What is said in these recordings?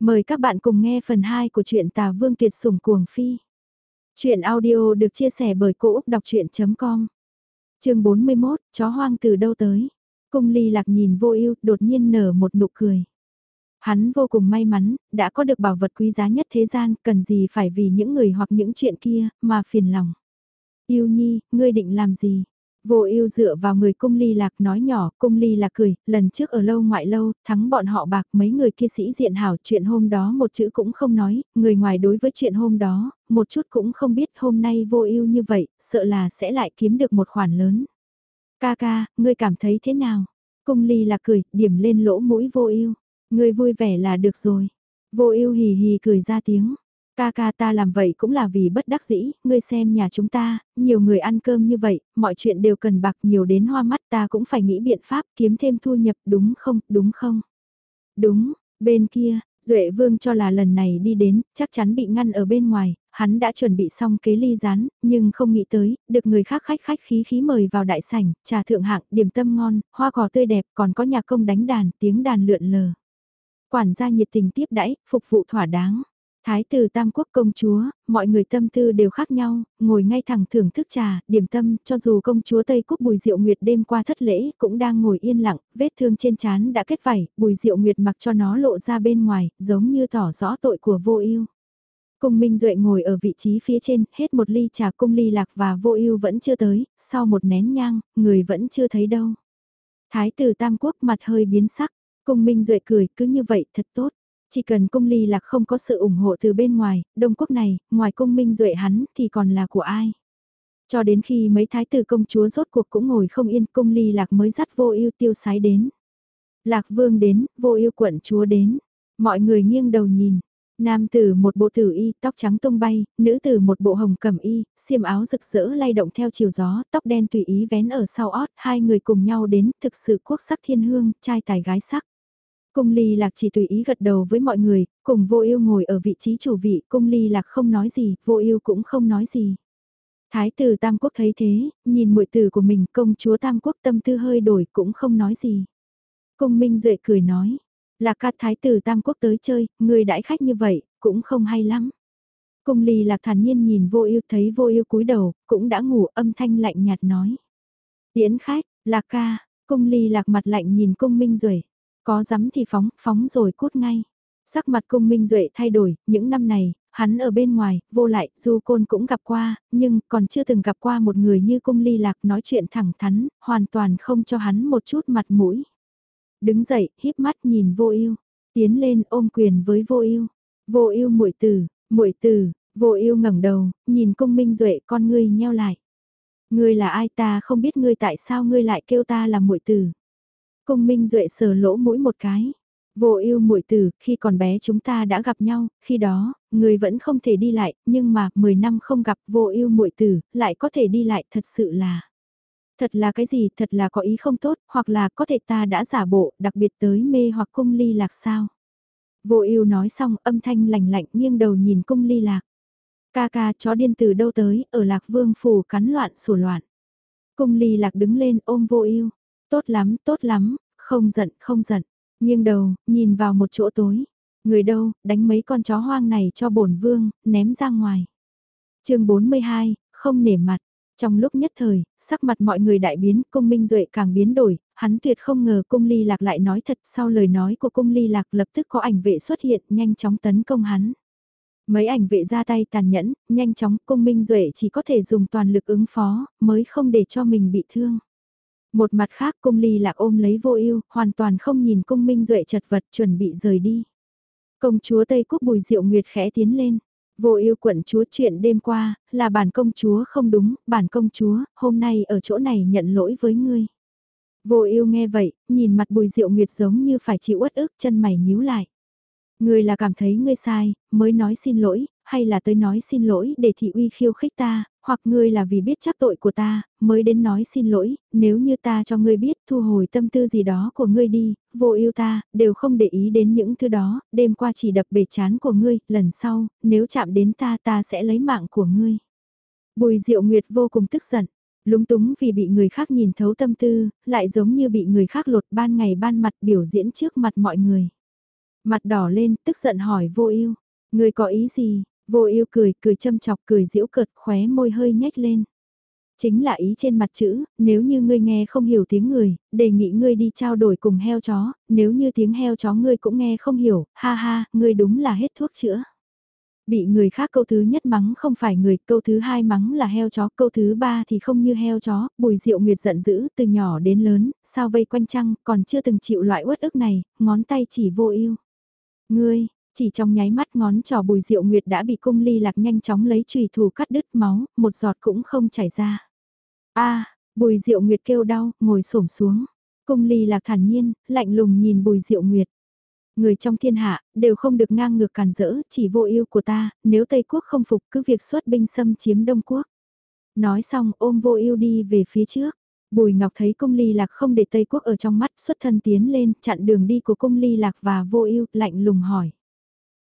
Mời các bạn cùng nghe phần 2 của truyện Tà Vương Tuyệt Sủng Cuồng Phi. Chuyện audio được chia sẻ bởi Cô Úc Đọc Chuyện.com Trường 41, chó hoang từ đâu tới? Cung ly lạc nhìn vô ưu đột nhiên nở một nụ cười. Hắn vô cùng may mắn, đã có được bảo vật quý giá nhất thế gian, cần gì phải vì những người hoặc những chuyện kia, mà phiền lòng. Yêu nhi, ngươi định làm gì? Vô ưu dựa vào người cung ly lạc nói nhỏ, cung ly lạc cười, lần trước ở lâu ngoại lâu, thắng bọn họ bạc mấy người kia sĩ diện hảo chuyện hôm đó một chữ cũng không nói, người ngoài đối với chuyện hôm đó, một chút cũng không biết hôm nay vô ưu như vậy, sợ là sẽ lại kiếm được một khoản lớn. Ca ca, ngươi cảm thấy thế nào? Cung ly lạc cười, điểm lên lỗ mũi vô ưu ngươi vui vẻ là được rồi. Vô ưu hì hì cười ra tiếng. Ca ca ta làm vậy cũng là vì bất đắc dĩ, ngươi xem nhà chúng ta, nhiều người ăn cơm như vậy, mọi chuyện đều cần bạc nhiều đến hoa mắt ta cũng phải nghĩ biện pháp kiếm thêm thu nhập đúng không, đúng không? Đúng, bên kia, Duệ Vương cho là lần này đi đến, chắc chắn bị ngăn ở bên ngoài, hắn đã chuẩn bị xong kế ly rán, nhưng không nghĩ tới, được người khác khách khách khí khí mời vào đại sảnh, trà thượng hạng, điểm tâm ngon, hoa cỏ tươi đẹp, còn có nhà công đánh đàn, tiếng đàn lượn lờ. Quản gia nhiệt tình tiếp đãi, phục vụ thỏa đáng. Thái tử Tam Quốc công chúa, mọi người tâm tư đều khác nhau, ngồi ngay thẳng thưởng thức trà, điểm tâm, cho dù công chúa Tây Quốc Bùi Diệu Nguyệt đêm qua thất lễ cũng đang ngồi yên lặng, vết thương trên trán đã kết vảy, Bùi Diệu Nguyệt mặc cho nó lộ ra bên ngoài, giống như tỏ rõ tội của vô ưu. Cung Minh Duệ ngồi ở vị trí phía trên, hết một ly trà cung ly lạc và vô ưu vẫn chưa tới, sau một nén nhang, người vẫn chưa thấy đâu. Thái tử Tam Quốc mặt hơi biến sắc, cung Minh Duệ cười, cứ như vậy thật tốt. Chỉ cần cung ly lạc không có sự ủng hộ từ bên ngoài, Đông Quốc này, ngoài cung minh duệ hắn thì còn là của ai? Cho đến khi mấy thái tử công chúa rốt cuộc cũng ngồi không yên cung ly lạc mới dắt vô ưu tiêu sái đến. Lạc vương đến, vô ưu quận chúa đến. Mọi người nghiêng đầu nhìn. Nam tử một bộ tử y, tóc trắng tung bay, nữ tử một bộ hồng cẩm y, xiêm áo rực rỡ lay động theo chiều gió, tóc đen tùy ý vén ở sau ót, hai người cùng nhau đến, thực sự quốc sắc thiên hương, trai tài gái sắc. Cung ly lạc chỉ tùy ý gật đầu với mọi người, cùng vô ưu ngồi ở vị trí chủ vị, cung ly lạc không nói gì, vô ưu cũng không nói gì. Thái tử Tam Quốc thấy thế, nhìn muội tử của mình công chúa Tam Quốc tâm tư hơi đổi cũng không nói gì. Cung Minh Duệ cười nói, là ca thái tử Tam Quốc tới chơi, người đãi khách như vậy, cũng không hay lắm. Cung ly lạc thản nhiên nhìn vô ưu thấy vô ưu cúi đầu, cũng đã ngủ âm thanh lạnh nhạt nói. Tiễn khách, lạc ca, cung ly lạc mặt lạnh nhìn cung Minh Duệ có dám thì phóng, phóng rồi cút ngay. Sắc mặt cung minh duệ thay đổi, những năm này, hắn ở bên ngoài, vô lại, du côn cũng gặp qua, nhưng còn chưa từng gặp qua một người như cung ly lạc nói chuyện thẳng thắn, hoàn toàn không cho hắn một chút mặt mũi. Đứng dậy, híp mắt nhìn vô ưu tiến lên ôm quyền với vô ưu vô ưu muội tử, muội tử, vô ưu ngẩng đầu, nhìn cung minh duệ con ngươi nheo lại. Ngươi là ai ta không biết ngươi tại sao ngươi lại kêu ta là muội tử. Cung Minh Duệ sờ lỗ mũi một cái. Vô ưu muội tử, khi còn bé chúng ta đã gặp nhau, khi đó, người vẫn không thể đi lại, nhưng mà 10 năm không gặp vô ưu muội tử, lại có thể đi lại thật sự là. Thật là cái gì, thật là có ý không tốt, hoặc là có thể ta đã giả bộ, đặc biệt tới mê hoặc cung ly lạc sao. Vô ưu nói xong âm thanh lạnh lạnh nghiêng đầu nhìn cung ly lạc. Ca ca chó điên từ đâu tới, ở lạc vương phủ cắn loạn sủa loạn. Cung ly lạc đứng lên ôm vô ưu Tốt lắm, tốt lắm, không giận, không giận. Nghiêng đầu, nhìn vào một chỗ tối. Người đâu, đánh mấy con chó hoang này cho bổn vương, ném ra ngoài. chương 42, không nể mặt. Trong lúc nhất thời, sắc mặt mọi người đại biến, cung minh duệ càng biến đổi, hắn tuyệt không ngờ cung ly lạc lại nói thật sau lời nói của cung ly lạc lập tức có ảnh vệ xuất hiện nhanh chóng tấn công hắn. Mấy ảnh vệ ra tay tàn nhẫn, nhanh chóng cung minh duệ chỉ có thể dùng toàn lực ứng phó, mới không để cho mình bị thương. Một mặt khác cung ly lạc ôm lấy vô ưu hoàn toàn không nhìn cung minh duệ chật vật chuẩn bị rời đi. Công chúa Tây Quốc Bùi Diệu Nguyệt khẽ tiến lên. Vô ưu quận chúa chuyện đêm qua, là bản công chúa không đúng, bản công chúa, hôm nay ở chỗ này nhận lỗi với ngươi. Vô ưu nghe vậy, nhìn mặt Bùi Diệu Nguyệt giống như phải chịu uất ức chân mày nhíu lại. Ngươi là cảm thấy ngươi sai, mới nói xin lỗi, hay là tới nói xin lỗi để thị uy khiêu khích ta, hoặc ngươi là vì biết chắc tội của ta, mới đến nói xin lỗi, nếu như ta cho ngươi biết thu hồi tâm tư gì đó của ngươi đi, vô yêu ta, đều không để ý đến những thứ đó, đêm qua chỉ đập bể chán của ngươi, lần sau, nếu chạm đến ta ta sẽ lấy mạng của ngươi. Bùi Diệu Nguyệt vô cùng tức giận, lúng túng vì bị người khác nhìn thấu tâm tư, lại giống như bị người khác lột ban ngày ban mặt biểu diễn trước mặt mọi người. Mặt đỏ lên, tức giận hỏi vô ưu người có ý gì? Vô ưu cười, cười châm chọc, cười giễu cợt, khóe môi hơi nhếch lên. Chính là ý trên mặt chữ, nếu như ngươi nghe không hiểu tiếng người, đề nghị ngươi đi trao đổi cùng heo chó, nếu như tiếng heo chó ngươi cũng nghe không hiểu, ha ha, ngươi đúng là hết thuốc chữa. Bị người khác câu thứ nhất mắng không phải người, câu thứ hai mắng là heo chó, câu thứ ba thì không như heo chó, bùi diệu nguyệt giận dữ từ nhỏ đến lớn, sao vây quanh trăng, còn chưa từng chịu loại uất ức này, ngón tay chỉ vô ưu Ngươi, chỉ trong nháy mắt ngón trỏ bùi diệu nguyệt đã bị cung ly lạc nhanh chóng lấy trùy thủ cắt đứt máu, một giọt cũng không chảy ra. a bùi diệu nguyệt kêu đau, ngồi xổm xuống. Cung ly lạc thản nhiên, lạnh lùng nhìn bùi diệu nguyệt. Người trong thiên hạ, đều không được ngang ngược càn rỡ, chỉ vô yêu của ta, nếu Tây Quốc không phục cứ việc xuất binh xâm chiếm Đông Quốc. Nói xong ôm vô yêu đi về phía trước. Bùi Ngọc thấy cung ly lạc không để Tây Quốc ở trong mắt xuất thân tiến lên chặn đường đi của cung ly lạc và vô yêu lạnh lùng hỏi.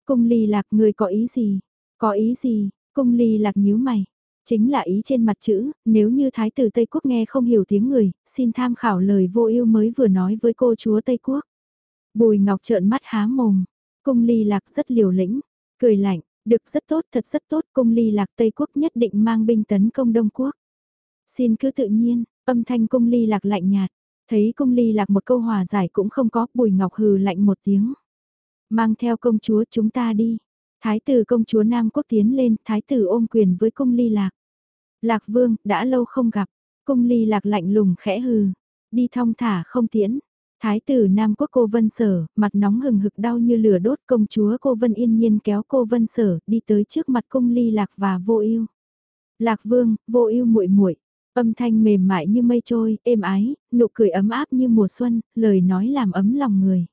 Cung ly lạc người có ý gì? Có ý gì? Cung ly lạc nhíu mày. Chính là ý trên mặt chữ, nếu như Thái tử Tây Quốc nghe không hiểu tiếng người, xin tham khảo lời vô yêu mới vừa nói với cô chúa Tây Quốc. Bùi Ngọc trợn mắt há mồm. Cung ly lạc rất liều lĩnh. Cười lạnh, được rất tốt thật rất tốt. Cung ly lạc Tây Quốc nhất định mang binh tấn công Đông Quốc. Xin cứ tự nhiên, âm thanh cung ly lạc lạnh nhạt. Thấy cung ly lạc một câu hòa giải cũng không có, bùi ngọc hừ lạnh một tiếng. Mang theo công chúa chúng ta đi. Thái tử công chúa Nam Quốc tiến lên, thái tử ôm quyền với cung ly lạc. Lạc vương, đã lâu không gặp. Cung ly lạc lạnh lùng khẽ hừ. Đi thong thả không tiễn. Thái tử Nam Quốc cô Vân Sở, mặt nóng hừng hực đau như lửa đốt công chúa cô Vân yên nhiên kéo cô Vân Sở đi tới trước mặt cung ly lạc và vô ưu. Lạc vương, vô ưu muội muội âm thanh mềm mại như mây trôi, êm ái, nụ cười ấm áp như mùa xuân, lời nói làm ấm lòng người.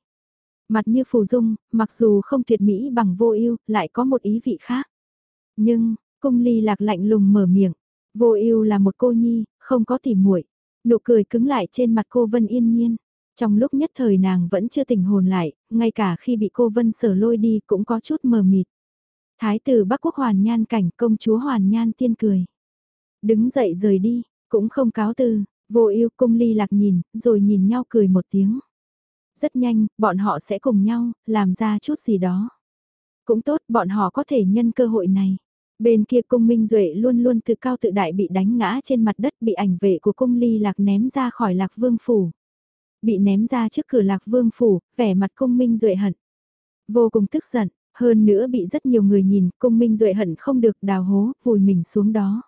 Mặt như phù dung, mặc dù không tuyệt mỹ bằng vô ưu, lại có một ý vị khác. Nhưng, cung ly lạc lạnh lùng mở miệng, vô ưu là một cô nhi, không có tỉ muội Nụ cười cứng lại trên mặt cô Vân yên nhiên. Trong lúc nhất thời nàng vẫn chưa tỉnh hồn lại, ngay cả khi bị cô Vân sở lôi đi cũng có chút mờ mịt. Thái tử Bắc Quốc Hoàn Nhan cảnh công chúa Hoàn Nhan tiên cười. Đứng dậy rời đi, cũng không cáo từ, vô yêu cung ly lạc nhìn, rồi nhìn nhau cười một tiếng. Rất nhanh, bọn họ sẽ cùng nhau, làm ra chút gì đó. Cũng tốt, bọn họ có thể nhân cơ hội này. Bên kia cung Minh Duệ luôn luôn tự cao tự đại bị đánh ngã trên mặt đất bị ảnh vệ của cung ly lạc ném ra khỏi lạc vương phủ. Bị ném ra trước cửa lạc vương phủ, vẻ mặt cung Minh Duệ hận. Vô cùng tức giận, hơn nữa bị rất nhiều người nhìn, cung Minh Duệ hận không được đào hố, vùi mình xuống đó.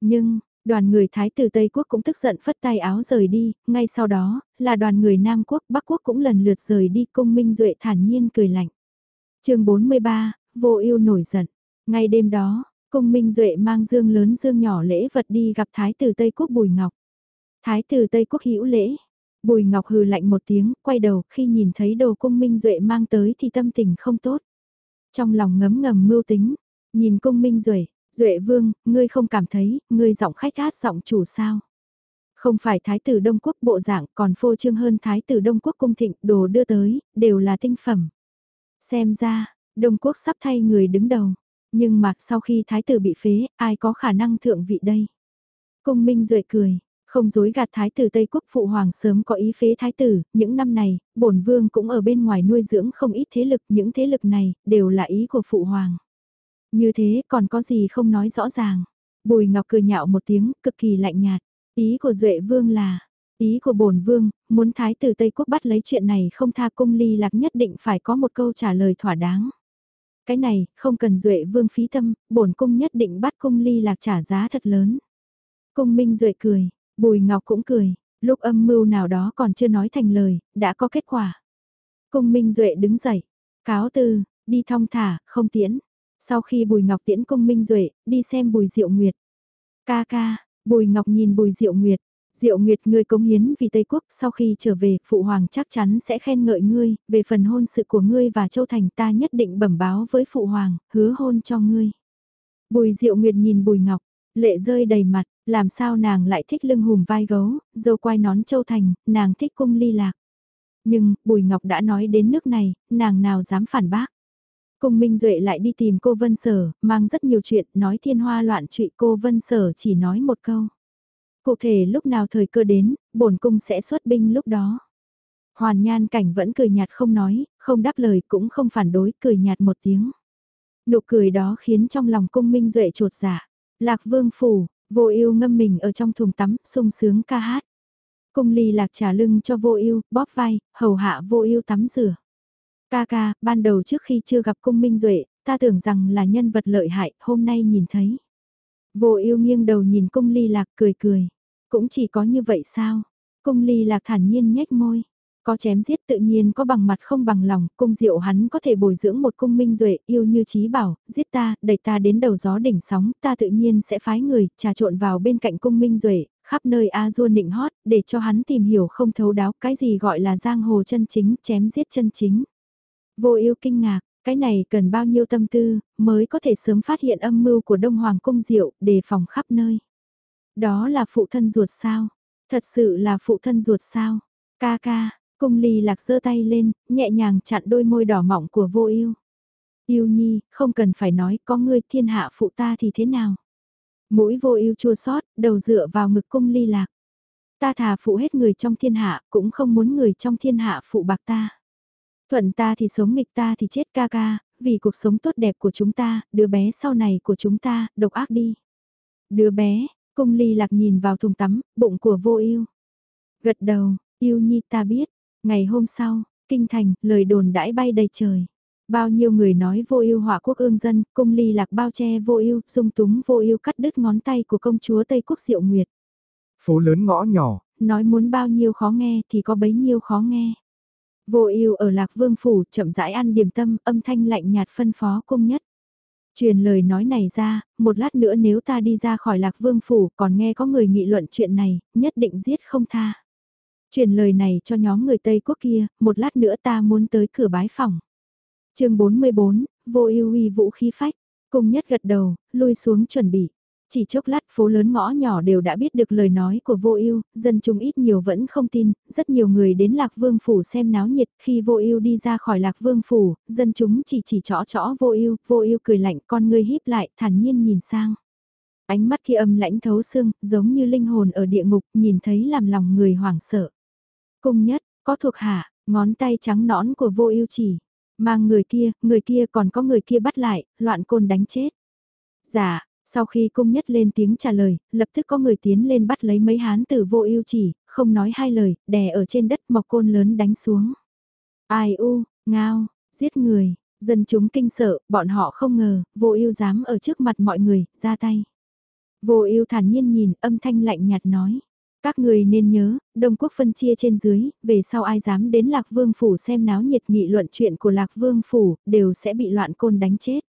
Nhưng, đoàn người Thái tử Tây Quốc cũng tức giận phất tay áo rời đi, ngay sau đó, là đoàn người Nam Quốc, Bắc Quốc cũng lần lượt rời đi, cung Minh Duệ thản nhiên cười lạnh. chương 43, vô ưu nổi giận. Ngay đêm đó, cung Minh Duệ mang dương lớn dương nhỏ lễ vật đi gặp Thái tử Tây Quốc Bùi Ngọc. Thái tử Tây Quốc hữu lễ. Bùi Ngọc hừ lạnh một tiếng, quay đầu khi nhìn thấy đồ cung Minh Duệ mang tới thì tâm tình không tốt. Trong lòng ngấm ngầm mưu tính, nhìn cung Minh Duệ, Duệ Vương, ngươi không cảm thấy, ngươi giọng khách hát giọng chủ sao? Không phải Thái tử Đông Quốc bộ dạng còn phô trương hơn Thái tử Đông Quốc cung thịnh đồ đưa tới, đều là tinh phẩm. Xem ra, Đông Quốc sắp thay người đứng đầu, nhưng mà sau khi Thái tử bị phế, ai có khả năng thượng vị đây? Cung Minh Duệ cười, không dối gạt thái tử Tây Quốc phụ hoàng sớm có ý phế thái tử, những năm này, bổn vương cũng ở bên ngoài nuôi dưỡng không ít thế lực, những thế lực này đều là ý của phụ hoàng. Như thế còn có gì không nói rõ ràng. Bùi Ngọc cười nhạo một tiếng, cực kỳ lạnh nhạt. Ý của Duệ Vương là, ý của bổn Vương, muốn Thái tử Tây Quốc bắt lấy chuyện này không tha cung ly lạc nhất định phải có một câu trả lời thỏa đáng. Cái này, không cần Duệ Vương phí tâm, bổn cung nhất định bắt cung ly lạc trả giá thật lớn. Cung Minh Duệ cười, Bùi Ngọc cũng cười, lúc âm mưu nào đó còn chưa nói thành lời, đã có kết quả. Cung Minh Duệ đứng dậy, cáo từ, đi thong thả, không tiễn. Sau khi Bùi Ngọc tiễn công Minh Duệ, đi xem Bùi Diệu Nguyệt. Ca ca, Bùi Ngọc nhìn Bùi Diệu Nguyệt. Diệu Nguyệt ngươi cống hiến vì Tây Quốc sau khi trở về, Phụ Hoàng chắc chắn sẽ khen ngợi ngươi, về phần hôn sự của ngươi và Châu Thành ta nhất định bẩm báo với Phụ Hoàng, hứa hôn cho ngươi. Bùi Diệu Nguyệt nhìn Bùi Ngọc, lệ rơi đầy mặt, làm sao nàng lại thích lưng hùm vai gấu, dâu quai nón Châu Thành, nàng thích cung ly lạc. Nhưng, Bùi Ngọc đã nói đến nước này, nàng nào dám phản bác. Cung Minh Duệ lại đi tìm cô Vân Sở, mang rất nhiều chuyện, nói thiên hoa loạn trụy cô Vân Sở chỉ nói một câu. Cụ thể lúc nào thời cơ đến, bổn cung sẽ xuất binh lúc đó. Hoàn nhan cảnh vẫn cười nhạt không nói, không đáp lời cũng không phản đối, cười nhạt một tiếng. Nụ cười đó khiến trong lòng cung minh duệ trột dạ. Lạc vương phủ, vô ưu ngâm mình ở trong thùng tắm, sung sướng ca hát. Cung ly lạc trả lưng cho vô ưu, bóp vai, hầu hạ vô ưu tắm rửa. Ca ca, ban đầu trước khi chưa gặp cung minh duệ, ta tưởng rằng là nhân vật lợi hại, hôm nay nhìn thấy. Vô yêu nghiêng đầu nhìn cung ly lạc cười cười. Cũng chỉ có như vậy sao? Cung ly lạc thản nhiên nhếch môi. Có chém giết tự nhiên có bằng mặt không bằng lòng, cung diệu hắn có thể bồi dưỡng một cung minh duệ yêu như trí bảo, giết ta, đẩy ta đến đầu gió đỉnh sóng, ta tự nhiên sẽ phái người, trà trộn vào bên cạnh cung minh duệ khắp nơi A du nịnh hót, để cho hắn tìm hiểu không thấu đáo cái gì gọi là giang hồ chân chính, chém giết chân chính. Vô yêu kinh ngạc, cái này cần bao nhiêu tâm tư, mới có thể sớm phát hiện âm mưu của Đông Hoàng Cung Diệu, đề phòng khắp nơi. Đó là phụ thân ruột sao? Thật sự là phụ thân ruột sao? Ca ca, cung ly lạc giơ tay lên, nhẹ nhàng chặn đôi môi đỏ mọng của vô yêu. Yêu nhi, không cần phải nói có ngươi thiên hạ phụ ta thì thế nào? Mũi vô yêu chua sót, đầu dựa vào ngực cung ly lạc. Ta thà phụ hết người trong thiên hạ, cũng không muốn người trong thiên hạ phụ bạc ta. Thuận ta thì sống nghịch ta thì chết ca ca, vì cuộc sống tốt đẹp của chúng ta, đứa bé sau này của chúng ta, độc ác đi. Đứa bé, cung ly lạc nhìn vào thùng tắm, bụng của vô yêu. Gật đầu, yêu nhi ta biết, ngày hôm sau, kinh thành, lời đồn đãi bay đầy trời. Bao nhiêu người nói vô ưu họa quốc ương dân, cung ly lạc bao che vô ưu, dung túng vô ưu cắt đứt ngón tay của công chúa Tây Quốc Diệu Nguyệt. Phố lớn ngõ nhỏ. Nói muốn bao nhiêu khó nghe thì có bấy nhiêu khó nghe. Vô ưu ở Lạc Vương Phủ chậm rãi ăn điểm tâm âm thanh lạnh nhạt phân phó cung nhất. Truyền lời nói này ra, một lát nữa nếu ta đi ra khỏi Lạc Vương Phủ còn nghe có người nghị luận chuyện này, nhất định giết không tha. Truyền lời này cho nhóm người Tây Quốc kia, một lát nữa ta muốn tới cửa bái phòng. chương 44, vô ưu uy vũ khí phách, cung nhất gật đầu, lui xuống chuẩn bị. Chỉ chốc lát phố lớn ngõ nhỏ đều đã biết được lời nói của vô ưu, dân chúng ít nhiều vẫn không tin, rất nhiều người đến Lạc Vương Phủ xem náo nhiệt, khi vô ưu đi ra khỏi Lạc Vương Phủ, dân chúng chỉ chỉ chõ chõ vô ưu, vô ưu cười lạnh con ngươi híp lại, thản nhiên nhìn sang. Ánh mắt khi âm lãnh thấu xương, giống như linh hồn ở địa ngục, nhìn thấy làm lòng người hoảng sợ. Cung nhất, có thuộc hạ, ngón tay trắng nõn của vô ưu chỉ, mang người kia, người kia còn có người kia bắt lại, loạn côn đánh chết. Dạ, sau khi cung nhất lên tiếng trả lời, lập tức có người tiến lên bắt lấy mấy hán tử vô ưu chỉ, không nói hai lời, đè ở trên đất mọc côn lớn đánh xuống. Ai u, ngao, giết người, dân chúng kinh sợ, bọn họ không ngờ, vô ưu dám ở trước mặt mọi người, ra tay. Vô ưu thản nhiên nhìn, âm thanh lạnh nhạt nói. Các người nên nhớ, Đông Quốc phân chia trên dưới, về sau ai dám đến Lạc Vương Phủ xem náo nhiệt nghị luận chuyện của Lạc Vương Phủ, đều sẽ bị loạn côn đánh chết.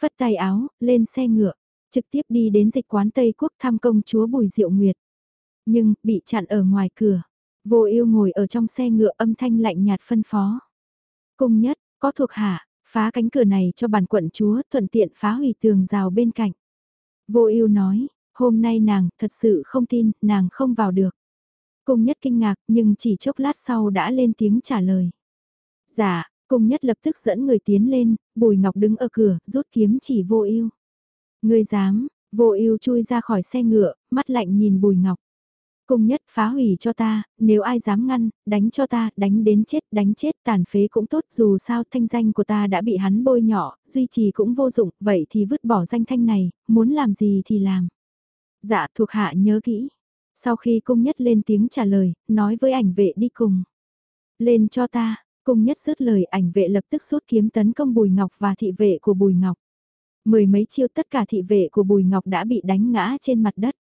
Phất tay áo, lên xe ngựa trực tiếp đi đến dịch quán Tây Quốc thăm công chúa Bùi Diệu Nguyệt. Nhưng, bị chặn ở ngoài cửa. Vô yêu ngồi ở trong xe ngựa âm thanh lạnh nhạt phân phó. Cung nhất, có thuộc hạ, phá cánh cửa này cho bản quận chúa thuận tiện phá hủy tường rào bên cạnh. Vô yêu nói, hôm nay nàng thật sự không tin, nàng không vào được. Cung nhất kinh ngạc nhưng chỉ chốc lát sau đã lên tiếng trả lời. Dạ, cung nhất lập tức dẫn người tiến lên, bùi ngọc đứng ở cửa, rút kiếm chỉ vô yêu. Ngươi dám, vô ưu chui ra khỏi xe ngựa, mắt lạnh nhìn bùi ngọc. Cung nhất phá hủy cho ta, nếu ai dám ngăn, đánh cho ta, đánh đến chết, đánh chết tàn phế cũng tốt dù sao thanh danh của ta đã bị hắn bôi nhỏ, duy trì cũng vô dụng, vậy thì vứt bỏ danh thanh này, muốn làm gì thì làm. Dạ thuộc hạ nhớ kỹ. Sau khi cung nhất lên tiếng trả lời, nói với ảnh vệ đi cùng. Lên cho ta, cung nhất dứt lời ảnh vệ lập tức rút kiếm tấn công bùi ngọc và thị vệ của bùi ngọc. Mười mấy chiêu tất cả thị vệ của Bùi Ngọc đã bị đánh ngã trên mặt đất.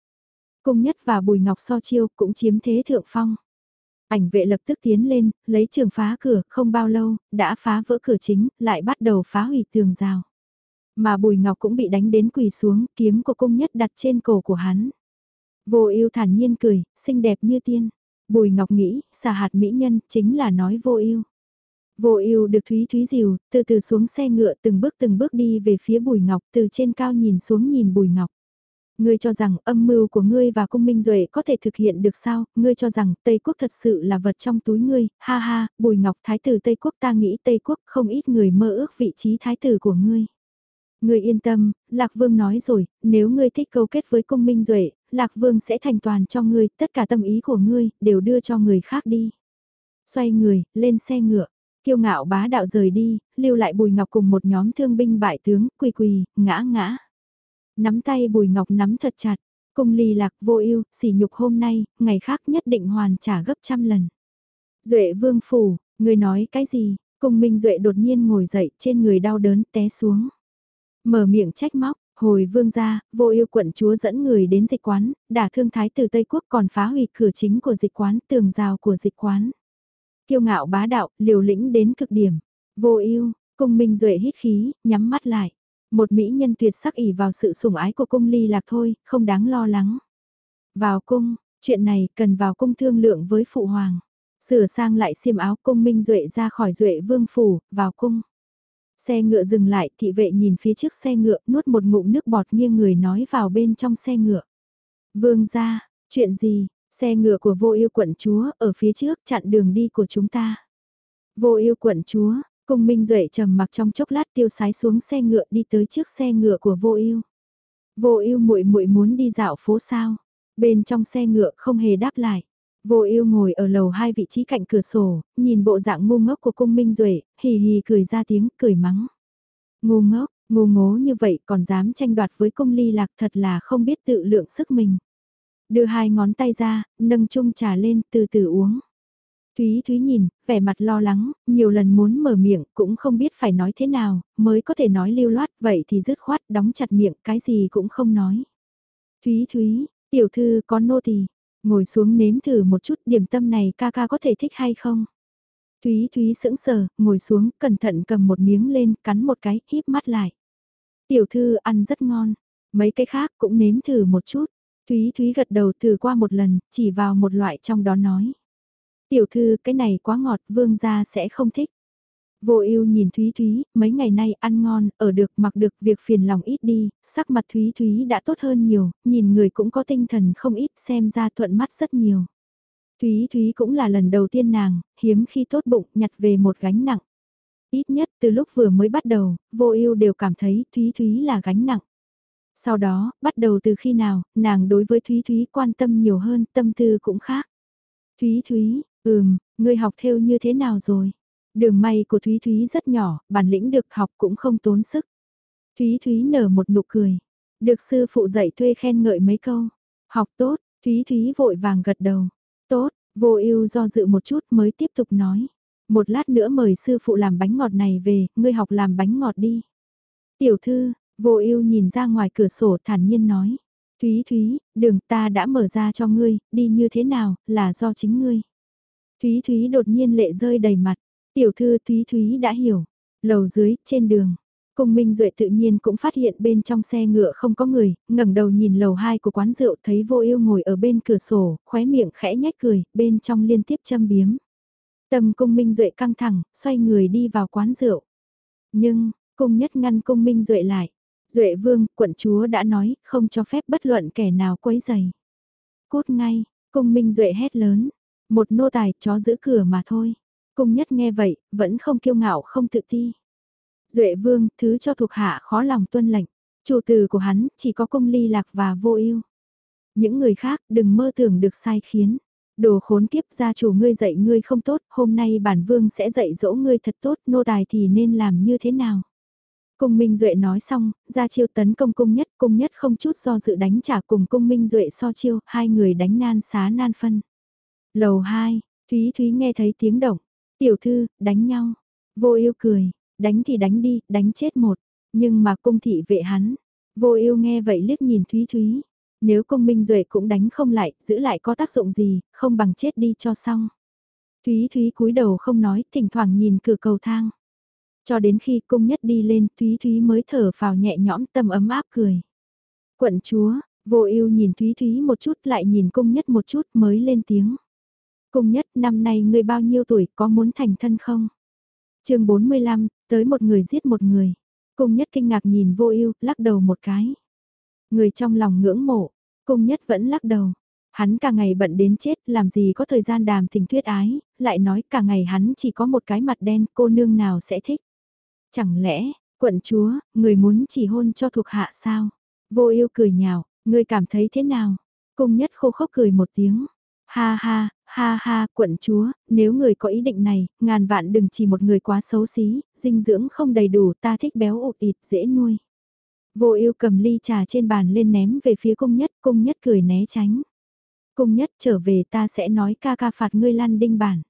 Cung nhất và Bùi Ngọc so chiêu cũng chiếm thế thượng phong. Ảnh vệ lập tức tiến lên, lấy trường phá cửa, không bao lâu, đã phá vỡ cửa chính, lại bắt đầu phá hủy tường rào. Mà Bùi Ngọc cũng bị đánh đến quỳ xuống, kiếm của cung nhất đặt trên cổ của hắn. Vô ưu thản nhiên cười, xinh đẹp như tiên. Bùi Ngọc nghĩ, xà hạt mỹ nhân chính là nói vô ưu. Vô ưu được Thúy Thúy dìu, từ từ xuống xe ngựa từng bước từng bước đi về phía Bùi Ngọc, từ trên cao nhìn xuống nhìn Bùi Ngọc. Ngươi cho rằng âm mưu của ngươi và cung minh duệ có thể thực hiện được sao, ngươi cho rằng Tây Quốc thật sự là vật trong túi ngươi, ha ha, Bùi Ngọc Thái tử Tây Quốc ta nghĩ Tây Quốc không ít người mơ ước vị trí Thái tử của ngươi. Ngươi yên tâm, Lạc Vương nói rồi, nếu ngươi thích câu kết với cung minh duệ, Lạc Vương sẽ thành toàn cho ngươi, tất cả tâm ý của ngươi, đều đưa cho người khác đi. Xoay người, lên xe ngựa. Kiêu ngạo bá đạo rời đi, lưu lại Bùi Ngọc cùng một nhóm thương binh bại tướng, quỳ quỳ, ngã ngã. Nắm tay Bùi Ngọc nắm thật chặt, cùng ly lạc vô ưu, sỉ nhục hôm nay, ngày khác nhất định hoàn trả gấp trăm lần. Duệ vương phủ, người nói cái gì? Cung Minh Duệ đột nhiên ngồi dậy, trên người đau đớn té xuống. Mở miệng trách móc, hồi vương gia, vô yêu quận chúa dẫn người đến dịch quán, đả thương thái từ Tây Quốc còn phá hủy cửa chính của dịch quán, tường rào của dịch quán. Kiêu ngạo bá đạo, liều lĩnh đến cực điểm. Vô ưu cung Minh Duệ hít khí, nhắm mắt lại. Một mỹ nhân tuyệt sắc ỉ vào sự sủng ái của cung ly lạc thôi, không đáng lo lắng. Vào cung, chuyện này cần vào cung thương lượng với phụ hoàng. Sửa sang lại xiêm áo cung Minh Duệ ra khỏi Duệ vương phủ, vào cung. Xe ngựa dừng lại, thị vệ nhìn phía trước xe ngựa, nuốt một ngụm nước bọt nghiêng người nói vào bên trong xe ngựa. Vương ra, chuyện gì, xe ngựa của vô yêu quận chúa, ở phía trước chặn đường đi của chúng ta. Vô yêu quận chúa, cung Minh Duệ trầm mặc trong chốc lát tiêu sái xuống xe ngựa đi tới trước xe ngựa của vô yêu. Vô yêu muội muội muốn đi dạo phố sao? Bên trong xe ngựa không hề đáp lại. Vô yêu ngồi ở lầu hai vị trí cạnh cửa sổ, nhìn bộ dạng ngu ngốc của cung Minh Duệ, hì hì cười ra tiếng, cười mắng. Ngu ngốc, ngu ngố như vậy còn dám tranh đoạt với cung ly lạc thật là không biết tự lượng sức mình. Đưa hai ngón tay ra, nâng chung trà lên, từ từ uống. Thúy Thúy nhìn, vẻ mặt lo lắng, nhiều lần muốn mở miệng cũng không biết phải nói thế nào, mới có thể nói lưu loát vậy thì dứt khoát đóng chặt miệng cái gì cũng không nói. Thúy Thúy, tiểu thư có nô tỳ Ngồi xuống nếm thử một chút điểm tâm này ca ca có thể thích hay không? Thúy Thúy sững sờ, ngồi xuống, cẩn thận cầm một miếng lên, cắn một cái, híp mắt lại. Tiểu thư ăn rất ngon, mấy cái khác cũng nếm thử một chút. Thúy Thúy gật đầu thử qua một lần, chỉ vào một loại trong đó nói. Tiểu thư cái này quá ngọt, vương gia sẽ không thích. Vô ưu nhìn Thúy Thúy, mấy ngày nay ăn ngon, ở được mặc được việc phiền lòng ít đi, sắc mặt Thúy Thúy đã tốt hơn nhiều, nhìn người cũng có tinh thần không ít xem ra thuận mắt rất nhiều. Thúy Thúy cũng là lần đầu tiên nàng, hiếm khi tốt bụng nhặt về một gánh nặng. Ít nhất từ lúc vừa mới bắt đầu, vô ưu đều cảm thấy Thúy Thúy là gánh nặng. Sau đó, bắt đầu từ khi nào, nàng đối với Thúy Thúy quan tâm nhiều hơn, tâm tư cũng khác. Thúy Thúy, ừm, ngươi học theo như thế nào rồi? Đường may của Thúy Thúy rất nhỏ, bản lĩnh được học cũng không tốn sức. Thúy Thúy nở một nụ cười. Được sư phụ dạy thuê khen ngợi mấy câu. Học tốt, Thúy Thúy vội vàng gật đầu. Tốt, vô ưu do dự một chút mới tiếp tục nói. Một lát nữa mời sư phụ làm bánh ngọt này về, ngươi học làm bánh ngọt đi. Tiểu thư, vô ưu nhìn ra ngoài cửa sổ thản nhiên nói. Thúy Thúy, đường ta đã mở ra cho ngươi, đi như thế nào, là do chính ngươi. Thúy Thúy đột nhiên lệ rơi đầy mặt. Tiểu thư Thúy Thúy đã hiểu. Lầu dưới, trên đường. Cung Minh Duệ tự nhiên cũng phát hiện bên trong xe ngựa không có người, ngẩng đầu nhìn lầu 2 của quán rượu thấy vô yêu ngồi ở bên cửa sổ, khóe miệng khẽ nhếch cười, bên trong liên tiếp châm biếm. Tâm Cung Minh Duệ căng thẳng, xoay người đi vào quán rượu. Nhưng, Cung Nhất ngăn Cung Minh Duệ lại. Duệ Vương, quận chúa đã nói, không cho phép bất luận kẻ nào quấy giày. Cút ngay, Cung Minh Duệ hét lớn. Một nô tài, chó giữ cửa mà thôi. Cung nhất nghe vậy, vẫn không kiêu ngạo không tự ti. Duệ vương, thứ cho thuộc hạ khó lòng tuân lệnh. Chủ từ của hắn, chỉ có cung ly lạc và vô ưu. Những người khác, đừng mơ tưởng được sai khiến. Đồ khốn kiếp gia chủ ngươi dạy ngươi không tốt, hôm nay bản vương sẽ dạy dỗ ngươi thật tốt, nô tài thì nên làm như thế nào? Cung Minh Duệ nói xong, ra chiêu tấn công cung nhất, cung nhất không chút do dự đánh trả cùng cung Minh Duệ so chiêu, hai người đánh nan xá nan phân. Lầu 2, Thúy Thúy nghe thấy tiếng động, Tiểu thư, đánh nhau. Vô yêu cười, đánh thì đánh đi, đánh chết một. Nhưng mà cung thị vệ hắn. Vô yêu nghe vậy liếc nhìn Thúy Thúy. Nếu cung minh duệ cũng đánh không lại, giữ lại có tác dụng gì, không bằng chết đi cho xong. Thúy Thúy cúi đầu không nói, thỉnh thoảng nhìn cửa cầu thang. Cho đến khi cung nhất đi lên, Thúy Thúy mới thở vào nhẹ nhõm tâm ấm áp cười. Quận chúa, vô ưu nhìn Thúy Thúy một chút lại nhìn cung nhất một chút mới lên tiếng. Cung nhất năm nay ngươi bao nhiêu tuổi có muốn thành thân không? chương 45, tới một người giết một người. Cung nhất kinh ngạc nhìn vô ưu lắc đầu một cái. Người trong lòng ngưỡng mộ, cung nhất vẫn lắc đầu. Hắn cả ngày bận đến chết, làm gì có thời gian đàm tình thuyết ái, lại nói cả ngày hắn chỉ có một cái mặt đen, cô nương nào sẽ thích. Chẳng lẽ, quận chúa, người muốn chỉ hôn cho thuộc hạ sao? Vô ưu cười nhào, người cảm thấy thế nào? Cung nhất khô khốc cười một tiếng. Ha ha, Ha ha, quận chúa, nếu người có ý định này, ngàn vạn đừng chỉ một người quá xấu xí, dinh dưỡng không đầy đủ, ta thích béo ụt ịt, dễ nuôi. Vô yêu cầm ly trà trên bàn lên ném về phía cung nhất, cung nhất cười né tránh. Cung nhất trở về ta sẽ nói ca ca phạt ngươi lăn đinh bản.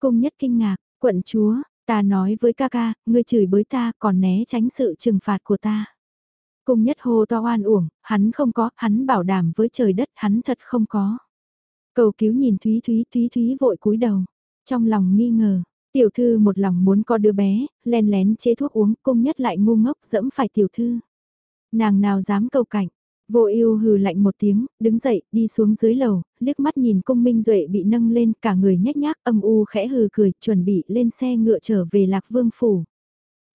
Cung nhất kinh ngạc, quận chúa, ta nói với ca ca, ngươi chửi bới ta còn né tránh sự trừng phạt của ta. Cung nhất hô to oan uổng, hắn không có, hắn bảo đảm với trời đất hắn thật không có. Cầu cứu nhìn Thúy Thúy Thúy Thúy vội cúi đầu, trong lòng nghi ngờ, tiểu thư một lòng muốn có đứa bé, len lén chế thuốc uống, cung nhất lại ngu ngốc dẫm phải tiểu thư. Nàng nào dám cầu cảnh, vô ưu hừ lạnh một tiếng, đứng dậy, đi xuống dưới lầu, liếc mắt nhìn cung minh duệ bị nâng lên, cả người nhếch nhác âm u khẽ hừ cười, chuẩn bị lên xe ngựa trở về lạc vương phủ.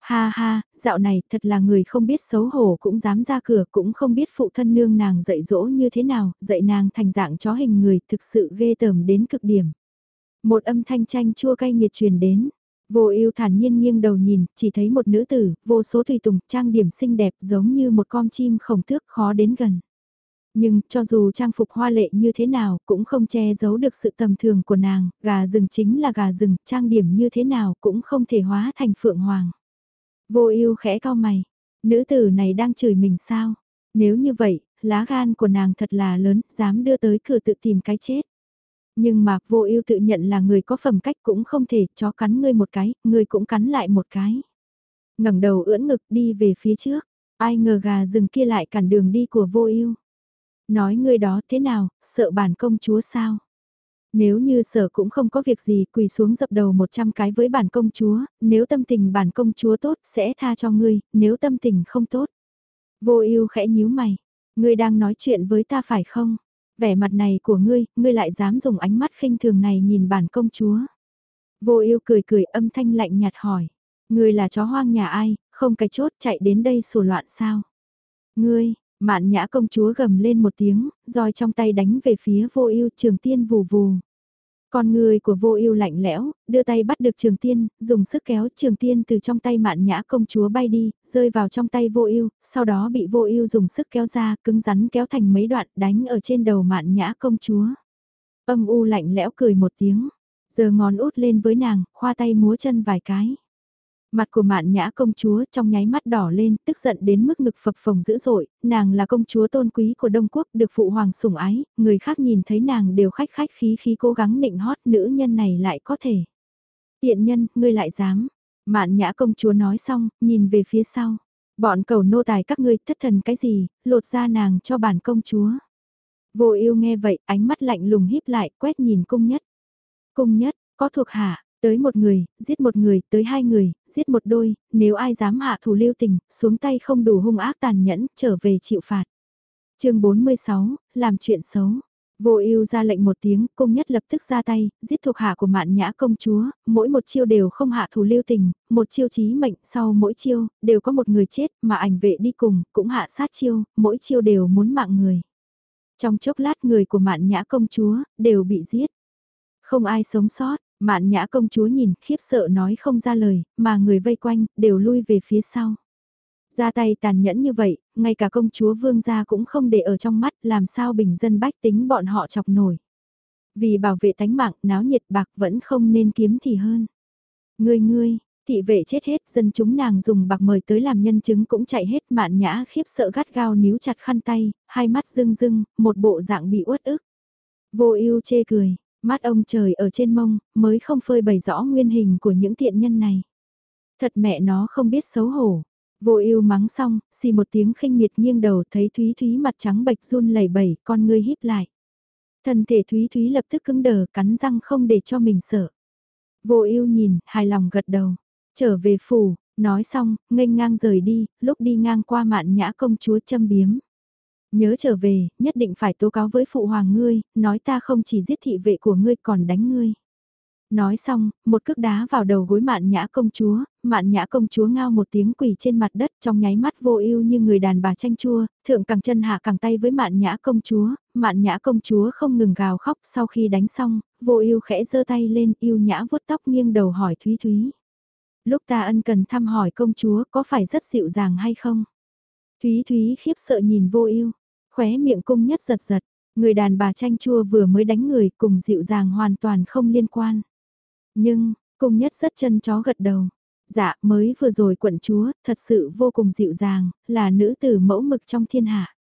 Ha ha, dạo này thật là người không biết xấu hổ cũng dám ra cửa cũng không biết phụ thân nương nàng dạy dỗ như thế nào, dạy nàng thành dạng chó hình người thực sự ghê tởm đến cực điểm. Một âm thanh chanh chua cay nghiệt truyền đến. Vô ưu thản nhiên nghiêng đầu nhìn, chỉ thấy một nữ tử, vô số tùy tùng, trang điểm xinh đẹp giống như một con chim khổng thước khó đến gần. Nhưng, cho dù trang phục hoa lệ như thế nào, cũng không che giấu được sự tầm thường của nàng, gà rừng chính là gà rừng, trang điểm như thế nào cũng không thể hóa thành phượng hoàng. Vô ưu khẽ cao mày, nữ tử này đang chửi mình sao? Nếu như vậy, lá gan của nàng thật là lớn, dám đưa tới cửa tự tìm cái chết. Nhưng mà vô ưu tự nhận là người có phẩm cách cũng không thể, chó cắn ngươi một cái, ngươi cũng cắn lại một cái. ngẩng đầu ưỡn ngực đi về phía trước, ai ngờ gà rừng kia lại cản đường đi của vô ưu. Nói ngươi đó thế nào, sợ bản công chúa sao? Nếu như sở cũng không có việc gì quỳ xuống dập đầu 100 cái với bản công chúa, nếu tâm tình bản công chúa tốt sẽ tha cho ngươi, nếu tâm tình không tốt. Vô ưu khẽ nhíu mày, ngươi đang nói chuyện với ta phải không? Vẻ mặt này của ngươi, ngươi lại dám dùng ánh mắt khinh thường này nhìn bản công chúa. Vô ưu cười cười âm thanh lạnh nhạt hỏi, ngươi là chó hoang nhà ai, không cái chốt chạy đến đây sủa loạn sao? Ngươi, Mạn nhã công chúa gầm lên một tiếng, roi trong tay đánh về phía vô ưu trường tiên vù vù. Con người của vô ưu lạnh lẽo, đưa tay bắt được trường tiên, dùng sức kéo trường tiên từ trong tay mạn nhã công chúa bay đi, rơi vào trong tay vô ưu, sau đó bị vô ưu dùng sức kéo ra, cứng rắn kéo thành mấy đoạn đánh ở trên đầu mạn nhã công chúa. Âm u lạnh lẽo cười một tiếng, giờ ngón út lên với nàng, khoa tay múa chân vài cái. Mặt của mạn nhã công chúa trong nháy mắt đỏ lên, tức giận đến mức ngực phập phồng dữ dội, nàng là công chúa tôn quý của Đông Quốc được phụ hoàng sủng ái, người khác nhìn thấy nàng đều khách khách khí khí cố gắng nịnh hót nữ nhân này lại có thể. Tiện nhân, ngươi lại dám. Mạn nhã công chúa nói xong, nhìn về phía sau. Bọn cầu nô tài các ngươi thất thần cái gì, lột ra nàng cho bản công chúa. Vô yêu nghe vậy, ánh mắt lạnh lùng híp lại, quét nhìn cung nhất. Cung nhất, có thuộc hạ, Tới một người, giết một người, tới hai người, giết một đôi, nếu ai dám hạ thủ lưu tình, xuống tay không đủ hung ác tàn nhẫn, trở về chịu phạt. chương 46, làm chuyện xấu. Vô ưu ra lệnh một tiếng, cung nhất lập tức ra tay, giết thuộc hạ của mạn nhã công chúa, mỗi một chiêu đều không hạ thủ lưu tình, một chiêu chí mệnh, sau mỗi chiêu, đều có một người chết, mà ảnh vệ đi cùng, cũng hạ sát chiêu, mỗi chiêu đều muốn mạng người. Trong chốc lát người của mạn nhã công chúa, đều bị giết. Không ai sống sót, Mạn nhã công chúa nhìn, khiếp sợ nói không ra lời, mà người vây quanh, đều lui về phía sau. Ra tay tàn nhẫn như vậy, ngay cả công chúa vương gia cũng không để ở trong mắt, làm sao bình dân bách tính bọn họ chọc nổi. Vì bảo vệ tánh mạng, náo nhiệt bạc vẫn không nên kiếm thì hơn. Ngươi ngươi, thị vệ chết hết, dân chúng nàng dùng bạc mời tới làm nhân chứng cũng chạy hết mạn nhã khiếp sợ gắt gao níu chặt khăn tay, hai mắt rưng rưng, một bộ dạng bị uất ức. Vô ưu chê cười, Mắt ông trời ở trên mông, mới không phơi bày rõ nguyên hình của những thiện nhân này. Thật mẹ nó không biết xấu hổ. Vô ưu mắng xong, xì một tiếng khinh miệt nghiêng đầu thấy Thúy Thúy mặt trắng bệch run lẩy bẩy, con ngươi híp lại. Thân thể Thúy Thúy lập tức cứng đờ, cắn răng không để cho mình sợ. Vô ưu nhìn, hài lòng gật đầu. Trở về phủ, nói xong, nghênh ngang rời đi, lúc đi ngang qua mạn nhã công chúa châm biếm. Nhớ trở về, nhất định phải tố cáo với phụ hoàng ngươi, nói ta không chỉ giết thị vệ của ngươi còn đánh ngươi. Nói xong, một cước đá vào đầu gối mạn nhã công chúa, mạn nhã công chúa ngao một tiếng quỳ trên mặt đất trong nháy mắt vô ưu như người đàn bà chanh chua, thượng càng chân hạ càng tay với mạn nhã công chúa, mạn nhã công chúa không ngừng gào khóc sau khi đánh xong, vô ưu khẽ giơ tay lên yêu nhã vuốt tóc nghiêng đầu hỏi Thúy Thúy. Lúc ta ân cần thăm hỏi công chúa có phải rất dịu dàng hay không? Thúy Thúy khiếp sợ nhìn vô ưu khóe miệng cung nhất giật giật, Người đàn bà chanh chua vừa mới đánh người cùng dịu dàng hoàn toàn không liên quan. Nhưng, cung nhất rất chân chó gật đầu. Dạ, mới vừa rồi quận chúa, thật sự vô cùng dịu dàng, là nữ tử mẫu mực trong thiên hạ.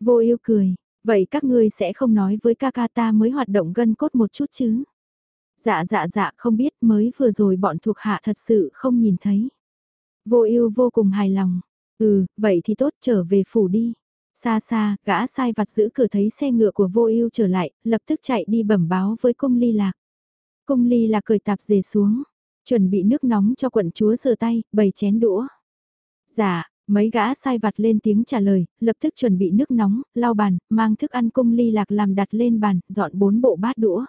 Vô yêu cười, vậy các ngươi sẽ không nói với ca ca ta mới hoạt động gân cốt một chút chứ? Dạ dạ dạ không biết mới vừa rồi bọn thuộc hạ thật sự không nhìn thấy. Vô yêu vô cùng hài lòng. Ừ, vậy thì tốt trở về phủ đi. Xa xa, gã sai vặt giữ cửa thấy xe ngựa của vô ưu trở lại, lập tức chạy đi bẩm báo với cung ly lạc. Cung ly lạc cười tạp dề xuống, chuẩn bị nước nóng cho quận chúa rửa tay, bày chén đũa. Dạ, mấy gã sai vặt lên tiếng trả lời, lập tức chuẩn bị nước nóng, lau bàn, mang thức ăn cung ly lạc làm đặt lên bàn, dọn bốn bộ bát đũa.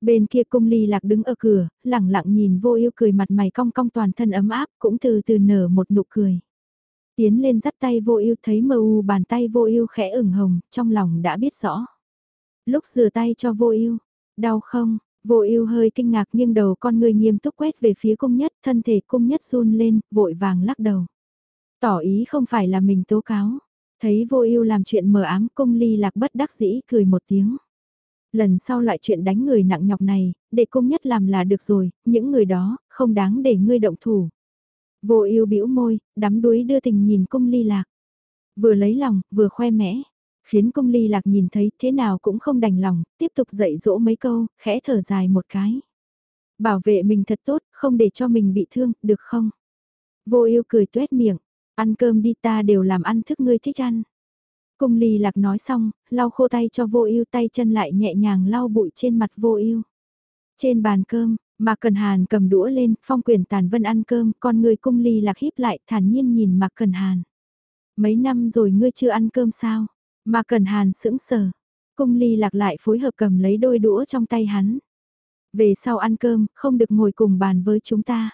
Bên kia cung ly lạc đứng ở cửa, lẳng lặng nhìn vô ưu cười mặt mày cong cong toàn thân ấm áp, cũng từ từ nở một nụ cười. Tiến lên dắt tay vô ưu thấy mờ u bàn tay vô ưu khẽ ửng hồng, trong lòng đã biết rõ. Lúc rửa tay cho vô ưu, đau không? Vô ưu hơi kinh ngạc nghiêng đầu con người nghiêm túc quét về phía cung nhất, thân thể cung nhất run lên, vội vàng lắc đầu. Tỏ ý không phải là mình tố cáo. Thấy vô ưu làm chuyện mờ ám cung ly lạc bất đắc dĩ cười một tiếng. Lần sau loại chuyện đánh người nặng nhọc này, để cung nhất làm là được rồi, những người đó, không đáng để ngươi động thủ. Vô ưu bĩu môi, đắm đuối đưa tình nhìn cung ly lạc. Vừa lấy lòng, vừa khoe mẽ. Khiến cung ly lạc nhìn thấy thế nào cũng không đành lòng, tiếp tục dạy dỗ mấy câu, khẽ thở dài một cái. Bảo vệ mình thật tốt, không để cho mình bị thương, được không? Vô ưu cười tuét miệng, ăn cơm đi ta đều làm ăn thức ngươi thích ăn. Cung ly lạc nói xong, lau khô tay cho vô ưu tay chân lại nhẹ nhàng lau bụi trên mặt vô ưu. Trên bàn cơm, Mạc Cần Hàn cầm đũa lên, phong quyền tàn vân ăn cơm, con người cung ly lạc híp lại thản nhiên nhìn Mạc Cần Hàn. Mấy năm rồi ngươi chưa ăn cơm sao? Mạc Cần Hàn sững sờ. Cung ly lạc lại phối hợp cầm lấy đôi đũa trong tay hắn. Về sau ăn cơm, không được ngồi cùng bàn với chúng ta.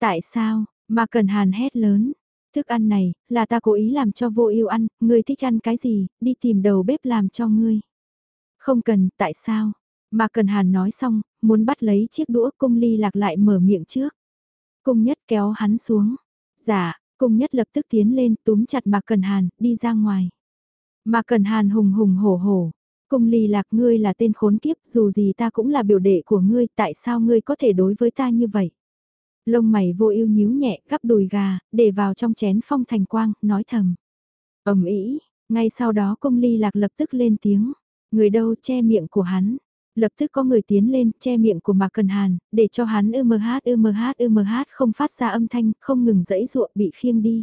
Tại sao? Mạc Cần Hàn hét lớn. Thức ăn này, là ta cố ý làm cho vô yêu ăn, ngươi thích ăn cái gì, đi tìm đầu bếp làm cho ngươi. Không cần, tại sao? Mà Cần Hàn nói xong, muốn bắt lấy chiếc đũa cung ly lạc lại mở miệng trước. Cung nhất kéo hắn xuống. Dạ, cung nhất lập tức tiến lên túm chặt Mạc Cần Hàn, đi ra ngoài. Mạc Cần Hàn hùng hùng hổ hổ. Cung ly lạc ngươi là tên khốn kiếp, dù gì ta cũng là biểu đệ của ngươi, tại sao ngươi có thể đối với ta như vậy? Lông mày vô ưu nhíu nhẹ, gắp đùi gà, để vào trong chén phong thành quang, nói thầm. ầm ĩ ngay sau đó cung ly lạc lập tức lên tiếng. Người đâu che miệng của hắn. Lập tức có người tiến lên, che miệng của Mạc Cần Hàn, để cho hắn ưm hát ưm hát ưm hát không phát ra âm thanh, không ngừng dẫy ruộng bị khiêng đi.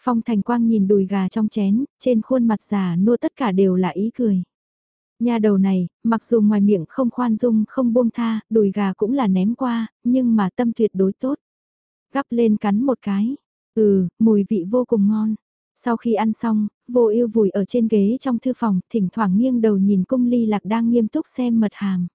Phong Thành Quang nhìn đùi gà trong chén, trên khuôn mặt già nua tất cả đều là ý cười. Nhà đầu này, mặc dù ngoài miệng không khoan dung không buông tha, đùi gà cũng là ném qua, nhưng mà tâm tuyệt đối tốt. Gắp lên cắn một cái. Ừ, mùi vị vô cùng ngon. Sau khi ăn xong, vô ưu vùi ở trên ghế trong thư phòng, thỉnh thoảng nghiêng đầu nhìn cung ly lạc đang nghiêm túc xem mật hàm.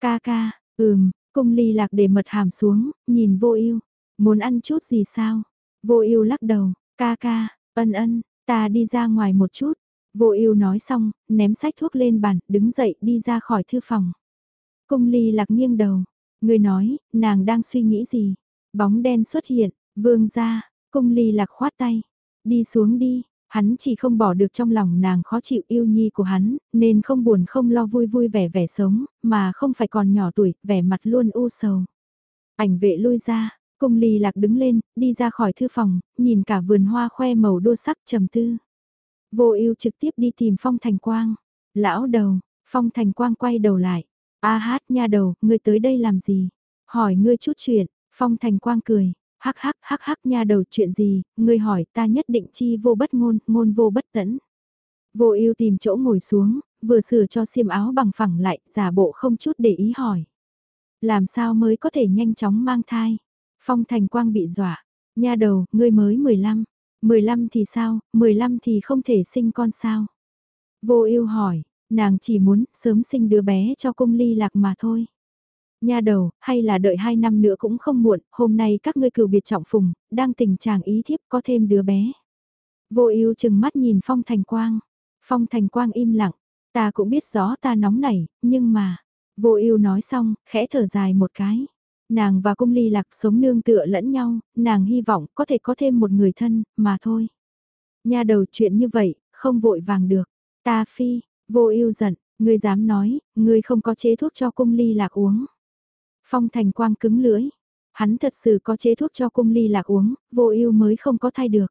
Ca ca, ừm, cung ly lạc để mật hàm xuống, nhìn vô ưu, Muốn ăn chút gì sao? Vô ưu lắc đầu, ca ca, ân ân, ta đi ra ngoài một chút. Vô ưu nói xong, ném sách thuốc lên bàn, đứng dậy đi ra khỏi thư phòng. Cung ly lạc nghiêng đầu, người nói, nàng đang suy nghĩ gì? Bóng đen xuất hiện, vương ra, cung ly lạc khoát tay, Đi xuống đi, hắn chỉ không bỏ được trong lòng nàng khó chịu yêu nhi của hắn, nên không buồn không lo vui vui vẻ vẻ sống, mà không phải còn nhỏ tuổi, vẻ mặt luôn u sầu. Ảnh vệ lui ra, cung ly lạc đứng lên, đi ra khỏi thư phòng, nhìn cả vườn hoa khoe màu đua sắc trầm tư. Vô ưu trực tiếp đi tìm Phong Thành Quang. Lão đầu, Phong Thành Quang quay đầu lại. A hát nha đầu, ngươi tới đây làm gì? Hỏi ngươi chút chuyện, Phong Thành Quang cười, hắc hắc hắc hắc nha đầu chuyện gì, ngươi hỏi ta nhất định chi vô bất ngôn, ngôn vô bất tẫn. Vô ưu tìm chỗ ngồi xuống, vừa sửa cho xiêm áo bằng phẳng lại, giả bộ không chút để ý hỏi. Làm sao mới có thể nhanh chóng mang thai? Phong Thành Quang bị dọa. Nha đầu, ngươi mới 15. 15 thì sao, 15 thì không thể sinh con sao? Vô ưu hỏi, nàng chỉ muốn sớm sinh đứa bé cho cung ly lạc mà thôi. Nha đầu, hay là đợi hai năm nữa cũng không muộn, hôm nay các ngươi cửu biệt trọng phùng, đang tình trạng ý thiếp có thêm đứa bé. Vô ưu chừng mắt nhìn Phong Thành Quang. Phong Thành Quang im lặng, ta cũng biết rõ ta nóng nảy, nhưng mà... Vô ưu nói xong, khẽ thở dài một cái. Nàng và cung ly lạc sống nương tựa lẫn nhau, nàng hy vọng có thể có thêm một người thân, mà thôi. Nha đầu chuyện như vậy, không vội vàng được. Ta phi, Vô ưu giận, ngươi dám nói, ngươi không có chế thuốc cho cung ly lạc uống. Phong thành quang cứng lưỡi, hắn thật sự có chế thuốc cho cung ly lạc uống, vô ưu mới không có thay được.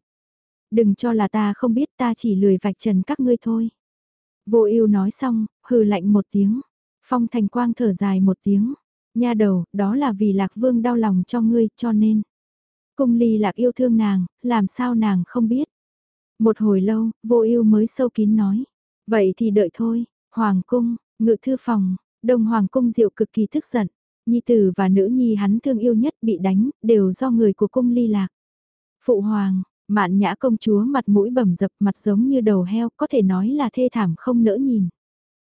Đừng cho là ta không biết ta chỉ lười vạch trần các ngươi thôi. Vô ưu nói xong, hừ lạnh một tiếng. Phong thành quang thở dài một tiếng. Nha đầu, đó là vì lạc vương đau lòng cho ngươi, cho nên. Cung ly lạc yêu thương nàng, làm sao nàng không biết. Một hồi lâu, vô ưu mới sâu kín nói. Vậy thì đợi thôi, Hoàng cung, ngự thư phòng, đông Hoàng cung diệu cực kỳ tức giận. Nhi tử và nữ nhi hắn thương yêu nhất bị đánh, đều do người của cung ly lạc. Phụ Hoàng, mạn nhã công chúa mặt mũi bầm dập mặt giống như đầu heo, có thể nói là thê thảm không nỡ nhìn.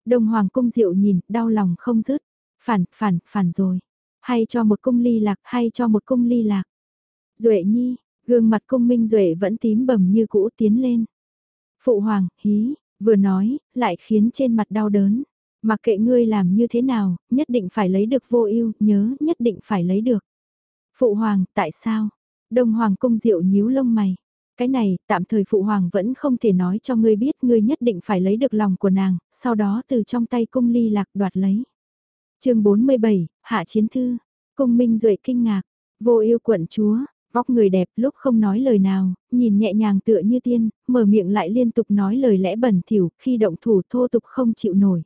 Đông Hoàng cung diệu nhìn, đau lòng không dứt. Phản, phản, phản rồi. Hay cho một cung ly lạc, hay cho một cung ly lạc. Duệ nhi, gương mặt cung minh duệ vẫn tím bầm như cũ tiến lên. Phụ hoàng, hí, vừa nói, lại khiến trên mặt đau đớn. Mặc kệ ngươi làm như thế nào, nhất định phải lấy được vô ưu, nhớ nhất định phải lấy được. Phụ hoàng, tại sao? Đông hoàng cung diệu nhíu lông mày. Cái này, tạm thời phụ hoàng vẫn không thể nói cho ngươi biết ngươi nhất định phải lấy được lòng của nàng, sau đó từ trong tay cung ly lạc đoạt lấy. chương 47, Hạ Chiến Thư, cung minh duệ kinh ngạc, vô yêu quận chúa, vóc người đẹp lúc không nói lời nào, nhìn nhẹ nhàng tựa như tiên, mở miệng lại liên tục nói lời lẽ bẩn thỉu khi động thủ thô tục không chịu nổi.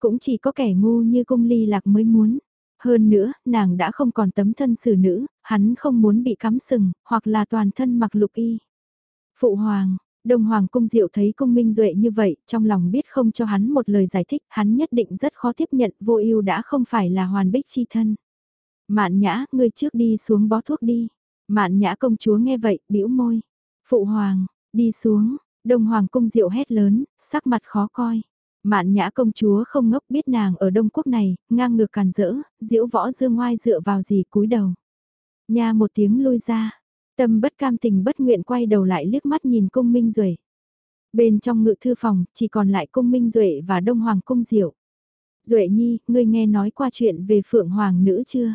Cũng chỉ có kẻ ngu như cung ly lạc mới muốn. Hơn nữa, nàng đã không còn tấm thân xử nữ, hắn không muốn bị cắm sừng, hoặc là toàn thân mặc lục y. Phụ hoàng, Đông Hoàng Cung Diệu thấy cung minh duệ như vậy, trong lòng biết không cho hắn một lời giải thích, hắn nhất định rất khó tiếp nhận vô ưu đã không phải là hoàn bích chi thân. Mạn nhã, ngươi trước đi xuống bó thuốc đi. Mạn nhã công chúa nghe vậy, bĩu môi. Phụ hoàng, đi xuống, Đông Hoàng Cung Diệu hét lớn, sắc mặt khó coi. Mạn nhã công chúa không ngốc biết nàng ở Đông Quốc này, ngang ngược càn rỡ, diễu võ dương ngoai dựa vào gì cúi đầu. Nha một tiếng lui ra, tâm bất cam tình bất nguyện quay đầu lại liếc mắt nhìn cung minh duệ Bên trong ngự thư phòng, chỉ còn lại cung minh duệ và đông hoàng cung diệu. Duệ nhi, ngươi nghe nói qua chuyện về phượng hoàng nữ chưa?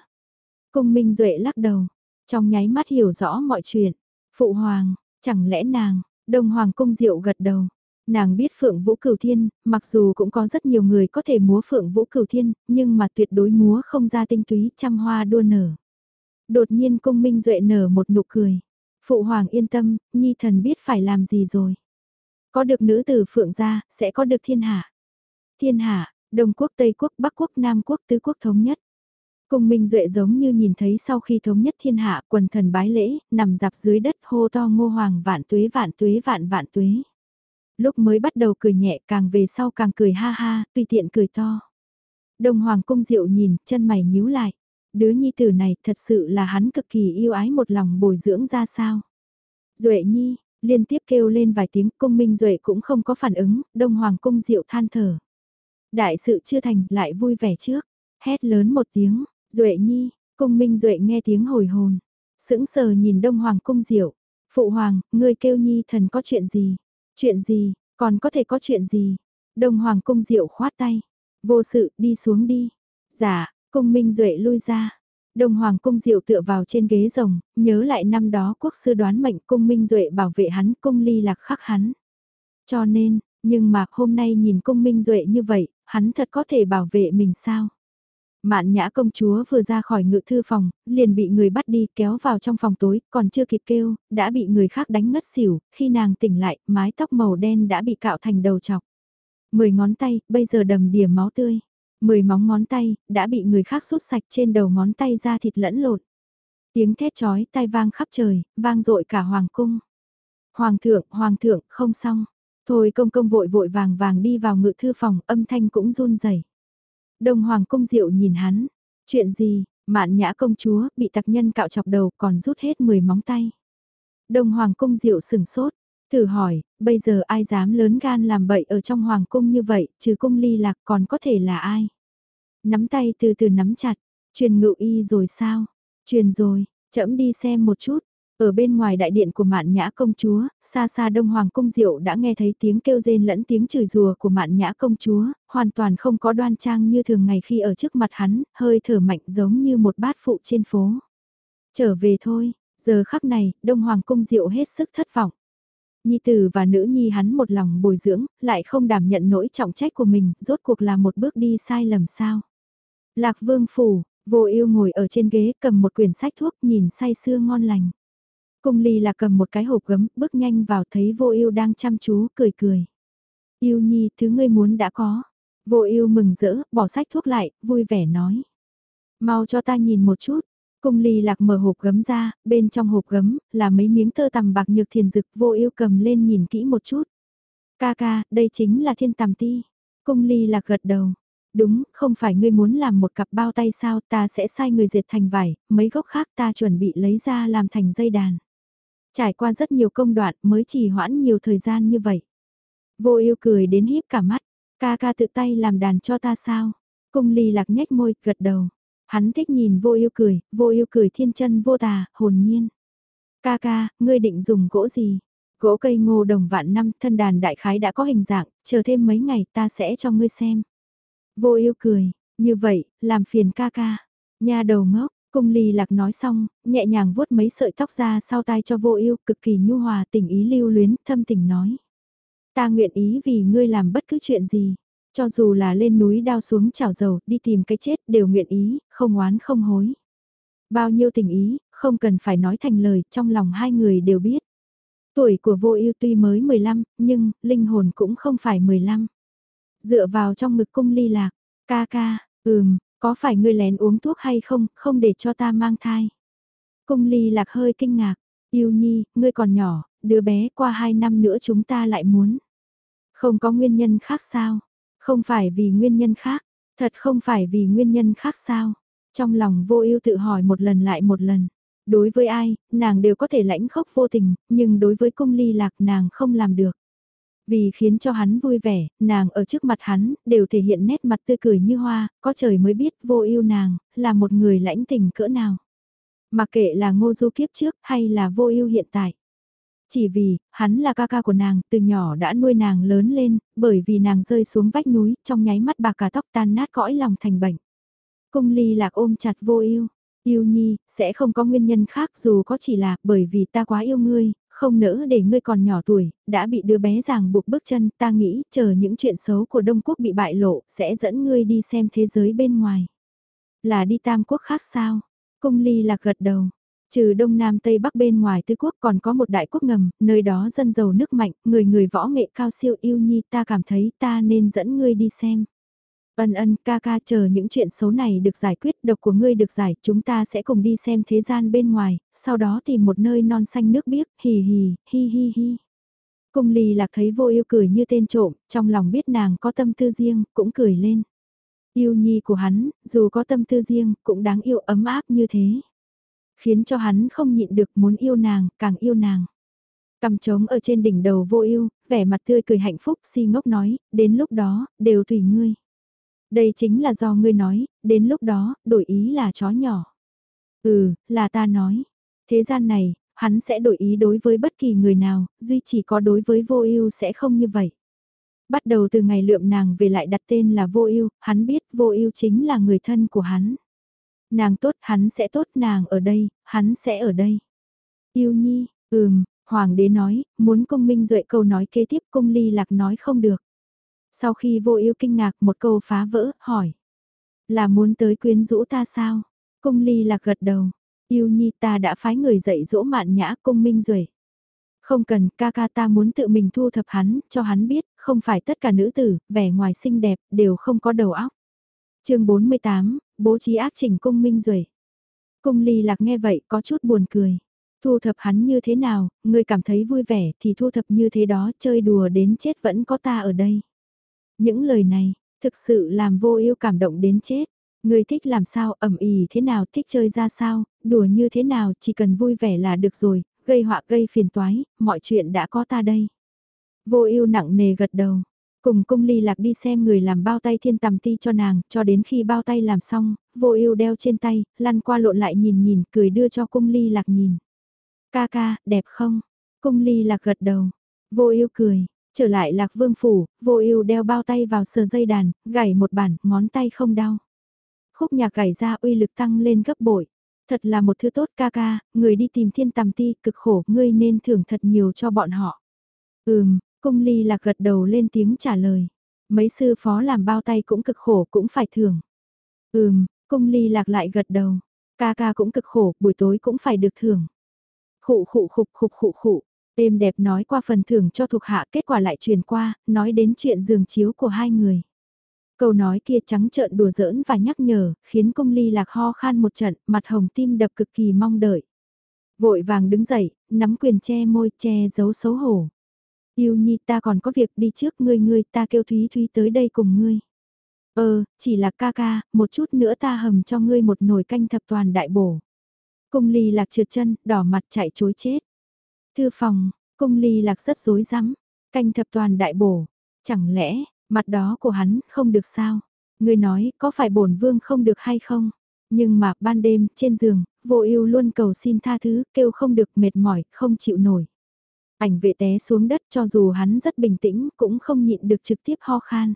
Cung minh duệ lắc đầu, trong nháy mắt hiểu rõ mọi chuyện. Phụ hoàng, chẳng lẽ nàng, đông hoàng cung diệu gật đầu. Nàng biết Phượng Vũ Cửu Thiên, mặc dù cũng có rất nhiều người có thể múa Phượng Vũ Cửu Thiên, nhưng mà tuyệt đối múa không ra tinh túy trăm hoa đua nở. Đột nhiên cung minh duệ nở một nụ cười. Phụ hoàng yên tâm, nhi thần biết phải làm gì rồi. Có được nữ tử Phượng gia, sẽ có được thiên hạ. Thiên hạ, Đông quốc Tây quốc Bắc quốc Nam quốc Tứ quốc thống nhất. Cung Minh Duệ giống như nhìn thấy sau khi thống nhất thiên hạ quần thần bái lễ, nằm dạp dưới đất hô to ngô hoàng vạn tuế vạn tuế vạn vạn tuế. Lúc mới bắt đầu cười nhẹ càng về sau càng cười ha ha, tùy tiện cười to. Đông Hoàng cung diệu nhìn, chân mày nhíu lại. Đứa nhi tử này thật sự là hắn cực kỳ yêu ái một lòng bồi dưỡng ra sao. Duệ nhi, liên tiếp kêu lên vài tiếng cung minh Duệ cũng không có phản ứng, Đông Hoàng cung diệu than thở. Đại sự chưa thành lại vui vẻ trước, hét lớn một tiếng, Duệ nhi, cung minh Duệ nghe tiếng hồi hồn, sững sờ nhìn Đông Hoàng cung diệu. Phụ hoàng, ngươi kêu nhi thần có chuyện gì? Chuyện gì, còn có thể có chuyện gì? Đông Hoàng cung diệu khoát tay. Vô sự, đi xuống đi. Dạ, cung minh duệ lui ra. Đông Hoàng cung diệu tựa vào trên ghế rồng, nhớ lại năm đó quốc sư đoán mệnh cung minh duệ bảo vệ hắn, cung ly lạc khắc hắn. Cho nên, nhưng mà hôm nay nhìn cung minh duệ như vậy, hắn thật có thể bảo vệ mình sao? Mạn nhã công chúa vừa ra khỏi ngự thư phòng, liền bị người bắt đi kéo vào trong phòng tối, còn chưa kịp kêu, đã bị người khác đánh ngất xỉu, khi nàng tỉnh lại, mái tóc màu đen đã bị cạo thành đầu chọc. Mười ngón tay, bây giờ đầm đìa máu tươi. Mười móng ngón tay, đã bị người khác rút sạch trên đầu ngón tay ra thịt lẫn lộn. Tiếng thét chói tai vang khắp trời, vang dội cả hoàng cung. Hoàng thượng, hoàng thượng, không xong. Thôi công công vội vội vàng vàng đi vào ngự thư phòng, âm thanh cũng run rẩy. Đông Hoàng Cung Diệu nhìn hắn. Chuyện gì, mạn nhã công chúa bị tặc nhân cạo chọc đầu còn rút hết 10 móng tay. Đông Hoàng Cung Diệu sừng sốt. Thử hỏi, bây giờ ai dám lớn gan làm bậy ở trong Hoàng Cung như vậy, trừ cung ly lạc còn có thể là ai? Nắm tay từ từ nắm chặt, truyền ngự y rồi sao? Truyền rồi, chậm đi xem một chút, ở bên ngoài đại điện của mạn nhã công chúa, xa xa đông hoàng cung diệu đã nghe thấy tiếng kêu rên lẫn tiếng chửi rùa của mạn nhã công chúa, hoàn toàn không có đoan trang như thường ngày khi ở trước mặt hắn, hơi thở mạnh giống như một bát phụ trên phố. Trở về thôi, giờ khắc này, đông hoàng cung diệu hết sức thất vọng. Nhi tử và nữ nhi hắn một lòng bồi dưỡng, lại không đảm nhận nỗi trọng trách của mình, rốt cuộc là một bước đi sai lầm sao. Lạc vương phủ, vô ưu ngồi ở trên ghế cầm một quyển sách thuốc nhìn say sưa ngon lành. Cung ly là cầm một cái hộp gấm, bước nhanh vào thấy vô ưu đang chăm chú, cười cười. Yêu nhi, thứ ngươi muốn đã có. Vô ưu mừng rỡ, bỏ sách thuốc lại, vui vẻ nói. Mau cho ta nhìn một chút. Cung ly lạc mở hộp gấm ra, bên trong hộp gấm, là mấy miếng tơ tằm bạc nhược thiền dực vô ưu cầm lên nhìn kỹ một chút. Ca ca, đây chính là thiên tằm ti. Cung ly lạc gật đầu. Đúng, không phải ngươi muốn làm một cặp bao tay sao ta sẽ sai người dệt thành vải, mấy gốc khác ta chuẩn bị lấy ra làm thành dây đàn. Trải qua rất nhiều công đoạn mới chỉ hoãn nhiều thời gian như vậy. Vô yêu cười đến híp cả mắt, ca ca tự tay làm đàn cho ta sao? Cung ly lạc nhếch môi, gật đầu. Hắn thích nhìn vô yêu cười, vô yêu cười thiên chân vô tà, hồn nhiên. Ca ca, ngươi định dùng gỗ gì? Gỗ cây ngô đồng vạn năm, thân đàn đại khái đã có hình dạng, chờ thêm mấy ngày ta sẽ cho ngươi xem. Vô yêu cười, như vậy, làm phiền ca ca. Nha đầu ngốc, cung ly lạc nói xong, nhẹ nhàng vuốt mấy sợi tóc ra sau tai cho vô yêu, cực kỳ nhu hòa tình ý lưu luyến, thâm tình nói. Ta nguyện ý vì ngươi làm bất cứ chuyện gì. Cho dù là lên núi đao xuống chảo dầu, đi tìm cái chết đều nguyện ý, không oán không hối. Bao nhiêu tình ý, không cần phải nói thành lời, trong lòng hai người đều biết. Tuổi của vô ưu tuy mới 15, nhưng linh hồn cũng không phải 15. Dựa vào trong ngực cung ly lạc, ca ca, ừm, có phải ngươi lén uống thuốc hay không, không để cho ta mang thai. Cung ly lạc hơi kinh ngạc, yêu nhi, ngươi còn nhỏ, đứa bé qua 2 năm nữa chúng ta lại muốn. Không có nguyên nhân khác sao? Không phải vì nguyên nhân khác, thật không phải vì nguyên nhân khác sao? Trong lòng vô ưu tự hỏi một lần lại một lần. Đối với ai, nàng đều có thể lãnh khốc vô tình, nhưng đối với cung ly lạc nàng không làm được. Vì khiến cho hắn vui vẻ, nàng ở trước mặt hắn, đều thể hiện nét mặt tươi cười như hoa, có trời mới biết vô ưu nàng, là một người lãnh tình cỡ nào. Mặc kệ là ngô du kiếp trước hay là vô ưu hiện tại. Chỉ vì, hắn là ca ca của nàng, từ nhỏ đã nuôi nàng lớn lên, bởi vì nàng rơi xuống vách núi, trong nháy mắt bà cả tóc tan nát cõi lòng thành bệnh. Cung ly lạc ôm chặt vô ưu yêu nhi, sẽ không có nguyên nhân khác dù có chỉ là bởi vì ta quá yêu ngươi, không nỡ để ngươi còn nhỏ tuổi, đã bị đứa bé ràng buộc bước chân, ta nghĩ chờ những chuyện xấu của Đông Quốc bị bại lộ, sẽ dẫn ngươi đi xem thế giới bên ngoài. Là đi Tam Quốc khác sao? Cung ly lạc gật đầu, Trừ Đông Nam Tây Bắc bên ngoài tư quốc còn có một đại quốc ngầm, nơi đó dân giàu nước mạnh, người người võ nghệ cao siêu yêu nhi ta cảm thấy ta nên dẫn ngươi đi xem. Ân ân ca ca chờ những chuyện xấu này được giải quyết độc của ngươi được giải chúng ta sẽ cùng đi xem thế gian bên ngoài, sau đó tìm một nơi non xanh nước biếc, hì hì, hi hi hi. Cung lì lạc thấy vô yêu cười như tên trộm, trong lòng biết nàng có tâm tư riêng, cũng cười lên. Yêu nhi của hắn, dù có tâm tư riêng, cũng đáng yêu ấm áp như thế khiến cho hắn không nhịn được muốn yêu nàng, càng yêu nàng. Cầm trống ở trên đỉnh đầu vô ưu, vẻ mặt tươi cười hạnh phúc si ngốc nói, đến lúc đó, đều tùy ngươi. Đây chính là do ngươi nói, đến lúc đó, đổi ý là chó nhỏ. Ừ, là ta nói. Thế gian này, hắn sẽ đổi ý đối với bất kỳ người nào, duy chỉ có đối với vô ưu sẽ không như vậy. Bắt đầu từ ngày lượm nàng về lại đặt tên là vô ưu, hắn biết vô ưu chính là người thân của hắn. Nàng tốt, hắn sẽ tốt, nàng ở đây, hắn sẽ ở đây. Yêu nhi, ừm, hoàng đế nói, muốn công minh duệ câu nói kế tiếp cung ly lạc nói không được. Sau khi vô ưu kinh ngạc một câu phá vỡ, hỏi. Là muốn tới quyến rũ ta sao? Cung ly lạc gật đầu. Yêu nhi ta đã phái người dạy dỗ mạn nhã cung minh rồi. Không cần ca ca ta muốn tự mình thu thập hắn, cho hắn biết, không phải tất cả nữ tử, vẻ ngoài xinh đẹp, đều không có đầu óc chương 48, bố trí ác trình cung minh rồi. Cung ly lạc nghe vậy có chút buồn cười. Thu thập hắn như thế nào, người cảm thấy vui vẻ thì thu thập như thế đó chơi đùa đến chết vẫn có ta ở đây. Những lời này, thực sự làm vô yêu cảm động đến chết. Người thích làm sao, ẩm ỉ thế nào, thích chơi ra sao, đùa như thế nào, chỉ cần vui vẻ là được rồi, gây họa gây phiền toái, mọi chuyện đã có ta đây. Vô yêu nặng nề gật đầu, Cùng cung ly lạc đi xem người làm bao tay thiên tầm ti cho nàng, cho đến khi bao tay làm xong, vô ưu đeo trên tay, lăn qua lộn lại nhìn nhìn, cười đưa cho cung ly lạc nhìn. Ca ca, đẹp không? Cung ly lạc gật đầu. Vô ưu cười, trở lại lạc vương phủ, vô ưu đeo bao tay vào sờ dây đàn, gảy một bản, ngón tay không đau. Khúc nhạc gảy ra uy lực tăng lên gấp bội. Thật là một thứ tốt ca ca, người đi tìm thiên tầm ti cực khổ, ngươi nên thưởng thật nhiều cho bọn họ. Ừm, cung ly lạc gật đầu lên tiếng trả lời. Mấy sư phó làm bao tay cũng cực khổ cũng phải thưởng. Ừm, cung ly lạc lại gật đầu. Ca ca cũng cực khổ, buổi tối cũng phải được thưởng. Khụ khụ khục khục khụ khụ. Êm đẹp nói qua phần thưởng cho thuộc hạ kết quả lại truyền qua, nói đến chuyện giường chiếu của hai người. Câu nói kia trắng trợn đùa giỡn và nhắc nhở, khiến cung ly lạc ho khan một trận, mặt hồng tim đập cực kỳ mong đợi. Vội vàng đứng dậy, nắm quyền che môi che giấu xấu hổ. Yêu nhi ta còn có việc đi trước ngươi ngươi ta kêu Thúy Thúy tới đây cùng ngươi. Ờ, chỉ là ca ca, một chút nữa ta hầm cho ngươi một nồi canh thập toàn đại bổ. Cung ly lạc trượt chân, đỏ mặt chạy chối chết. Thư phòng, cung ly lạc rất rối rắm, canh thập toàn đại bổ. Chẳng lẽ, mặt đó của hắn không được sao? người nói có phải bổn vương không được hay không? Nhưng mà ban đêm trên giường, vô ưu luôn cầu xin tha thứ, kêu không được mệt mỏi, không chịu nổi. Ảnh vệ té xuống đất cho dù hắn rất bình tĩnh cũng không nhịn được trực tiếp ho khan.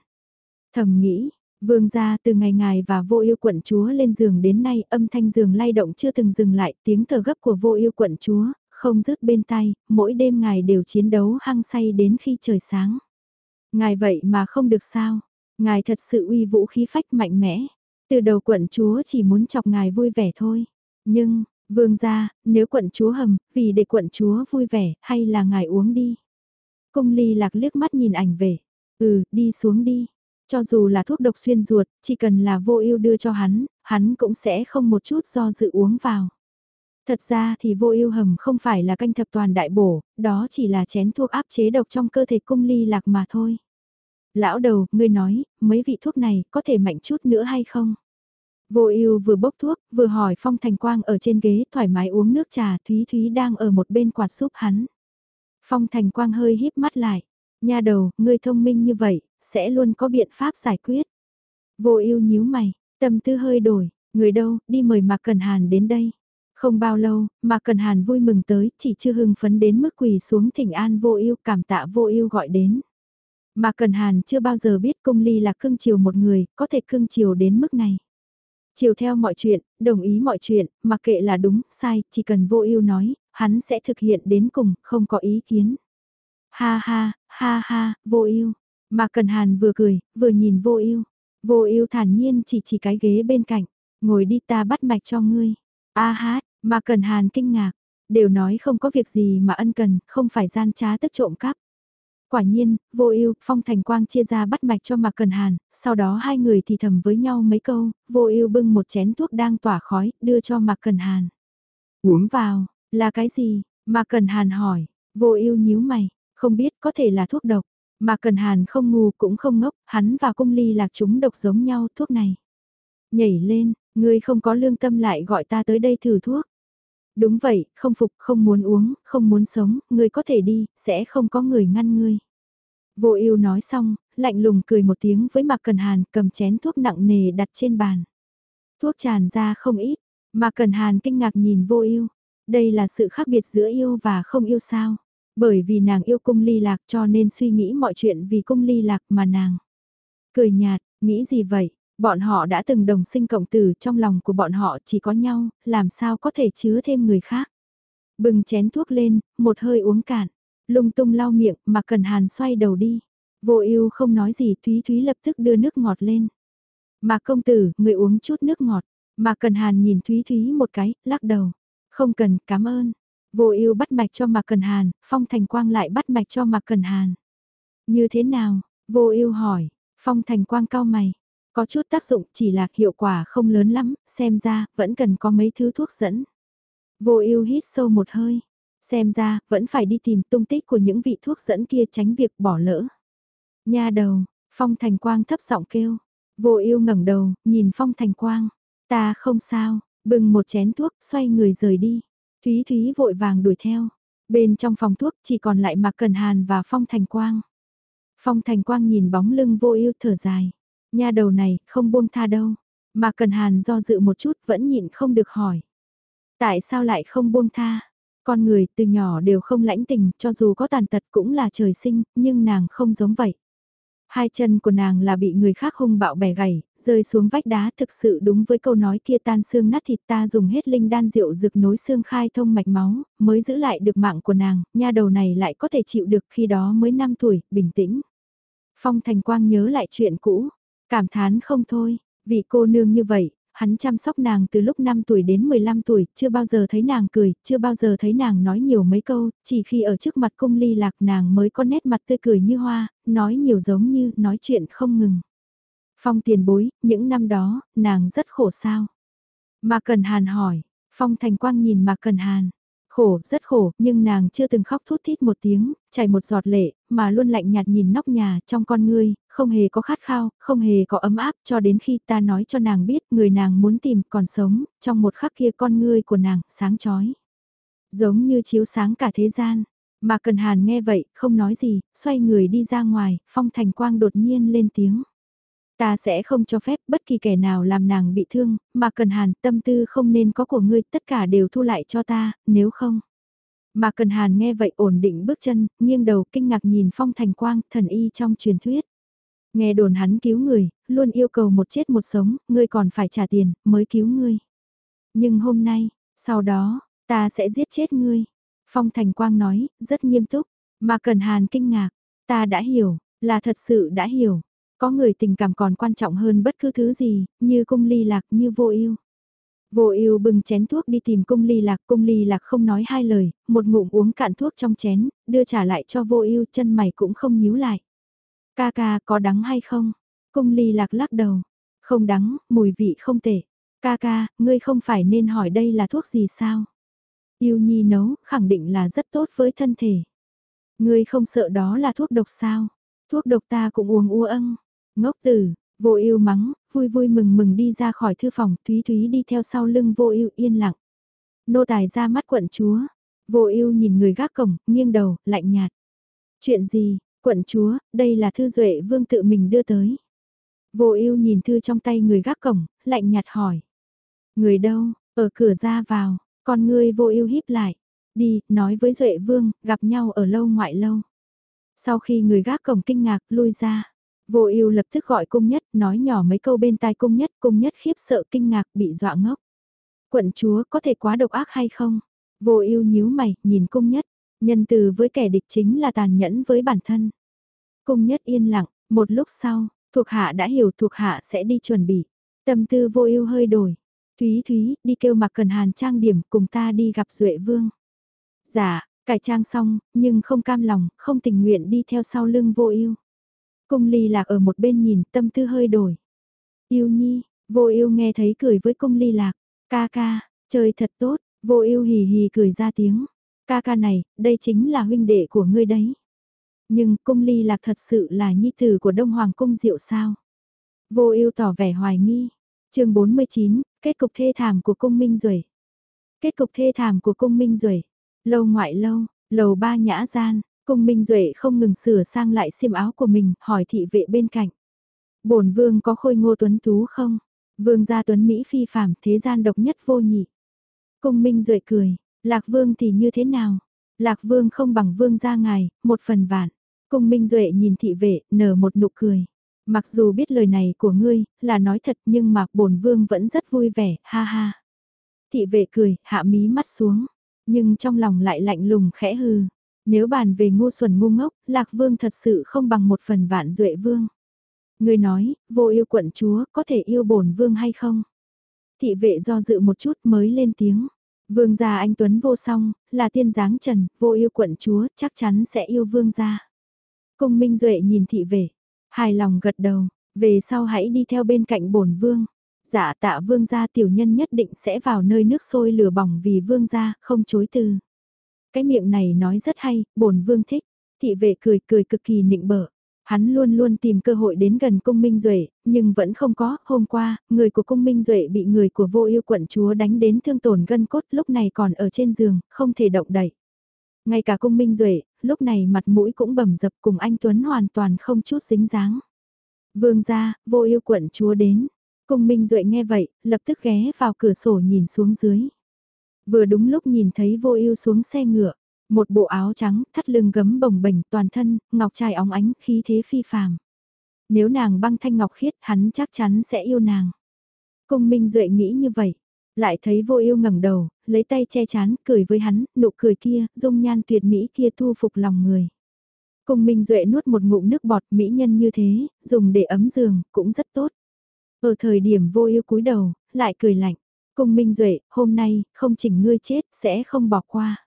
Thầm nghĩ, vương gia từ ngày ngài và vô yêu quận chúa lên giường đến nay âm thanh giường lay động chưa từng dừng lại tiếng thở gấp của vô yêu quận chúa, không dứt bên tay, mỗi đêm ngài đều chiến đấu hăng say đến khi trời sáng. Ngài vậy mà không được sao, ngài thật sự uy vũ khí phách mạnh mẽ, từ đầu quận chúa chỉ muốn chọc ngài vui vẻ thôi, nhưng, Vương gia, nếu quận chúa hầm, vì để quận chúa vui vẻ, hay là ngài uống đi. Cung ly lạc liếc mắt nhìn ảnh về. Ừ, đi xuống đi. Cho dù là thuốc độc xuyên ruột, chỉ cần là vô ưu đưa cho hắn, hắn cũng sẽ không một chút do dự uống vào. Thật ra thì vô ưu hầm không phải là canh thập toàn đại bổ, đó chỉ là chén thuốc áp chế độc trong cơ thể cung ly lạc mà thôi. Lão đầu, ngươi nói, mấy vị thuốc này có thể mạnh chút nữa hay không? Vô ưu vừa bốc thuốc, vừa hỏi Phong Thành Quang ở trên ghế thoải mái uống nước trà Thúy Thúy đang ở một bên quạt giúp hắn. Phong Thành Quang hơi híp mắt lại. Nha đầu, ngươi thông minh như vậy, sẽ luôn có biện pháp giải quyết. Vô ưu nhíu mày, tâm tư hơi đổi, người đâu, đi mời Mạc Cần Hàn đến đây. Không bao lâu, mà Cần Hàn vui mừng tới, chỉ chưa hưng phấn đến mức quỳ xuống thỉnh an vô ưu cảm tạ vô ưu gọi đến. mà Cần Hàn chưa bao giờ biết cung ly là cưng chiều một người, có thể cưng chiều đến mức này. Chiều theo mọi chuyện, đồng ý mọi chuyện, mà kệ là đúng, sai, chỉ cần vô ưu nói, hắn sẽ thực hiện đến cùng, không có ý kiến. Ha ha, ha ha, vô ưu. Mà Cần Hàn vừa cười, vừa nhìn vô ưu. Vô ưu thản nhiên chỉ chỉ cái ghế bên cạnh, ngồi đi ta bắt mạch cho ngươi. A hát, mà Cần Hàn kinh ngạc, đều nói không có việc gì mà ân cần, không phải gian trá tức trộm cắp. Quả nhiên, vô ưu Phong Thành Quang chia ra bắt mạch cho Mạc Cần Hàn, sau đó hai người thì thầm với nhau mấy câu, vô ưu bưng một chén thuốc đang tỏa khói, đưa cho Mạc Cần Hàn. Uống vào, là cái gì? Mạc Cần Hàn hỏi, vô ưu nhíu mày, không biết có thể là thuốc độc. Mạc Cần Hàn không ngu cũng không ngốc, hắn và cung ly lạc chúng độc giống nhau thuốc này. Nhảy lên, ngươi không có lương tâm lại gọi ta tới đây thử thuốc. Đúng vậy, không phục, không muốn uống, không muốn sống, ngươi có thể đi, sẽ không có người ngăn ngươi. Vô ưu nói xong, lạnh lùng cười một tiếng với Mạc Cần Hàn cầm chén thuốc nặng nề đặt trên bàn. Thuốc tràn ra không ít, Mạc Cần Hàn kinh ngạc nhìn vô ưu. Đây là sự khác biệt giữa yêu và không yêu sao. Bởi vì nàng yêu cung ly lạc cho nên suy nghĩ mọi chuyện vì cung ly lạc mà nàng. Cười nhạt, nghĩ gì vậy, Bọn họ đã từng đồng sinh cộng tử trong lòng của bọn họ chỉ có nhau, làm sao có thể chứa thêm người khác. Bừng chén thuốc lên, một hơi uống cạn, lung tung lau miệng mà cần hàn xoay đầu đi. Vô ưu không nói gì Thúy Thúy lập tức đưa nước ngọt lên. Mà công tử, người uống chút nước ngọt. Mà cần hàn nhìn Thúy Thúy một cái, lắc đầu. Không cần, cảm ơn. Vô ưu bắt mạch cho Mạc Cần Hàn, Phong Thành Quang lại bắt mạch cho Mạc Cần Hàn. Như thế nào? Vô ưu hỏi, Phong Thành Quang cao mày, có chút tác dụng chỉ là hiệu quả không lớn lắm, xem ra vẫn cần có mấy thứ thuốc dẫn. Vô ưu hít sâu một hơi, xem ra vẫn phải đi tìm tung tích của những vị thuốc dẫn kia tránh việc bỏ lỡ. Nha đầu, Phong Thành Quang thấp giọng kêu. Vô ưu ngẩng đầu, nhìn Phong Thành Quang. Ta không sao, bưng một chén thuốc, xoay người rời đi. Thúy Thúy vội vàng đuổi theo. Bên trong phòng thuốc chỉ còn lại Mạc Cần Hàn và Phong Thành Quang. Phong Thành Quang nhìn bóng lưng vô ưu thở dài. Nha đầu này, không buông tha đâu. Mà Cần Hàn do dự một chút vẫn nhịn không được hỏi. Tại sao lại không buông tha? Con người từ nhỏ đều không lãnh tình, cho dù có tàn tật cũng là trời sinh, nhưng nàng không giống vậy. Hai chân của nàng là bị người khác hung bạo bẻ gãy, rơi xuống vách đá thực sự đúng với câu nói kia tan xương nát thịt ta dùng hết linh đan rượu rực nối xương khai thông mạch máu, mới giữ lại được mạng của nàng, nha đầu này lại có thể chịu được khi đó mới 5 tuổi, bình tĩnh. Phong Thành Quang nhớ lại chuyện cũ, cảm thán không thôi, vị cô nương như vậy, hắn chăm sóc nàng từ lúc 5 tuổi đến 15 tuổi, chưa bao giờ thấy nàng cười, chưa bao giờ thấy nàng nói nhiều mấy câu, chỉ khi ở trước mặt cung ly lạc nàng mới có nét mặt tươi cười như hoa, nói nhiều giống như nói chuyện không ngừng. Phong tiền bối, những năm đó, nàng rất khổ sao. Mà Cần Hàn hỏi, Phong Thành Quang nhìn Mà Cần Hàn, khổ, rất khổ, nhưng nàng chưa từng khóc thút thít một tiếng, chảy một giọt lệ, mà luôn lạnh nhạt nhìn nóc nhà trong con ngươi, không hề có khát khao, không hề có ấm áp cho đến khi ta nói cho nàng biết người nàng muốn tìm còn sống, trong một khắc kia con ngươi của nàng sáng chói Giống như chiếu sáng cả thế gian. Mà Cần Hàn nghe vậy, không nói gì, xoay người đi ra ngoài, Phong Thành Quang đột nhiên lên tiếng. Ta sẽ không cho phép bất kỳ kẻ nào làm nàng bị thương, mà cần hàn tâm tư không nên có của ngươi, tất cả đều thu lại cho ta, nếu không. Mà cần hàn nghe vậy ổn định bước chân, nghiêng đầu kinh ngạc nhìn phong thành quang, thần y trong truyền thuyết. Nghe đồn hắn cứu người, luôn yêu cầu một chết một sống, ngươi còn phải trả tiền, mới cứu ngươi. Nhưng hôm nay, sau đó, ta sẽ giết chết ngươi. Phong Thành Quang nói, rất nghiêm túc, mà Cần Hàn kinh ngạc, ta đã hiểu, là thật sự đã hiểu, có người tình cảm còn quan trọng hơn bất cứ thứ gì, như cung ly lạc như vô ưu. Vô ưu bưng chén thuốc đi tìm cung ly lạc, cung ly lạc không nói hai lời, một ngụm uống cạn thuốc trong chén, đưa trả lại cho vô ưu chân mày cũng không nhíu lại. Ca ca có đắng hay không? Cung ly lạc lắc đầu. Không đắng, mùi vị không tệ. Ca ca, ngươi không phải nên hỏi đây là thuốc gì sao? Yêu nhi nấu, khẳng định là rất tốt với thân thể. Ngươi không sợ đó là thuốc độc sao? Thuốc độc ta cũng uống ua âng. Ngốc tử, vô ưu mắng, vui vui mừng mừng đi ra khỏi thư phòng, Thúy Thúy đi theo sau lưng vô ưu yên lặng. Nô tài ra mắt quận chúa, vô ưu nhìn người gác cổng, nghiêng đầu, lạnh nhạt. Chuyện gì, quận chúa, đây là thư duệ vương tự mình đưa tới. Vô ưu nhìn thư trong tay người gác cổng, lạnh nhạt hỏi. Người đâu, ở cửa ra vào, con ngươi vô ưu híp lại. Đi, nói với duệ vương, gặp nhau ở lâu ngoại lâu. Sau khi người gác cổng kinh ngạc, lui ra. Vô ưu lập tức gọi cung nhất, nói nhỏ mấy câu bên tai cung nhất, cung nhất khiếp sợ kinh ngạc bị dọa ngốc. Quận chúa có thể quá độc ác hay không? Vô ưu nhíu mày, nhìn cung nhất, nhân từ với kẻ địch chính là tàn nhẫn với bản thân. Cung nhất yên lặng, một lúc sau, thuộc hạ đã hiểu thuộc hạ sẽ đi chuẩn bị. Tâm tư vô ưu hơi đổi. Thúy Thúy, đi kêu mặc cần hàn trang điểm cùng ta đi gặp Duệ Vương. Dạ, cải trang xong, nhưng không cam lòng, không tình nguyện đi theo sau lưng vô ưu. Cung ly lạc ở một bên nhìn tâm tư hơi đổi. Yêu nhi, vô yêu nghe thấy cười với cung ly lạc. Ca ca, chơi thật tốt, vô yêu hì hì cười ra tiếng. Ca ca này, đây chính là huynh đệ của ngươi đấy. Nhưng cung ly lạc thật sự là nhi tử của Đông Hoàng cung diệu sao? Vô yêu tỏ vẻ hoài nghi. chương 49, kết cục thê thảm của cung minh rồi. Kết cục thê thảm của cung minh rồi. Lâu ngoại lâu, lầu ba nhã gian, Cung Minh Duệ không ngừng sửa sang lại xiêm áo của mình, hỏi thị vệ bên cạnh. bổn vương có khôi ngô tuấn tú không? Vương gia tuấn Mỹ phi phàm thế gian độc nhất vô nhị. Cung Minh Duệ cười, Lạc Vương thì như thế nào? Lạc Vương không bằng Vương gia ngài, một phần vạn. Cung Minh Duệ nhìn thị vệ, nở một nụ cười. Mặc dù biết lời này của ngươi, là nói thật nhưng mà bổn Vương vẫn rất vui vẻ, ha ha. Thị vệ cười, hạ mí mắt xuống. Nhưng trong lòng lại lạnh lùng khẽ hừ. Nếu bàn về ngu xuẩn ngu ngốc, Lạc Vương thật sự không bằng một phần vạn duệ vương. Người nói, vô yêu quận chúa, có thể yêu bổn vương hay không? Thị vệ do dự một chút mới lên tiếng. Vương gia anh Tuấn vô song, là tiên giáng trần, vô yêu quận chúa, chắc chắn sẽ yêu vương gia. Cung Minh Duệ nhìn thị vệ, hài lòng gật đầu, về sau hãy đi theo bên cạnh bổn vương. Dạ tạ vương gia tiểu nhân nhất định sẽ vào nơi nước sôi lửa bỏng vì vương gia, không chối từ. Cái miệng này nói rất hay, bổn vương thích. Thị vệ cười cười cực kỳ nịnh bợ. Hắn luôn luôn tìm cơ hội đến gần cung Minh Duệ, nhưng vẫn không có. Hôm qua, người của cung Minh Duệ bị người của vô yêu quận chúa đánh đến thương tổn gân cốt lúc này còn ở trên giường, không thể động đậy. Ngay cả cung Minh Duệ, lúc này mặt mũi cũng bầm dập cùng anh Tuấn hoàn toàn không chút dính dáng. Vương ra, vô yêu quận chúa đến. Cung Minh Duệ nghe vậy, lập tức ghé vào cửa sổ nhìn xuống dưới. Vừa đúng lúc nhìn thấy vô ưu xuống xe ngựa, một bộ áo trắng, thắt lưng gấm bồng bềnh toàn thân, ngọc trai óng ánh, khí thế phi phàm. Nếu nàng băng thanh ngọc khiết hắn chắc chắn sẽ yêu nàng. Cung Minh Duệ nghĩ như vậy. Lại thấy vô ưu ngẩng đầu, lấy tay che chán, cười với hắn, nụ cười kia, dung nhan tuyệt mỹ kia thu phục lòng người. Cung Minh Duệ nuốt một ngụm nước bọt mỹ nhân như thế, dùng để ấm giường, cũng rất tốt. Ở thời điểm vô ưu cúi đầu, lại cười lạnh. Cung Minh Duệ, hôm nay, không chỉnh ngươi chết, sẽ không bỏ qua.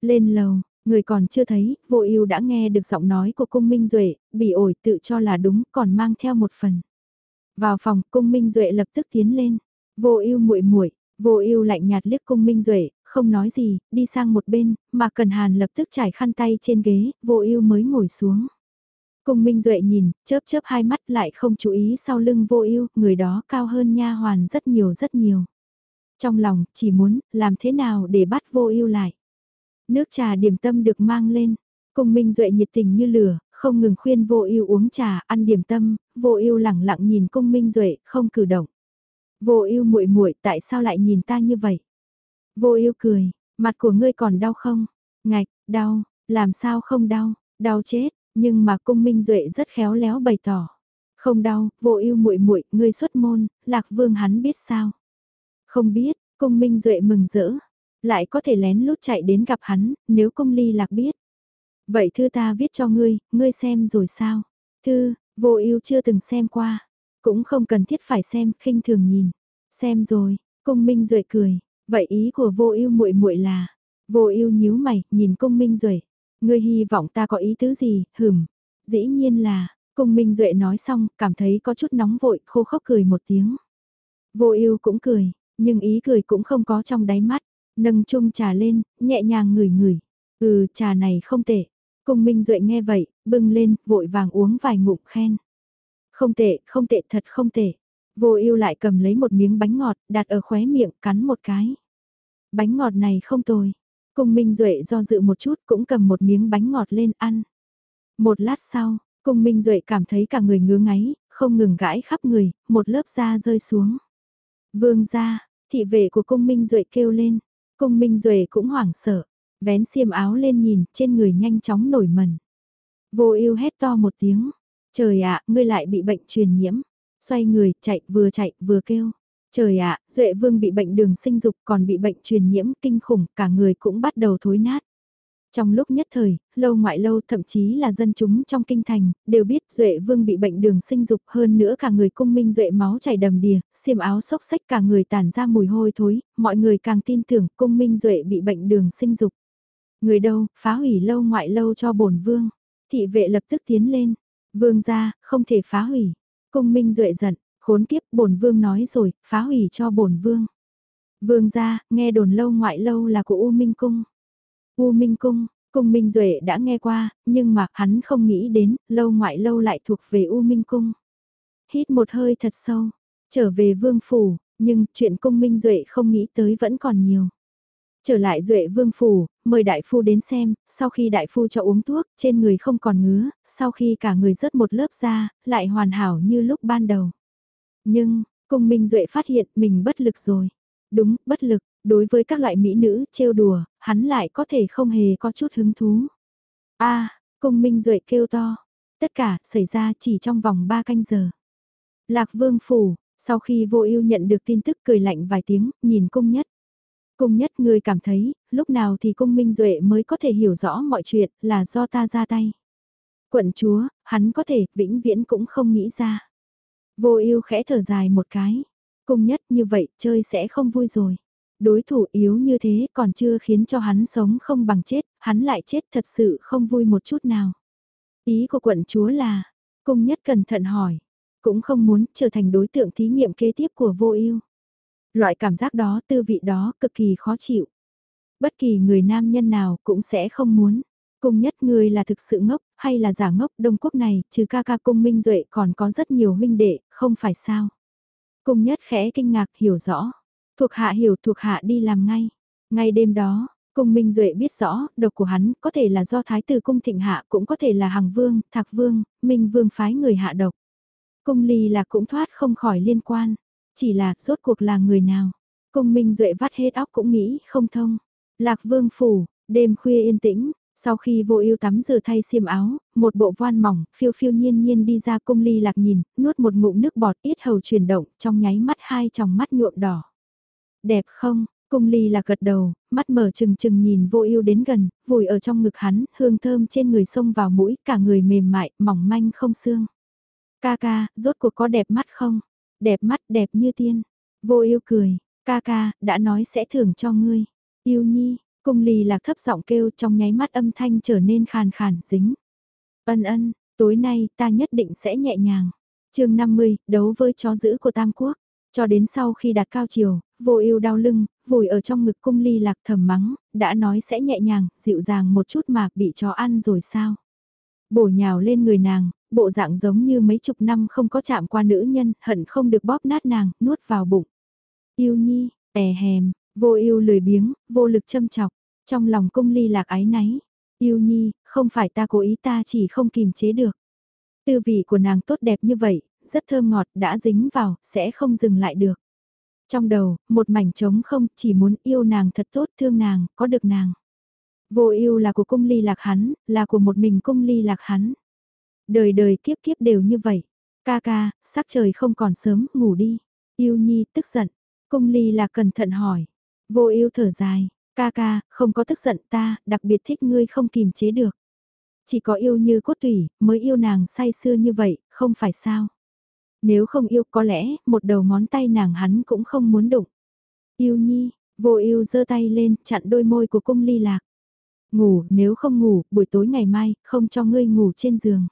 Lên lầu, người còn chưa thấy, vô ưu đã nghe được giọng nói của cung Minh Duệ, bị ổi tự cho là đúng, còn mang theo một phần. Vào phòng, cung Minh Duệ lập tức tiến lên. Vô ưu muội muội, vô ưu lạnh nhạt liếc cung Minh Duệ, không nói gì, đi sang một bên, mà Cần Hàn lập tức trải khăn tay trên ghế, vô ưu mới ngồi xuống. Cung Minh Duệ nhìn, chớp chớp hai mắt lại không chú ý sau lưng vô ưu, người đó cao hơn nha hoàn rất nhiều rất nhiều. Trong lòng, chỉ muốn, làm thế nào để bắt vô ưu lại. Nước trà điểm tâm được mang lên, Cung Minh Duệ nhiệt tình như lửa, không ngừng khuyên vô ưu uống trà, ăn điểm tâm, vô ưu lẳng lặng nhìn Cung Minh Duệ, không cử động. Vô ưu muội muội, tại sao lại nhìn ta như vậy? Vô ưu cười, mặt của ngươi còn đau không? Ngạch, đau, làm sao không đau? Đau chết, nhưng mà Cung Minh Duệ rất khéo léo bày tỏ. Không đau, vô ưu muội muội, ngươi xuất môn, Lạc Vương hắn biết sao? Không biết, Cung Minh Duệ mừng rỡ, lại có thể lén lút chạy đến gặp hắn, nếu Cung Ly Lạc biết. Vậy thư ta viết cho ngươi, ngươi xem rồi sao? Thư, vô ưu chưa từng xem qua, cũng không cần thiết phải xem, khinh thường nhìn. Xem rồi, Cung Minh Duệ cười, vậy ý của vô ưu muội muội là, vô ưu nhíu mày, nhìn Cung Minh Duệ, ngươi hy vọng ta có ý tứ gì, hừm, dĩ nhiên là, Cung Minh Duệ nói xong, cảm thấy có chút nóng vội, khô khốc cười một tiếng. Vô ưu cũng cười, nhưng ý cười cũng không có trong đáy mắt, nâng chung trà lên, nhẹ nhàng ngửi ngửi. Ừ, trà này không tệ. Cung Minh Duệ nghe vậy, bưng lên, vội vàng uống vài ngụm khen. Không tệ, không tệ, thật không tệ. Vô ưu lại cầm lấy một miếng bánh ngọt, đặt ở khóe miệng, cắn một cái. Bánh ngọt này không tồi. Cung Minh Duệ do dự một chút cũng cầm một miếng bánh ngọt lên ăn. Một lát sau, Cung Minh Duệ cảm thấy cả người ngứa ngáy, không ngừng gãi khắp người, một lớp da rơi xuống. Vương ra, thị vệ của cung Minh Duệ kêu lên. Cung Minh Duệ cũng hoảng sợ, vén xiêm áo lên nhìn, trên người nhanh chóng nổi mẩn. Vô ưu hét to một tiếng, trời ạ, ngươi lại bị bệnh truyền nhiễm. Xoay người, chạy, vừa chạy, vừa kêu. Trời ạ, Duệ Vương bị bệnh đường sinh dục còn bị bệnh truyền nhiễm kinh khủng, cả người cũng bắt đầu thối nát. Trong lúc nhất thời, lâu ngoại lâu thậm chí là dân chúng trong kinh thành, đều biết Duệ Vương bị bệnh đường sinh dục hơn nữa cả người cung minh Duệ máu chảy đầm đìa, xiêm áo xốc xách cả người tản ra mùi hôi thối, mọi người càng tin tưởng cung minh Duệ bị bệnh đường sinh dục. Người đâu, phá hủy lâu ngoại lâu cho bổn Vương. Thị vệ lập tức tiến lên. Vương ra, không thể phá hủy. Cung minh Duệ giận, khốn kiếp bổn Vương nói rồi, phá hủy cho bổn Vương. Vương ra, nghe đồn lâu ngoại lâu là của U Minh Cung. U Minh Cung, Cung Minh Duệ đã nghe qua, nhưng mà hắn không nghĩ đến, lâu ngoại lâu lại thuộc về U Minh Cung. Hít một hơi thật sâu, trở về vương phủ, nhưng chuyện Cung Minh Duệ không nghĩ tới vẫn còn nhiều. Trở lại Duệ vương phủ, mời đại phu đến xem, sau khi đại phu cho uống thuốc, trên người không còn ngứa, sau khi cả người rớt một lớp da, lại hoàn hảo như lúc ban đầu. Nhưng, Cung Minh Duệ phát hiện mình bất lực rồi. Đúng, bất lực, đối với các loại mỹ nữ trêu đùa, hắn lại có thể không hề có chút hứng thú. a cung minh duệ kêu to. Tất cả xảy ra chỉ trong vòng 3 canh giờ. Lạc vương phủ, sau khi vô ưu nhận được tin tức cười lạnh vài tiếng, nhìn cung nhất. Cung nhất người cảm thấy, lúc nào thì cung minh duệ mới có thể hiểu rõ mọi chuyện là do ta ra tay. Quận chúa, hắn có thể, vĩnh viễn cũng không nghĩ ra. Vô ưu khẽ thở dài một cái. Cung nhất như vậy, chơi sẽ không vui rồi. Đối thủ yếu như thế còn chưa khiến cho hắn sống không bằng chết, hắn lại chết thật sự không vui một chút nào. Ý của quận chúa là, cung nhất cẩn thận hỏi, cũng không muốn trở thành đối tượng thí nghiệm kế tiếp của vô ưu. Loại cảm giác đó, tư vị đó cực kỳ khó chịu. Bất kỳ người nam nhân nào cũng sẽ không muốn. Cung nhất người là thực sự ngốc, hay là giả ngốc Đông Quốc này, trừ ca ca cung minh duệ còn có rất nhiều huynh đệ, không phải sao. Cung nhất khẽ kinh ngạc hiểu rõ. Thuộc hạ hiểu thuộc hạ đi làm ngay. Ngay đêm đó, cung Minh Duệ biết rõ, độc của hắn có thể là do thái tử cung thịnh hạ cũng có thể là hàng vương, thạc vương, minh vương phái người hạ độc. Cung ly là cũng thoát không khỏi liên quan. Chỉ là rốt cuộc là người nào. Cung Minh Duệ vắt hết óc cũng nghĩ không thông. Lạc vương phủ, đêm khuya yên tĩnh, Sau khi vô ưu tắm rửa thay xiêm áo, một bộ voan mỏng, phiêu phiêu nhiên nhiên đi ra cung ly lạc nhìn, nuốt một ngụm nước bọt ít hầu chuyển động, trong nháy mắt hai tròng mắt nhuộm đỏ. Đẹp không? Cung ly là gật đầu, mắt mở trừng trừng nhìn vô ưu đến gần, vùi ở trong ngực hắn, hương thơm trên người xông vào mũi, cả người mềm mại, mỏng manh không xương. Ca ca, rốt cuộc có đẹp mắt không? Đẹp mắt, đẹp như tiên. Vô ưu cười, ca ca, đã nói sẽ thưởng cho ngươi. Yêu nhi, cung ly lạc thấp giọng kêu trong nháy mắt âm thanh trở nên khàn khàn, dính. Ân ân, tối nay ta nhất định sẽ nhẹ nhàng. chương 50, đấu với chó giữ của Tam Quốc. Cho đến sau khi đạt cao chiều, vô ưu đau lưng, vùi ở trong ngực cung ly lạc thầm mắng, đã nói sẽ nhẹ nhàng, dịu dàng một chút mà bị chó ăn rồi sao. Bổ nhào lên người nàng, bộ dạng giống như mấy chục năm không có chạm qua nữ nhân, hận không được bóp nát nàng, nuốt vào bụng. Yêu nhi, è hèm, vô yêu lười biếng, vô lực châm chọc, trong lòng cung ly lạc ái náy. Yêu nhi, không phải ta cố ý ta chỉ không kìm chế được. Tư vị của nàng tốt đẹp như vậy, rất thơm ngọt, đã dính vào, sẽ không dừng lại được. Trong đầu, một mảnh trống không, chỉ muốn yêu nàng thật tốt, thương nàng, có được nàng. Vô yêu là của cung ly lạc hắn, là của một mình cung ly lạc hắn. Đời đời kiếp kiếp đều như vậy. Ca ca, sắc trời không còn sớm, ngủ đi. Yêu nhi, tức giận. Cung ly lạc cẩn thận hỏi. Vô yêu thở dài. Ca ca, không có tức giận ta, đặc biệt thích ngươi không kìm chế được. Chỉ có yêu như cốt tủy, mới yêu nàng say xưa như vậy, không phải sao. Nếu không yêu có lẽ, một đầu ngón tay nàng hắn cũng không muốn đụng. Yêu nhi, vô yêu giơ tay lên, chặn đôi môi của cung ly lạc. Ngủ, nếu không ngủ, buổi tối ngày mai, không cho ngươi ngủ trên giường.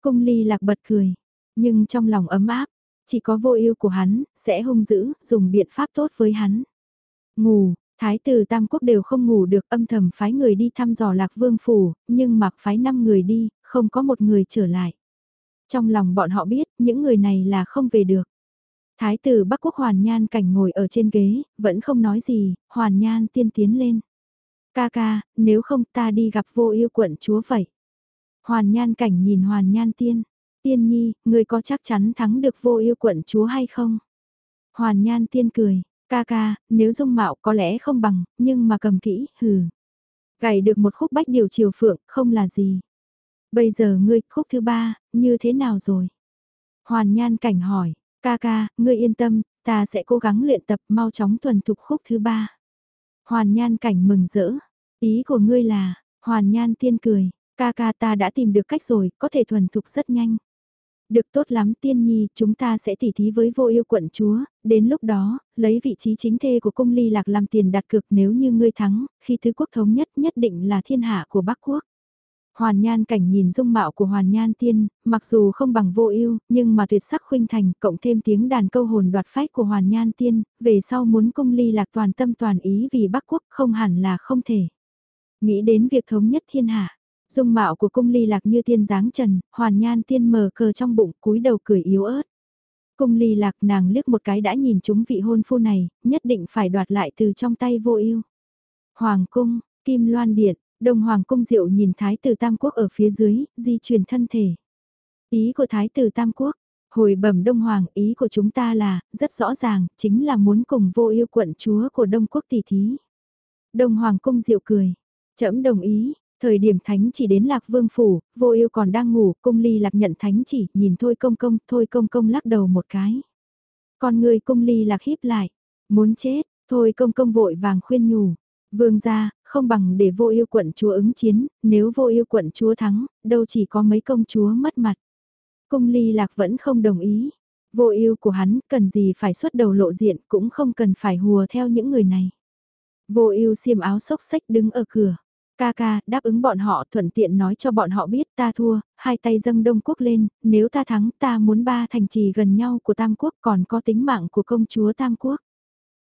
Cung ly lạc bật cười, nhưng trong lòng ấm áp, chỉ có vô yêu của hắn, sẽ hung dữ, dùng biện pháp tốt với hắn. Ngủ, thái tử Tam Quốc đều không ngủ được âm thầm phái người đi thăm dò lạc vương phủ, nhưng mặc phái 5 người đi, không có một người trở lại. Trong lòng bọn họ biết, những người này là không về được. Thái tử Bắc Quốc Hoàn Nhan cảnh ngồi ở trên ghế, vẫn không nói gì, Hoàn Nhan tiên tiến lên. Ca ca, nếu không ta đi gặp vô yêu quận chúa vậy. Hoàn Nhan cảnh nhìn Hoàn Nhan tiên. Tiên nhi, người có chắc chắn thắng được vô yêu quận chúa hay không? Hoàn Nhan tiên cười, ca ca, nếu dung mạo có lẽ không bằng, nhưng mà cầm kỹ, hừ. Gảy được một khúc bách điều chiều phượng, không là gì. Bây giờ ngươi, khúc thứ ba, như thế nào rồi? Hoàn Nhan cảnh hỏi, ca ca, ngươi yên tâm, ta sẽ cố gắng luyện tập mau chóng thuần thục khúc thứ ba. Hoàn Nhan cảnh mừng rỡ, ý của ngươi là, Hoàn Nhan tiên cười, ca ca ta đã tìm được cách rồi, có thể thuần thục rất nhanh. Được tốt lắm tiên nhi, chúng ta sẽ tỉ thí với vô yêu quận chúa, đến lúc đó, lấy vị trí chính thê của cung ly lạc làm tiền đặt cược nếu như ngươi thắng, khi thứ quốc thống nhất nhất định là thiên hạ của Bắc Quốc. Hoàn Nhan cảnh nhìn dung mạo của Hoàn Nhan tiên, mặc dù không bằng vô ưu, nhưng mà tuyệt sắc khuynh thành, cộng thêm tiếng đàn câu hồn đoạt phách của Hoàn Nhan tiên, về sau muốn cung ly lạc toàn tâm toàn ý vì Bắc Quốc không hẳn là không thể. Nghĩ đến việc thống nhất thiên hạ, dung mạo của cung ly lạc như tiên dáng trần, Hoàn Nhan tiên mờ cờ trong bụng cúi đầu cười yếu ớt. Cung ly lạc nàng liếc một cái đã nhìn chúng vị hôn phu này, nhất định phải đoạt lại từ trong tay vô ưu. Hoàng cung, Kim Loan Điện, Đông Hoàng Cung Diệu nhìn Thái tử Tam Quốc ở phía dưới, di chuyển thân thể. Ý của Thái tử Tam Quốc, hồi bẩm Đông Hoàng, ý của chúng ta là, rất rõ ràng, chính là muốn cùng vô yêu quận chúa của Đông Quốc tỷ thí. Đông Hoàng Cung Diệu cười, trẫm đồng ý, thời điểm thánh chỉ đến Lạc Vương Phủ, vô yêu còn đang ngủ, cung ly lạc nhận thánh chỉ, nhìn thôi công công, thôi công công lắc đầu một cái. Còn người cung ly lạc híp lại, muốn chết, thôi công công vội vàng khuyên nhủ. Vương gia, không bằng để vô yêu quận chúa ứng chiến, nếu vô yêu quận chúa thắng, đâu chỉ có mấy công chúa mất mặt. Cung ly lạc vẫn không đồng ý. Vô yêu của hắn cần gì phải xuất đầu lộ diện cũng không cần phải hùa theo những người này. Vô yêu xiêm áo xốc xách đứng ở cửa. Ca ca, đáp ứng bọn họ thuận tiện nói cho bọn họ biết ta thua, hai tay dâng Đông Quốc lên, nếu ta thắng ta muốn ba thành trì gần nhau của Tam Quốc còn có tính mạng của công chúa Tam Quốc.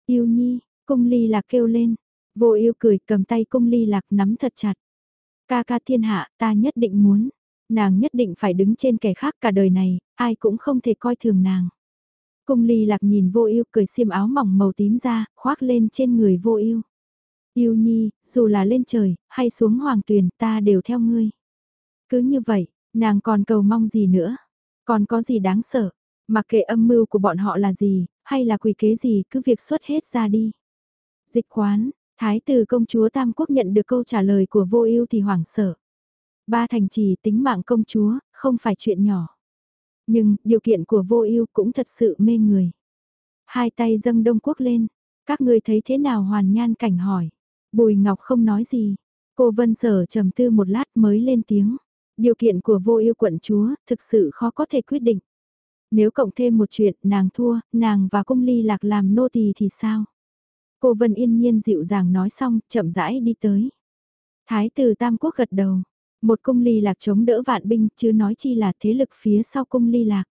Yêu nhi, cung ly lạc kêu lên, Vô yêu cười cầm tay cung ly lạc nắm thật chặt. Ca ca thiên hạ ta nhất định muốn. Nàng nhất định phải đứng trên kẻ khác cả đời này, ai cũng không thể coi thường nàng. Cung ly lạc nhìn vô yêu cười xiêm áo mỏng màu tím ra, khoác lên trên người vô yêu. Yêu nhi, dù là lên trời, hay xuống hoàng tuyền, ta đều theo ngươi. Cứ như vậy, nàng còn cầu mong gì nữa? Còn có gì đáng sợ? Mặc kệ âm mưu của bọn họ là gì, hay là quỷ kế gì, cứ việc xuất hết ra đi. Dịch quán, Thái tử công chúa Tam Quốc nhận được câu trả lời của vô ưu thì hoảng sợ. Ba thành trì tính mạng công chúa, không phải chuyện nhỏ. Nhưng, điều kiện của vô ưu cũng thật sự mê người. Hai tay dâng đông quốc lên, các ngươi thấy thế nào hoàn nhan cảnh hỏi. Bùi Ngọc không nói gì, cô Vân Sở trầm tư một lát mới lên tiếng. Điều kiện của vô ưu quận chúa thực sự khó có thể quyết định. Nếu cộng thêm một chuyện nàng thua, nàng và cung ly lạc làm nô tỳ thì sao? Cô Vân yên nhiên dịu dàng nói xong, chậm rãi đi tới. Thái tử Tam Quốc gật đầu. Một cung ly lạc chống đỡ vạn binh chứ nói chi là thế lực phía sau cung ly lạc.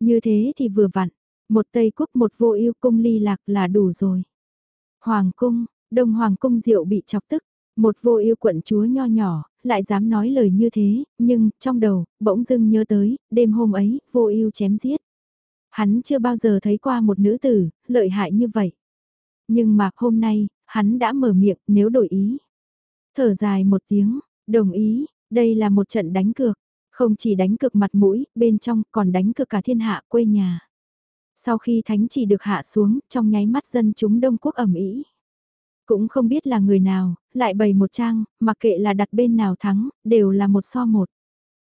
Như thế thì vừa vặn, một Tây Quốc một vô ưu cung ly lạc là đủ rồi. Hoàng cung, Đông Hoàng cung diệu bị chọc tức, một vô ưu quận chúa nho nhỏ, lại dám nói lời như thế, nhưng trong đầu, bỗng dưng nhớ tới, đêm hôm ấy, vô ưu chém giết. Hắn chưa bao giờ thấy qua một nữ tử, lợi hại như vậy. Nhưng mà hôm nay, hắn đã mở miệng nếu đổi ý. Thở dài một tiếng, đồng ý, đây là một trận đánh cược. Không chỉ đánh cược mặt mũi, bên trong còn đánh cược cả thiên hạ quê nhà. Sau khi thánh chỉ được hạ xuống, trong nháy mắt dân chúng Đông Quốc ẩm ý. Cũng không biết là người nào, lại bày một trang, mặc kệ là đặt bên nào thắng, đều là một so một.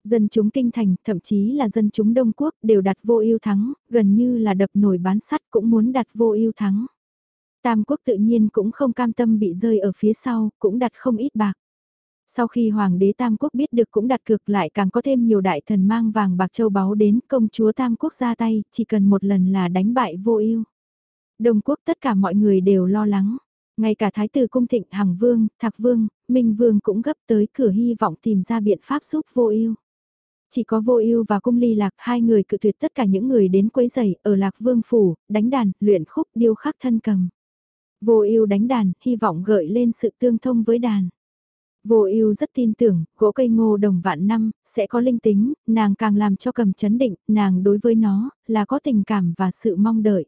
Dân chúng kinh thành, thậm chí là dân chúng Đông Quốc đều đặt vô ưu thắng, gần như là đập nổi bán sắt cũng muốn đặt vô ưu thắng. Tam quốc tự nhiên cũng không cam tâm bị rơi ở phía sau, cũng đặt không ít bạc. Sau khi Hoàng đế Tam Quốc biết được cũng đặt cược lại càng có thêm nhiều đại thần mang vàng bạc châu báu đến công chúa Tam Quốc ra tay, chỉ cần một lần là đánh bại vô ưu. Đông Quốc tất cả mọi người đều lo lắng. Ngay cả Thái tử Cung Thịnh, Hằng Vương, Thạc Vương, Minh Vương cũng gấp tới cửa hy vọng tìm ra biện pháp giúp vô ưu. Chỉ có vô ưu và cung ly lạc hai người cự tuyệt tất cả những người đến quấy giày ở lạc vương phủ, đánh đàn, luyện khúc, điêu khắc thân cầm. Vô ưu đánh đàn, hy vọng gợi lên sự tương thông với đàn. Vô ưu rất tin tưởng, gỗ cây ngô đồng vạn năm, sẽ có linh tính, nàng càng làm cho cầm chấn định, nàng đối với nó, là có tình cảm và sự mong đợi.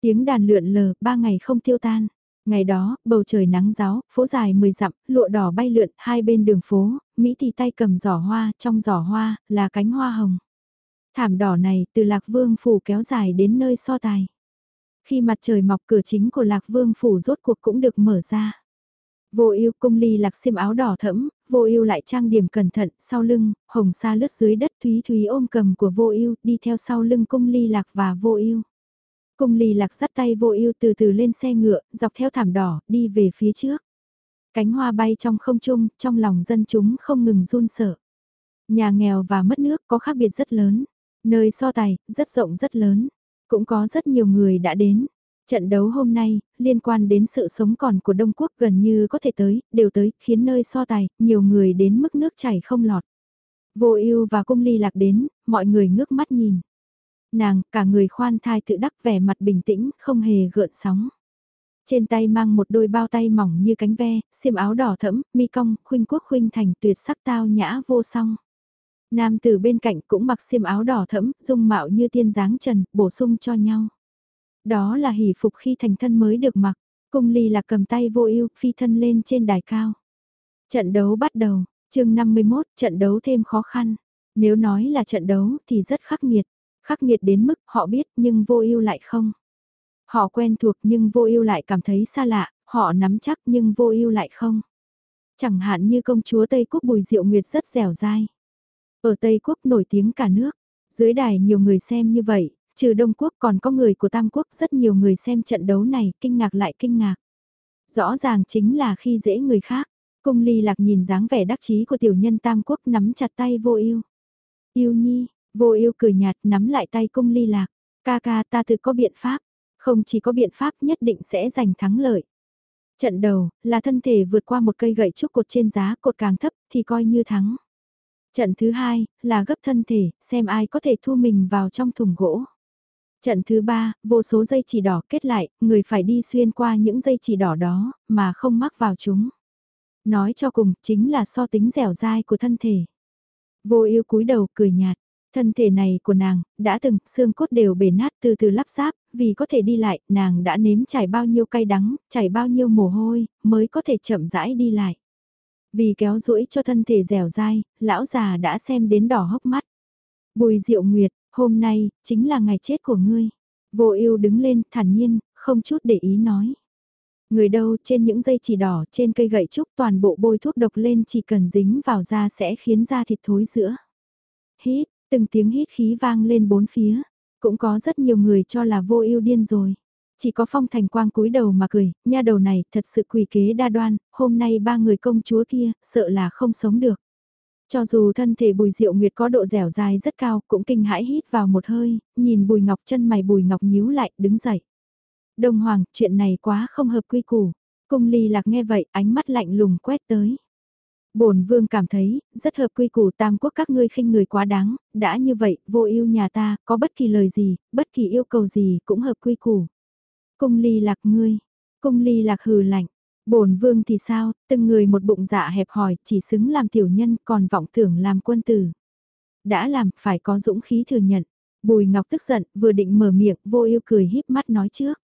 Tiếng đàn lượn lờ, ba ngày không tiêu tan. Ngày đó, bầu trời nắng giáo, phố dài mười dặm, lụa đỏ bay lượn, hai bên đường phố, Mỹ thì tay cầm giỏ hoa, trong giỏ hoa, là cánh hoa hồng. Thảm đỏ này, từ Lạc Vương Phủ kéo dài đến nơi so tài. Khi mặt trời mọc cửa chính của Lạc Vương Phủ rốt cuộc cũng được mở ra. Vô ưu cung ly lạc xiêm áo đỏ thẫm, vô ưu lại trang điểm cẩn thận, sau lưng, hồng sa lướt dưới đất thúy thúy ôm cầm của vô ưu đi theo sau lưng cung ly lạc và vô ưu Cung ly lạc dắt tay vô ưu từ từ lên xe ngựa, dọc theo thảm đỏ, đi về phía trước. Cánh hoa bay trong không trung, trong lòng dân chúng không ngừng run sợ. Nhà nghèo và mất nước có khác biệt rất lớn. Nơi so tài, rất rộng rất lớn. Cũng có rất nhiều người đã đến. Trận đấu hôm nay, liên quan đến sự sống còn của Đông Quốc gần như có thể tới, đều tới, khiến nơi so tài, nhiều người đến mức nước chảy không lọt. Vô ưu và cung ly lạc đến, mọi người ngước mắt nhìn. Nàng, cả người khoan thai tự đắc vẻ mặt bình tĩnh, không hề gợn sóng. Trên tay mang một đôi bao tay mỏng như cánh ve, xiêm áo đỏ thẫm, mi cong, khuynh quốc khuynh thành tuyệt sắc tao nhã vô song. Nam từ bên cạnh cũng mặc xiêm áo đỏ thẫm, dung mạo như tiên dáng trần, bổ sung cho nhau. Đó là hỷ phục khi thành thân mới được mặc, cung ly là cầm tay vô ưu phi thân lên trên đài cao. Trận đấu bắt đầu, chương 51, trận đấu thêm khó khăn. Nếu nói là trận đấu thì rất khắc nghiệt. Khắc nghiệt đến mức họ biết nhưng vô ưu lại không. Họ quen thuộc nhưng vô ưu lại cảm thấy xa lạ, họ nắm chắc nhưng vô ưu lại không. Chẳng hạn như công chúa Tây Quốc Bùi Diệu Nguyệt rất dẻo dai. Ở Tây Quốc nổi tiếng cả nước, dưới đài nhiều người xem như vậy, trừ Đông Quốc còn có người của Tam Quốc rất nhiều người xem trận đấu này kinh ngạc lại kinh ngạc. Rõ ràng chính là khi dễ người khác, cung ly lạc nhìn dáng vẻ đắc chí của tiểu nhân Tam Quốc nắm chặt tay vô yêu. Yêu nhi, vô yêu cười nhạt nắm lại tay cung ly lạc, ca ca ta tự có biện pháp, không chỉ có biện pháp nhất định sẽ giành thắng lợi. Trận đầu, là thân thể vượt qua một cây gậy trúc cột trên giá cột càng thấp thì coi như thắng. Trận thứ hai, là gấp thân thể, xem ai có thể thu mình vào trong thùng gỗ. Trận thứ ba, vô số dây chỉ đỏ kết lại, người phải đi xuyên qua những dây chỉ đỏ đó, mà không mắc vào chúng. Nói cho cùng, chính là so tính dẻo dai của thân thể. Vô yêu cúi đầu cười nhạt, thân thể này của nàng, đã từng, xương cốt đều bể nát từ từ lắp ráp, vì có thể đi lại, nàng đã nếm trải bao nhiêu cay đắng, chảy bao nhiêu mồ hôi, mới có thể chậm rãi đi lại. Vì kéo duỗi cho thân thể dẻo dai, lão già đã xem đến đỏ hốc mắt. Bùi diệu nguyệt, hôm nay, chính là ngày chết của ngươi. Vô ưu đứng lên, thản nhiên, không chút để ý nói. Người đâu trên những dây chỉ đỏ trên cây gậy trúc toàn bộ bôi thuốc độc lên chỉ cần dính vào da sẽ khiến da thịt thối giữa. Hít, từng tiếng hít khí vang lên bốn phía. Cũng có rất nhiều người cho là vô ưu điên rồi. Chỉ có phong thành quang cúi đầu mà cười, nha đầu này thật sự quỷ kế đa đoan, hôm nay ba người công chúa kia, sợ là không sống được. Cho dù thân thể bùi diệu nguyệt có độ dẻo dài rất cao, cũng kinh hãi hít vào một hơi, nhìn bùi ngọc chân mày bùi ngọc nhíu lại, đứng dậy. Đông Hoàng, chuyện này quá không hợp quy củ. Cung ly lạc nghe vậy, ánh mắt lạnh lùng quét tới. bổn vương cảm thấy, rất hợp quy củ tam quốc các ngươi khinh người quá đáng, đã như vậy, vô yêu nhà ta, có bất kỳ lời gì, bất kỳ yêu cầu gì cũng hợp quy củ. Cung ly lạc ngươi, cung ly lạc hừ lạnh, bổn vương thì sao, từng người một bụng dạ hẹp hòi, chỉ xứng làm tiểu nhân, còn vọng tưởng làm quân tử. Đã làm, phải có dũng khí thừa nhận. Bùi Ngọc tức giận, vừa định mở miệng, vô yêu cười híp mắt nói trước.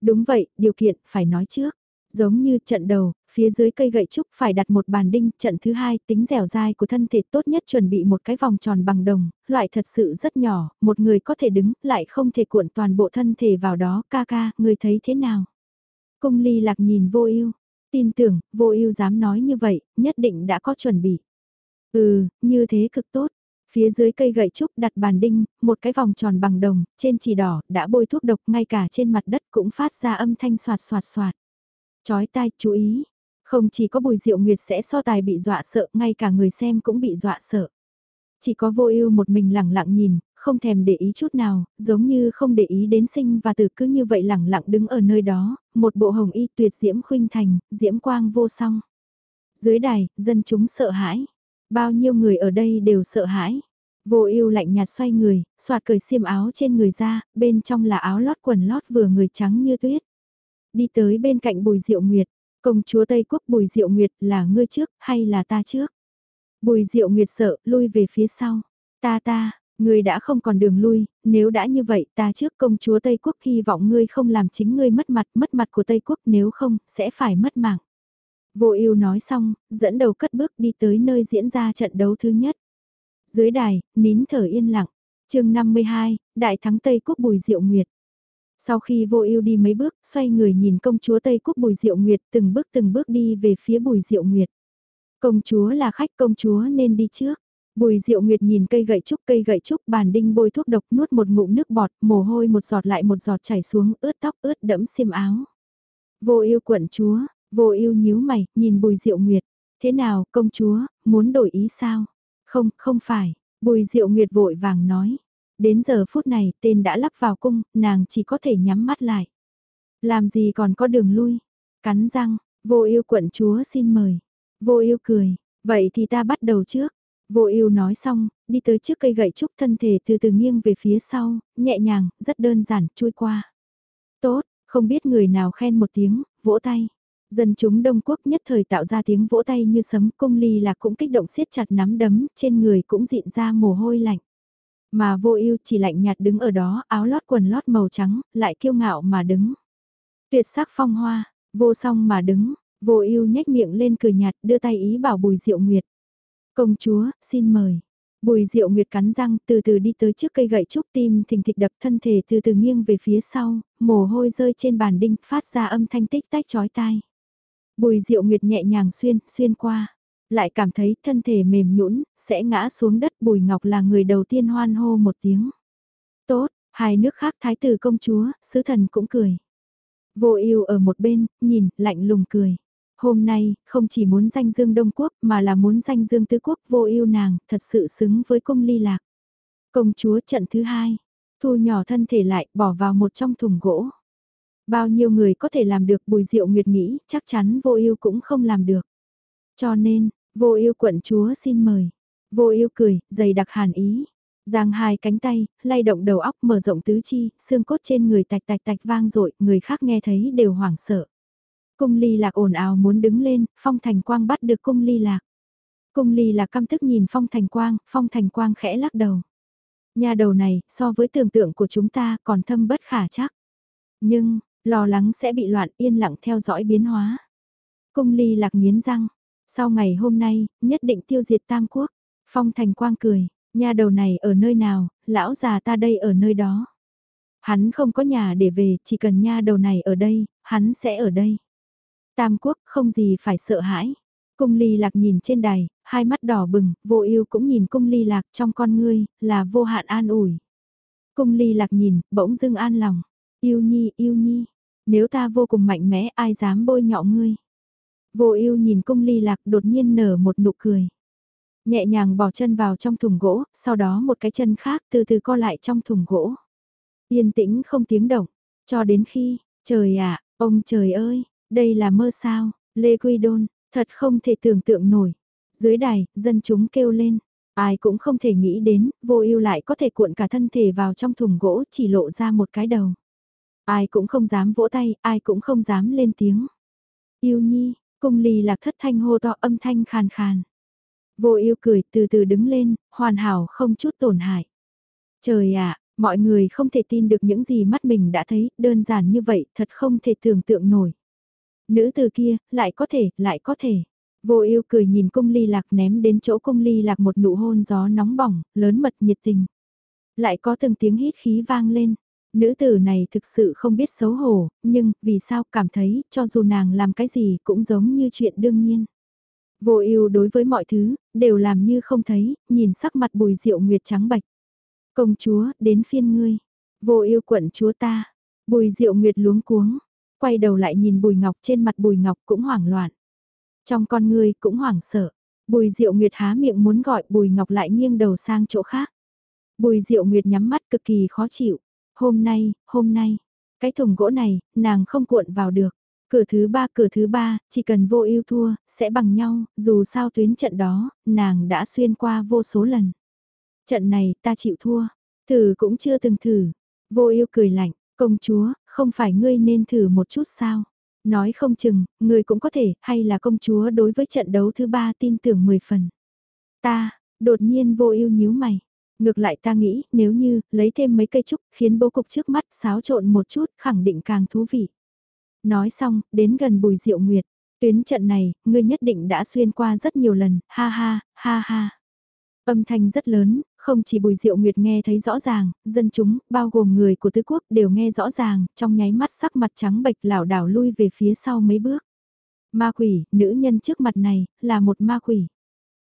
Đúng vậy, điều kiện, phải nói trước. Giống như trận đầu, phía dưới cây gậy trúc phải đặt một bàn đinh, trận thứ hai tính dẻo dai của thân thể tốt nhất chuẩn bị một cái vòng tròn bằng đồng, loại thật sự rất nhỏ, một người có thể đứng, lại không thể cuộn toàn bộ thân thể vào đó, ca ca, người thấy thế nào? Cung ly lạc nhìn vô ưu tin tưởng, vô ưu dám nói như vậy, nhất định đã có chuẩn bị. Ừ, như thế cực tốt. Phía dưới cây gậy trúc đặt bàn đinh, một cái vòng tròn bằng đồng, trên chỉ đỏ, đã bôi thuốc độc ngay cả trên mặt đất cũng phát ra âm thanh soạt soạt soạt. Chói tai, chú ý. Không chỉ có bùi diệu nguyệt sẽ so tài bị dọa sợ, ngay cả người xem cũng bị dọa sợ. Chỉ có vô ưu một mình lặng lặng nhìn, không thèm để ý chút nào, giống như không để ý đến sinh và tử cứ như vậy lặng lặng đứng ở nơi đó, một bộ hồng y tuyệt diễm khuynh thành, diễm quang vô song. Dưới đài, dân chúng sợ hãi. Bao nhiêu người ở đây đều sợ hãi. Vô ưu lạnh nhạt xoay người, soạt cởi xiêm áo trên người ra, bên trong là áo lót quần lót vừa người trắng như tuyết. Đi tới bên cạnh bùi diệu nguyệt, công chúa Tây Quốc bùi diệu nguyệt là ngươi trước hay là ta trước? Bùi diệu nguyệt sợ, lui về phía sau. Ta ta, ngươi đã không còn đường lui, nếu đã như vậy ta trước công chúa Tây Quốc hy vọng ngươi không làm chính ngươi mất mặt, mất mặt của Tây Quốc nếu không, sẽ phải mất mạng. Vô ưu nói xong, dẫn đầu cất bước đi tới nơi diễn ra trận đấu thứ nhất. Dưới đài, nín thở yên lặng. chương 52, Đại thắng Tây Quốc Bùi Diệu Nguyệt. Sau khi vô ưu đi mấy bước, xoay người nhìn công chúa Tây Quốc Bùi Diệu Nguyệt từng bước từng bước đi về phía Bùi Diệu Nguyệt. Công chúa là khách công chúa nên đi trước. Bùi Diệu Nguyệt nhìn cây gậy trúc cây gậy trúc bàn đinh bôi thuốc độc nuốt một ngụm nước bọt, mồ hôi một giọt lại một giọt chảy xuống, ướt tóc ướt đẫm xiêm áo. Vô ưu quận chúa, vô ưu nhíu mày, nhìn Bùi Diệu Nguyệt. Thế nào, công chúa, muốn đổi ý sao? Không, không phải, Bùi Diệu Nguyệt vội vàng nói. Đến giờ phút này, tên đã lắp vào cung, nàng chỉ có thể nhắm mắt lại. Làm gì còn có đường lui? Cắn răng, vô ưu quận chúa xin mời. Vô ưu cười, vậy thì ta bắt đầu trước. Vô ưu nói xong, đi tới trước cây gậy trúc thân thể từ từ nghiêng về phía sau, nhẹ nhàng, rất đơn giản, chui qua. Tốt, không biết người nào khen một tiếng, vỗ tay. Dân chúng Đông Quốc nhất thời tạo ra tiếng vỗ tay như sấm cung ly là cũng kích động siết chặt nắm đấm, trên người cũng dịn ra mồ hôi lạnh. Mà vô ưu chỉ lạnh nhạt đứng ở đó, áo lót quần lót màu trắng, lại kiêu ngạo mà đứng. Tuyệt sắc phong hoa, vô song mà đứng, vô ưu nhếch miệng lên cười nhạt đưa tay ý bảo bùi diệu nguyệt. Công chúa, xin mời. Bùi diệu nguyệt cắn răng từ từ đi tới trước cây gậy trúc tim thình thịch đập thân thể từ từ nghiêng về phía sau, mồ hôi rơi trên bàn đinh phát ra âm thanh tích tách chói tai. Bùi diệu nguyệt nhẹ nhàng xuyên, xuyên qua. Lại cảm thấy thân thể mềm nhũn sẽ ngã xuống đất bùi ngọc là người đầu tiên hoan hô một tiếng. Tốt, hai nước khác thái tử công chúa, sứ thần cũng cười. Vô ưu ở một bên, nhìn, lạnh lùng cười. Hôm nay, không chỉ muốn danh dương Đông Quốc mà là muốn danh dương Tứ Quốc vô ưu nàng, thật sự xứng với cung ly lạc. Công chúa trận thứ hai, thu nhỏ thân thể lại, bỏ vào một trong thùng gỗ. Bao nhiêu người có thể làm được bùi diệu nguyệt nghĩ, chắc chắn vô ưu cũng không làm được. Cho nên, vô ưu quận chúa xin mời. Vô ưu cười, dày đặc hàn ý. Giang hai cánh tay, lay động đầu óc mở rộng tứ chi, xương cốt trên người tạch tạch tạch vang dội người khác nghe thấy đều hoảng sợ. Cung ly lạc ồn ào muốn đứng lên, phong thành quang bắt được cung ly lạc. Cung ly lạc căm thức nhìn phong thành quang, phong thành quang khẽ lắc đầu. Nhà đầu này, so với tưởng tượng của chúng ta còn thâm bất khả chắc. Nhưng, Lo lắng sẽ bị loạn yên lặng theo dõi biến hóa. Cung ly lạc nghiến răng. Sau ngày hôm nay, nhất định tiêu diệt Tam Quốc. Phong Thành Quang cười, nhà đầu này ở nơi nào, lão già ta đây ở nơi đó. Hắn không có nhà để về, chỉ cần nha đầu này ở đây, hắn sẽ ở đây. Tam quốc không gì phải sợ hãi. Cung ly lạc nhìn trên đài, hai mắt đỏ bừng, vô ưu cũng nhìn cung ly lạc trong con ngươi, là vô hạn an ủi. Cung ly lạc nhìn, bỗng dưng an lòng. Yêu nhi, yêu nhi, nếu ta vô cùng mạnh mẽ ai dám bôi nhọ ngươi. Vô ưu nhìn cung ly lạc đột nhiên nở một nụ cười. Nhẹ nhàng bỏ chân vào trong thùng gỗ, sau đó một cái chân khác từ từ co lại trong thùng gỗ. Yên tĩnh không tiếng động, cho đến khi, trời ạ, ông trời ơi, đây là mơ sao, Lê Quy Đôn, thật không thể tưởng tượng nổi. Dưới đài, dân chúng kêu lên, ai cũng không thể nghĩ đến, vô ưu lại có thể cuộn cả thân thể vào trong thùng gỗ chỉ lộ ra một cái đầu. Ai cũng không dám vỗ tay, ai cũng không dám lên tiếng. Yêu nhi, cung ly lạc thất thanh hô to âm thanh khàn khàn. Vô ưu cười từ từ đứng lên, hoàn hảo không chút tổn hại. Trời ạ, mọi người không thể tin được những gì mắt mình đã thấy, đơn giản như vậy, thật không thể tưởng tượng nổi. Nữ từ kia, lại có thể, lại có thể. Vô ưu cười nhìn cung ly lạc ném đến chỗ cung ly lạc một nụ hôn gió nóng bỏng, lớn mật nhiệt tình. Lại có từng tiếng hít khí vang lên. Nữ tử này thực sự không biết xấu hổ, nhưng vì sao cảm thấy cho dù nàng làm cái gì cũng giống như chuyện đương nhiên. Vô ưu đối với mọi thứ, đều làm như không thấy, nhìn sắc mặt bùi diệu nguyệt trắng bạch. Công chúa, đến phiên ngươi. Vô ưu quận chúa ta. Bùi diệu nguyệt luống cuống. Quay đầu lại nhìn bùi ngọc trên mặt bùi ngọc cũng hoảng loạn. Trong con ngươi cũng hoảng sợ. Bùi diệu nguyệt há miệng muốn gọi bùi ngọc lại nghiêng đầu sang chỗ khác. Bùi diệu nguyệt nhắm mắt cực kỳ khó chịu. Hôm nay, hôm nay, cái thùng gỗ này, nàng không cuộn vào được. Cửa thứ ba, cửa thứ ba, chỉ cần vô ưu thua, sẽ bằng nhau, dù sao tuyến trận đó, nàng đã xuyên qua vô số lần. Trận này, ta chịu thua. Thử cũng chưa từng thử. Vô ưu cười lạnh, công chúa, không phải ngươi nên thử một chút sao? Nói không chừng, ngươi cũng có thể, hay là công chúa đối với trận đấu thứ ba tin tưởng 10 phần. Ta, đột nhiên vô ưu nhíu mày. Ngược lại ta nghĩ, nếu như, lấy thêm mấy cây trúc, khiến bố cục trước mắt xáo trộn một chút, khẳng định càng thú vị. Nói xong, đến gần bùi diệu nguyệt. Tuyến trận này, ngươi nhất định đã xuyên qua rất nhiều lần, ha ha, ha ha. Âm thanh rất lớn, không chỉ bùi diệu nguyệt nghe thấy rõ ràng, dân chúng, bao gồm người của tứ quốc đều nghe rõ ràng, trong nháy mắt sắc mặt trắng bệch lảo đảo lui về phía sau mấy bước. Ma quỷ, nữ nhân trước mặt này, là một ma quỷ.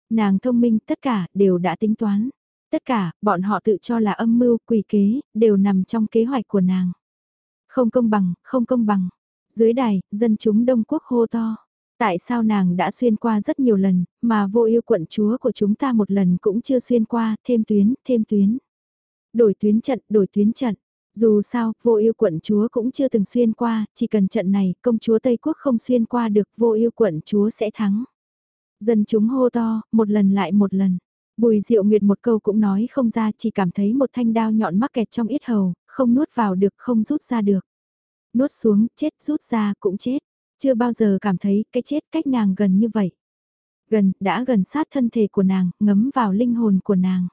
Nàng thông minh tất cả đều đã tính toán. Tất cả, bọn họ tự cho là âm mưu, quỷ kế, đều nằm trong kế hoạch của nàng. Không công bằng, không công bằng. Dưới đài, dân chúng Đông Quốc hô to. Tại sao nàng đã xuyên qua rất nhiều lần, mà vô yêu quận chúa của chúng ta một lần cũng chưa xuyên qua, thêm tuyến, thêm tuyến. Đổi tuyến trận, đổi tuyến trận. Dù sao, vô yêu quận chúa cũng chưa từng xuyên qua, chỉ cần trận này, công chúa Tây Quốc không xuyên qua được, vô yêu quận chúa sẽ thắng. Dân chúng hô to, một lần lại một lần. Bùi Diệu Nguyệt một câu cũng nói không ra chỉ cảm thấy một thanh đao nhọn mắc kẹt trong yết hầu, không nuốt vào được không rút ra được. Nuốt xuống, chết rút ra cũng chết. Chưa bao giờ cảm thấy cái chết cách nàng gần như vậy. Gần, đã gần sát thân thể của nàng, ngấm vào linh hồn của nàng.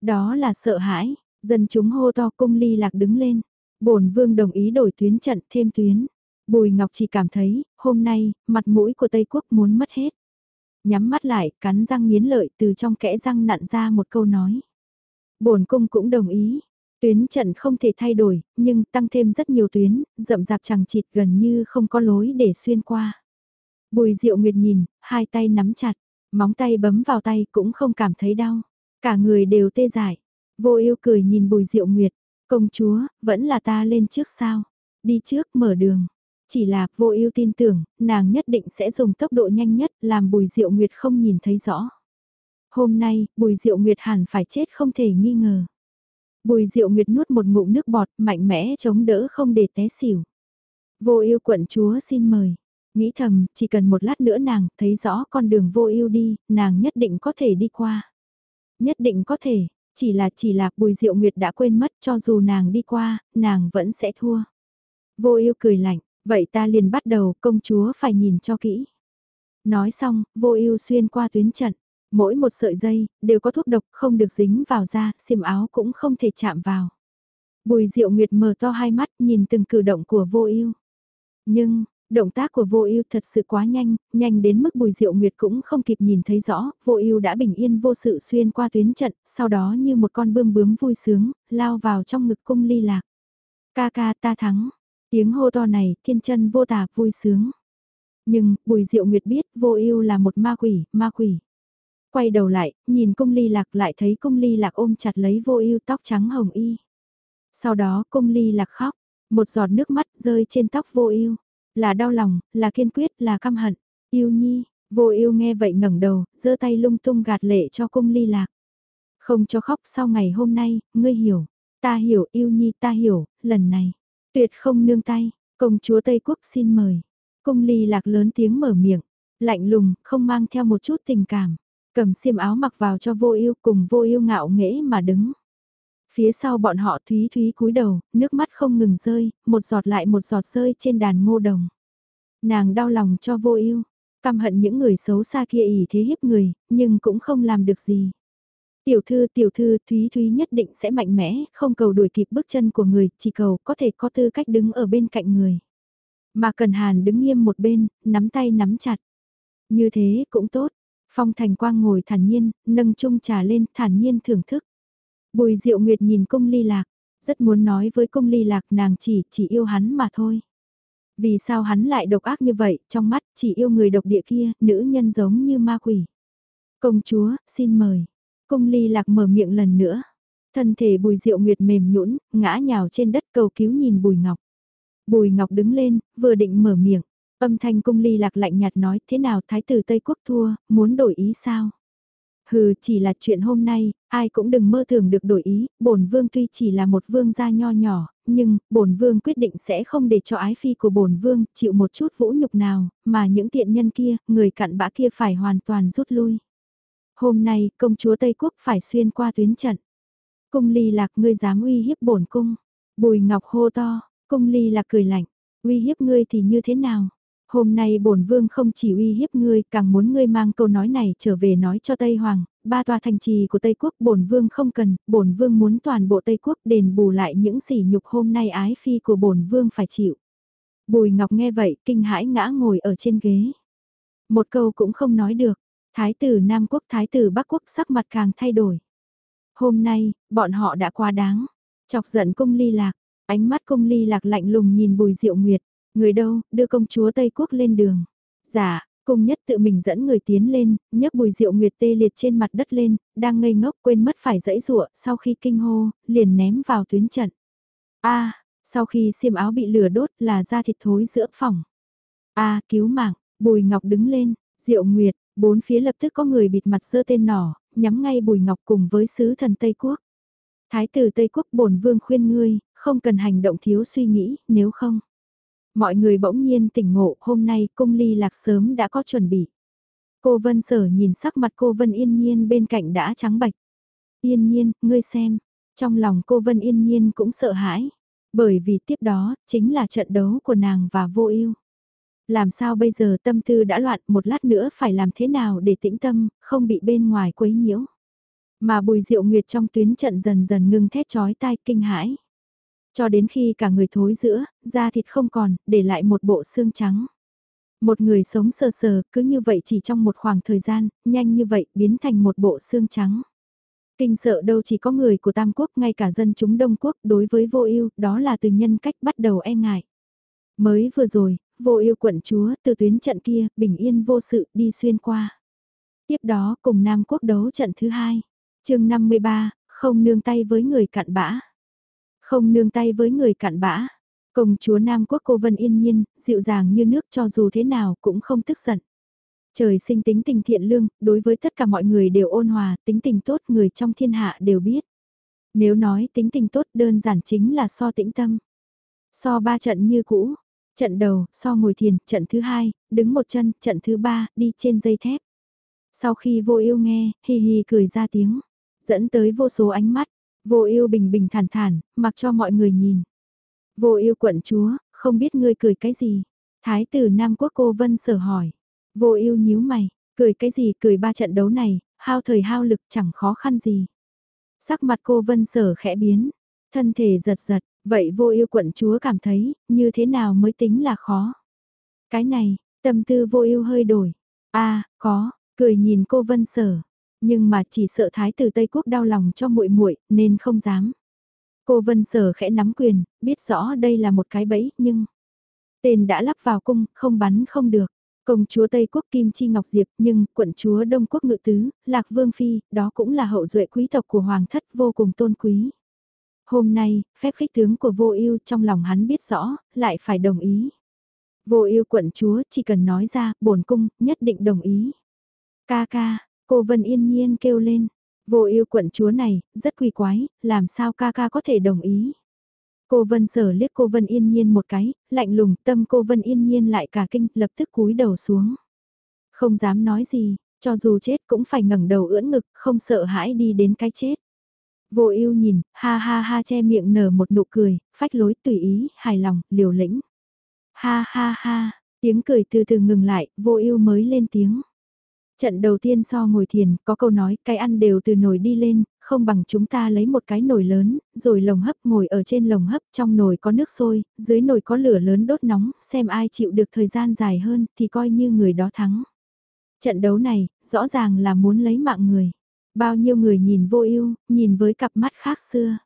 Đó là sợ hãi, dân chúng hô to cung ly lạc đứng lên. bổn vương đồng ý đổi tuyến trận thêm tuyến. Bùi Ngọc chỉ cảm thấy, hôm nay, mặt mũi của Tây Quốc muốn mất hết nhắm mắt lại, cắn răng nghiến lợi từ trong kẽ răng nặn ra một câu nói. bổn cung cũng đồng ý. Tuyến trận không thể thay đổi, nhưng tăng thêm rất nhiều tuyến, rậm rạp chẳng chịt gần như không có lối để xuyên qua. Bùi Diệu Nguyệt nhìn, hai tay nắm chặt, móng tay bấm vào tay cũng không cảm thấy đau. Cả người đều tê dại. Vô yêu cười nhìn Bùi Diệu Nguyệt, công chúa, vẫn là ta lên trước sao? Đi trước mở đường. Chỉ là vô ưu tin tưởng, nàng nhất định sẽ dùng tốc độ nhanh nhất làm Bùi Diệu Nguyệt không nhìn thấy rõ. Hôm nay, Bùi Diệu Nguyệt hẳn phải chết không thể nghi ngờ. Bùi Diệu Nguyệt nuốt một ngụm nước bọt mạnh mẽ chống đỡ không để té xỉu. Vô ưu quận chúa xin mời. Nghĩ thầm, chỉ cần một lát nữa nàng thấy rõ con đường vô ưu đi, nàng nhất định có thể đi qua. Nhất định có thể, chỉ là chỉ là Bùi Diệu Nguyệt đã quên mất cho dù nàng đi qua, nàng vẫn sẽ thua. Vô ưu cười lạnh, Vậy ta liền bắt đầu, công chúa phải nhìn cho kỹ. Nói xong, vô ưu xuyên qua tuyến trận. Mỗi một sợi dây, đều có thuốc độc không được dính vào da, xiêm áo cũng không thể chạm vào. Bùi Diệu Nguyệt mở to hai mắt nhìn từng cử động của vô ưu. Nhưng, động tác của vô ưu thật sự quá nhanh, nhanh đến mức Bùi Diệu Nguyệt cũng không kịp nhìn thấy rõ, vô ưu đã bình yên vô sự xuyên qua tuyến trận, sau đó như một con bươm bướm vui sướng, lao vào trong ngực cung ly lạc. Ca ca ta thắng, Tiếng hô to này, thiên chân vô tà vui sướng. Nhưng, Bùi Diệu Nguyệt biết vô ưu là một ma quỷ, ma quỷ. Quay đầu lại, nhìn cung ly lạc lại thấy cung ly lạc ôm chặt lấy vô ưu tóc trắng hồng y. Sau đó cung ly lạc khóc, một giọt nước mắt rơi trên tóc vô ưu là đau lòng, là kiên quyết, là căm hận. Yêu nhi, vô ưu nghe vậy ngẩng đầu, giơ tay lung tung gạt lệ cho cung ly lạc. Không cho khóc sau ngày hôm nay, ngươi hiểu. Ta hiểu, yêu nhi ta hiểu, lần này. Tuyệt không nương tay, công chúa Tây Quốc xin mời. Cung ly lạc lớn tiếng mở miệng, lạnh lùng, không mang theo một chút tình cảm. Cầm xiêm áo mặc vào cho vô ưu cùng vô ưu ngạo nghễ mà đứng. Phía sau bọn họ Thúy Thúy cúi đầu, nước mắt không ngừng rơi, một giọt lại một giọt rơi trên đàn ngô đồng. Nàng đau lòng cho vô ưu, căm hận những người xấu xa kia ỉ thế hiếp người, nhưng cũng không làm được gì. Tiểu thư tiểu thư Thúy Thúy nhất định sẽ mạnh mẽ, không cầu đuổi kịp bước chân của người, chỉ cầu có thể có tư cách đứng ở bên cạnh người. Mà Cần Hàn đứng nghiêm một bên, nắm tay nắm chặt. Như thế cũng tốt. Phong Thành Quang ngồi thản nhiên, nâng chung trà lên, thản nhiên thưởng thức. Bùi Diệu Nguyệt nhìn cung ly lạc, rất muốn nói với cung ly lạc nàng chỉ, chỉ yêu hắn mà thôi. Vì sao hắn lại độc ác như vậy, trong mắt chỉ yêu người độc địa kia, nữ nhân giống như ma quỷ. Công chúa, xin mời. Cung ly lạc mở miệng lần nữa. Thân thể bùi diệu nguyệt mềm nhũn ngã nhào trên đất cầu cứu nhìn bùi ngọc. Bùi ngọc đứng lên, vừa định mở miệng. Âm thanh cung ly lạc lạnh nhạt nói thế nào thái tử Tây Quốc thua, muốn đổi ý sao? Hừ, chỉ là chuyện hôm nay, ai cũng đừng mơ tưởng được đổi ý, bổn vương tuy chỉ là một vương gia nho nhỏ, nhưng bổn vương quyết định sẽ không để cho ái phi của bổn vương chịu một chút vũ nhục nào, mà những tiện nhân kia, người cặn bã kia phải hoàn toàn rút lui. Hôm nay, công chúa Tây Quốc phải xuyên qua tuyến trận. Cung ly lạc ngươi dám uy hiếp bổn cung. Bùi ngọc hô to, cung ly lạc cười lạnh, uy hiếp ngươi thì như thế nào? Hôm nay bổn vương không chỉ uy hiếp ngươi, càng muốn ngươi mang câu nói này trở về nói cho Tây Hoàng, ba tòa thành trì của Tây Quốc bổn vương không cần, bổn vương muốn toàn bộ Tây Quốc đền bù lại những sỉ nhục hôm nay ái phi của bổn vương phải chịu. Bùi Ngọc nghe vậy, kinh hãi ngã ngồi ở trên ghế. Một câu cũng không nói được, thái tử Nam Quốc thái tử Bắc Quốc sắc mặt càng thay đổi. Hôm nay, bọn họ đã quá đáng, chọc giận cung ly lạc, ánh mắt cung ly lạc lạnh lùng nhìn bùi diệu nguyệt, Người đâu, đưa công chúa Tây Quốc lên đường. Dạ, cung nhất tự mình dẫn người tiến lên, nhấc bùi Diệu nguyệt tê liệt trên mặt đất lên, đang ngây ngốc quên mất phải dãy rụa, sau khi kinh hô, liền ném vào tuyến trận. a sau khi xiêm áo bị lửa đốt là da thịt thối giữa phòng. a cứu mạng, bùi ngọc đứng lên, diệu nguyệt, bốn phía lập tức có người bịt mặt sơ tên nỏ, nhắm ngay bùi ngọc cùng với sứ thần Tây Quốc. Thái tử Tây Quốc bổn vương khuyên ngươi, không cần hành động thiếu suy nghĩ, nếu không. Mọi người bỗng nhiên tỉnh ngộ, hôm nay cung ly lạc sớm đã có chuẩn bị. Cô Vân Sở nhìn sắc mặt cô Vân Yên Nhiên bên cạnh đã trắng bạch. Yên Nhiên, ngươi xem, trong lòng cô Vân Yên Nhiên cũng sợ hãi, bởi vì tiếp đó, chính là trận đấu của nàng và vô ưu. Làm sao bây giờ tâm tư đã loạn một lát nữa phải làm thế nào để tĩnh tâm, không bị bên ngoài quấy nhiễu. Mà bùi diệu nguyệt trong tuyến trận dần dần ngưng thét chói tai kinh hãi. Cho đến khi cả người thối giữa, da thịt không còn, để lại một bộ xương trắng. Một người sống sờ sờ, cứ như vậy chỉ trong một khoảng thời gian, nhanh như vậy, biến thành một bộ xương trắng. Kinh sợ đâu chỉ có người của Tam Quốc, ngay cả dân chúng Đông Quốc đối với vô ưu đó là từ nhân cách bắt đầu e ngại. Mới vừa rồi, vô ưu quận chúa từ tuyến trận kia, bình yên vô sự đi xuyên qua. Tiếp đó cùng Nam Quốc đấu trận thứ hai, chương 53, không nương tay với người cạn bã. Không nương tay với người cạn bã. Công chúa Nam Quốc cô Vân yên nhiên, dịu dàng như nước cho dù thế nào cũng không tức giận. Trời sinh tính tình thiện lương, đối với tất cả mọi người đều ôn hòa, tính tình tốt người trong thiên hạ đều biết. Nếu nói tính tình tốt đơn giản chính là so tĩnh tâm. So ba trận như cũ, trận đầu, so ngồi thiền, trận thứ hai, đứng một chân, trận thứ ba, đi trên dây thép. Sau khi vô yêu nghe, hì hì cười ra tiếng, dẫn tới vô số ánh mắt, Vô ưu bình bình thản thản, mặc cho mọi người nhìn. Vô ưu quận chúa, không biết ngươi cười cái gì? Thái tử Nam Quốc cô Vân sở hỏi. Vô ưu nhíu mày, cười cái gì cười ba trận đấu này, hao thời hao lực chẳng khó khăn gì. Sắc mặt cô Vân sở khẽ biến, thân thể giật giật, vậy vô ưu quận chúa cảm thấy, như thế nào mới tính là khó. Cái này, tâm tư vô ưu hơi đổi. a có, cười nhìn cô Vân sở, nhưng mà chỉ sợ thái tử Tây Quốc đau lòng cho muội muội nên không dám. Cô Vân Sở khẽ nắm quyền, biết rõ đây là một cái bẫy, nhưng tên đã lắp vào cung, không bắn không được. Công chúa Tây Quốc Kim Chi Ngọc Diệp nhưng quận chúa Đông Quốc Ngự Tứ, Lạc Vương Phi, đó cũng là hậu duệ quý tộc của Hoàng thất vô cùng tôn quý. Hôm nay, phép khích tướng của vô ưu trong lòng hắn biết rõ, lại phải đồng ý. Vô ưu quận chúa chỉ cần nói ra, bổn cung, nhất định đồng ý. Ca ca, cô Vân yên nhiên kêu lên. Vô ưu quận chúa này, rất quỳ quái, làm sao ca ca có thể đồng ý. Cô Vân sở liếc cô Vân yên nhiên một cái, lạnh lùng tâm cô Vân yên nhiên lại cả kinh, lập tức cúi đầu xuống. Không dám nói gì, cho dù chết cũng phải ngẩng đầu ưỡn ngực, không sợ hãi đi đến cái chết. Vô ưu nhìn, ha ha ha che miệng nở một nụ cười, phách lối tùy ý, hài lòng, liều lĩnh. Ha ha ha, tiếng cười từ từ ngừng lại, vô ưu mới lên tiếng. Trận đầu tiên so ngồi thiền, có câu nói, cái ăn đều từ nồi đi lên, không bằng chúng ta lấy một cái nồi lớn, rồi lồng hấp ngồi ở trên lồng hấp, trong nồi có nước sôi, dưới nồi có lửa lớn đốt nóng, xem ai chịu được thời gian dài hơn, thì coi như người đó thắng. Trận đấu này, rõ ràng là muốn lấy mạng người. Bao nhiêu người nhìn vô ưu, nhìn với cặp mắt khác xưa.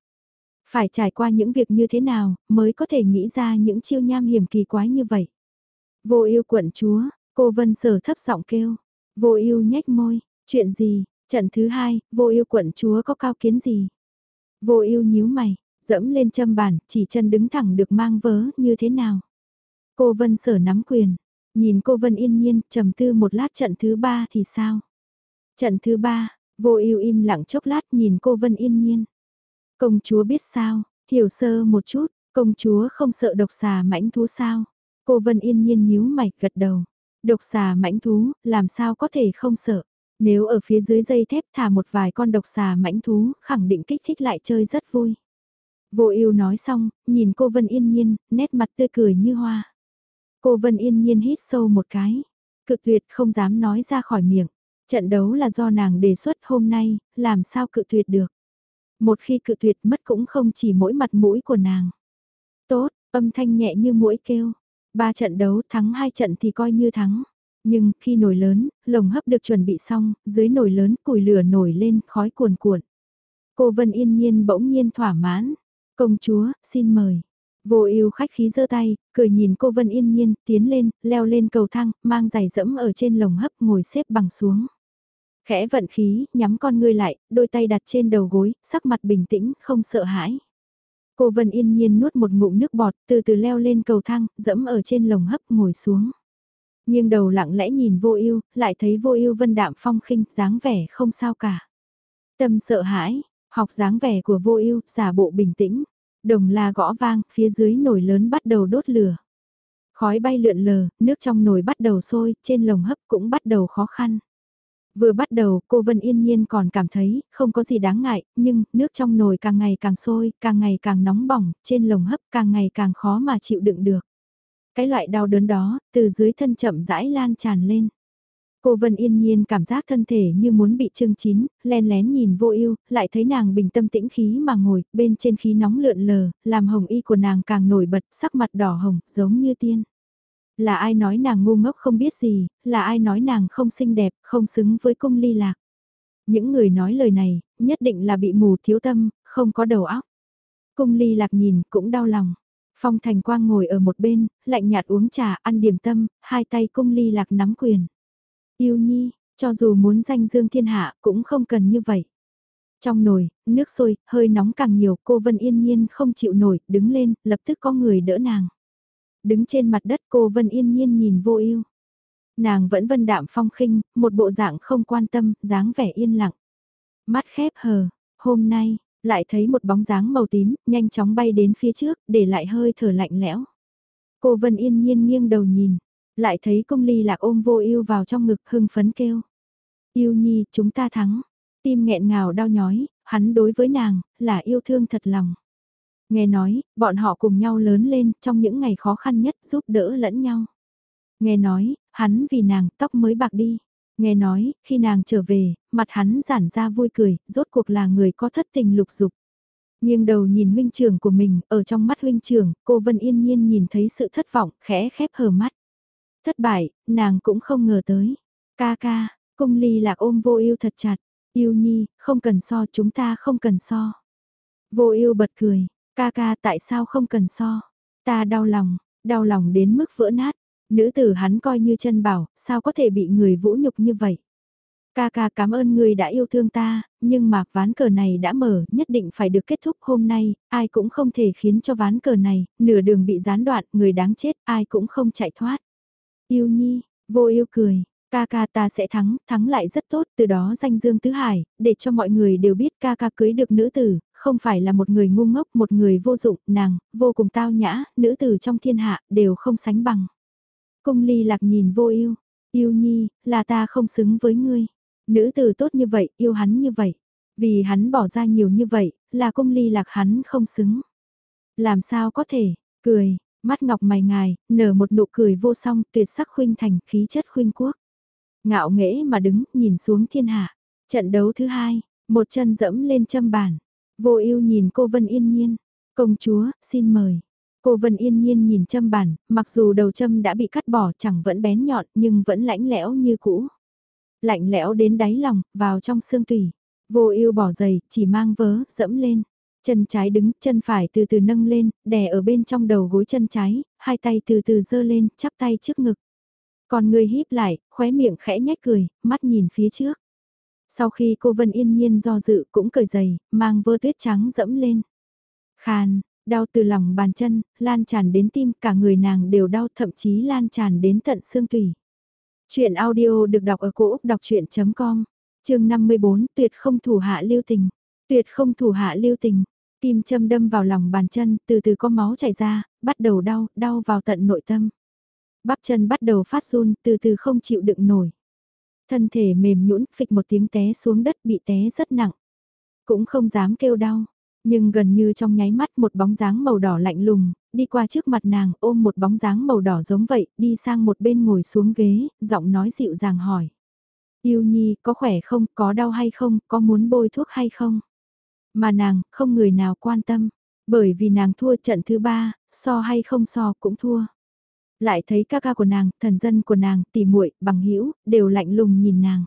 Phải trải qua những việc như thế nào, mới có thể nghĩ ra những chiêu nham hiểm kỳ quái như vậy. Vô ưu quận chúa, cô Vân Sở thấp giọng kêu. Vô ưu nhếch môi, chuyện gì, trận thứ hai, vô ưu quận chúa có cao kiến gì? Vô ưu nhíu mày, dẫm lên châm bàn, chỉ chân đứng thẳng được mang vớ như thế nào? Cô Vân Sở nắm quyền, nhìn cô Vân yên nhiên, trầm tư một lát trận thứ ba thì sao? Trận thứ ba, vô ưu im lặng chốc lát nhìn cô Vân yên nhiên. Công chúa biết sao, hiểu sơ một chút, công chúa không sợ độc xà mãnh thú sao? Cô Vân yên nhiên nhíu mày gật đầu. Độc xà mãnh thú, làm sao có thể không sợ? Nếu ở phía dưới dây thép thả một vài con độc xà mãnh thú, khẳng định kích thích lại chơi rất vui. Vô ưu nói xong, nhìn cô Vân yên nhiên, nét mặt tươi cười như hoa. Cô Vân yên nhiên hít sâu một cái. Cực tuyệt không dám nói ra khỏi miệng. Trận đấu là do nàng đề xuất hôm nay, làm sao cự tuyệt được. Một khi cự tuyệt mất cũng không chỉ mỗi mặt mũi của nàng. Tốt, âm thanh nhẹ như mũi kêu. Ba trận đấu thắng hai trận thì coi như thắng. Nhưng khi nồi lớn, lồng hấp được chuẩn bị xong, dưới nồi lớn củi lửa nổi lên, khói cuồn cuộn. Cô Vân yên nhiên bỗng nhiên thỏa mãn. Công chúa, xin mời. Vô ưu khách khí giơ tay, cười nhìn cô Vân yên nhiên, tiến lên, leo lên cầu thang, mang giày dẫm ở trên lồng hấp ngồi xếp bằng xuống. Khẽ vận khí, nhắm con ngươi lại, đôi tay đặt trên đầu gối, sắc mặt bình tĩnh, không sợ hãi. Cô Vân yên nhiên nuốt một ngụm nước bọt, từ từ leo lên cầu thang, dẫm ở trên lồng hấp ngồi xuống. Nhưng đầu lặng lẽ nhìn vô ưu, lại thấy vô ưu vân đạm phong khinh, dáng vẻ không sao cả. Tâm sợ hãi, học dáng vẻ của vô ưu, giả bộ bình tĩnh. Đồng la gõ vang, phía dưới nồi lớn bắt đầu đốt lửa. Khói bay lượn lờ, nước trong nồi bắt đầu sôi, trên lồng hấp cũng bắt đầu khó khăn. Vừa bắt đầu, cô Vân yên nhiên còn cảm thấy không có gì đáng ngại, nhưng nước trong nồi càng ngày càng sôi, càng ngày càng nóng bỏng, trên lồng hấp càng ngày càng khó mà chịu đựng được. Cái loại đau đớn đó, từ dưới thân chậm rãi lan tràn lên. Cô Vân yên nhiên cảm giác thân thể như muốn bị trưng chín, len lén nhìn vô ưu, lại thấy nàng bình tâm tĩnh khí mà ngồi, bên trên khí nóng lượn lờ, làm hồng y của nàng càng nổi bật, sắc mặt đỏ hồng, giống như tiên. Là ai nói nàng ngu ngốc không biết gì, là ai nói nàng không xinh đẹp, không xứng với cung ly lạc. Những người nói lời này, nhất định là bị mù thiếu tâm, không có đầu óc. Cung ly lạc nhìn cũng đau lòng. Phong Thành Quang ngồi ở một bên, lạnh nhạt uống trà, ăn điểm tâm, hai tay cung ly lạc nắm quyền. Yêu nhi, cho dù muốn danh dương thiên hạ cũng không cần như vậy. Trong nồi, nước sôi, hơi nóng càng nhiều, cô Vân yên nhiên không chịu nổi, đứng lên, lập tức có người đỡ nàng. Đứng trên mặt đất cô Vân yên nhiên nhìn vô ưu. Nàng vẫn vân đạm phong khinh, một bộ dạng không quan tâm, dáng vẻ yên lặng. Mắt khép hờ, hôm nay, lại thấy một bóng dáng màu tím, nhanh chóng bay đến phía trước, để lại hơi thở lạnh lẽo. Cô Vân yên nhiên nghiêng đầu nhìn, lại thấy công ly lạc ôm vô ưu vào trong ngực hưng phấn kêu. Yêu nhi, chúng ta thắng. Tim nghẹn ngào đau nhói, hắn đối với nàng, là yêu thương thật lòng. Nghe nói, bọn họ cùng nhau lớn lên trong những ngày khó khăn nhất giúp đỡ lẫn nhau. Nghe nói, hắn vì nàng tóc mới bạc đi. Nghe nói, khi nàng trở về, mặt hắn giản ra vui cười, rốt cuộc là người có thất tình lục dục. Nhưng đầu nhìn huynh trưởng của mình, ở trong mắt huynh trưởng, cô Vân yên nhiên nhìn thấy sự thất vọng, khẽ khép hờ mắt. Thất bại, nàng cũng không ngờ tới. Ca ca, cung ly lạc ôm vô ưu thật chặt. Yêu nhi, không cần so chúng ta không cần so. Vô ưu bật cười, ca ca tại sao không cần so. Ta đau lòng, đau lòng đến mức vỡ nát. Nữ tử hắn coi như chân bảo, sao có thể bị người vũ nhục như vậy? Ca ca cảm ơn người đã yêu thương ta, nhưng mà ván cờ này đã mở, nhất định phải được kết thúc hôm nay, ai cũng không thể khiến cho ván cờ này, nửa đường bị gián đoạn, người đáng chết, ai cũng không chạy thoát. Yêu nhi, vô yêu cười, ca ca ta sẽ thắng, thắng lại rất tốt, từ đó danh dương tứ hải, để cho mọi người đều biết ca ca cưới được nữ tử, không phải là một người ngu ngốc, một người vô dụng, nàng, vô cùng tao nhã, nữ tử trong thiên hạ, đều không sánh bằng. Cung ly lạc nhìn vô yêu, yêu nhi, là ta không xứng với ngươi. Nữ tử tốt như vậy, yêu hắn như vậy. Vì hắn bỏ ra nhiều như vậy, là cung ly lạc hắn không xứng. Làm sao có thể, cười, mắt ngọc mày ngài, nở một nụ cười vô song, tuyệt sắc khuynh thành, khí chất khuynh quốc. Ngạo nghễ mà đứng, nhìn xuống thiên hạ. Trận đấu thứ hai, một chân dẫm lên châm bản. Vô ưu nhìn cô Vân Yên Nhiên. Công chúa, xin mời. Cô Vân Yên Nhiên nhìn châm bản, mặc dù đầu châm đã bị cắt bỏ chẳng vẫn bén nhọn nhưng vẫn lãnh lẽo như cũ. Lạnh lẽo đến đáy lòng, vào trong xương tủy. Vô ưu bỏ giày, chỉ mang vớ, dẫm lên. Chân trái đứng, chân phải từ từ nâng lên, đè ở bên trong đầu gối chân trái, hai tay từ từ dơ lên, chắp tay trước ngực. Còn người híp lại, khóe miệng khẽ nhếch cười, mắt nhìn phía trước. Sau khi cô Vân yên nhiên do dự cũng cởi giày, mang vơ tuyết trắng dẫm lên. Khàn, đau từ lòng bàn chân, lan tràn đến tim, cả người nàng đều đau thậm chí lan tràn đến tận xương tủy. Chuyện audio được đọc ở cổ Úc đọc chuyện.com, trường 54, tuyệt không thủ hạ lưu tình, tuyệt không thủ hạ lưu tình. Kim châm đâm vào lòng bàn chân, từ từ có máu chảy ra, bắt đầu đau, đau vào tận nội tâm. Bắp chân bắt đầu phát run, từ từ không chịu đựng nổi. Thân thể mềm nhũn phịch một tiếng té xuống đất bị té rất nặng. Cũng không dám kêu đau, nhưng gần như trong nháy mắt một bóng dáng màu đỏ lạnh lùng, đi qua trước mặt nàng ôm một bóng dáng màu đỏ giống vậy, đi sang một bên ngồi xuống ghế, giọng nói dịu dàng hỏi. Yêu nhi, có khỏe không, có đau hay không, có muốn bôi thuốc hay không? Mà nàng, không người nào quan tâm, bởi vì nàng thua trận thứ ba, so hay không so cũng thua. Lại thấy ca ca của nàng, thần dân của nàng, tỷ muội bằng hữu đều lạnh lùng nhìn nàng.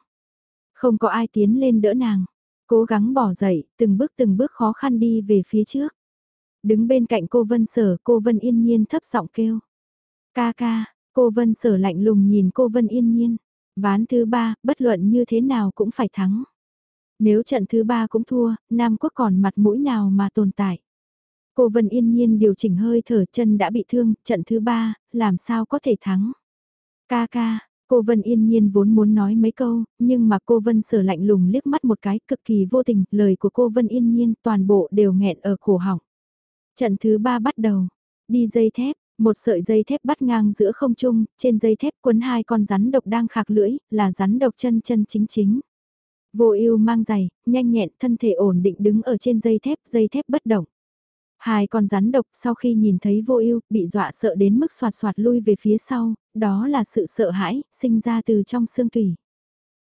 Không có ai tiến lên đỡ nàng, cố gắng bỏ dậy, từng bước từng bước khó khăn đi về phía trước. Đứng bên cạnh cô Vân Sở, cô Vân yên nhiên thấp giọng kêu. Ca ca, cô Vân Sở lạnh lùng nhìn cô Vân yên nhiên. Ván thứ ba, bất luận như thế nào cũng phải thắng. Nếu trận thứ ba cũng thua, Nam Quốc còn mặt mũi nào mà tồn tại. Cô Vân yên nhiên điều chỉnh hơi thở chân đã bị thương, trận thứ ba, làm sao có thể thắng. Ca ca, cô Vân yên nhiên vốn muốn nói mấy câu, nhưng mà cô Vân sở lạnh lùng liếc mắt một cái cực kỳ vô tình, lời của cô Vân yên nhiên toàn bộ đều nghẹn ở cổ họng. Trận thứ ba bắt đầu, đi dây thép, một sợi dây thép bắt ngang giữa không trung, trên dây thép quấn hai con rắn độc đang khạc lưỡi, là rắn độc chân chân chính chính. Vô ưu mang giày, nhanh nhẹn thân thể ổn định đứng ở trên dây thép, dây thép bất động. Hai con rắn độc sau khi nhìn thấy vô ưu bị dọa sợ đến mức soạt soạt lui về phía sau, đó là sự sợ hãi, sinh ra từ trong xương tủy.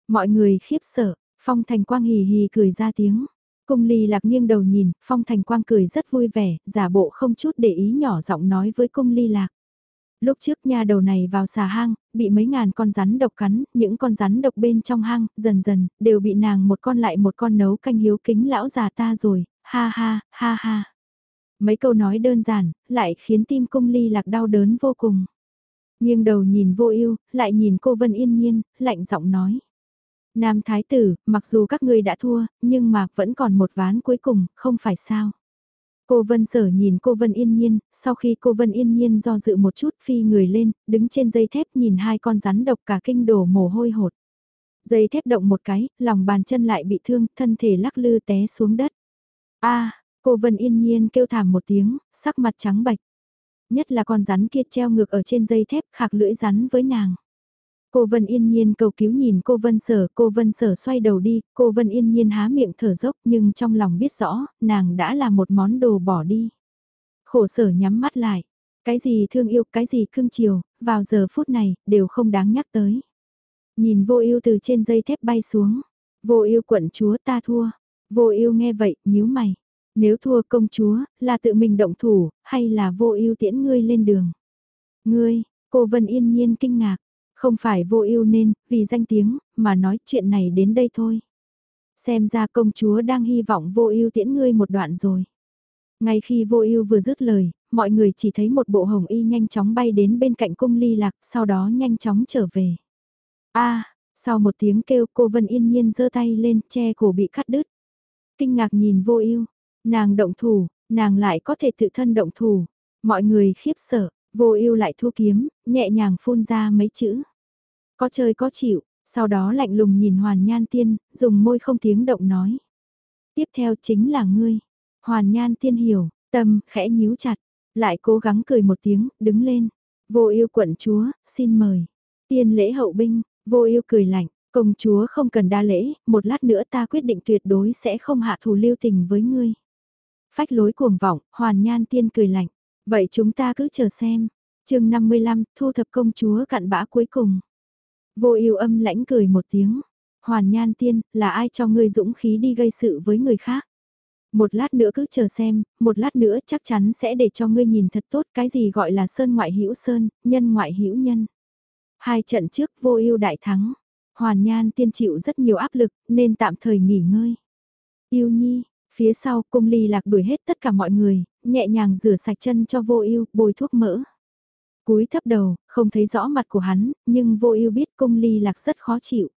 Mọi người khiếp sợ, phong thành quang hì hì cười ra tiếng. Cung ly lạc nghiêng đầu nhìn, phong thành quang cười rất vui vẻ, giả bộ không chút để ý nhỏ giọng nói với cung ly lạc. Lúc trước nha đầu này vào xà hang, bị mấy ngàn con rắn độc cắn, những con rắn độc bên trong hang, dần dần, đều bị nàng một con lại một con nấu canh hiếu kính lão già ta rồi, ha ha, ha ha. Mấy câu nói đơn giản, lại khiến tim cung ly lạc đau đớn vô cùng. Nhưng đầu nhìn vô ưu lại nhìn cô Vân yên nhiên, lạnh giọng nói. Nam Thái tử, mặc dù các ngươi đã thua, nhưng mà vẫn còn một ván cuối cùng, không phải sao. Cô Vân Sở nhìn cô Vân Yên Nhiên, sau khi cô Vân Yên Nhiên do dự một chút phi người lên, đứng trên dây thép nhìn hai con rắn độc cả kinh đổ mồ hôi hột. Dây thép động một cái, lòng bàn chân lại bị thương, thân thể lắc lư té xuống đất. a cô Vân Yên Nhiên kêu thảm một tiếng, sắc mặt trắng bạch. Nhất là con rắn kia treo ngược ở trên dây thép khạc lưỡi rắn với nàng. Cô Vân Yên Nhiên cầu cứu nhìn cô Vân Sở, cô Vân Sở xoay đầu đi, cô Vân Yên Nhiên há miệng thở dốc nhưng trong lòng biết rõ, nàng đã là một món đồ bỏ đi. Khổ sở nhắm mắt lại, cái gì thương yêu, cái gì cưng chiều, vào giờ phút này, đều không đáng nhắc tới. Nhìn vô ưu từ trên dây thép bay xuống, vô ưu quận chúa ta thua, vô ưu nghe vậy, nhíu mày. Nếu thua công chúa, là tự mình động thủ, hay là vô ưu tiễn ngươi lên đường? Ngươi, cô Vân Yên Nhiên kinh ngạc, không phải vô ưu nên, vì danh tiếng, mà nói chuyện này đến đây thôi. Xem ra công chúa đang hy vọng vô ưu tiễn ngươi một đoạn rồi. Ngay khi vô ưu vừa dứt lời, mọi người chỉ thấy một bộ hồng y nhanh chóng bay đến bên cạnh cung ly lạc, sau đó nhanh chóng trở về. a sau một tiếng kêu cô Vân yên nhiên giơ tay lên, che cổ bị cắt đứt. Kinh ngạc nhìn vô ưu nàng động thủ, nàng lại có thể tự thân động thủ. Mọi người khiếp sợ, vô ưu lại thu kiếm, nhẹ nhàng phun ra mấy chữ. Có chơi có chịu, sau đó lạnh lùng nhìn Hoàn Nhan Tiên, dùng môi không tiếng động nói. Tiếp theo chính là ngươi. Hoàn Nhan Tiên hiểu, tâm, khẽ nhíu chặt, lại cố gắng cười một tiếng, đứng lên. Vô ưu quận chúa, xin mời. Tiên lễ hậu binh, vô ưu cười lạnh, công chúa không cần đa lễ, một lát nữa ta quyết định tuyệt đối sẽ không hạ thủ lưu tình với ngươi. Phách lối cuồng vọng, hoàn nhan tiên cười lạnh. Vậy chúng ta cứ chờ xem. chương 55, thu thập công chúa cặn bã cuối cùng. Vô yêu âm lãnh cười một tiếng. Hoàn nhan tiên, là ai cho ngươi dũng khí đi gây sự với người khác? Một lát nữa cứ chờ xem, một lát nữa chắc chắn sẽ để cho ngươi nhìn thật tốt cái gì gọi là sơn ngoại hữu sơn, nhân ngoại hữu nhân. Hai trận trước vô ưu đại thắng, hoàn nhan tiên chịu rất nhiều áp lực nên tạm thời nghỉ ngơi. Yêu nhi, phía sau cung ly lạc đuổi hết tất cả mọi người, nhẹ nhàng rửa sạch chân cho vô ưu bôi thuốc mỡ. Cúi thấp đầu, không thấy rõ mặt của hắn, nhưng vô ưu biết cung ly lạc rất khó chịu.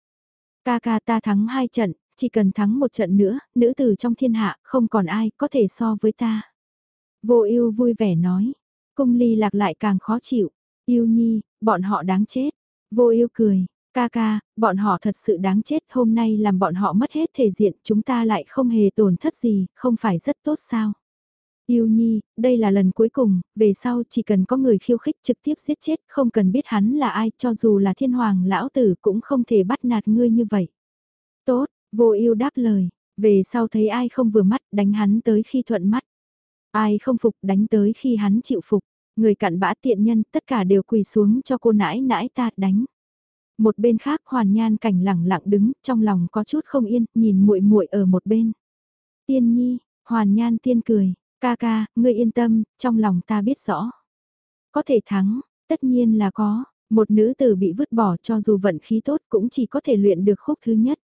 Ca ca ta thắng hai trận, chỉ cần thắng một trận nữa, nữ tử trong thiên hạ không còn ai có thể so với ta. Vô ưu vui vẻ nói, cung ly lạc lại càng khó chịu, yêu nhi, bọn họ đáng chết. Vô ưu cười, ca ca, bọn họ thật sự đáng chết, hôm nay làm bọn họ mất hết thể diện, chúng ta lại không hề tổn thất gì, không phải rất tốt sao. Yêu nhi, đây là lần cuối cùng, về sau chỉ cần có người khiêu khích trực tiếp giết chết, không cần biết hắn là ai, cho dù là thiên hoàng lão tử cũng không thể bắt nạt ngươi như vậy. Tốt, vô yêu đáp lời, về sau thấy ai không vừa mắt, đánh hắn tới khi thuận mắt. Ai không phục đánh tới khi hắn chịu phục, người cặn bã tiện nhân tất cả đều quỳ xuống cho cô nãi nãi ta đánh. Một bên khác hoàn nhan cảnh lẳng lặng đứng, trong lòng có chút không yên, nhìn muội muội ở một bên. Tiên nhi, hoàn nhan tiên cười, Ca ca, ngươi yên tâm, trong lòng ta biết rõ. Có thể thắng, tất nhiên là có, một nữ tử bị vứt bỏ cho dù vận khí tốt cũng chỉ có thể luyện được khúc thứ nhất.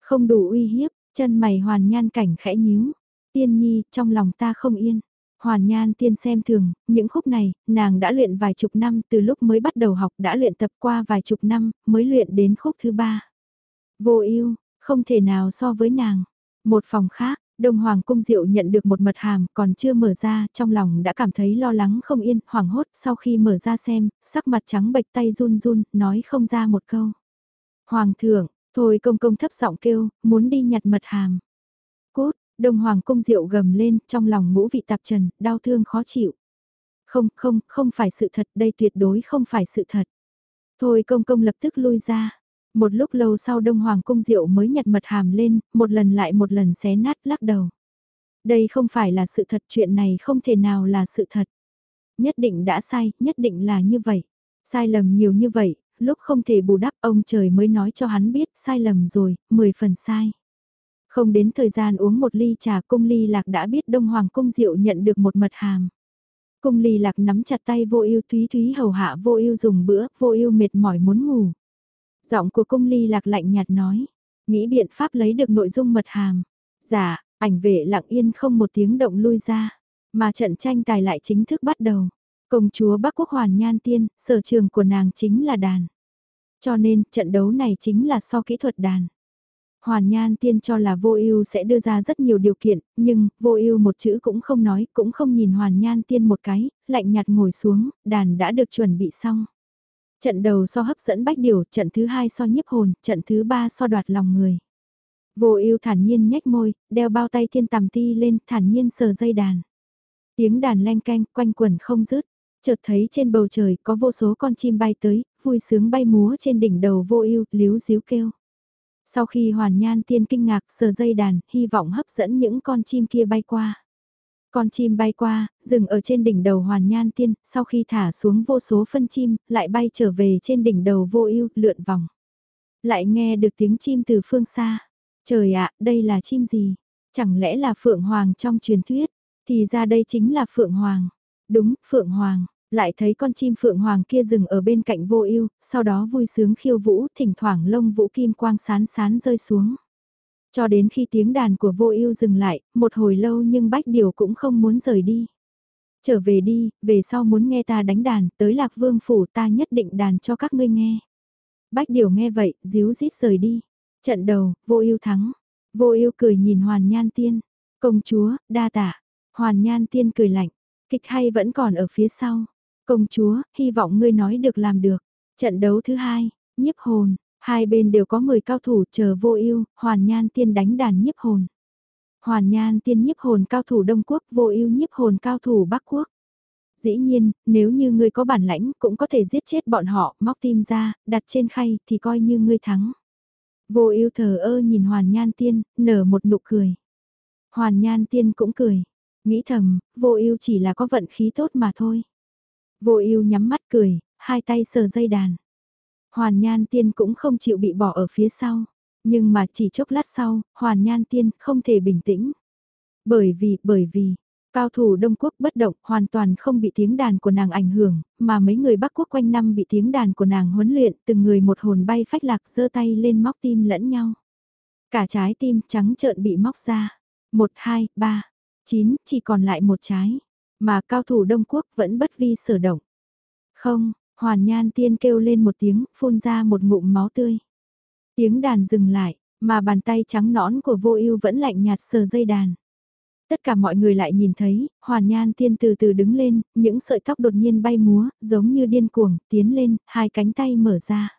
Không đủ uy hiếp, chân mày hoàn nhan cảnh khẽ nhíu. Tiên nhi, trong lòng ta không yên. Hoàn nhan tiên xem thường, những khúc này, nàng đã luyện vài chục năm từ lúc mới bắt đầu học đã luyện tập qua vài chục năm, mới luyện đến khúc thứ ba. Vô ưu không thể nào so với nàng. Một phòng khác, Đông Hoàng Cung Diệu nhận được một mật hàm còn chưa mở ra, trong lòng đã cảm thấy lo lắng không yên, hoảng hốt sau khi mở ra xem, sắc mặt trắng bệch tay run run, nói không ra một câu. Hoàng thượng, thôi công công thấp giọng kêu, muốn đi nhặt mật hàm. Cốt, Đông Hoàng Cung Diệu gầm lên, trong lòng ngũ vị tạp trần, đau thương khó chịu. Không, không, không phải sự thật, đây tuyệt đối không phải sự thật. Thôi công công lập tức lui ra. Một lúc lâu sau Đông Hoàng Cung Diệu mới nhặt mật hàm lên, một lần lại một lần xé nát lắc đầu. Đây không phải là sự thật, chuyện này không thể nào là sự thật. Nhất định đã sai, nhất định là như vậy. Sai lầm nhiều như vậy, lúc không thể bù đắp ông trời mới nói cho hắn biết sai lầm rồi, 10 phần sai. Không đến thời gian uống một ly trà cung ly lạc đã biết Đông Hoàng Cung Diệu nhận được một mật hàm. Cung ly lạc nắm chặt tay vô ưu thúy thúy hầu hạ vô ưu dùng bữa, vô ưu mệt mỏi muốn ngủ. Giọng của cung ly lạc lạnh nhạt nói, nghĩ biện pháp lấy được nội dung mật hàm. Giả, dạ, ảnh vệ lặng yên không một tiếng động lui ra, mà trận tranh tài lại chính thức bắt đầu. Công chúa Bắc Quốc Hoàn Nhan Tiên, sở trường của nàng chính là đàn. Cho nên, trận đấu này chính là so kỹ thuật đàn. Hoàn Nhan Tiên cho là vô ưu sẽ đưa ra rất nhiều điều kiện, nhưng vô ưu một chữ cũng không nói, cũng không nhìn Hoàn Nhan Tiên một cái, lạnh nhạt ngồi xuống, đàn đã được chuẩn bị xong. Trận đầu so hấp dẫn bách điều, trận thứ hai so nhiếp hồn, trận thứ ba so đoạt lòng người. Vô ưu thản nhiên nhếch môi, đeo bao tay thiên tầm ti lên, thản nhiên sờ dây đàn. Tiếng đàn len canh, quanh quẩn không dứt. Chợt thấy trên bầu trời có vô số con chim bay tới, vui sướng bay múa trên đỉnh đầu vô ưu, líu díu kêu. Sau khi hoàn nhan tiên kinh ngạc sờ dây đàn, hy vọng hấp dẫn những con chim kia bay qua. Con chim bay qua, dừng ở trên đỉnh đầu hoàn nhan tiên, sau khi thả xuống vô số phân chim, lại bay trở về trên đỉnh đầu vô ưu lượn vòng. Lại nghe được tiếng chim từ phương xa. Trời ạ, đây là chim gì? Chẳng lẽ là Phượng Hoàng trong truyền thuyết? Thì ra đây chính là Phượng Hoàng. Đúng, Phượng Hoàng. Lại thấy con chim Phượng Hoàng kia dừng ở bên cạnh vô ưu, sau đó vui sướng khiêu vũ, thỉnh thoảng lông vũ kim quang sán sán rơi xuống. Cho đến khi tiếng đàn của vô ưu dừng lại, một hồi lâu nhưng bách điều cũng không muốn rời đi. Trở về đi, về sau muốn nghe ta đánh đàn, tới lạc vương phủ ta nhất định đàn cho các ngươi nghe. Bách điều nghe vậy, díu rít rời đi. Trận đầu, vô ưu thắng. Vô ưu cười nhìn hoàn nhan tiên. Công chúa, đa tạ. Hoàn nhan tiên cười lạnh. Kịch hay vẫn còn ở phía sau. Công chúa, hy vọng ngươi nói được làm được. Trận đấu thứ hai, nhiếp hồn. Hai bên đều có 10 cao thủ chờ vô ưu, hoàn nhan tiên đánh đàn nhiếp hồn. Hoàn nhan tiên nhiếp hồn cao thủ Đông Quốc vô ưu nhiếp hồn cao thủ Bắc Quốc. Dĩ nhiên, nếu như ngươi có bản lãnh cũng có thể giết chết bọn họ, móc tim ra, đặt trên khay thì coi như ngươi thắng. Vô ưu thờ ơ nhìn Hoàn Nhan Tiên, nở một nụ cười. Hoàn Nhan Tiên cũng cười, nghĩ thầm, vô ưu chỉ là có vận khí tốt mà thôi. Vô ưu nhắm mắt cười, hai tay sờ dây đàn. Hoàn Nhan Tiên cũng không chịu bị bỏ ở phía sau. Nhưng mà chỉ chốc lát sau, Hoàn Nhan Tiên không thể bình tĩnh. Bởi vì, bởi vì, cao thủ Đông Quốc bất động hoàn toàn không bị tiếng đàn của nàng ảnh hưởng, mà mấy người Bắc Quốc quanh năm bị tiếng đàn của nàng huấn luyện, từng người một hồn bay phách lạc giơ tay lên móc tim lẫn nhau. Cả trái tim trắng trợn bị móc ra. Một, hai, ba, chín, chỉ còn lại một trái. Mà cao thủ Đông Quốc vẫn bất vi sở động. Không, Hoàn Nhan Tiên kêu lên một tiếng, phun ra một ngụm máu tươi. Tiếng đàn dừng lại, mà bàn tay trắng nõn của vô ưu vẫn lạnh nhạt sờ dây đàn. Tất cả mọi người lại nhìn thấy, Hoàn Nhan Tiên từ từ đứng lên, những sợi tóc đột nhiên bay múa, giống như điên cuồng, tiến lên, hai cánh tay mở ra.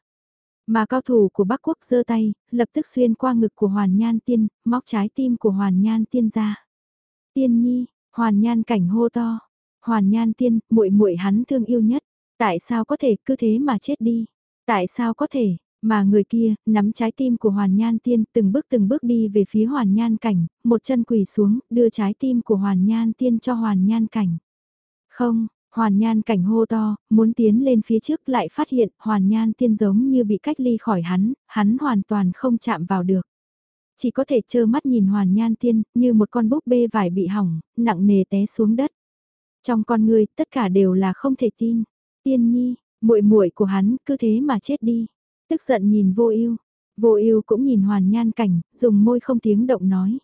Mà cao thủ của Bắc Quốc giơ tay, lập tức xuyên qua ngực của Hoàn Nhan Tiên, móc trái tim của Hoàn Nhan Tiên ra. Tiên nhi, Hoàn Nhan cảnh hô to. Hoàn Nhan Tiên, muội muội hắn thương yêu nhất. Tại sao có thể cứ thế mà chết đi? Tại sao có thể? Mà người kia, nắm trái tim của Hoàn Nhan Tiên từng bước từng bước đi về phía Hoàn Nhan Cảnh, một chân quỳ xuống, đưa trái tim của Hoàn Nhan Tiên cho Hoàn Nhan Cảnh. Không, Hoàn Nhan Cảnh hô to, muốn tiến lên phía trước lại phát hiện Hoàn Nhan Tiên giống như bị cách ly khỏi hắn, hắn hoàn toàn không chạm vào được. Chỉ có thể trơ mắt nhìn Hoàn Nhan Tiên, như một con búp bê vải bị hỏng, nặng nề té xuống đất. Trong con người, tất cả đều là không thể tin. Tiên nhi, muội muội của hắn, cứ thế mà chết đi. Tức giận nhìn vô ưu vô ưu cũng nhìn hoàn nhan cảnh, dùng môi không tiếng động nói.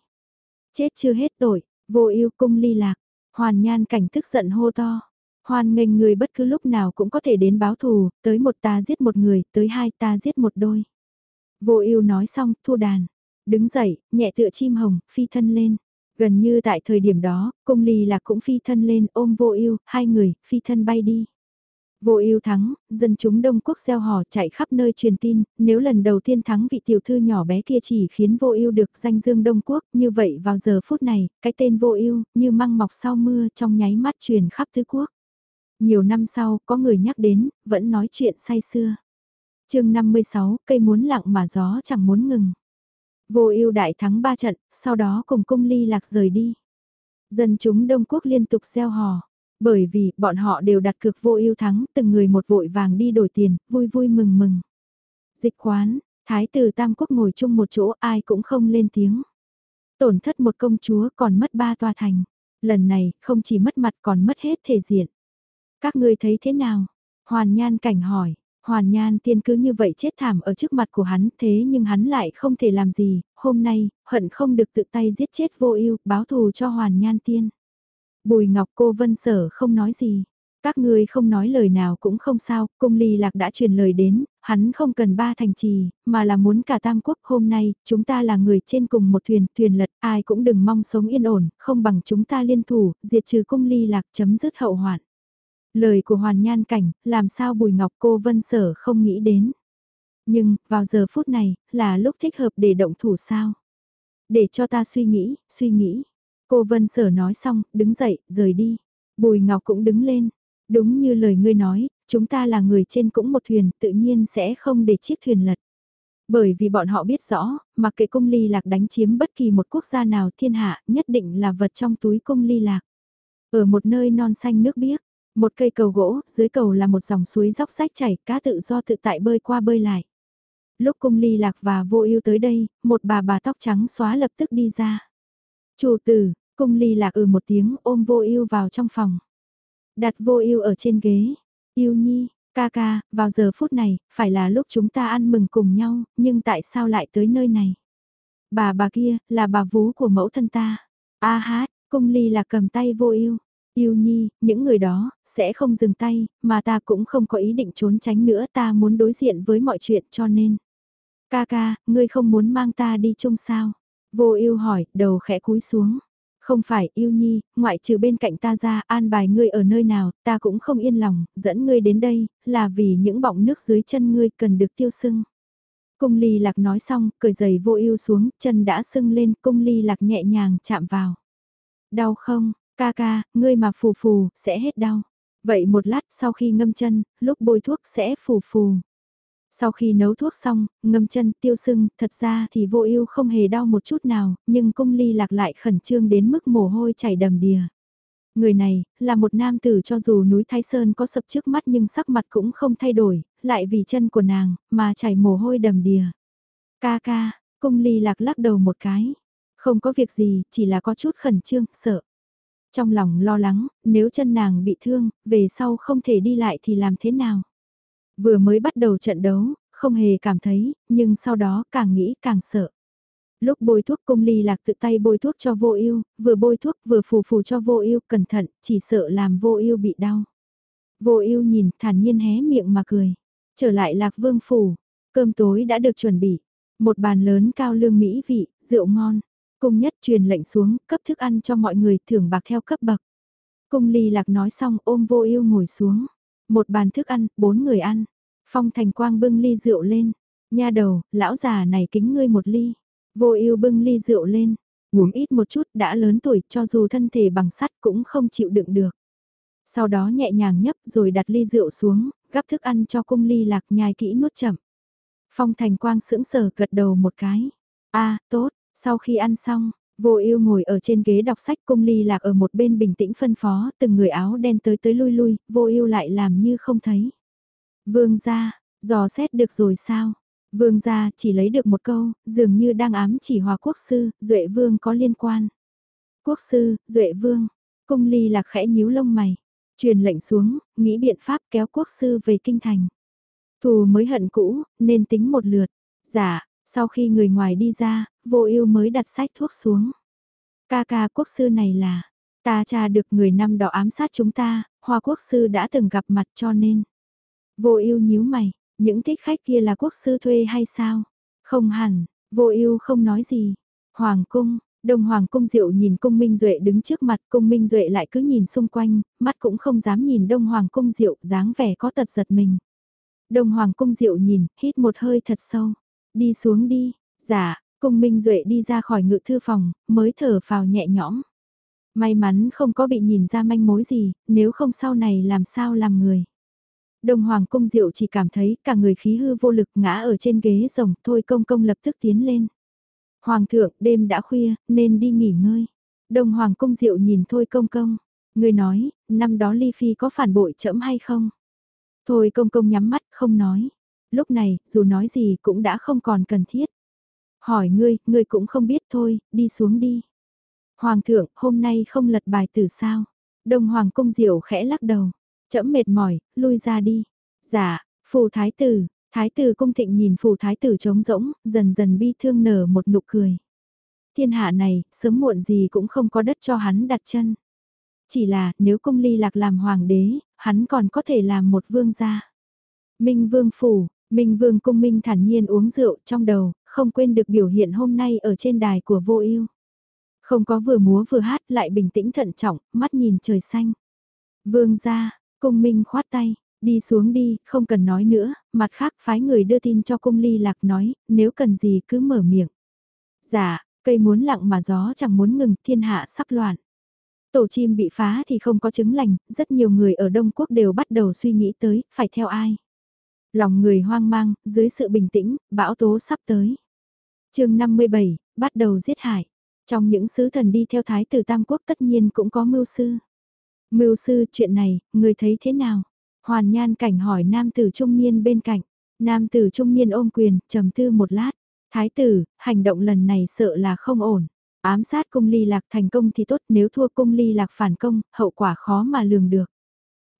Chết chưa hết tội, vô ưu cung ly lạc, hoàn nhan cảnh tức giận hô to. Hoàn nghênh người bất cứ lúc nào cũng có thể đến báo thù, tới một ta giết một người, tới hai ta giết một đôi. Vô ưu nói xong, thu đàn. Đứng dậy, nhẹ tựa chim hồng, phi thân lên. Gần như tại thời điểm đó, cung ly lạc cũng phi thân lên ôm vô ưu hai người, phi thân bay đi. Vô ưu thắng, dân chúng Đông Quốc gieo hò chạy khắp nơi truyền tin, nếu lần đầu tiên thắng vị tiểu thư nhỏ bé kia chỉ khiến vô ưu được danh dương Đông Quốc, như vậy vào giờ phút này, cái tên vô ưu như măng mọc sau mưa trong nháy mắt truyền khắp tứ quốc. Nhiều năm sau, có người nhắc đến, vẫn nói chuyện say xưa. chương 56, cây muốn lặng mà gió chẳng muốn ngừng. Vô ưu đại thắng ba trận, sau đó cùng cung ly lạc rời đi. Dân chúng Đông Quốc liên tục gieo hò. Bởi vì, bọn họ đều đặt cược vô ưu thắng, từng người một vội vàng đi đổi tiền, vui vui mừng mừng. Dịch quán, thái tử Tam Quốc ngồi chung một chỗ ai cũng không lên tiếng. Tổn thất một công chúa còn mất ba tòa thành. Lần này, không chỉ mất mặt còn mất hết thể diện. Các ngươi thấy thế nào? Hoàn Nhan cảnh hỏi, Hoàn Nhan tiên cứ như vậy chết thảm ở trước mặt của hắn thế nhưng hắn lại không thể làm gì, hôm nay, hận không được tự tay giết chết vô ưu báo thù cho Hoàn Nhan tiên. Bùi Ngọc cô Vân Sở không nói gì. Các ngươi không nói lời nào cũng không sao, cung ly lạc đã truyền lời đến, hắn không cần ba thành trì, mà là muốn cả tam quốc hôm nay, chúng ta là người trên cùng một thuyền, thuyền lật, ai cũng đừng mong sống yên ổn, không bằng chúng ta liên thủ, diệt trừ cung ly lạc chấm dứt hậu hoạn. Lời của Hoàn Nhan Cảnh, làm sao Bùi Ngọc cô Vân Sở không nghĩ đến. Nhưng, vào giờ phút này, là lúc thích hợp để động thủ sao? Để cho ta suy nghĩ, suy nghĩ. Cô Vân Sở nói xong, đứng dậy, rời đi. Bùi Ngọc cũng đứng lên. Đúng như lời ngươi nói, chúng ta là người trên cũng một thuyền, tự nhiên sẽ không để chiếc thuyền lật. Bởi vì bọn họ biết rõ, mặc kệ cung ly lạc đánh chiếm bất kỳ một quốc gia nào thiên hạ, nhất định là vật trong túi cung ly lạc. Ở một nơi non xanh nước biếc, một cây cầu gỗ, dưới cầu là một dòng suối dốc rách chảy, cá tự do tự tại bơi qua bơi lại. Lúc cung ly lạc và vô ưu tới đây, một bà bà tóc trắng xóa lập tức đi ra. Chủ tử, cung ly lạc ừ một tiếng ôm vô ưu vào trong phòng. Đặt vô ưu ở trên ghế. Yêu nhi, ca ca, vào giờ phút này, phải là lúc chúng ta ăn mừng cùng nhau, nhưng tại sao lại tới nơi này? Bà bà kia, là bà vú của mẫu thân ta. A hát, cung ly là cầm tay vô ưu Yêu nhi, những người đó, sẽ không dừng tay, mà ta cũng không có ý định trốn tránh nữa ta muốn đối diện với mọi chuyện cho nên. Ca ca, ngươi không muốn mang ta đi chung sao? Vô yêu hỏi, đầu khẽ cúi xuống. Không phải, yêu nhi, ngoại trừ bên cạnh ta ra, an bài ngươi ở nơi nào, ta cũng không yên lòng, dẫn ngươi đến đây, là vì những bọng nước dưới chân ngươi cần được tiêu sưng. Cung ly lạc nói xong, cởi giày vô ưu xuống, chân đã sưng lên, cung ly lạc nhẹ nhàng chạm vào. Đau không, ca ca, ngươi mà phù phù, sẽ hết đau. Vậy một lát sau khi ngâm chân, lúc bôi thuốc sẽ phù phù. Sau khi nấu thuốc xong, ngâm chân tiêu sưng, thật ra thì vô ưu không hề đau một chút nào, nhưng cung ly lạc lại khẩn trương đến mức mồ hôi chảy đầm đìa. Người này, là một nam tử cho dù núi Thái Sơn có sập trước mắt nhưng sắc mặt cũng không thay đổi, lại vì chân của nàng, mà chảy mồ hôi đầm đìa. Ca ca, cung ly lạc lắc đầu một cái. Không có việc gì, chỉ là có chút khẩn trương, sợ. Trong lòng lo lắng, nếu chân nàng bị thương, về sau không thể đi lại thì làm thế nào? Vừa mới bắt đầu trận đấu, không hề cảm thấy, nhưng sau đó càng nghĩ càng sợ. Lúc bôi thuốc cung ly lạc tự tay bôi thuốc cho vô ưu, vừa bôi thuốc vừa phù phù cho vô ưu cẩn thận, chỉ sợ làm vô ưu bị đau. Vô ưu nhìn thản nhiên hé miệng mà cười. Trở lại lạc vương phủ, cơm tối đã được chuẩn bị. Một bàn lớn cao lương mỹ vị, rượu ngon. Cung nhất truyền lệnh xuống, cấp thức ăn cho mọi người thưởng bạc theo cấp bậc. Cung ly lạc nói xong ôm vô ưu ngồi xuống. Một bàn thức ăn, bốn người ăn. Phong Thành Quang bưng ly rượu lên. Nha đầu, lão già này kính ngươi một ly. Vô ưu bưng ly rượu lên. Uống ít một chút đã lớn tuổi cho dù thân thể bằng sắt cũng không chịu đựng được. Sau đó nhẹ nhàng nhấp rồi đặt ly rượu xuống, gắp thức ăn cho cung ly lạc nhai kỹ nuốt chậm. Phong Thành Quang sững sờ gật đầu một cái. a tốt, sau khi ăn xong, Vô ưu ngồi ở trên ghế đọc sách cung ly lạc ở một bên bình tĩnh phân phó, từng người áo đen tới tới lui lui, vô ưu lại làm như không thấy. Vương gia, dò xét được rồi sao? Vương gia chỉ lấy được một câu, dường như đang ám chỉ hòa quốc sư, duệ vương có liên quan. Quốc sư, duệ vương, cung ly lạc khẽ nhíu lông mày, truyền lệnh xuống, nghĩ biện pháp kéo quốc sư về kinh thành. Thù mới hận cũ, nên tính một lượt. Dạ, sau khi người ngoài đi ra, vô ưu mới đặt sách thuốc xuống. Ca ca quốc sư này là, ta tra được người năm đó ám sát chúng ta, hoa quốc sư đã từng gặp mặt cho nên. Vô ưu nhíu mày, những thích khách kia là quốc sư thuê hay sao? Không hẳn, vô ưu không nói gì. Hoàng cung, Đông Hoàng cung diệu nhìn cung Minh Duệ đứng trước mặt, cung Minh Duệ lại cứ nhìn xung quanh, mắt cũng không dám nhìn Đông Hoàng cung diệu, dáng vẻ có tật giật mình. Đông Hoàng cung diệu nhìn, hít một hơi thật sâu. Đi xuống đi, dạ, cung Minh Duệ đi ra khỏi ngự thư phòng, mới thở phào nhẹ nhõm. May mắn không có bị nhìn ra manh mối gì, nếu không sau này làm sao làm người. Đông Hoàng cung diệu chỉ cảm thấy cả người khí hư vô lực ngã ở trên ghế rồng, thôi công công lập tức tiến lên. Hoàng thượng, đêm đã khuya, nên đi nghỉ ngơi. Đông Hoàng cung diệu nhìn thôi công công. Người nói, năm đó Ly Phi có phản bội trẫm hay không? Thôi công công nhắm mắt, không nói. Lúc này, dù nói gì cũng đã không còn cần thiết. Hỏi ngươi, ngươi cũng không biết thôi, đi xuống đi. Hoàng thượng, hôm nay không lật bài tử sao? Đông Hoàng cung diệu khẽ lắc đầu. Chẫm mệt mỏi, lui ra đi. Dạ, phù thái tử, thái tử cung thịnh nhìn phù thái tử trống rỗng, dần dần bi thương nở một nụ cười. Thiên hạ này, sớm muộn gì cũng không có đất cho hắn đặt chân. Chỉ là, nếu cung ly lạc làm hoàng đế, hắn còn có thể làm một vương gia. Minh vương phủ, Minh vương cung minh thản nhiên uống rượu trong đầu, không quên được biểu hiện hôm nay ở trên đài của vô ưu. Không có vừa múa vừa hát lại bình tĩnh thận trọng, mắt nhìn trời xanh. Vương gia, cung minh khoát tay, đi xuống đi, không cần nói nữa, mặt khác phái người đưa tin cho cung ly lạc nói, nếu cần gì cứ mở miệng. Dạ, cây muốn lặng mà gió chẳng muốn ngừng, thiên hạ sắp loạn. Tổ chim bị phá thì không có chứng lành, rất nhiều người ở Đông Quốc đều bắt đầu suy nghĩ tới, phải theo ai. Lòng người hoang mang, dưới sự bình tĩnh, bão tố sắp tới chương 57, bắt đầu giết hại. Trong những sứ thần đi theo Thái tử Tam Quốc tất nhiên cũng có mưu sư. Mưu sư chuyện này, người thấy thế nào? Hoàn nhan cảnh hỏi nam tử trung niên bên cạnh. Nam tử trung niên ôm quyền, trầm tư một lát. Thái tử, hành động lần này sợ là không ổn. Ám sát cung ly lạc thành công thì tốt nếu thua cung ly lạc phản công, hậu quả khó mà lường được.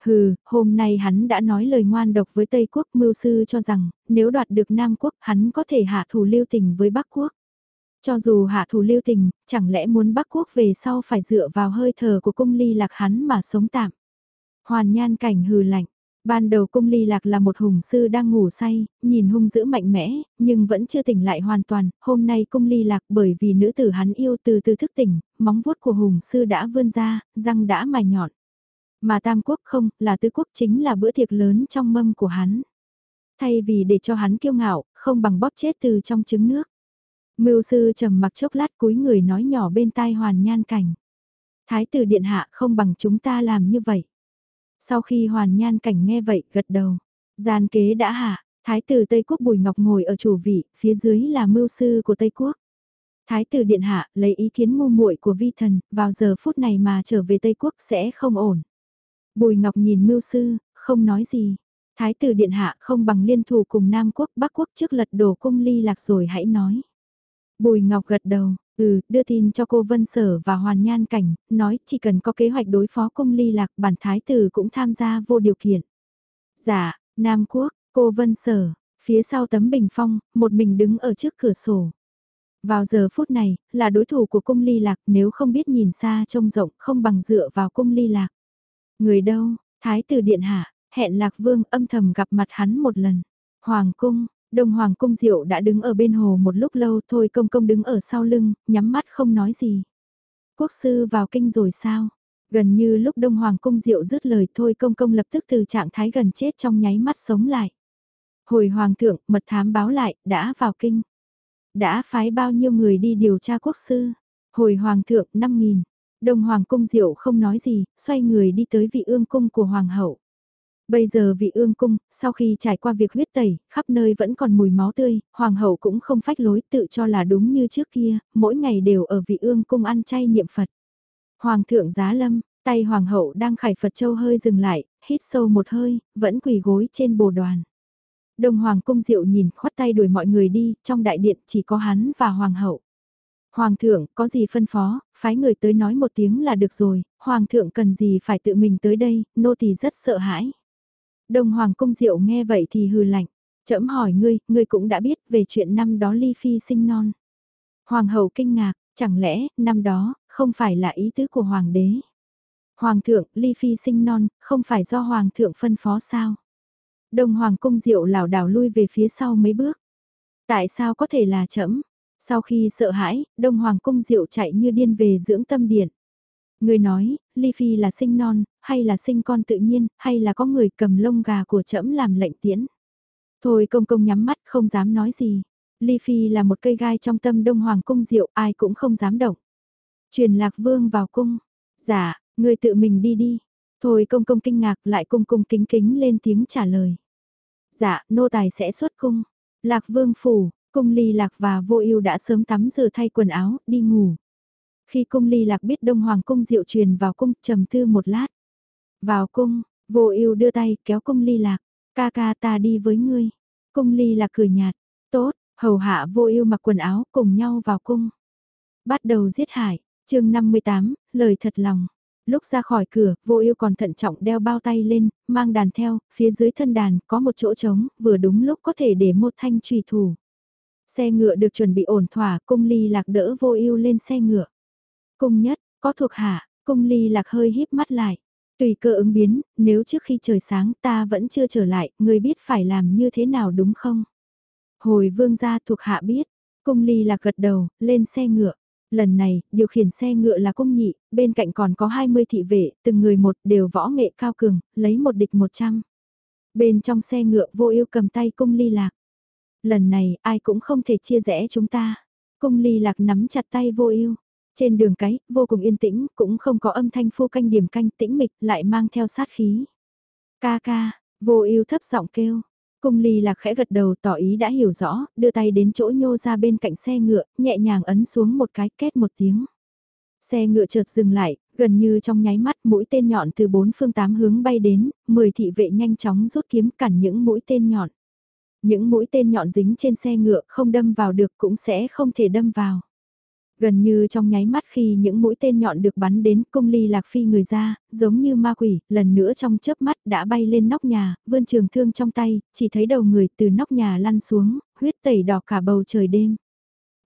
Hừ, hôm nay hắn đã nói lời ngoan độc với Tây Quốc mưu sư cho rằng, nếu đoạt được Nam Quốc hắn có thể hạ thủ lưu tình với Bắc Quốc. Cho dù hạ thủ lưu tình, chẳng lẽ muốn Bắc Quốc về sau phải dựa vào hơi thở của cung ly lạc hắn mà sống tạm. Hoàn nhan cảnh hừ lạnh. Ban đầu cung ly lạc là một hùng sư đang ngủ say, nhìn hung dữ mạnh mẽ, nhưng vẫn chưa tỉnh lại hoàn toàn. Hôm nay cung ly lạc bởi vì nữ tử hắn yêu từ từ thức tỉnh, móng vuốt của hùng sư đã vươn ra, răng đã mài nhọn. Mà tam quốc không, là tứ quốc chính là bữa tiệc lớn trong mâm của hắn. Thay vì để cho hắn kiêu ngạo, không bằng bóp chết từ trong trứng nước. Mưu sư trầm mặc chốc lát cúi người nói nhỏ bên tai hoàn nhan cảnh. Thái tử điện hạ không bằng chúng ta làm như vậy. Sau khi hoàn nhan cảnh nghe vậy gật đầu. Gian kế đã hạ, thái tử Tây Quốc Bùi Ngọc ngồi ở chủ vị, phía dưới là mưu sư của Tây Quốc. Thái tử điện hạ lấy ý kiến ngu muội của vi thần, vào giờ phút này mà trở về Tây Quốc sẽ không ổn. Bùi Ngọc nhìn mưu sư, không nói gì. Thái tử điện hạ không bằng liên thủ cùng Nam Quốc Bắc Quốc trước lật đổ cung ly lạc rồi hãy nói. Bùi Ngọc gật đầu, ừ, đưa tin cho cô Vân Sở và Hoàn Nhan Cảnh, nói chỉ cần có kế hoạch đối phó cung ly lạc bản thái tử cũng tham gia vô điều kiện. Dạ, Nam Quốc, cô Vân Sở, phía sau tấm bình phong, một mình đứng ở trước cửa sổ. Vào giờ phút này, là đối thủ của cung ly lạc nếu không biết nhìn xa trông rộng không bằng dựa vào cung ly lạc. Người đâu, thái tử điện hạ, hẹn lạc vương âm thầm gặp mặt hắn một lần. Hoàng cung, Đông Hoàng cung diệu đã đứng ở bên hồ một lúc lâu thôi công công đứng ở sau lưng, nhắm mắt không nói gì. Quốc sư vào kinh rồi sao? Gần như lúc Đông Hoàng cung diệu dứt lời thôi công công lập tức từ trạng thái gần chết trong nháy mắt sống lại. Hồi Hoàng thượng, mật thám báo lại, đã vào kinh. Đã phái bao nhiêu người đi điều tra quốc sư? Hồi Hoàng thượng, 5.000. Đông Hoàng cung diệu không nói gì, xoay người đi tới vị ương cung của Hoàng hậu. Bây giờ vị ương cung, sau khi trải qua việc huyết tẩy, khắp nơi vẫn còn mùi máu tươi, hoàng hậu cũng không phách lối tự cho là đúng như trước kia, mỗi ngày đều ở vị ương cung ăn chay niệm Phật. Hoàng thượng giá lâm, tay hoàng hậu đang khải Phật châu hơi dừng lại, hít sâu một hơi, vẫn quỳ gối trên bồ đoàn. Đông hoàng cung diệu nhìn khoát tay đuổi mọi người đi, trong đại điện chỉ có hắn và hoàng hậu. Hoàng thượng, có gì phân phó, phái người tới nói một tiếng là được rồi, hoàng thượng cần gì phải tự mình tới đây, nô tỳ rất sợ hãi. Đông Hoàng Cung Diệu nghe vậy thì hừ lạnh. Chậm hỏi ngươi, ngươi cũng đã biết về chuyện năm đó Ly Phi sinh non. Hoàng hậu kinh ngạc, chẳng lẽ, năm đó, không phải là ý tứ của Hoàng đế. Hoàng thượng, Ly Phi sinh non, không phải do Hoàng thượng phân phó sao. Đông Hoàng Cung Diệu lảo đảo lui về phía sau mấy bước. Tại sao có thể là chậm? Sau khi sợ hãi, Đông Hoàng Cung Diệu chạy như điên về dưỡng tâm điện. Người nói, Ly Phi là sinh non, hay là sinh con tự nhiên, hay là có người cầm lông gà của trẫm làm lệnh tiễn. Thôi công công nhắm mắt không dám nói gì. Ly Phi là một cây gai trong tâm đông hoàng cung diệu ai cũng không dám động. Truyền lạc vương vào cung. Dạ, người tự mình đi đi. Thôi công công kinh ngạc lại cung cung kính kính lên tiếng trả lời. Dạ, nô tài sẽ xuất cung. Lạc vương phủ, cung ly lạc và vô ưu đã sớm tắm rửa thay quần áo, đi ngủ. Khi cung ly lạc biết Đông Hoàng cung diệu truyền vào cung trầm tư một lát. Vào cung, vô ưu đưa tay kéo cung ly lạc, ca ca ta đi với ngươi. Cung ly lạc cười nhạt, tốt, hầu hạ vô ưu mặc quần áo cùng nhau vào cung. Bắt đầu giết hại, chương 58, lời thật lòng. Lúc ra khỏi cửa, vô ưu còn thận trọng đeo bao tay lên, mang đàn theo, phía dưới thân đàn có một chỗ trống, vừa đúng lúc có thể để một thanh trùy thủ. Xe ngựa được chuẩn bị ổn thỏa, cung ly lạc đỡ vô ưu lên xe ngựa. Cung nhất, có thuộc hạ, cung ly lạc hơi híp mắt lại. Tùy cơ ứng biến, nếu trước khi trời sáng ta vẫn chưa trở lại, người biết phải làm như thế nào đúng không? Hồi vương gia thuộc hạ biết, cung ly lạc gật đầu, lên xe ngựa. Lần này, điều khiển xe ngựa là cung nhị, bên cạnh còn có 20 thị vệ, từng người một đều võ nghệ cao cường, lấy một địch 100. Bên trong xe ngựa vô yêu cầm tay cung ly lạc. Lần này, ai cũng không thể chia rẽ chúng ta. Cung ly lạc nắm chặt tay vô yêu. Trên đường cái, vô cùng yên tĩnh, cũng không có âm thanh phu canh điểm canh tĩnh mịch, lại mang theo sát khí. Ca ca, vô ưu thấp giọng kêu. Cung ly lạc khẽ gật đầu tỏ ý đã hiểu rõ, đưa tay đến chỗ nhô ra bên cạnh xe ngựa, nhẹ nhàng ấn xuống một cái két một tiếng. Xe ngựa chợt dừng lại, gần như trong nháy mắt mũi tên nhọn từ bốn phương tám hướng bay đến, 10 thị vệ nhanh chóng rút kiếm cản những mũi tên nhọn. Những mũi tên nhọn dính trên xe ngựa không đâm vào được cũng sẽ không thể đâm vào. Gần như trong nháy mắt khi những mũi tên nhọn được bắn đến cung ly lạc phi người ra, giống như ma quỷ, lần nữa trong chớp mắt đã bay lên nóc nhà, vươn trường thương trong tay, chỉ thấy đầu người từ nóc nhà lăn xuống, huyết tẩy đỏ cả bầu trời đêm.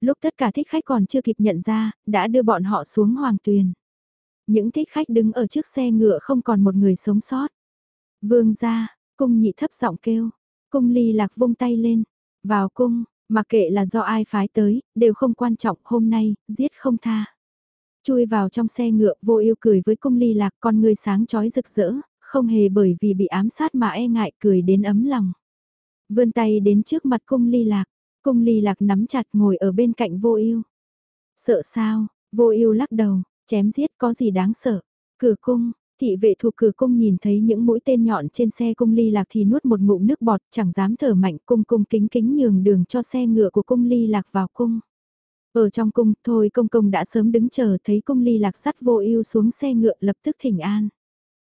Lúc tất cả thích khách còn chưa kịp nhận ra, đã đưa bọn họ xuống hoàng tuyền. Những thích khách đứng ở trước xe ngựa không còn một người sống sót. Vương ra, cung nhị thấp giọng kêu. Cung ly lạc vung tay lên. Vào cung, mặc kệ là do ai phái tới, đều không quan trọng hôm nay, giết không tha. Chui vào trong xe ngựa vô yêu cười với cung ly lạc con người sáng chói rực rỡ, không hề bởi vì bị ám sát mà e ngại cười đến ấm lòng. Vươn tay đến trước mặt cung ly lạc, cung ly lạc nắm chặt ngồi ở bên cạnh vô yêu. Sợ sao, vô yêu lắc đầu, chém giết có gì đáng sợ. Cửa cung, thị vệ thuộc cửa cung nhìn thấy những mũi tên nhọn trên xe cung ly lạc thì nuốt một ngụm nước bọt chẳng dám thở mạnh cung cung kính kính nhường đường cho xe ngựa của cung ly lạc vào cung. Ở trong cung, thôi công công đã sớm đứng chờ thấy cung ly lạc sắt vô ưu xuống xe ngựa lập tức thỉnh an.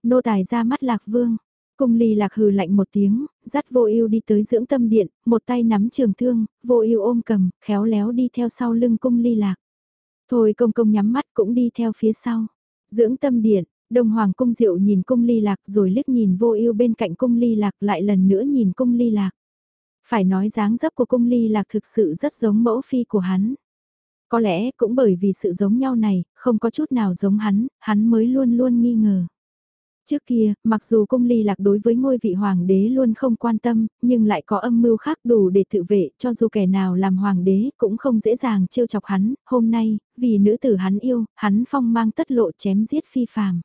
Nô tài ra mắt lạc vương, cung ly lạc hừ lạnh một tiếng, dắt vô ưu đi tới dưỡng tâm điện, một tay nắm trường thương, vô ưu ôm cầm, khéo léo đi theo sau lưng cung ly lạc. Thôi công công nhắm mắt cũng đi theo phía sau. Dưỡng tâm điện, Đông Hoàng cung diệu nhìn cung ly lạc rồi liếc nhìn vô ưu bên cạnh cung ly lạc lại lần nữa nhìn cung ly lạc. Phải nói dáng dấp của cung ly lạc thực sự rất giống mẫu phi của hắn. Có lẽ cũng bởi vì sự giống nhau này, không có chút nào giống hắn, hắn mới luôn luôn nghi ngờ. Trước kia, mặc dù cung ly lạc đối với ngôi vị hoàng đế luôn không quan tâm, nhưng lại có âm mưu khác đủ để tự vệ, cho dù kẻ nào làm hoàng đế cũng không dễ dàng trêu chọc hắn, hôm nay, vì nữ tử hắn yêu, hắn phong mang tất lộ chém giết phi phàm.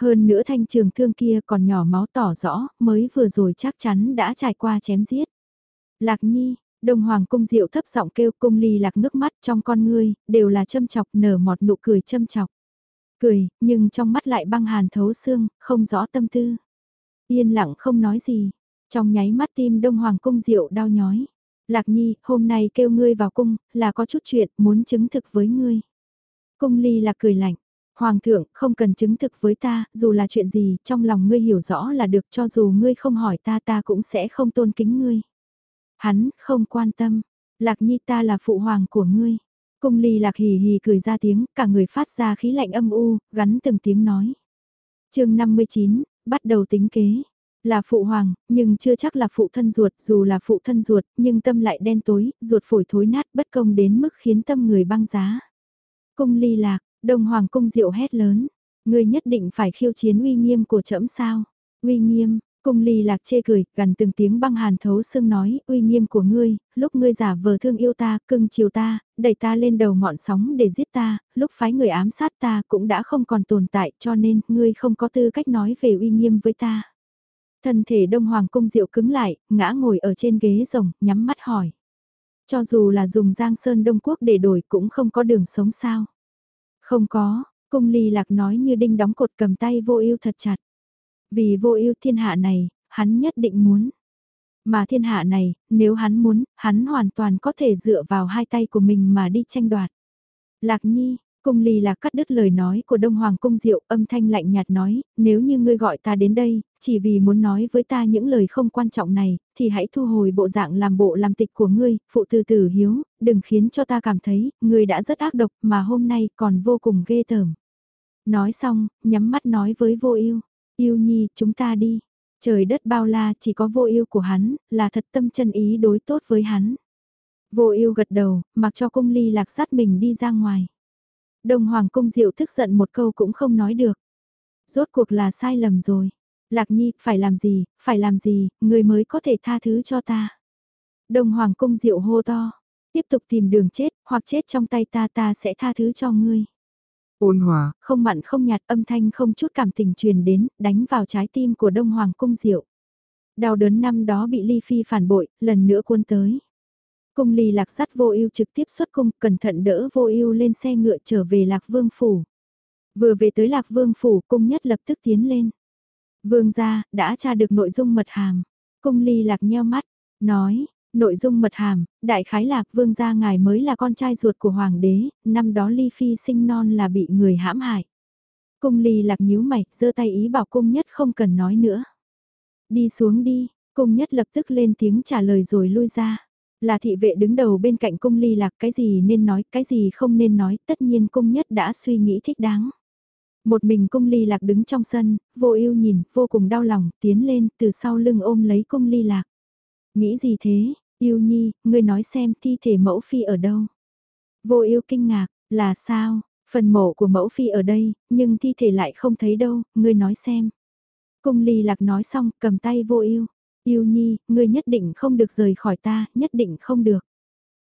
Hơn nữa thanh trường thương kia còn nhỏ máu tỏ rõ, mới vừa rồi chắc chắn đã trải qua chém giết. Lạc nhi, Đông Hoàng cung diệu thấp giọng kêu cung ly lạc nước mắt trong con ngươi, đều là châm chọc nở một nụ cười châm chọc. Cười, nhưng trong mắt lại băng hàn thấu xương, không rõ tâm tư. Yên lặng không nói gì, trong nháy mắt tim Đông Hoàng cung diệu đau nhói. Lạc nhi, hôm nay kêu ngươi vào cung, là có chút chuyện, muốn chứng thực với ngươi. Cung ly là cười lạnh. Hoàng thượng, không cần chứng thực với ta, dù là chuyện gì, trong lòng ngươi hiểu rõ là được cho dù ngươi không hỏi ta ta cũng sẽ không tôn kính ngươi. Hắn, không quan tâm. Lạc nhi ta là phụ hoàng của ngươi. Cung ly lạc hì hì cười ra tiếng, cả người phát ra khí lạnh âm u, gắn từng tiếng nói. chương 59, bắt đầu tính kế. Là phụ hoàng, nhưng chưa chắc là phụ thân ruột, dù là phụ thân ruột, nhưng tâm lại đen tối, ruột phổi thối nát bất công đến mức khiến tâm người băng giá. Cung ly lạc, đông hoàng cung diệu hét lớn, ngươi nhất định phải khiêu chiến uy nghiêm của trẫm sao. Uy nghiêm, Cung ly lạc chê cười, gần từng tiếng băng hàn thấu xương nói, uy nghiêm của ngươi, lúc ngươi giả vờ thương yêu ta, cưng chiều ta, đẩy ta lên đầu ngọn sóng để giết ta, lúc phái người ám sát ta cũng đã không còn tồn tại cho nên ngươi không có tư cách nói về uy nghiêm với ta. Thân thể đông hoàng cung diệu cứng lại, ngã ngồi ở trên ghế rồng, nhắm mắt hỏi. Cho dù là dùng giang sơn đông quốc để đổi cũng không có đường sống sao. Không có, cung ly lạc nói như đinh đóng cột cầm tay vô ưu thật chặt. Vì vô ưu thiên hạ này, hắn nhất định muốn. Mà thiên hạ này, nếu hắn muốn, hắn hoàn toàn có thể dựa vào hai tay của mình mà đi tranh đoạt. Lạc Nhi, Cung Ly là cắt đứt lời nói của Đông Hoàng Cung Diệu, âm thanh lạnh nhạt nói, nếu như ngươi gọi ta đến đây, chỉ vì muốn nói với ta những lời không quan trọng này, thì hãy thu hồi bộ dạng làm bộ làm tịch của ngươi, phụ từ tử hiếu, đừng khiến cho ta cảm thấy, ngươi đã rất ác độc mà hôm nay còn vô cùng ghê tởm. Nói xong, nhắm mắt nói với vô ưu Yêu nhi, chúng ta đi. Trời đất bao la chỉ có vô yêu của hắn, là thật tâm chân ý đối tốt với hắn. Vô yêu gật đầu, mặc cho cung ly lạc sát mình đi ra ngoài. Đông Hoàng cung diệu tức giận một câu cũng không nói được. Rốt cuộc là sai lầm rồi. Lạc nhi, phải làm gì, phải làm gì, người mới có thể tha thứ cho ta. Đông Hoàng cung diệu hô to. Tiếp tục tìm đường chết, hoặc chết trong tay ta ta sẽ tha thứ cho ngươi. Ôn hòa, không mặn không nhạt âm thanh không chút cảm tình truyền đến, đánh vào trái tim của Đông Hoàng Cung Diệu. Đau đớn năm đó bị Ly Phi phản bội, lần nữa cuốn tới. Cung Ly lạc sắt vô ưu trực tiếp xuất cung, cẩn thận đỡ vô ưu lên xe ngựa trở về Lạc Vương Phủ. Vừa về tới Lạc Vương Phủ, cung nhất lập tức tiến lên. Vương gia, đã tra được nội dung mật hàm. Cung Ly lạc nheo mắt, nói, Nội dung mật hàm, đại khái lạc vương gia ngài mới là con trai ruột của hoàng đế, năm đó ly phi sinh non là bị người hãm hại. Cung ly lạc nhíu mày, giơ tay ý bảo cung nhất không cần nói nữa. Đi xuống đi, cung nhất lập tức lên tiếng trả lời rồi lui ra. Là thị vệ đứng đầu bên cạnh cung ly lạc cái gì nên nói, cái gì không nên nói, tất nhiên cung nhất đã suy nghĩ thích đáng. Một mình cung ly lạc đứng trong sân, vô ưu nhìn, vô cùng đau lòng, tiến lên, từ sau lưng ôm lấy cung ly lạc. Nghĩ gì thế, Yêu nhi, ngươi nói xem thi thể mẫu phi ở đâu. Vô ưu kinh ngạc, là sao, phần mộ của mẫu phi ở đây, nhưng thi thể lại không thấy đâu, ngươi nói xem. Cung ly lạc nói xong, cầm tay vô ưu yêu nhi, ngươi nhất định không được rời khỏi ta, nhất định không được.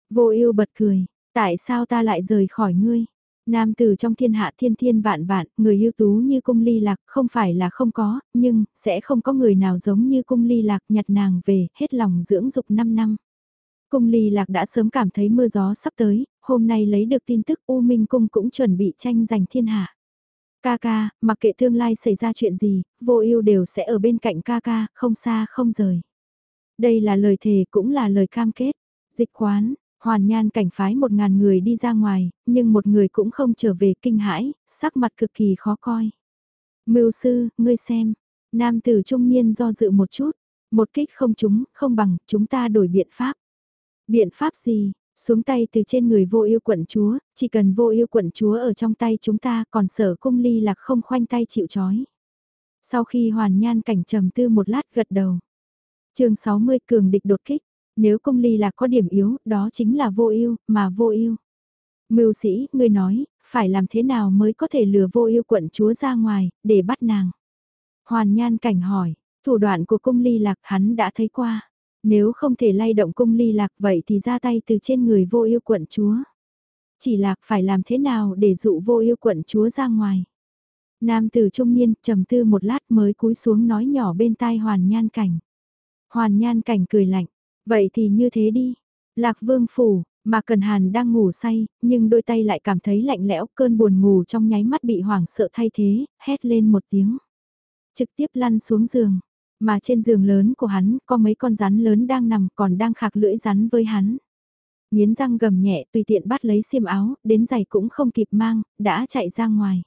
Vô ưu bật cười, tại sao ta lại rời khỏi ngươi? Nam tử trong thiên hạ thiên thiên vạn vạn, người ưu tú như cung ly lạc không phải là không có, nhưng sẽ không có người nào giống như cung ly lạc nhặt nàng về, hết lòng dưỡng dục 5 năm. Cung ly lạc đã sớm cảm thấy mưa gió sắp tới, hôm nay lấy được tin tức U Minh Cung cũng chuẩn bị tranh giành thiên hạ. Ca ca, mặc kệ tương lai xảy ra chuyện gì, vô ưu đều sẽ ở bên cạnh ca ca, không xa không rời. Đây là lời thề cũng là lời cam kết. Dịch quán, hoàn nhan cảnh phái một ngàn người đi ra ngoài, nhưng một người cũng không trở về kinh hãi, sắc mặt cực kỳ khó coi. Mưu sư, ngươi xem, nam tử trung niên do dự một chút, một kích không chúng, không bằng, chúng ta đổi biện pháp. Biện pháp gì? Xuống tay từ trên người vô yêu quận chúa, chỉ cần vô yêu quận chúa ở trong tay chúng ta còn sở cung ly lạc không khoanh tay chịu chói. Sau khi hoàn nhan cảnh trầm tư một lát gật đầu. chương 60 cường địch đột kích, nếu cung ly lạc có điểm yếu, đó chính là vô yêu, mà vô yêu. Mưu sĩ, ngươi nói, phải làm thế nào mới có thể lừa vô yêu quận chúa ra ngoài, để bắt nàng. Hoàn nhan cảnh hỏi, thủ đoạn của cung ly lạc hắn đã thấy qua. Nếu không thể lay động cung ly lạc vậy thì ra tay từ trên người vô yêu quận chúa. Chỉ lạc phải làm thế nào để dụ vô yêu quận chúa ra ngoài. Nam tử trung niên trầm tư một lát mới cúi xuống nói nhỏ bên tai hoàn nhan cảnh. Hoàn nhan cảnh cười lạnh, vậy thì như thế đi. Lạc vương phủ, mà Cần Hàn đang ngủ say, nhưng đôi tay lại cảm thấy lạnh lẽo, cơn buồn ngủ trong nháy mắt bị hoảng sợ thay thế, hét lên một tiếng. Trực tiếp lăn xuống giường, mà trên giường lớn của hắn có mấy con rắn lớn đang nằm còn đang khạc lưỡi rắn với hắn. Nghiến răng gầm nhẹ tùy tiện bắt lấy xiêm áo, đến giày cũng không kịp mang, đã chạy ra ngoài.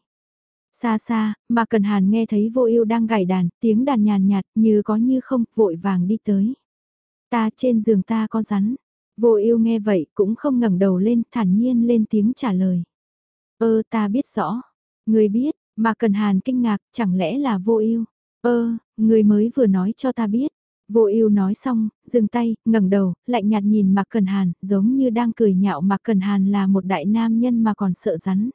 Xa xa, mà Cần Hàn nghe thấy vô ưu đang gảy đàn, tiếng đàn nhàn nhạt như có như không, vội vàng đi tới. Ta trên giường ta có rắn. Vô ưu nghe vậy cũng không ngẩng đầu lên, thản nhiên lên tiếng trả lời. Ơ ta biết rõ. Người biết, mà Cần Hàn kinh ngạc, chẳng lẽ là vô ưu Ơ, người mới vừa nói cho ta biết. Vô ưu nói xong, dừng tay, ngẩng đầu, lạnh nhạt nhìn Mạc Cần Hàn, giống như đang cười nhạo Mạc Cần Hàn là một đại nam nhân mà còn sợ rắn.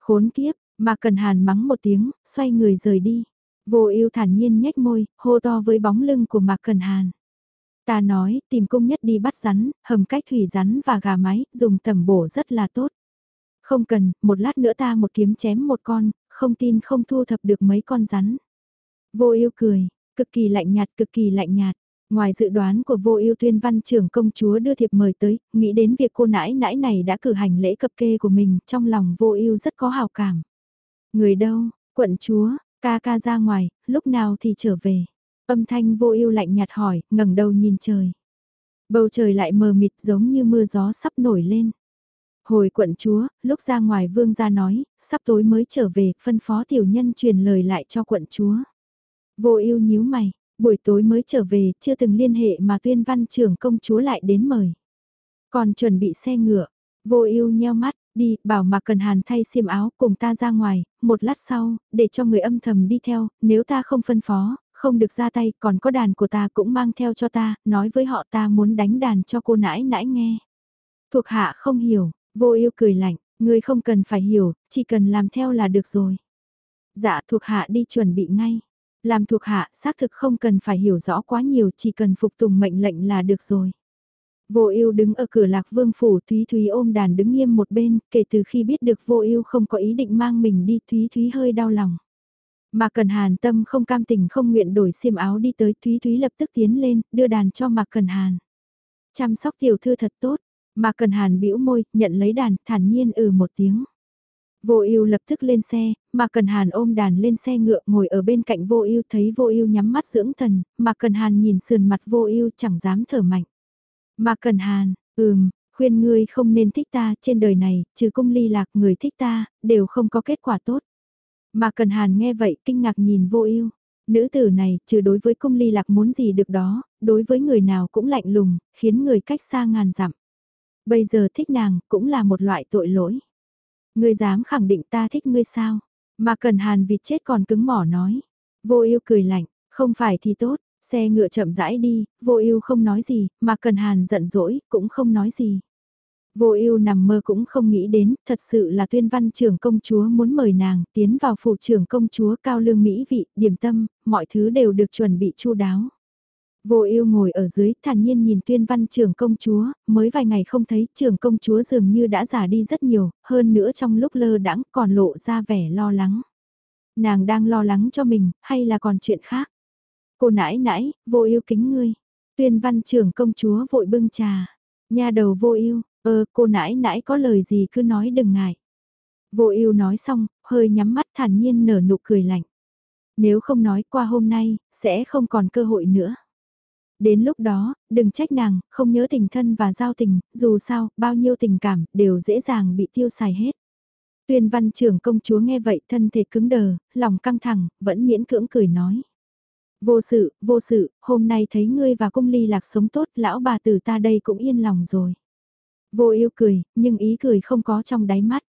Khốn kiếp, Mạc Cần Hàn mắng một tiếng, xoay người rời đi. Vô ưu thản nhiên nhếch môi, hô to với bóng lưng của Mạc Cần Hàn. Ta nói, tìm công nhất đi bắt rắn, hầm cách thủy rắn và gà mái, dùng tầm bổ rất là tốt. Không cần, một lát nữa ta một kiếm chém một con, không tin không thu thập được mấy con rắn. Vô ưu cười, cực kỳ lạnh nhạt, cực kỳ lạnh nhạt. Ngoài dự đoán của vô ưu tuyên văn trưởng công chúa đưa thiệp mời tới, nghĩ đến việc cô nãi nãi này đã cử hành lễ cập kê của mình, trong lòng vô ưu rất có hào cảm. Người đâu, quận chúa, ca ca ra ngoài, lúc nào thì trở về. Âm thanh vô ưu lạnh nhạt hỏi, ngẩng đầu nhìn trời. Bầu trời lại mờ mịt giống như mưa gió sắp nổi lên. Hồi quận chúa, lúc ra ngoài vương gia nói, sắp tối mới trở về, phân phó tiểu nhân truyền lời lại cho quận chúa. Vô ưu nhíu mày, buổi tối mới trở về, chưa từng liên hệ mà tuyên văn trưởng công chúa lại đến mời. Còn chuẩn bị xe ngựa, vô ưu nheo mắt, đi, bảo mà cần hàn thay xiêm áo cùng ta ra ngoài, một lát sau, để cho người âm thầm đi theo, nếu ta không phân phó, không được ra tay, còn có đàn của ta cũng mang theo cho ta, nói với họ ta muốn đánh đàn cho cô nãi nãi nghe. Thuộc hạ không hiểu, vô ưu cười lạnh, người không cần phải hiểu, chỉ cần làm theo là được rồi. Dạ thuộc hạ đi chuẩn bị ngay. Làm thuộc hạ, xác thực không cần phải hiểu rõ quá nhiều, chỉ cần phục tùng mệnh lệnh là được rồi. Vô ưu đứng ở cửa lạc vương phủ Thúy Thúy ôm đàn đứng nghiêm một bên, kể từ khi biết được vô ưu không có ý định mang mình đi Thúy Thúy hơi đau lòng. Mà Cần Hàn tâm không cam tình không nguyện đổi xiêm áo đi tới Thúy Thúy lập tức tiến lên, đưa đàn cho Mạc Cần Hàn. Chăm sóc tiểu thư thật tốt, Mạc Cần Hàn bĩu môi, nhận lấy đàn, thản nhiên ừ một tiếng. Vô ưu lập tức lên xe, mà Cần Hàn ôm đàn lên xe ngựa ngồi ở bên cạnh Vô ưu thấy Vô ưu nhắm mắt dưỡng thần, mà Cần Hàn nhìn sườn mặt Vô ưu chẳng dám thở mạnh. Mà Cần Hàn, ừm, khuyên ngươi không nên thích ta trên đời này, trừ cung ly lạc người thích ta, đều không có kết quả tốt. Mà Cần Hàn nghe vậy kinh ngạc nhìn Vô ưu Nữ tử này, trừ đối với cung ly lạc muốn gì được đó, đối với người nào cũng lạnh lùng, khiến người cách xa ngàn dặm. Bây giờ thích nàng, cũng là một loại tội lỗi. Ngươi dám khẳng định ta thích ngươi sao? Mà cần hàn vịt chết còn cứng mỏ nói. Vô ưu cười lạnh, không phải thì tốt, xe ngựa chậm rãi đi, vô ưu không nói gì, mà cần hàn giận dỗi, cũng không nói gì. Vô ưu nằm mơ cũng không nghĩ đến, thật sự là tuyên văn trưởng công chúa muốn mời nàng tiến vào phủ trưởng công chúa cao lương mỹ vị, điểm tâm, mọi thứ đều được chuẩn bị chu đáo. Vô ưu ngồi ở dưới, thản nhiên nhìn tuyên văn trưởng công chúa, mới vài ngày không thấy, trưởng công chúa dường như đã già đi rất nhiều, hơn nữa trong lúc lơ đãng còn lộ ra vẻ lo lắng. Nàng đang lo lắng cho mình, hay là còn chuyện khác? Cô nãi nãi, vô ưu kính ngươi. Tuyên văn trưởng công chúa vội bưng trà. Nhà đầu vô ưu, ơ cô nãi nãi có lời gì cứ nói đừng ngại. Vô ưu nói xong, hơi nhắm mắt thản nhiên nở nụ cười lạnh. Nếu không nói qua hôm nay, sẽ không còn cơ hội nữa. Đến lúc đó, đừng trách nàng, không nhớ tình thân và giao tình, dù sao, bao nhiêu tình cảm đều dễ dàng bị tiêu xài hết. Tuyên văn trưởng công chúa nghe vậy thân thể cứng đờ, lòng căng thẳng, vẫn miễn cưỡng cười nói. Vô sự, vô sự, hôm nay thấy ngươi và cung ly lạc sống tốt, lão bà tử ta đây cũng yên lòng rồi. Vô yêu cười, nhưng ý cười không có trong đáy mắt.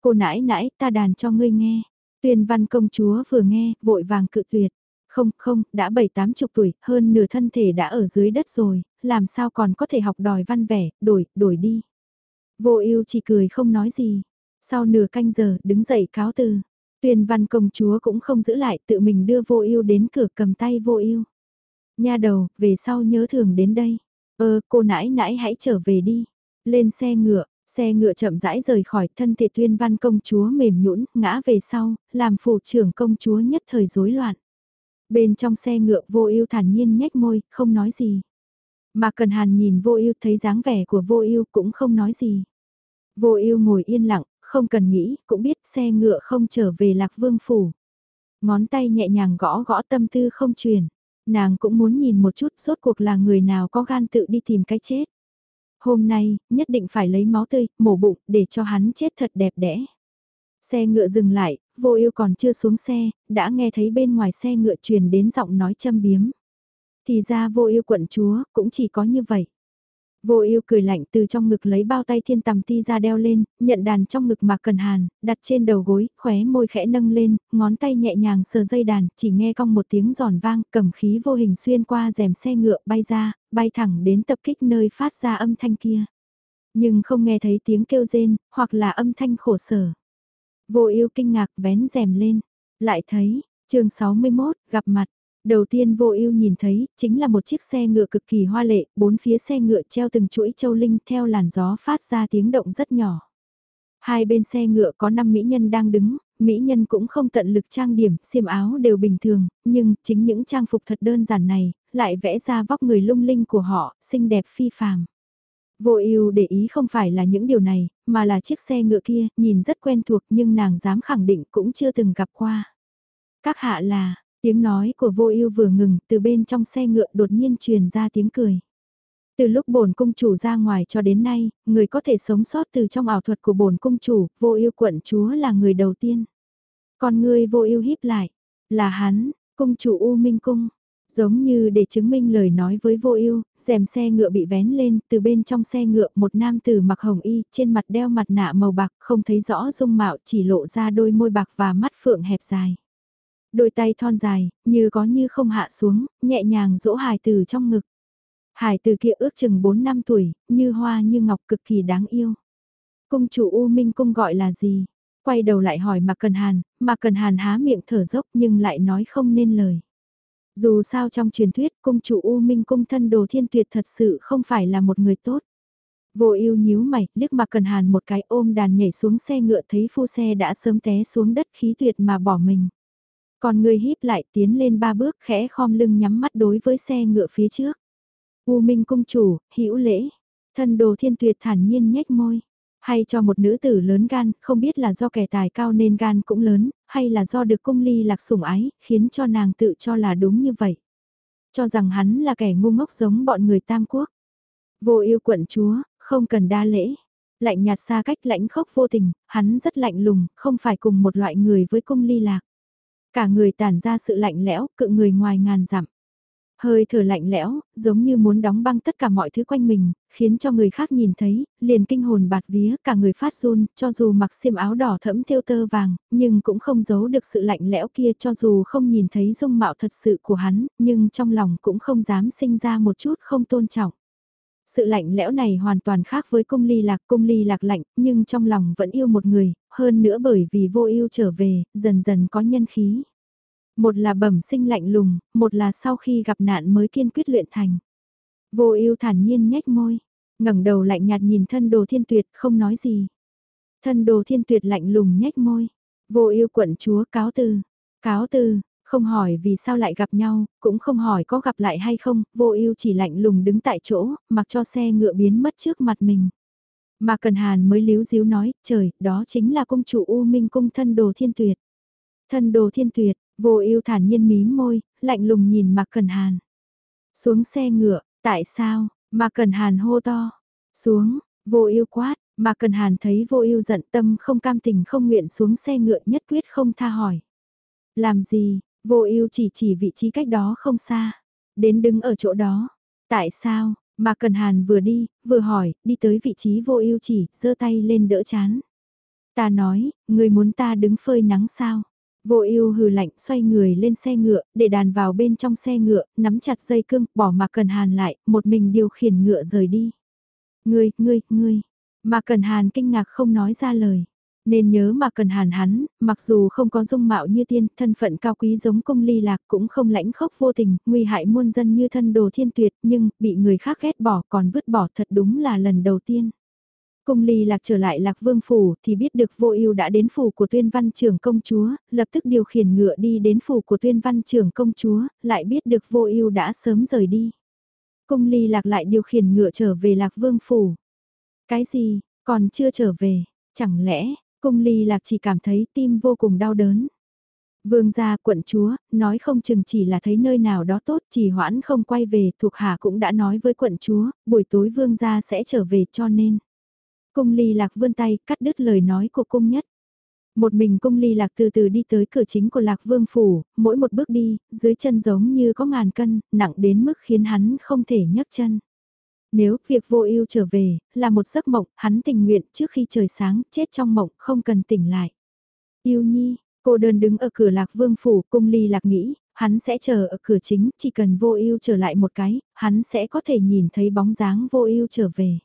Cô nãi nãi, ta đàn cho ngươi nghe. Tuyên văn công chúa vừa nghe, vội vàng cự tuyệt. Không, không, đã bảy tám chục tuổi, hơn nửa thân thể đã ở dưới đất rồi, làm sao còn có thể học đòi văn vẻ, đổi, đổi đi. Vô ưu chỉ cười không nói gì. Sau nửa canh giờ, đứng dậy cáo từ. Tuyên văn công chúa cũng không giữ lại, tự mình đưa vô ưu đến cửa cầm tay vô ưu. Nha đầu, về sau nhớ thường đến đây. Ơ, cô nãi nãi hãy trở về đi. Lên xe ngựa, xe ngựa chậm rãi rời khỏi thân thể tuyên văn công chúa mềm nhũn ngã về sau, làm phủ trưởng công chúa nhất thời rối loạn. Bên trong xe ngựa vô ưu thản nhiên nhếch môi, không nói gì. Mà Cần Hàn nhìn vô ưu thấy dáng vẻ của vô ưu cũng không nói gì. Vô ưu ngồi yên lặng, không cần nghĩ, cũng biết xe ngựa không trở về Lạc Vương phủ. Ngón tay nhẹ nhàng gõ gõ tâm tư không truyền. Nàng cũng muốn nhìn một chút rốt cuộc là người nào có gan tự đi tìm cái chết. Hôm nay, nhất định phải lấy máu tươi, mổ bụng, để cho hắn chết thật đẹp đẽ. Xe ngựa dừng lại, vô ưu còn chưa xuống xe, đã nghe thấy bên ngoài xe ngựa truyền đến giọng nói châm biếm. Thì ra vô ưu quận chúa, cũng chỉ có như vậy. Vô ưu cười lạnh từ trong ngực lấy bao tay thiên tầm ti ra đeo lên, nhận đàn trong ngực mà cần hàn, đặt trên đầu gối, khóe môi khẽ nâng lên, ngón tay nhẹ nhàng sờ dây đàn, chỉ nghe cong một tiếng giòn vang, cầm khí vô hình xuyên qua rèm xe ngựa bay ra, bay thẳng đến tập kích nơi phát ra âm thanh kia. Nhưng không nghe thấy tiếng kêu rên, hoặc là âm thanh khổ sở. Vô ưu kinh ngạc vén rèm lên, lại thấy, chương 61, gặp mặt. Đầu tiên vô ưu nhìn thấy, chính là một chiếc xe ngựa cực kỳ hoa lệ, bốn phía xe ngựa treo từng chuỗi châu linh theo làn gió phát ra tiếng động rất nhỏ. Hai bên xe ngựa có năm mỹ nhân đang đứng, mỹ nhân cũng không tận lực trang điểm, xiêm áo đều bình thường, nhưng chính những trang phục thật đơn giản này, lại vẽ ra vóc người lung linh của họ, xinh đẹp phi phàm. Vô ưu để ý không phải là những điều này, mà là chiếc xe ngựa kia, nhìn rất quen thuộc nhưng nàng dám khẳng định cũng chưa từng gặp qua. Các hạ là, tiếng nói của vô ưu vừa ngừng, từ bên trong xe ngựa đột nhiên truyền ra tiếng cười. Từ lúc bổn cung chủ ra ngoài cho đến nay, người có thể sống sót từ trong ảo thuật của bổn cung chủ, vô ưu quận chúa là người đầu tiên. Còn người vô ưu híp lại, là hắn, cung chủ U Minh Cung, Giống như để chứng minh lời nói với vô ưu, rèm xe ngựa bị vén lên, từ bên trong xe ngựa một nam tử mặc hồng y, trên mặt đeo mặt nạ màu bạc, không thấy rõ dung mạo chỉ lộ ra đôi môi bạc và mắt phượng hẹp dài. Đôi tay thon dài, như có như không hạ xuống, nhẹ nhàng dỗ hài tử trong ngực. Hải từ kia ước chừng 4 năm tuổi, như hoa như ngọc cực kỳ đáng yêu. Cung chủ U Minh cung gọi là gì? Quay đầu lại hỏi Mạc Cần Hàn, Mạc Cần Hàn há miệng thở dốc nhưng lại nói không nên lời. Dù sao trong truyền thuyết cung chủ U Minh cung thân đồ thiên tuyệt thật sự không phải là một người tốt. Vô ưu nhíu mày, liếc mà cần hàn một cái ôm đàn nhảy xuống xe ngựa thấy phu xe đã sớm té xuống đất khí tuyệt mà bỏ mình. Còn người híp lại tiến lên ba bước khẽ khom lưng nhắm mắt đối với xe ngựa phía trước. U Minh cung chủ, hữu lễ, thân đồ thiên tuyệt thản nhiên nhếch môi. Hay cho một nữ tử lớn gan, không biết là do kẻ tài cao nên gan cũng lớn, hay là do được cung ly lạc sủng ái, khiến cho nàng tự cho là đúng như vậy. Cho rằng hắn là kẻ ngu ngốc giống bọn người tam quốc. Vô yêu quận chúa, không cần đa lễ. Lạnh nhạt xa cách lãnh khốc vô tình, hắn rất lạnh lùng, không phải cùng một loại người với cung ly lạc. Cả người tản ra sự lạnh lẽo, cự người ngoài ngàn dặm. Hơi thở lạnh lẽo, giống như muốn đóng băng tất cả mọi thứ quanh mình, khiến cho người khác nhìn thấy, liền kinh hồn bạt vía, cả người phát run, cho dù mặc xiêm áo đỏ thẫm thêu tơ vàng, nhưng cũng không giấu được sự lạnh lẽo kia cho dù không nhìn thấy dung mạo thật sự của hắn, nhưng trong lòng cũng không dám sinh ra một chút không tôn trọng. Sự lạnh lẽo này hoàn toàn khác với cung ly lạc, cung ly lạc lạnh, nhưng trong lòng vẫn yêu một người, hơn nữa bởi vì vô yêu trở về, dần dần có nhân khí. Một là bẩm sinh lạnh lùng, một là sau khi gặp nạn mới kiên quyết luyện thành. Vô ưu thản nhiên nhếch môi, ngẩng đầu lạnh nhạt nhìn thân đồ thiên tuyệt không nói gì. Thân đồ thiên tuyệt lạnh lùng nhếch môi, vô ưu quận chúa cáo từ, cáo từ, không hỏi vì sao lại gặp nhau, cũng không hỏi có gặp lại hay không, vô ưu chỉ lạnh lùng đứng tại chỗ, mặc cho xe ngựa biến mất trước mặt mình. Mà Cần Hàn mới líu díu nói, trời, đó chính là công chủ U Minh cung thân đồ thiên tuyệt. Thân đồ thiên tuyệt, vô ưu thản nhiên mím môi, lạnh lùng nhìn Mạc Cần Hàn. Xuống xe ngựa, tại sao, Mạc Cần Hàn hô to. Xuống, vô ưu quát, Mạc Cần Hàn thấy vô ưu giận tâm không cam tình không nguyện xuống xe ngựa nhất quyết không tha hỏi. Làm gì, Vô ưu chỉ chỉ vị trí cách đó không xa. Đến đứng ở chỗ đó. Tại sao, mạc Cần Hàn vừa đi, vừa hỏi, đi tới vị trí vô ưu chỉ, giơ tay lên đỡ chán. Ta nói, người muốn ta đứng phơi nắng sao? Vô ưu hừ lạnh xoay người lên xe ngựa, để đàn vào bên trong xe ngựa, nắm chặt dây cương, bỏ Mạc Cần Hàn lại, một mình điều khiển ngựa rời đi. Ngươi, ngươi, ngươi. Mạc Cần Hàn kinh ngạc không nói ra lời. Nên nhớ mà cần hàn hắn, mặc dù không có dung mạo như tiên, thân phận cao quý giống công ly lạc cũng không lãnh khốc vô tình, nguy hại muôn dân như thân đồ thiên tuyệt, nhưng bị người khác ghét bỏ còn vứt bỏ thật đúng là lần đầu tiên. Cung ly lạc trở lại lạc vương phủ thì biết được vô ưu đã đến phủ của tuyên văn trưởng công chúa, lập tức điều khiển ngựa đi đến phủ của tuyên văn trưởng công chúa, lại biết được vô ưu đã sớm rời đi. Cung ly lạc lại điều khiển ngựa trở về lạc vương phủ. Cái gì, còn chưa trở về, chẳng lẽ, Cung ly lạc chỉ cảm thấy tim vô cùng đau đớn. Vương gia quận chúa, nói không chừng chỉ là thấy nơi nào đó tốt chỉ hoãn không quay về thuộc hạ cũng đã nói với quận chúa, buổi tối vương gia sẽ trở về cho nên. Cung ly lạc vươn tay cắt đứt lời nói của cung nhất. Một mình cung ly lạc từ từ đi tới cửa chính của lạc vương phủ, mỗi một bước đi, dưới chân giống như có ngàn cân, nặng đến mức khiến hắn không thể nhấc chân. Nếu việc vô ưu trở về, là một giấc mộng, hắn tình nguyện trước khi trời sáng, chết trong mộng, không cần tỉnh lại. Yêu nhi, cô đơn đứng ở cửa lạc vương phủ, cung ly lạc nghĩ, hắn sẽ chờ ở cửa chính, chỉ cần vô ưu trở lại một cái, hắn sẽ có thể nhìn thấy bóng dáng vô ưu trở về.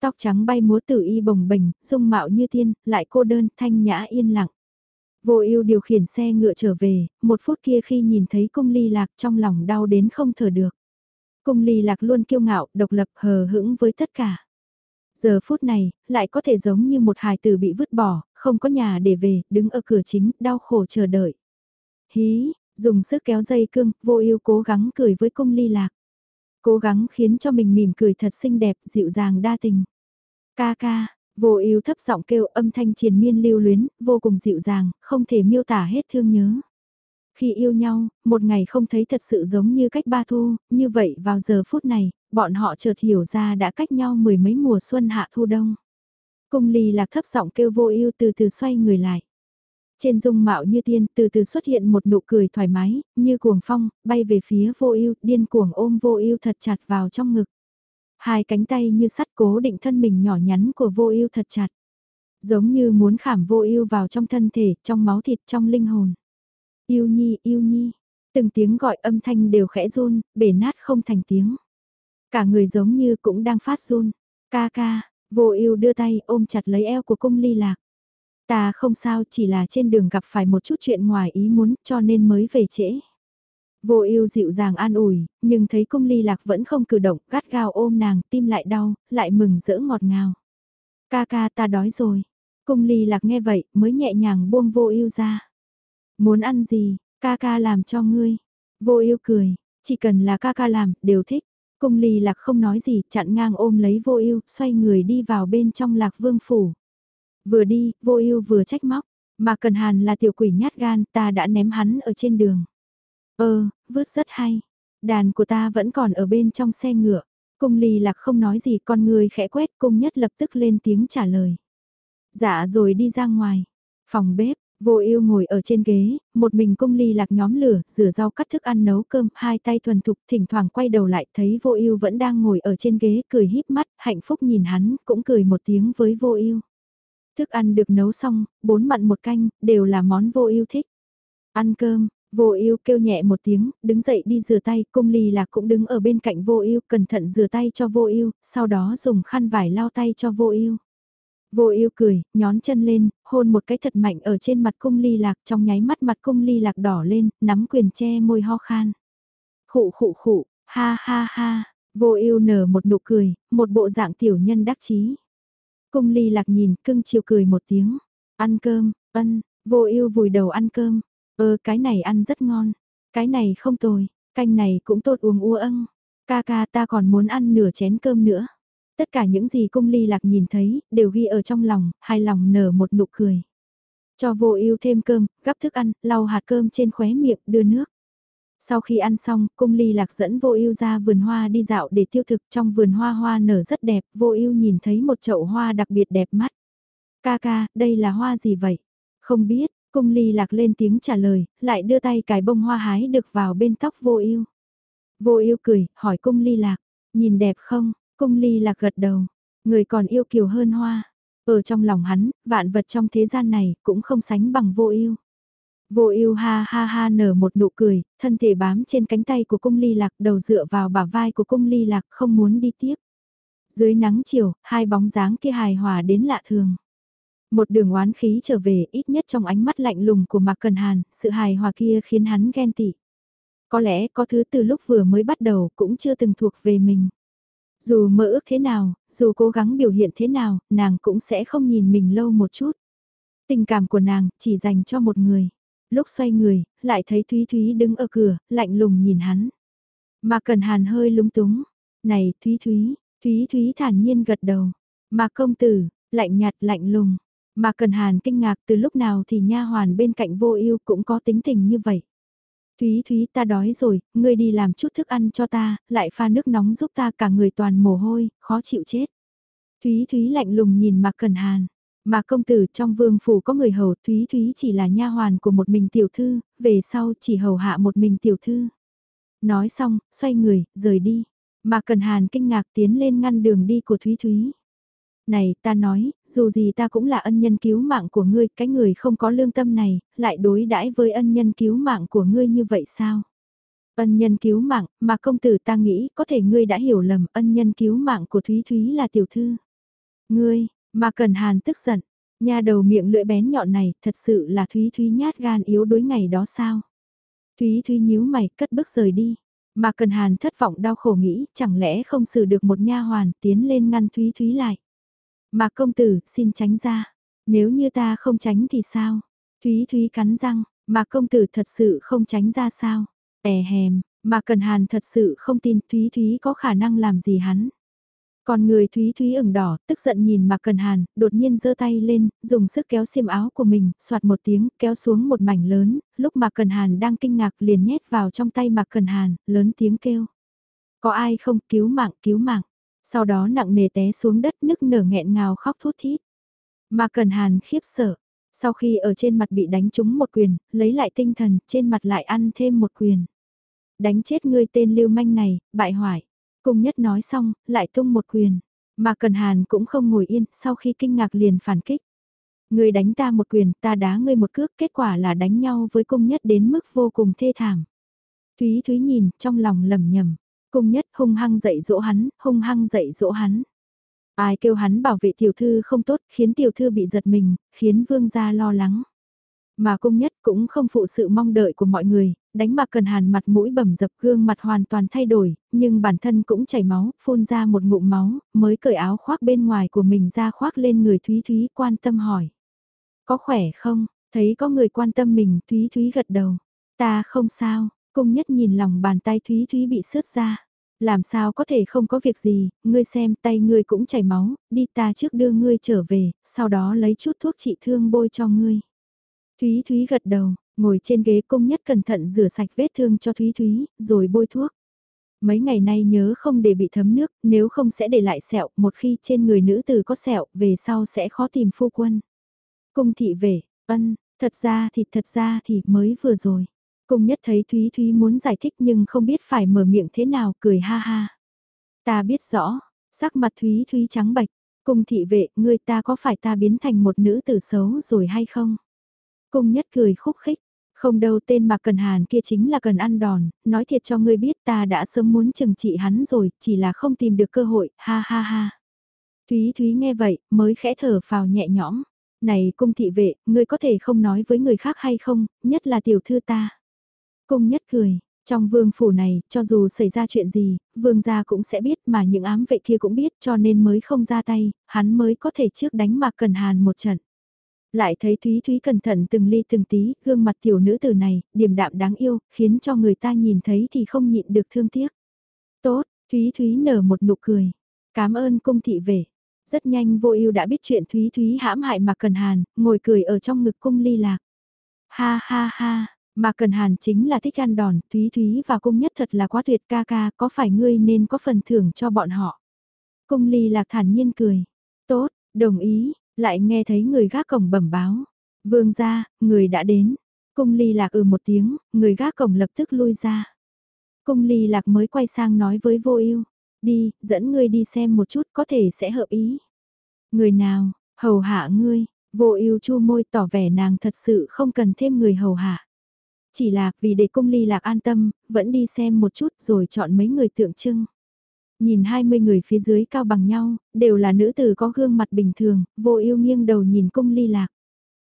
Tóc trắng bay múa tử y bồng bềnh, dung mạo như tiên, lại cô đơn, thanh nhã yên lặng. Vô ưu điều khiển xe ngựa trở về, một phút kia khi nhìn thấy cung ly lạc trong lòng đau đến không thở được. Cung ly lạc luôn kiêu ngạo, độc lập hờ hững với tất cả. Giờ phút này, lại có thể giống như một hài tử bị vứt bỏ, không có nhà để về, đứng ở cửa chính, đau khổ chờ đợi. Hí, dùng sức kéo dây cương, vô ưu cố gắng cười với cung ly lạc. Cố gắng khiến cho mình mỉm cười thật xinh đẹp, dịu dàng đa tình. Ca ca, vô ưu thấp giọng kêu âm thanh triền miên lưu luyến, vô cùng dịu dàng, không thể miêu tả hết thương nhớ. Khi yêu nhau, một ngày không thấy thật sự giống như cách ba thu, như vậy vào giờ phút này, bọn họ chợt hiểu ra đã cách nhau mười mấy mùa xuân hạ thu đông. Cung ly lạc thấp giọng kêu vô ưu từ từ xoay người lại. Trên dung mạo như tiên từ từ xuất hiện một nụ cười thoải mái, như cuồng phong, bay về phía vô ưu điên cuồng ôm vô ưu thật chặt vào trong ngực. Hai cánh tay như sắt cố định thân mình nhỏ nhắn của vô ưu thật chặt. Giống như muốn khảm vô ưu vào trong thân thể, trong máu thịt, trong linh hồn. Yêu nhi, yêu nhi. Từng tiếng gọi âm thanh đều khẽ run, bể nát không thành tiếng. Cả người giống như cũng đang phát run. Ca ca, vô ưu đưa tay ôm chặt lấy eo của cung ly lạc. Ta không sao chỉ là trên đường gặp phải một chút chuyện ngoài ý muốn cho nên mới về trễ. Vô yêu dịu dàng an ủi, nhưng thấy cung ly lạc vẫn không cử động, gắt gao ôm nàng, tim lại đau, lại mừng rỡ ngọt ngào. Ca ca ta đói rồi. Cung ly lạc nghe vậy, mới nhẹ nhàng buông vô yêu ra. Muốn ăn gì, ca ca làm cho ngươi. Vô yêu cười, chỉ cần là ca ca làm, đều thích. Cung ly lạc không nói gì, chặn ngang ôm lấy vô yêu, xoay người đi vào bên trong lạc vương phủ. Vừa đi, vô ưu vừa trách móc, mà cần hàn là tiểu quỷ nhát gan, ta đã ném hắn ở trên đường. Ơ, vứt rất hay. Đàn của ta vẫn còn ở bên trong xe ngựa. Cung ly lạc không nói gì, con người khẽ quét, cung nhất lập tức lên tiếng trả lời. Dạ rồi đi ra ngoài. Phòng bếp, Vô ưu ngồi ở trên ghế, một mình cung ly lạc nhóm lửa, rửa rau cắt thức ăn nấu cơm, hai tay thuần thục, thỉnh thoảng quay đầu lại thấy vô ưu vẫn đang ngồi ở trên ghế, cười híp mắt, hạnh phúc nhìn hắn, cũng cười một tiếng với vô ưu. Thức ăn được nấu xong, bốn mặn một canh, đều là món vô yêu thích. Ăn cơm, Vô yêu kêu nhẹ một tiếng, đứng dậy đi rửa tay, cung ly lạc cũng đứng ở bên cạnh vô yêu cẩn thận rửa tay cho vô yêu sau đó dùng khăn vải lau tay cho vô yêu Vô yêu cười, nhón chân lên, hôn một cái thật mạnh ở trên mặt cung ly lạc trong nháy mắt mặt cung ly lạc đỏ lên, nắm quyền che môi ho khan. Khụ khụ khụ, ha ha ha, vô yêu nở một nụ cười, một bộ dạng tiểu nhân đắc chí. Cung ly lạc nhìn cưng chiều cười một tiếng, ăn cơm, ân, vô ưu vùi đầu ăn cơm, ơ cái này ăn rất ngon, cái này không tồi, canh này cũng tốt uống ua âng, ca ca ta còn muốn ăn nửa chén cơm nữa. Tất cả những gì cung ly lạc nhìn thấy, đều ghi ở trong lòng, hai lòng nở một nụ cười. Cho vô ưu thêm cơm, gắp thức ăn, lau hạt cơm trên khóe miệng, đưa nước. Sau khi ăn xong, cung ly lạc dẫn vô ưu ra vườn hoa đi dạo để tiêu thực trong vườn hoa hoa nở rất đẹp, vô ưu nhìn thấy một chậu hoa đặc biệt đẹp mắt. Ca ca, đây là hoa gì vậy? Không biết, cung ly lạc lên tiếng trả lời, lại đưa tay cài bông hoa hái được vào bên tóc vô ưu. Vô ưu cười, hỏi cung ly lạc, nhìn đẹp không? Cung ly lạc gật đầu, người còn yêu kiều hơn hoa. Ở trong lòng hắn, vạn vật trong thế gian này cũng không sánh bằng vô ưu. Vô ưu ha ha ha nở một nụ cười, thân thể bám trên cánh tay của cung ly lạc đầu dựa vào bả vai của cung ly lạc không muốn đi tiếp. Dưới nắng chiều, hai bóng dáng kia hài hòa đến lạ thường. Một đường oán khí trở về ít nhất trong ánh mắt lạnh lùng của Mạc Cần Hàn, sự hài hòa kia khiến hắn ghen tị. Có lẽ có thứ từ lúc vừa mới bắt đầu cũng chưa từng thuộc về mình. Dù mơ ước thế nào, dù cố gắng biểu hiện thế nào, nàng cũng sẽ không nhìn mình lâu một chút. Tình cảm của nàng chỉ dành cho một người. Lúc xoay người, lại thấy Thúy Thúy đứng ở cửa, lạnh lùng nhìn hắn. Mà Cần Hàn hơi lúng túng. Này Thúy Thúy, Thúy Thúy thản nhiên gật đầu. Mà công tử, lạnh nhạt lạnh lùng. Mà Cần Hàn kinh ngạc từ lúc nào thì nha hoàn bên cạnh vô ưu cũng có tính tình như vậy. Thúy Thúy ta đói rồi, ngươi đi làm chút thức ăn cho ta, lại pha nước nóng giúp ta cả người toàn mồ hôi, khó chịu chết. Thúy Thúy lạnh lùng nhìn Mạc Cần Hàn. Mà công tử trong vương phủ có người hầu Thúy Thúy chỉ là nha hoàn của một mình tiểu thư, về sau chỉ hầu hạ một mình tiểu thư. Nói xong, xoay người, rời đi. Mà Cần Hàn kinh ngạc tiến lên ngăn đường đi của Thúy Thúy. Này, ta nói, dù gì ta cũng là ân nhân cứu mạng của ngươi, cái người không có lương tâm này, lại đối đãi với ân nhân cứu mạng của ngươi như vậy sao? Ân nhân cứu mạng, mà công tử ta nghĩ có thể ngươi đã hiểu lầm ân nhân cứu mạng của Thúy Thúy là tiểu thư. Ngươi, mà Cần Hàn tức giận, nha đầu miệng lưỡi bén nhọn này thật sự là Thúy Thúy nhát gan yếu đối ngày đó sao? Thúy Thúy nhíu mày cất bước rời đi. Mà Cần Hàn thất vọng đau khổ nghĩ chẳng lẽ không xử được một nha hoàn tiến lên ngăn Thúy Thúy lại. Mà công tử xin tránh ra. Nếu như ta không tránh thì sao? Thúy Thúy cắn răng, mà công tử thật sự không tránh ra sao? È hèm, mà Cần Hàn thật sự không tin Thúy Thúy có khả năng làm gì hắn. Còn người Thúy Thúy ửng đỏ, tức giận nhìn Mạc Cần Hàn, đột nhiên giơ tay lên, dùng sức kéo xiêm áo của mình, soạt một tiếng, kéo xuống một mảnh lớn, lúc Mạc Cần Hàn đang kinh ngạc liền nhét vào trong tay Mạc Cần Hàn, lớn tiếng kêu. Có ai không cứu mạng, cứu mạng. Sau đó nặng nề té xuống đất nức nở nghẹn ngào khóc thút thít. Mạc Cần Hàn khiếp sợ. Sau khi ở trên mặt bị đánh trúng một quyền, lấy lại tinh thần, trên mặt lại ăn thêm một quyền. Đánh chết ngươi tên lưu manh này, bại hoại. Cung nhất nói xong, lại tung một quyền. Mà Cần Hàn cũng không ngồi yên, sau khi kinh ngạc liền phản kích. Người đánh ta một quyền, ta đá ngươi một cước, kết quả là đánh nhau với cung nhất đến mức vô cùng thê thảm. Thúy Thúy nhìn, trong lòng lầm nhầm. Cung nhất hung hăng dạy dỗ hắn, hung hăng dạy dỗ hắn. Ai kêu hắn bảo vệ tiểu thư không tốt, khiến tiểu thư bị giật mình, khiến vương gia lo lắng. Mà cung nhất cũng không phụ sự mong đợi của mọi người, đánh Mạc Cần Hàn mặt mũi bầm dập gương mặt hoàn toàn thay đổi, nhưng bản thân cũng chảy máu, phun ra một ngụm máu, mới cởi áo khoác bên ngoài của mình ra khoác lên người Thúy Thúy quan tâm hỏi. Có khỏe không? Thấy có người quan tâm mình, Thúy Thúy gật đầu. Ta không sao, cung nhất nhìn lòng bàn tay Thúy Thúy bị sướt ra. Làm sao có thể không có việc gì, ngươi xem tay ngươi cũng chảy máu, đi ta trước đưa ngươi trở về, sau đó lấy chút thuốc trị thương bôi cho ngươi. Thúy Thúy gật đầu, ngồi trên ghế công nhất cẩn thận rửa sạch vết thương cho Thúy Thúy, rồi bôi thuốc. Mấy ngày nay nhớ không để bị thấm nước, nếu không sẽ để lại sẹo, một khi trên người nữ tử có sẹo, về sau sẽ khó tìm phu quân. Cung thị về, ân, thật ra thì thật ra thì mới vừa rồi. Cung nhất thấy Thúy Thúy muốn giải thích nhưng không biết phải mở miệng thế nào, cười ha ha. Ta biết rõ, sắc mặt Thúy Thúy trắng bạch, cung thị vệ, ngươi ta có phải ta biến thành một nữ tử xấu rồi hay không? Cung nhất cười khúc khích, Không đâu tên mà cần hàn kia chính là cần ăn đòn, nói thiệt cho ngươi biết ta đã sớm muốn chừng trị hắn rồi, chỉ là không tìm được cơ hội, ha ha ha. Thúy Thúy nghe vậy, mới khẽ thở phào nhẹ nhõm. Này cung thị vệ, ngươi có thể không nói với người khác hay không, nhất là tiểu thư ta. Cung nhất cười, trong vương phủ này, cho dù xảy ra chuyện gì, vương gia cũng sẽ biết mà những ám vệ kia cũng biết cho nên mới không ra tay, hắn mới có thể trước đánh Mạc Cần Hàn một trận. Lại thấy Thúy Thúy cẩn thận từng ly từng tí, gương mặt tiểu nữ tử này, điềm đạm đáng yêu, khiến cho người ta nhìn thấy thì không nhịn được thương tiếc. Tốt, Thúy Thúy nở một nụ cười. Cảm ơn cung thị về. Rất nhanh vô ưu đã biết chuyện Thúy Thúy hãm hại Mạc Cần Hàn, ngồi cười ở trong ngực cung ly lạc. Ha ha ha, mà Cần Hàn chính là thích ăn đòn, Thúy Thúy và cung nhất thật là quá tuyệt ca ca, có phải ngươi nên có phần thưởng cho bọn họ. Cung ly lạc thản nhiên cười. Tốt, đồng ý, lại nghe thấy người gác cổng bẩm báo. Vương ra, người đã đến. Cung ly lạc ừ một tiếng, người gác cổng lập tức lui ra. Cung ly lạc mới quay sang nói với vô ưu đi, dẫn ngươi đi xem một chút có thể sẽ hợp ý. Người nào, hầu hạ ngươi, vô ưu chu môi tỏ vẻ nàng thật sự không cần thêm người hầu hạ. Chỉ là vì để cung ly lạc an tâm, vẫn đi xem một chút rồi chọn mấy người tượng trưng. Nhìn 20 người phía dưới cao bằng nhau, đều là nữ tử có gương mặt bình thường, vô yêu nghiêng đầu nhìn cung ly lạc.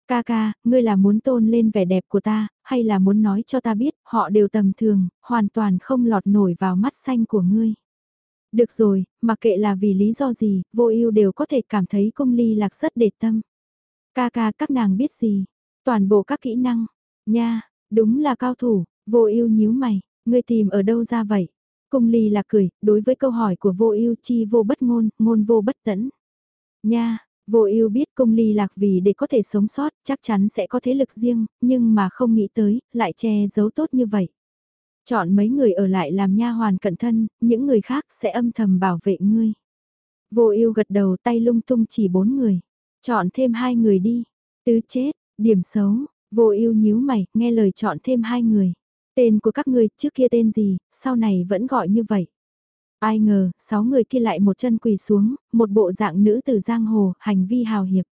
Ca ca, ngươi là muốn tôn lên vẻ đẹp của ta, hay là muốn nói cho ta biết, họ đều tầm thường, hoàn toàn không lọt nổi vào mắt xanh của ngươi. Được rồi, mặc kệ là vì lý do gì, vô ưu đều có thể cảm thấy cung ly lạc rất để tâm. Ca ca các nàng biết gì, toàn bộ các kỹ năng, nha, đúng là cao thủ, vô ưu nhíu mày, ngươi tìm ở đâu ra vậy? Cung ly lạc cười, đối với câu hỏi của vô ưu chi vô bất ngôn, ngôn vô bất tẫn. Nha, vô ưu biết cung ly lạc vì để có thể sống sót, chắc chắn sẽ có thế lực riêng, nhưng mà không nghĩ tới, lại che giấu tốt như vậy. Chọn mấy người ở lại làm nha hoàn cận thân, những người khác sẽ âm thầm bảo vệ ngươi. Vô ưu gật đầu tay lung tung chỉ bốn người. Chọn thêm hai người đi. Tứ chết, điểm xấu, vô ưu nhíu mày, nghe lời chọn thêm hai người. Tên của các ngươi trước kia tên gì, sau này vẫn gọi như vậy. Ai ngờ, sáu người kia lại một chân quỳ xuống, một bộ dạng nữ từ giang hồ, hành vi hào hiệp.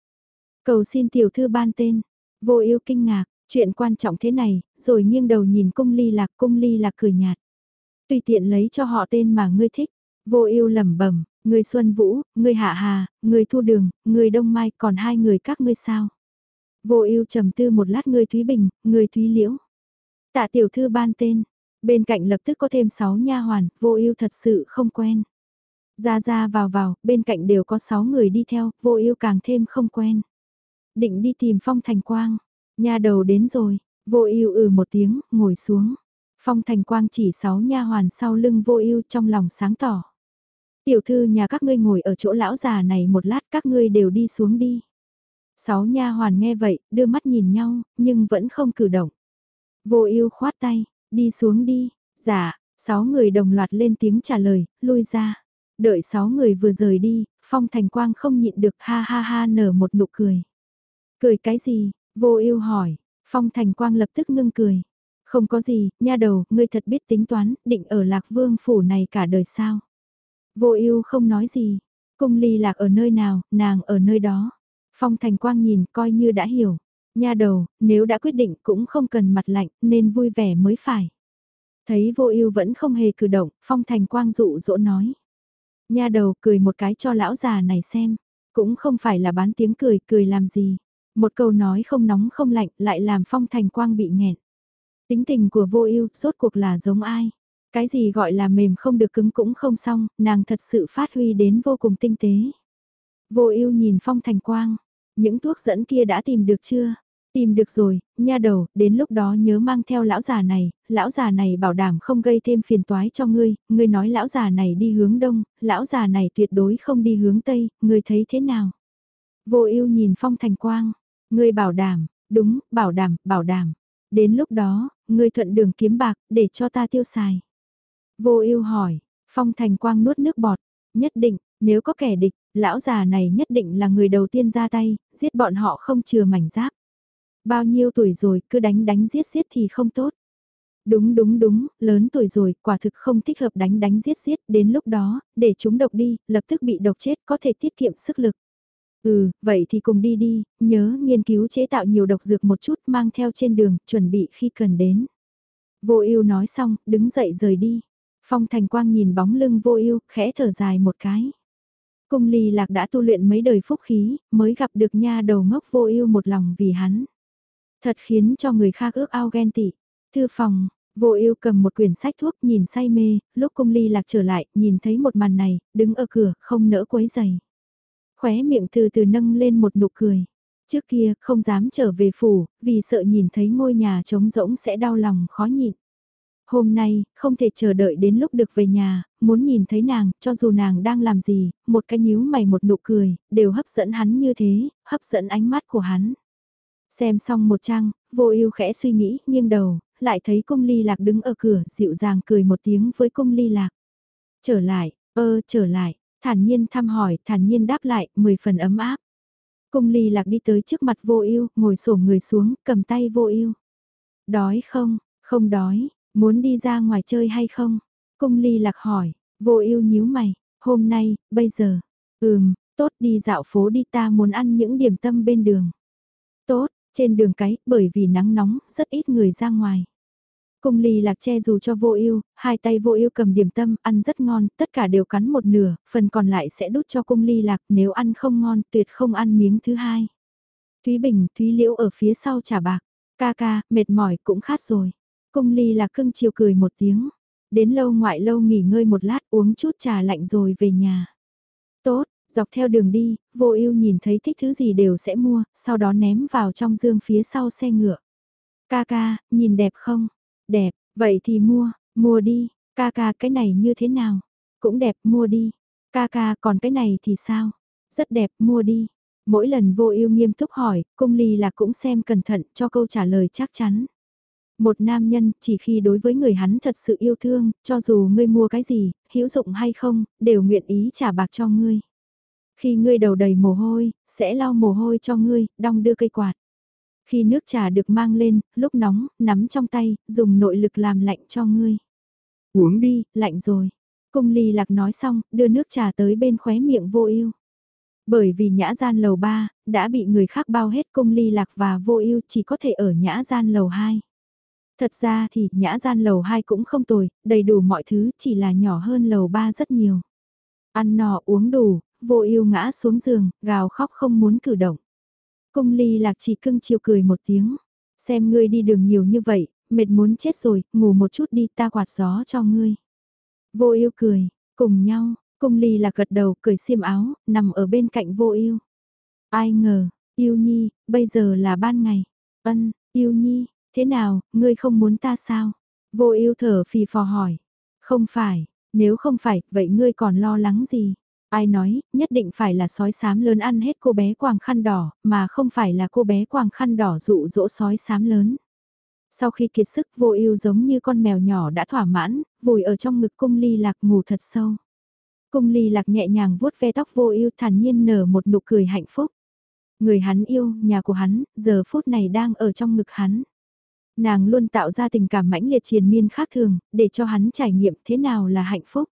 Cầu xin tiểu thư ban tên. Vô ưu kinh ngạc, Chuyện quan trọng thế này, rồi nghiêng đầu nhìn cung ly lạc cung ly lạc cười nhạt. Tùy tiện lấy cho họ tên mà ngươi thích. Vô ưu lẩm bẩm, người Xuân Vũ, người Hạ Hà, người Thu Đường, người Đông Mai, còn hai người các ngươi sao? Vô ưu trầm tư một lát người Thúy Bình, người Thúy Liễu. Tạ tiểu thư ban tên, bên cạnh lập tức có thêm sáu nha hoàn, vô ưu thật sự không quen. Ra ra vào vào, bên cạnh đều có sáu người đi theo, vô ưu càng thêm không quen. Định đi tìm phong thành quang, Nha đầu đến rồi, vô ưu ừ một tiếng, ngồi xuống. Phong Thành Quang chỉ sáu nha hoàn sau lưng vô ưu trong lòng sáng tỏ. Tiểu thư nhà các ngươi ngồi ở chỗ lão già này một lát các ngươi đều đi xuống đi. Sáu nha hoàn nghe vậy, đưa mắt nhìn nhau, nhưng vẫn không cử động. Vô ưu khoát tay, đi xuống đi, dạ, sáu người đồng loạt lên tiếng trả lời, lui ra. Đợi sáu người vừa rời đi, Phong Thành Quang không nhịn được ha ha ha nở một nụ cười. Cười cái gì, Vô ưu hỏi, Phong Thành Quang lập tức ngưng cười. Không có gì, nha đầu, ngươi thật biết tính toán, định ở Lạc Vương phủ này cả đời sao? Vô ưu không nói gì. Cung ly lạc ở nơi nào, nàng ở nơi đó. Phong Thành Quang nhìn coi như đã hiểu. Nha đầu, nếu đã quyết định cũng không cần mặt lạnh, nên vui vẻ mới phải. Thấy vô ưu vẫn không hề cử động, Phong Thành Quang dụ dỗ nói. Nha đầu cười một cái cho lão già này xem. Cũng không phải là bán tiếng cười, cười làm gì. Một câu nói không nóng không lạnh lại làm phong thành quang bị nghẹn. Tính tình của vô ưu rốt cuộc là giống ai? Cái gì gọi là mềm không được cứng cũng không xong, nàng thật sự phát huy đến vô cùng tinh tế. Vô ưu nhìn phong thành quang, những thuốc dẫn kia đã tìm được chưa? Tìm được rồi, nha đầu, đến lúc đó nhớ mang theo lão già này, lão già này bảo đảm không gây thêm phiền toái cho ngươi, ngươi nói lão già này đi hướng đông, lão già này tuyệt đối không đi hướng tây, ngươi thấy thế nào? Vô ưu nhìn phong thành quang, Ngươi bảo đảm, đúng, bảo đảm, bảo đảm. Đến lúc đó, ngươi thuận đường kiếm bạc, để cho ta tiêu xài. Vô ưu hỏi, phong thành quang nuốt nước bọt, nhất định, nếu có kẻ địch, lão già này nhất định là người đầu tiên ra tay, giết bọn họ không chừa mảnh giáp. Bao nhiêu tuổi rồi, cứ đánh đánh giết giết thì không tốt. Đúng đúng đúng, lớn tuổi rồi, quả thực không thích hợp đánh đánh giết giết, đến lúc đó, để chúng độc đi, lập tức bị độc chết có thể tiết kiệm sức lực. Ừ, vậy thì cùng đi đi, nhớ nghiên cứu chế tạo nhiều độc dược một chút mang theo trên đường, chuẩn bị khi cần đến. Vô ưu nói xong, đứng dậy rời đi. Phong Thành Quang nhìn bóng lưng vô ưu, khẽ thở dài một cái. Cung ly lạc đã tu luyện mấy đời phúc khí, mới gặp được nha đầu ngốc vô ưu một lòng vì hắn. Thật khiến cho người khác ước ao ghen tị. Thư phòng, vô ưu cầm một quyển sách thuốc nhìn say mê, lúc cung ly lạc trở lại, nhìn thấy một màn này, đứng ở cửa, không nỡ quấy giày. Khóe miệng từ từ nâng lên một nụ cười. Trước kia, không dám trở về phủ, vì sợ nhìn thấy ngôi nhà trống rỗng sẽ đau lòng khó nhịn. Hôm nay, không thể chờ đợi đến lúc được về nhà, muốn nhìn thấy nàng, cho dù nàng đang làm gì, một cái nhíu mày một nụ cười, đều hấp dẫn hắn như thế, hấp dẫn ánh mắt của hắn. Xem xong một trang, vô ưu khẽ suy nghĩ, nghiêng đầu, lại thấy cung ly lạc đứng ở cửa, dịu dàng cười một tiếng với cung ly lạc. Trở lại, ơ, trở lại, thản nhiên thăm hỏi, thản nhiên đáp lại, mười phần ấm áp. Cung ly lạc đi tới trước mặt vô ưu ngồi xổm người xuống, cầm tay vô ưu Đói không, không đói, muốn đi ra ngoài chơi hay không? Cung ly lạc hỏi, vô ưu nhíu mày, hôm nay, bây giờ, ừm, tốt đi dạo phố đi ta muốn ăn những điểm tâm bên đường. Tốt, trên đường cái, bởi vì nắng nóng, rất ít người ra ngoài. Cung ly lạc che dù cho vô ưu, hai tay vô ưu cầm điểm tâm, ăn rất ngon, tất cả đều cắn một nửa, phần còn lại sẽ đút cho cung ly lạc, nếu ăn không ngon, tuyệt không ăn miếng thứ hai. Thúy Bình, Thúy Liễu ở phía sau trả bạc, ca ca, mệt mỏi cũng khát rồi. Cung ly lạc cưng chiều cười một tiếng, đến lâu ngoại lâu nghỉ ngơi một lát uống chút trà lạnh rồi về nhà. Tốt, dọc theo đường đi, vô ưu nhìn thấy thích thứ gì đều sẽ mua, sau đó ném vào trong dương phía sau xe ngựa. Ca ca, nhìn đẹp không? Đẹp, vậy thì mua, mua đi, ca ca cái này như thế nào? Cũng đẹp, mua đi. Ca ca còn cái này thì sao? Rất đẹp, mua đi. Mỗi lần vô ưu nghiêm túc hỏi, cung ly là cũng xem cẩn thận cho câu trả lời chắc chắn. Một nam nhân chỉ khi đối với người hắn thật sự yêu thương, cho dù ngươi mua cái gì, hữu dụng hay không, đều nguyện ý trả bạc cho ngươi. Khi ngươi đầu đầy mồ hôi, sẽ lau mồ hôi cho ngươi, đong đưa cây quạt. Khi nước trà được mang lên, lúc nóng, nắm trong tay, dùng nội lực làm lạnh cho ngươi. Uống đi, lạnh rồi. Cung ly lạc nói xong, đưa nước trà tới bên khóe miệng vô ưu. Bởi vì nhã gian lầu 3, đã bị người khác bao hết cung ly lạc và vô ưu chỉ có thể ở nhã gian lầu 2. Thật ra thì nhã gian lầu 2 cũng không tồi, đầy đủ mọi thứ chỉ là nhỏ hơn lầu 3 rất nhiều. Ăn no uống đủ, vô ưu ngã xuống giường, gào khóc không muốn cử động. Cung ly lạc chỉ cưng chiều cười một tiếng. Xem ngươi đi đường nhiều như vậy, mệt muốn chết rồi, ngủ một chút đi ta quạt gió cho ngươi. Vô ưu cười, cùng nhau, cung ly lạc gật đầu cười xiêm áo, nằm ở bên cạnh vô ưu. Ai ngờ, yêu nhi, bây giờ là ban ngày. Ân, yêu nhi, thế nào, ngươi không muốn ta sao? Vô ưu thở phì phò hỏi. Không phải, nếu không phải, vậy ngươi còn lo lắng gì? Ai nói, nhất định phải là sói xám lớn ăn hết cô bé quàng khăn đỏ, mà không phải là cô bé quàng khăn đỏ dụ dỗ sói xám lớn. Sau khi kiệt sức vô ưu giống như con mèo nhỏ đã thỏa mãn, vùi ở trong ngực cung ly lạc ngủ thật sâu. Cung ly lạc nhẹ nhàng vuốt ve tóc vô ưu thản nhiên nở một nụ cười hạnh phúc. Người hắn yêu, nhà của hắn, giờ phút này đang ở trong ngực hắn. Nàng luôn tạo ra tình cảm mãnh liệt triền miên khác thường, để cho hắn trải nghiệm thế nào là hạnh phúc.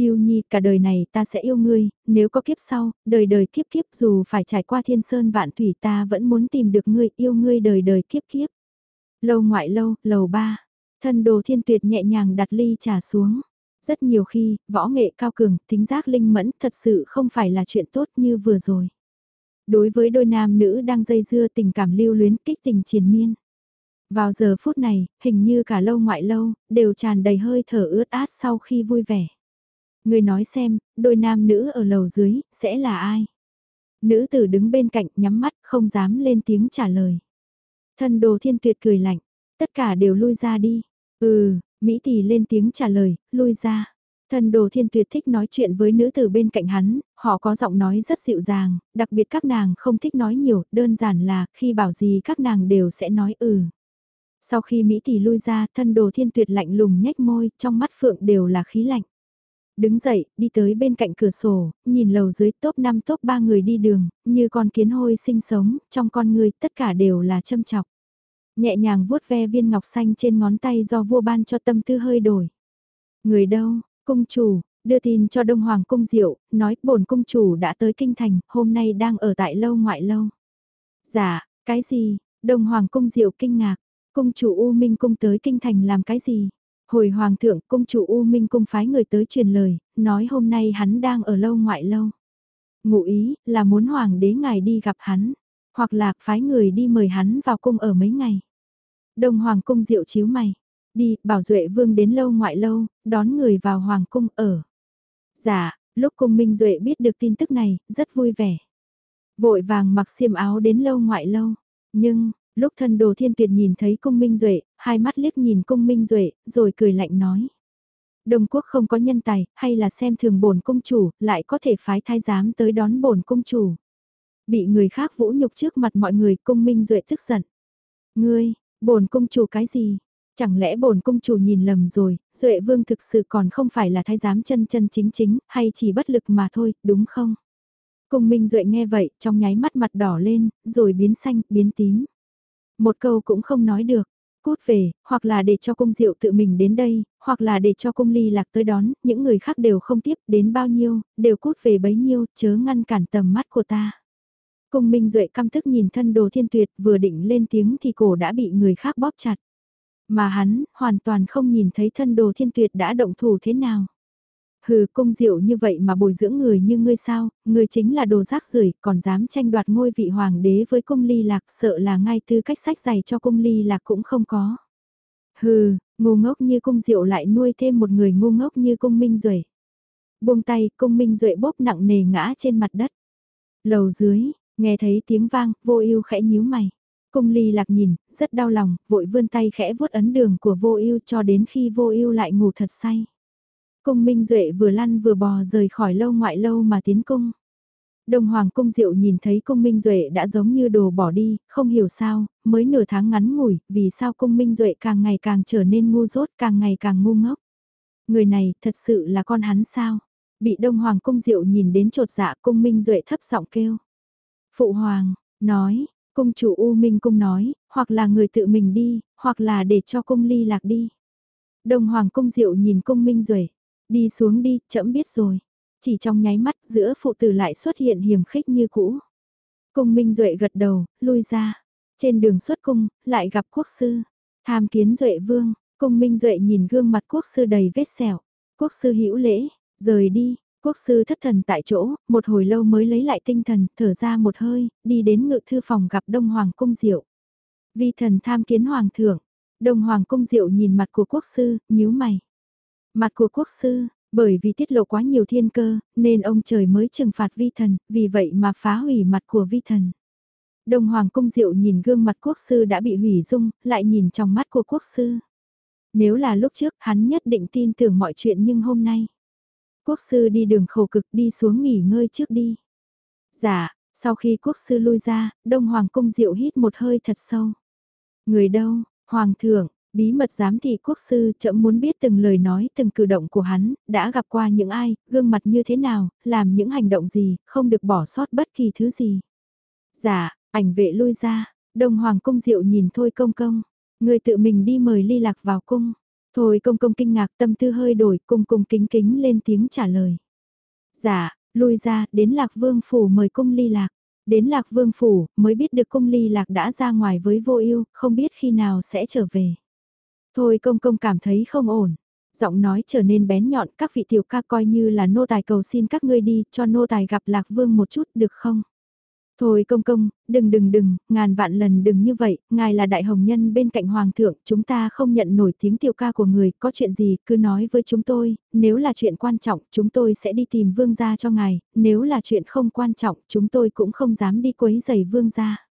Yêu nhi, cả đời này ta sẽ yêu ngươi, nếu có kiếp sau, đời đời kiếp kiếp dù phải trải qua thiên sơn vạn thủy ta vẫn muốn tìm được ngươi, yêu ngươi đời đời kiếp kiếp. Lâu ngoại lâu, lầu ba, thân đồ thiên tuyệt nhẹ nhàng đặt ly trà xuống. Rất nhiều khi, võ nghệ cao cường, tính giác linh mẫn thật sự không phải là chuyện tốt như vừa rồi. Đối với đôi nam nữ đang dây dưa tình cảm lưu luyến kích tình triền miên. Vào giờ phút này, hình như cả lâu ngoại lâu, đều tràn đầy hơi thở ướt át sau khi vui vẻ. Người nói xem, đôi nam nữ ở lầu dưới, sẽ là ai? Nữ tử đứng bên cạnh nhắm mắt không dám lên tiếng trả lời. Thân đồ thiên tuyệt cười lạnh, tất cả đều lui ra đi. Ừ, Mỹ tỷ lên tiếng trả lời, lui ra. Thần đồ thiên tuyệt thích nói chuyện với nữ tử bên cạnh hắn, họ có giọng nói rất dịu dàng, đặc biệt các nàng không thích nói nhiều, đơn giản là khi bảo gì các nàng đều sẽ nói ừ. Sau khi Mỹ tỷ lui ra, thân đồ thiên tuyệt lạnh lùng nhếch môi, trong mắt phượng đều là khí lạnh. Đứng dậy, đi tới bên cạnh cửa sổ, nhìn lầu dưới top 5 top 3 người đi đường, như con kiến hôi sinh sống, trong con người tất cả đều là châm chọc. Nhẹ nhàng vuốt ve viên ngọc xanh trên ngón tay do vua ban cho tâm tư hơi đổi. Người đâu, cung chủ, Đưa tin cho Đông Hoàng Cung Diệu, nói bổn cung chủ đã tới Kinh Thành, hôm nay đang ở tại lâu ngoại lâu. Dạ, cái gì? Đông Hoàng Cung Diệu kinh ngạc. Cung chủ U Minh Cung tới Kinh Thành làm cái gì? Hồi Hoàng thượng, cung chủ U Minh Cung phái người tới truyền lời, nói hôm nay hắn đang ở lâu ngoại lâu. Ngụ ý, là muốn Hoàng đế ngài đi gặp hắn, hoặc là phái người đi mời hắn vào cung ở mấy ngày. Đông Hoàng Cung Diệu chiếu mày. Đi, bảo Duệ Vương đến lâu ngoại lâu, đón người vào Hoàng Cung ở. Dạ, lúc cung Minh Duệ biết được tin tức này, rất vui vẻ. Vội vàng mặc xiêm áo đến lâu ngoại lâu. Nhưng, lúc thân đồ thiên tuyệt nhìn thấy cung Minh Duệ, hai mắt liếc nhìn cung Minh Duệ, rồi cười lạnh nói. Đông quốc không có nhân tài, hay là xem thường bổn công chủ, lại có thể phái thái giám tới đón bổn công chủ. Bị người khác vũ nhục trước mặt mọi người, cung Minh Duệ tức giận. Ngươi, bổn công chủ cái gì? Chẳng lẽ bổn công chủ nhìn lầm rồi, Duệ Vương thực sự còn không phải là thái giám chân chân chính chính, hay chỉ bất lực mà thôi, đúng không? Cung Minh Duệ nghe vậy, trong nháy mắt mặt đỏ lên, rồi biến xanh, biến tím. Một câu cũng không nói được, cút về, hoặc là để cho cung diệu tự mình đến đây, hoặc là để cho cung ly lạc tới đón, những người khác đều không tiếp đến bao nhiêu, đều cút về bấy nhiêu, chớ ngăn cản tầm mắt của ta. Cung Minh Duệ căm tức nhìn thân đồ thiên tuyệt vừa định lên tiếng thì cổ đã bị người khác bóp chặt. Mà hắn, hoàn toàn không nhìn thấy thân đồ thiên tuyệt đã động thủ thế nào. Hừ cung diệu như vậy mà bồi dưỡng người như ngươi sao, ngươi chính là đồ rác rưởi còn dám tranh đoạt ngôi vị hoàng đế với cung ly lạc sợ là ngay tư cách sách giày cho cung ly lạc cũng không có. Hừ, ngu ngốc như cung diệu lại nuôi thêm một người ngu ngốc như cung minh duệ Buông tay, cung minh duệ bóp nặng nề ngã trên mặt đất. Lầu dưới, nghe thấy tiếng vang, vô ưu khẽ nhíu mày. Cung ly lạc nhìn, rất đau lòng, vội vươn tay khẽ vuốt ấn đường của vô ưu cho đến khi vô ưu lại ngủ thật say. Cung Minh Duệ vừa lăn vừa bò rời khỏi lâu ngoại lâu mà tiến cung. Đông Hoàng Cung Diệu nhìn thấy Cung Minh Duệ đã giống như đồ bỏ đi, không hiểu sao, mới nửa tháng ngắn ngủi, vì sao Cung Minh Duệ càng ngày càng trở nên ngu dốt, càng ngày càng ngu ngốc. Người này thật sự là con hắn sao? Bị Đông Hoàng Cung Diệu nhìn đến trột dạ Cung Minh Duệ thấp giọng kêu. Phụ Hoàng, nói, Cung chủ U Minh Cung nói, hoặc là người tự mình đi, hoặc là để cho Cung Ly lạc đi. Đông Hoàng Cung Diệu nhìn Cung Minh Duệ Đi xuống đi, chậm biết rồi. Chỉ trong nháy mắt giữa phụ tử lại xuất hiện hiểm khích như cũ. Cung Minh Duệ gật đầu, lui ra. Trên đường xuất cung, lại gặp quốc sư. Tham kiến Duệ vương, cung Minh Duệ nhìn gương mặt quốc sư đầy vết sẹo. Quốc sư hữu lễ, rời đi, quốc sư thất thần tại chỗ, một hồi lâu mới lấy lại tinh thần, thở ra một hơi, đi đến ngự thư phòng gặp Đông Hoàng Cung Diệu. Vi thần tham kiến Hoàng thượng, Đông Hoàng Cung Diệu nhìn mặt của quốc sư, nhíu mày. Mặt của quốc sư, bởi vì tiết lộ quá nhiều thiên cơ, nên ông trời mới trừng phạt vi thần, vì vậy mà phá hủy mặt của vi thần. Đông Hoàng Cung Diệu nhìn gương mặt quốc sư đã bị hủy dung, lại nhìn trong mắt của quốc sư. Nếu là lúc trước hắn nhất định tin tưởng mọi chuyện nhưng hôm nay. Quốc sư đi đường khổ cực đi xuống nghỉ ngơi trước đi. Dạ, sau khi quốc sư lui ra, Đông Hoàng Cung Diệu hít một hơi thật sâu. Người đâu, Hoàng thượng, Bí mật giám thị quốc sư chậm muốn biết từng lời nói từng cử động của hắn, đã gặp qua những ai, gương mặt như thế nào, làm những hành động gì, không được bỏ sót bất kỳ thứ gì. Dạ, ảnh vệ lui ra, đông hoàng cung diệu nhìn thôi công công, người tự mình đi mời ly lạc vào cung. Thôi công công kinh ngạc tâm tư hơi đổi cung cung kính kính lên tiếng trả lời. Dạ, lui ra, đến lạc vương phủ mời cung ly lạc. Đến lạc vương phủ, mới biết được cung ly lạc đã ra ngoài với vô ưu không biết khi nào sẽ trở về. Thôi công công cảm thấy không ổn. Giọng nói trở nên bén nhọn các vị tiểu ca coi như là nô tài cầu xin các ngươi đi cho nô tài gặp lạc vương một chút được không? Thôi công công, đừng đừng đừng, ngàn vạn lần đừng như vậy, ngài là đại hồng nhân bên cạnh hoàng thượng, chúng ta không nhận nổi tiếng tiểu ca của người, có chuyện gì cứ nói với chúng tôi, nếu là chuyện quan trọng chúng tôi sẽ đi tìm vương gia cho ngài, nếu là chuyện không quan trọng chúng tôi cũng không dám đi quấy giày vương gia.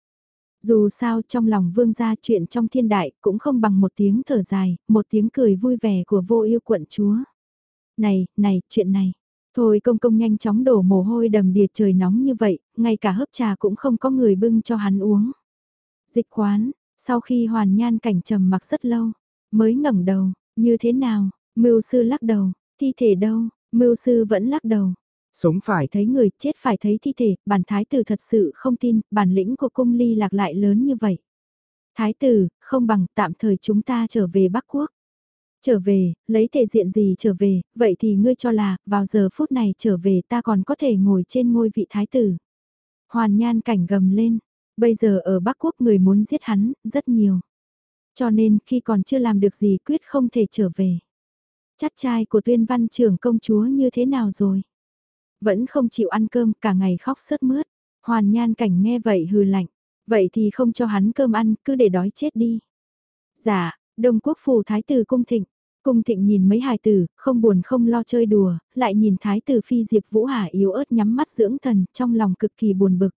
Dù sao trong lòng vương gia chuyện trong thiên đại cũng không bằng một tiếng thở dài, một tiếng cười vui vẻ của vô yêu quận chúa. Này, này, chuyện này. Thôi công công nhanh chóng đổ mồ hôi đầm đìa trời nóng như vậy, ngay cả hớp trà cũng không có người bưng cho hắn uống. Dịch quán, sau khi hoàn nhan cảnh trầm mặc rất lâu, mới ngẩng đầu, như thế nào, mưu sư lắc đầu, thi thể đâu, mưu sư vẫn lắc đầu, Sống phải thấy người, chết phải thấy thi thể, bản thái tử thật sự không tin, bản lĩnh của cung ly lạc lại lớn như vậy. Thái tử, không bằng tạm thời chúng ta trở về Bắc Quốc. Trở về, lấy thể diện gì trở về, vậy thì ngươi cho là, vào giờ phút này trở về ta còn có thể ngồi trên ngôi vị thái tử. Hoàn nhan cảnh gầm lên, bây giờ ở Bắc Quốc người muốn giết hắn, rất nhiều. Cho nên khi còn chưa làm được gì quyết không thể trở về. Chắc trai của tuyên văn trưởng công chúa như thế nào rồi? Vẫn không chịu ăn cơm cả ngày khóc sớt mướt. Hoàn nhan cảnh nghe vậy hừ lạnh. Vậy thì không cho hắn cơm ăn, cứ để đói chết đi. Dạ, Đông Quốc phủ thái tử cung thịnh. Cung thịnh nhìn mấy hài tử, không buồn không lo chơi đùa, lại nhìn thái tử phi Diệp Vũ Hà yếu ớt nhắm mắt dưỡng thần, trong lòng cực kỳ buồn bực.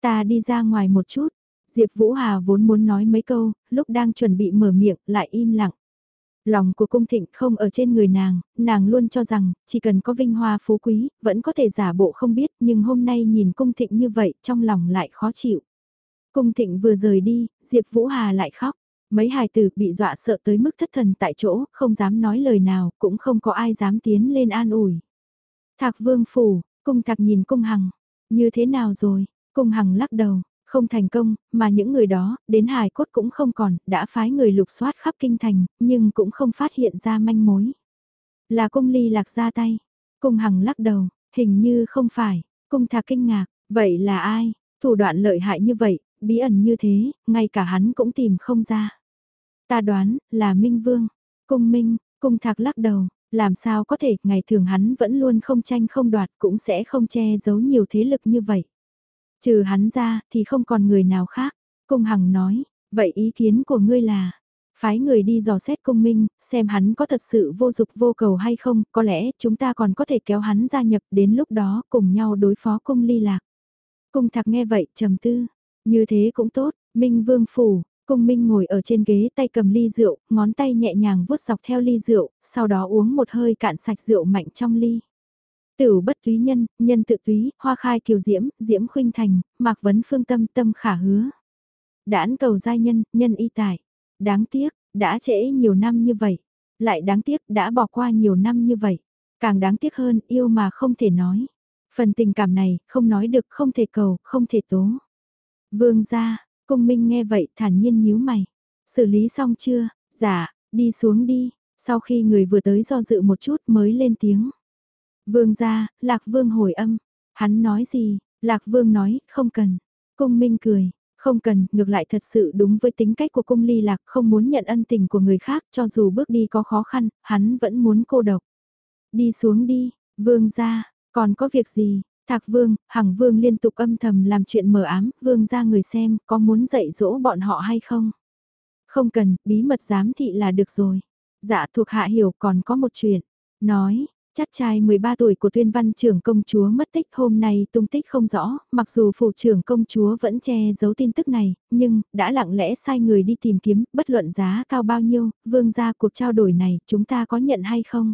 Ta đi ra ngoài một chút, Diệp Vũ Hà vốn muốn nói mấy câu, lúc đang chuẩn bị mở miệng lại im lặng. Lòng của cung thịnh không ở trên người nàng, nàng luôn cho rằng, chỉ cần có vinh hoa phú quý, vẫn có thể giả bộ không biết, nhưng hôm nay nhìn cung thịnh như vậy, trong lòng lại khó chịu. Cung thịnh vừa rời đi, Diệp Vũ Hà lại khóc. Mấy hài tử bị dọa sợ tới mức thất thần tại chỗ, không dám nói lời nào, cũng không có ai dám tiến lên an ủi. Thạc vương phủ, cung thạc nhìn cung hằng, như thế nào rồi, cung hằng lắc đầu, không thành công, mà những người đó, đến hài cốt cũng không còn, đã phái người lục soát khắp kinh thành, nhưng cũng không phát hiện ra manh mối. Là cung ly lạc ra tay, cung hằng lắc đầu, hình như không phải, cung thạc kinh ngạc, vậy là ai, thủ đoạn lợi hại như vậy, bí ẩn như thế, ngay cả hắn cũng tìm không ra. Ta đoán, là Minh Vương. Cung Minh, cung thạc lắc đầu, làm sao có thể, ngày thường hắn vẫn luôn không tranh không đoạt cũng sẽ không che giấu nhiều thế lực như vậy. Trừ hắn ra, thì không còn người nào khác. Cung Hằng nói, vậy ý kiến của ngươi là, phái người đi dò xét cung minh, xem hắn có thật sự vô dục vô cầu hay không, có lẽ chúng ta còn có thể kéo hắn gia nhập đến lúc đó cùng nhau đối phó cung ly lạc. Cung thạc nghe vậy trầm tư, như thế cũng tốt, Minh Vương Phủ, Cung Minh ngồi ở trên ghế tay cầm ly rượu, ngón tay nhẹ nhàng vuốt dọc theo ly rượu, sau đó uống một hơi cạn sạch rượu mạnh trong ly. Tửu bất túy nhân, nhân tự túy, hoa khai kiều diễm, diễm khuynh thành, mạc vấn phương tâm tâm khả hứa. Đãn cầu giai nhân, nhân y tài. Đáng tiếc, đã trễ nhiều năm như vậy. Lại đáng tiếc đã bỏ qua nhiều năm như vậy. Càng đáng tiếc hơn, yêu mà không thể nói. Phần tình cảm này, không nói được, không thể cầu, không thể tố. Vương gia, cung minh nghe vậy thản nhiên nhíu mày. Xử lý xong chưa? Dạ, đi xuống đi. Sau khi người vừa tới do dự một chút mới lên tiếng. Vương gia, Lạc Vương hồi âm. Hắn nói gì? Lạc Vương nói, không cần. Cung minh cười. Không cần, ngược lại thật sự đúng với tính cách của cung ly lạc không muốn nhận ân tình của người khác cho dù bước đi có khó khăn, hắn vẫn muốn cô độc. Đi xuống đi, vương gia, còn có việc gì, Thạc Vương, Hằng Vương liên tục âm thầm làm chuyện mờ ám, Vương ra người xem có muốn dạy dỗ bọn họ hay không? Không cần, bí mật giám thị là được rồi. Dạ thuộc hạ hiểu còn có một chuyện. Nói, chắc trai 13 tuổi của tuyên văn trưởng công chúa mất tích hôm nay tung tích không rõ, mặc dù phủ trưởng công chúa vẫn che giấu tin tức này, nhưng đã lặng lẽ sai người đi tìm kiếm, bất luận giá cao bao nhiêu, vương ra cuộc trao đổi này chúng ta có nhận hay không?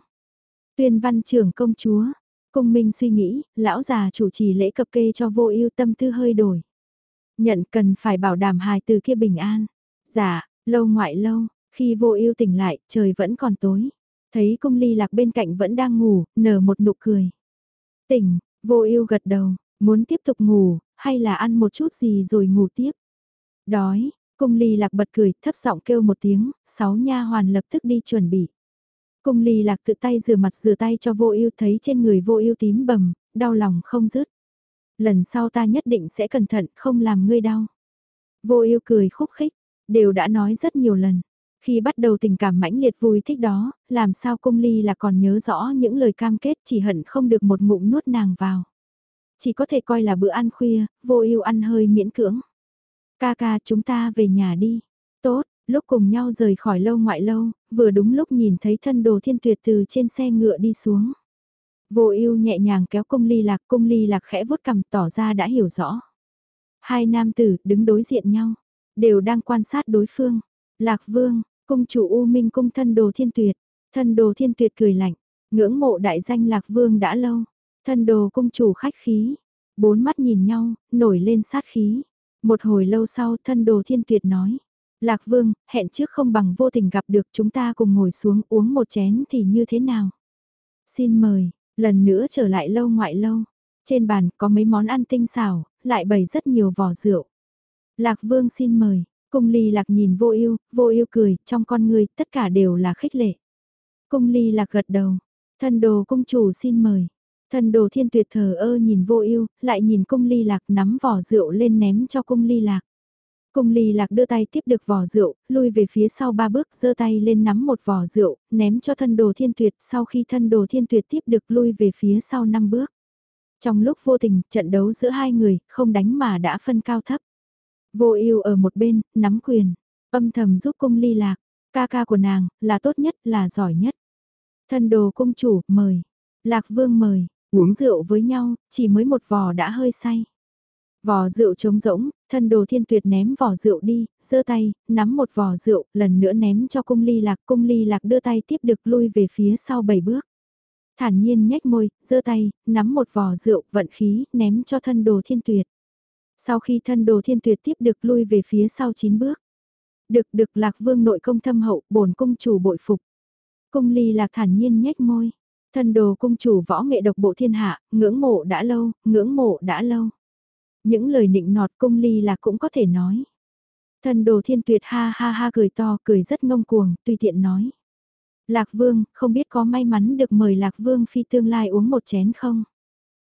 Tuyên văn trưởng công chúa, Cung Minh suy nghĩ, lão già chủ trì lễ cập kê cho vô ưu tâm tư hơi đổi. Nhận cần phải bảo đảm hài từ kia bình an. Dạ, lâu ngoại lâu, khi vô ưu tỉnh lại, trời vẫn còn tối. Thấy cung ly lạc bên cạnh vẫn đang ngủ, nở một nụ cười. Tỉnh, vô ưu gật đầu, muốn tiếp tục ngủ, hay là ăn một chút gì rồi ngủ tiếp. Đói, cung ly lạc bật cười, thấp giọng kêu một tiếng, sáu nha hoàn lập tức đi chuẩn bị. Cung ly lạc tự tay rửa mặt rửa tay cho vô ưu thấy trên người vô ưu tím bầm, đau lòng không dứt. Lần sau ta nhất định sẽ cẩn thận không làm ngươi đau. Vô ưu cười khúc khích, đều đã nói rất nhiều lần. Khi bắt đầu tình cảm mãnh liệt vui thích đó, làm sao cung ly là còn nhớ rõ những lời cam kết chỉ hận không được một ngụm nuốt nàng vào. Chỉ có thể coi là bữa ăn khuya, vô ưu ăn hơi miễn cưỡng. Ca ca chúng ta về nhà đi. Tốt, Lúc cùng nhau rời khỏi lâu ngoại lâu, vừa đúng lúc nhìn thấy thân đồ thiên tuyệt từ trên xe ngựa đi xuống. Vô ưu nhẹ nhàng kéo cung ly lạc, cung ly lạc khẽ vuốt cầm tỏ ra đã hiểu rõ. Hai nam tử đứng đối diện nhau, đều đang quan sát đối phương. Lạc vương, cung chủ U Minh cung thân đồ thiên tuyệt, thân đồ thiên tuyệt cười lạnh, ngưỡng mộ đại danh Lạc vương đã lâu. Thân đồ cung chủ khách khí, bốn mắt nhìn nhau, nổi lên sát khí. Một hồi lâu sau thân đồ thiên tuyệt nói. Lạc Vương, hẹn trước không bằng vô tình gặp được chúng ta cùng ngồi xuống uống một chén thì như thế nào? Xin mời, lần nữa trở lại lâu ngoại lâu. Trên bàn có mấy món ăn tinh xảo, lại bày rất nhiều vỏ rượu. Lạc Vương xin mời, cung ly lạc nhìn vô ưu, vô ưu cười, trong con người tất cả đều là khích lệ. Cung ly lạc gật đầu. Thân đồ cung chủ xin mời. thần đồ thiên tuyệt thờ ơ nhìn vô ưu lại nhìn cung ly lạc nắm vỏ rượu lên ném cho cung ly lạc. Cung ly lạc đưa tay tiếp được vỏ rượu, lui về phía sau ba bước, giơ tay lên nắm một vỏ rượu, ném cho thân đồ thiên tuyệt, sau khi thân đồ thiên tuyệt tiếp được lui về phía sau năm bước. Trong lúc vô tình, trận đấu giữa hai người, không đánh mà đã phân cao thấp. Vô ưu ở một bên, nắm quyền, âm thầm giúp cung ly lạc, ca ca của nàng, là tốt nhất, là giỏi nhất. Thân đồ cung chủ, mời. Lạc vương mời, uống rượu với nhau, chỉ mới một vò đã hơi say. Vò rượu trống rỗng, thân đồ thiên tuyệt ném vò rượu đi, giơ tay, nắm một vò rượu, lần nữa ném cho cung ly lạc. Cung ly lạc đưa tay tiếp được lui về phía sau bảy bước. Thản nhiên nhếch môi, giơ tay, nắm một vò rượu, vận khí, ném cho thân đồ thiên tuyệt. Sau khi thân đồ thiên tuyệt tiếp được lui về phía sau chín bước. Được được lạc vương nội công thâm hậu, bổn cung chủ bội phục. Cung ly lạc thản nhiên nhếch môi. Thân đồ cung chủ võ nghệ độc bộ thiên hạ, ngưỡng mộ đã lâu, ngưỡng mộ đã lâu. Những lời nịnh nọt cung ly là cũng có thể nói. Thân đồ thiên tuyệt ha ha ha cười to, cười rất ngông cuồng, tùy tiện nói. Lạc Vương, không biết có may mắn được mời Lạc Vương phi tương lai uống một chén không?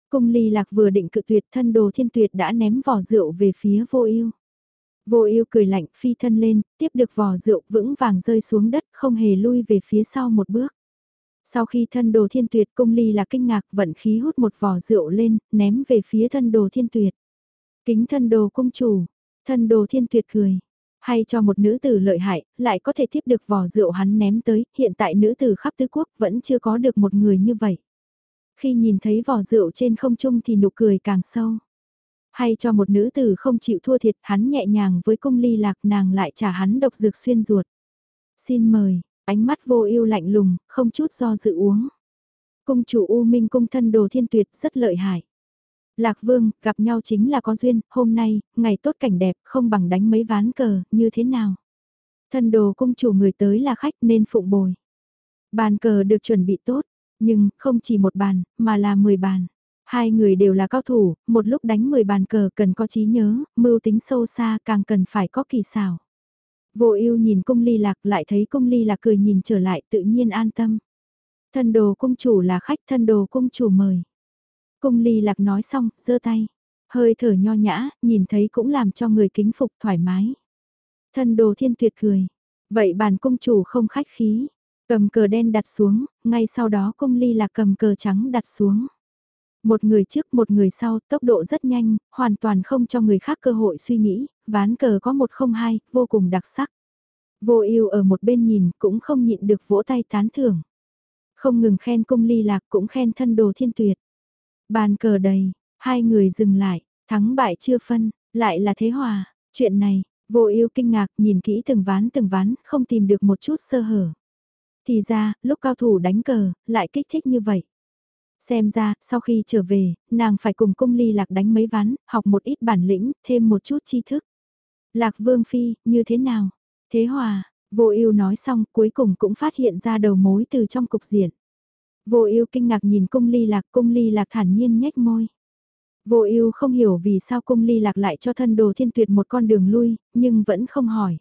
Cung ly Lạc vừa định cự tuyệt thân đồ thiên tuyệt đã ném vỏ rượu về phía vô ưu. Vô ưu cười lạnh phi thân lên, tiếp được vỏ rượu vững vàng rơi xuống đất không hề lui về phía sau một bước. Sau khi thân đồ thiên tuyệt cung ly là kinh ngạc vận khí hút một vỏ rượu lên, ném về phía thân đồ thiên tuyệt. Kính thân đồ cung chủ, thân đồ thiên tuyệt cười. Hay cho một nữ tử lợi hại, lại có thể tiếp được vỏ rượu hắn ném tới, hiện tại nữ tử khắp tứ quốc vẫn chưa có được một người như vậy. Khi nhìn thấy vỏ rượu trên không trung thì nụ cười càng sâu. Hay cho một nữ tử không chịu thua thiệt, hắn nhẹ nhàng với cung ly lạc nàng lại trả hắn độc dược xuyên ruột. Xin mời, ánh mắt vô ưu lạnh lùng, không chút do dự uống. Cung chủ U Minh cung thân đồ thiên tuyệt rất lợi hại. Lạc Vương, gặp nhau chính là có duyên, hôm nay, ngày tốt cảnh đẹp, không bằng đánh mấy ván cờ, như thế nào? Thân đồ cung chủ người tới là khách nên phụng bồi. Bàn cờ được chuẩn bị tốt, nhưng không chỉ một bàn, mà là 10 bàn. Hai người đều là cao thủ, một lúc đánh 10 bàn cờ cần có trí nhớ, mưu tính sâu xa càng cần phải có kỳ xảo. Vô ưu nhìn cung ly lạc lại thấy cung ly lạc cười nhìn trở lại tự nhiên an tâm. Thân đồ cung chủ là khách thân đồ cung chủ mời. Cung ly lạc nói xong, giơ tay. Hơi thở nho nhã, nhìn thấy cũng làm cho người kính phục thoải mái. Thân đồ thiên tuyệt cười. Vậy bàn cung chủ không khách khí. Cầm cờ đen đặt xuống, ngay sau đó cung ly là cầm cờ trắng đặt xuống. Một người trước một người sau, tốc độ rất nhanh, hoàn toàn không cho người khác cơ hội suy nghĩ, ván cờ có một không hai, vô cùng đặc sắc. Vô ưu ở một bên nhìn cũng không nhịn được vỗ tay tán thưởng. Không ngừng khen cung ly lạc cũng khen thân đồ thiên tuyệt. Bàn cờ đầy, hai người dừng lại, thắng bại chưa phân, lại là thế hòa. Chuyện này, vô ưu kinh ngạc nhìn kỹ từng ván từng ván, không tìm được một chút sơ hở. Thì ra, lúc cao thủ đánh cờ, lại kích thích như vậy. Xem ra, sau khi trở về, nàng phải cùng cung ly lạc đánh mấy ván, học một ít bản lĩnh, thêm một chút tri thức. Lạc vương phi, như thế nào? Thế hòa, vô ưu nói xong cuối cùng cũng phát hiện ra đầu mối từ trong cục diện. Vô ưu kinh ngạc nhìn cung ly lạc, cung ly lạc thản nhiên nhếch môi. Vô ưu không hiểu vì sao cung ly lạc lại cho thân đồ thiên tuyệt một con đường lui, nhưng vẫn không hỏi.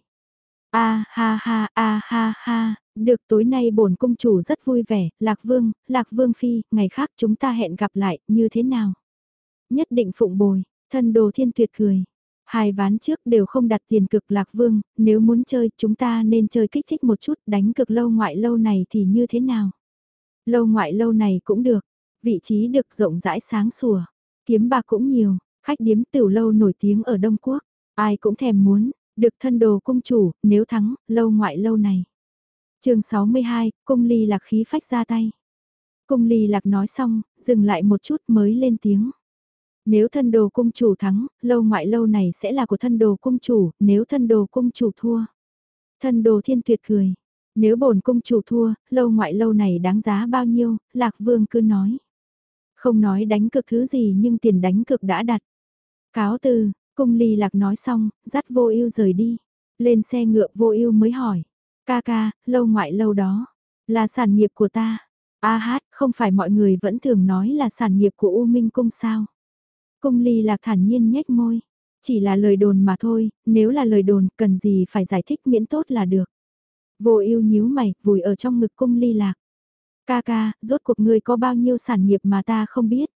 A ha ha a ha ha, được tối nay bổn cung chủ rất vui vẻ, Lạc Vương, Lạc Vương Phi, ngày khác chúng ta hẹn gặp lại, như thế nào? Nhất định phụng bồi, thân đồ thiên tuyệt cười. Hai ván trước đều không đặt tiền cực Lạc Vương, nếu muốn chơi chúng ta nên chơi kích thích một chút, đánh cực lâu ngoại lâu này thì như thế nào? Lâu ngoại lâu này cũng được, vị trí được rộng rãi sáng sủa, kiếm bạc cũng nhiều, khách điếm tiểu lâu nổi tiếng ở Đông Quốc, ai cũng thèm muốn, được thân đồ cung chủ, nếu thắng, lâu ngoại lâu này chương 62, cung ly lạc khí phách ra tay. Cung ly lạc nói xong, dừng lại một chút mới lên tiếng. Nếu thân đồ cung chủ thắng, lâu ngoại lâu này sẽ là của thân đồ cung chủ, nếu thân đồ cung chủ thua. Thân đồ thiên tuyệt cười. Nếu bổn cung chủ thua, lâu ngoại lâu này đáng giá bao nhiêu, lạc vương cứ nói. Không nói đánh cực thứ gì nhưng tiền đánh cực đã đặt. Cáo từ, cung ly lạc nói xong, dắt vô ưu rời đi. Lên xe ngựa vô ưu mới hỏi. Ca ca, lâu ngoại lâu đó, là sản nghiệp của ta. A hát, không phải mọi người vẫn thường nói là sản nghiệp của U Minh Cung sao? Cung ly lạc thản nhiên nhếch môi. Chỉ là lời đồn mà thôi, nếu là lời đồn cần gì phải giải thích miễn tốt là được. Vô ưu nhíu mày, vùi ở trong ngực cung ly lạc. Ca ca, rốt cuộc ngươi có bao nhiêu sản nghiệp mà ta không biết.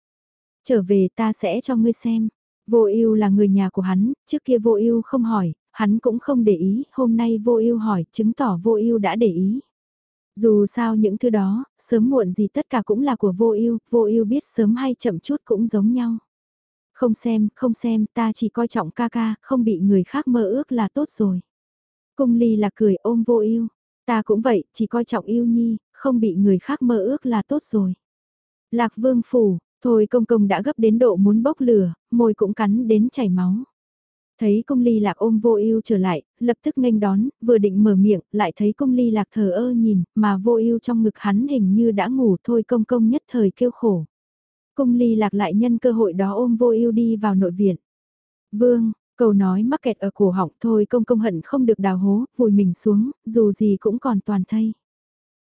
Trở về ta sẽ cho ngươi xem. Vô ưu là người nhà của hắn, trước kia vô ưu không hỏi, hắn cũng không để ý, hôm nay vô ưu hỏi, chứng tỏ vô ưu đã để ý. Dù sao những thứ đó, sớm muộn gì tất cả cũng là của vô ưu, vô ưu biết sớm hay chậm chút cũng giống nhau. Không xem, không xem, ta chỉ coi trọng ca ca, không bị người khác mơ ước là tốt rồi. Cung ly là cười ôm vô ưu, ta cũng vậy, chỉ coi trọng yêu nhi, không bị người khác mơ ước là tốt rồi. Lạc vương phủ, thôi công công đã gấp đến độ muốn bốc lửa, môi cũng cắn đến chảy máu. Thấy công ly lạc ôm vô ưu trở lại, lập tức nghênh đón, vừa định mở miệng, lại thấy công ly lạc thờ ơ nhìn, mà vô ưu trong ngực hắn hình như đã ngủ thôi công công nhất thời kêu khổ. Công ly lạc lại nhân cơ hội đó ôm vô ưu đi vào nội viện. Vương, cầu nói mắc kẹt ở cổ họng thôi công công hận không được đào hố, vùi mình xuống, dù gì cũng còn toàn thay.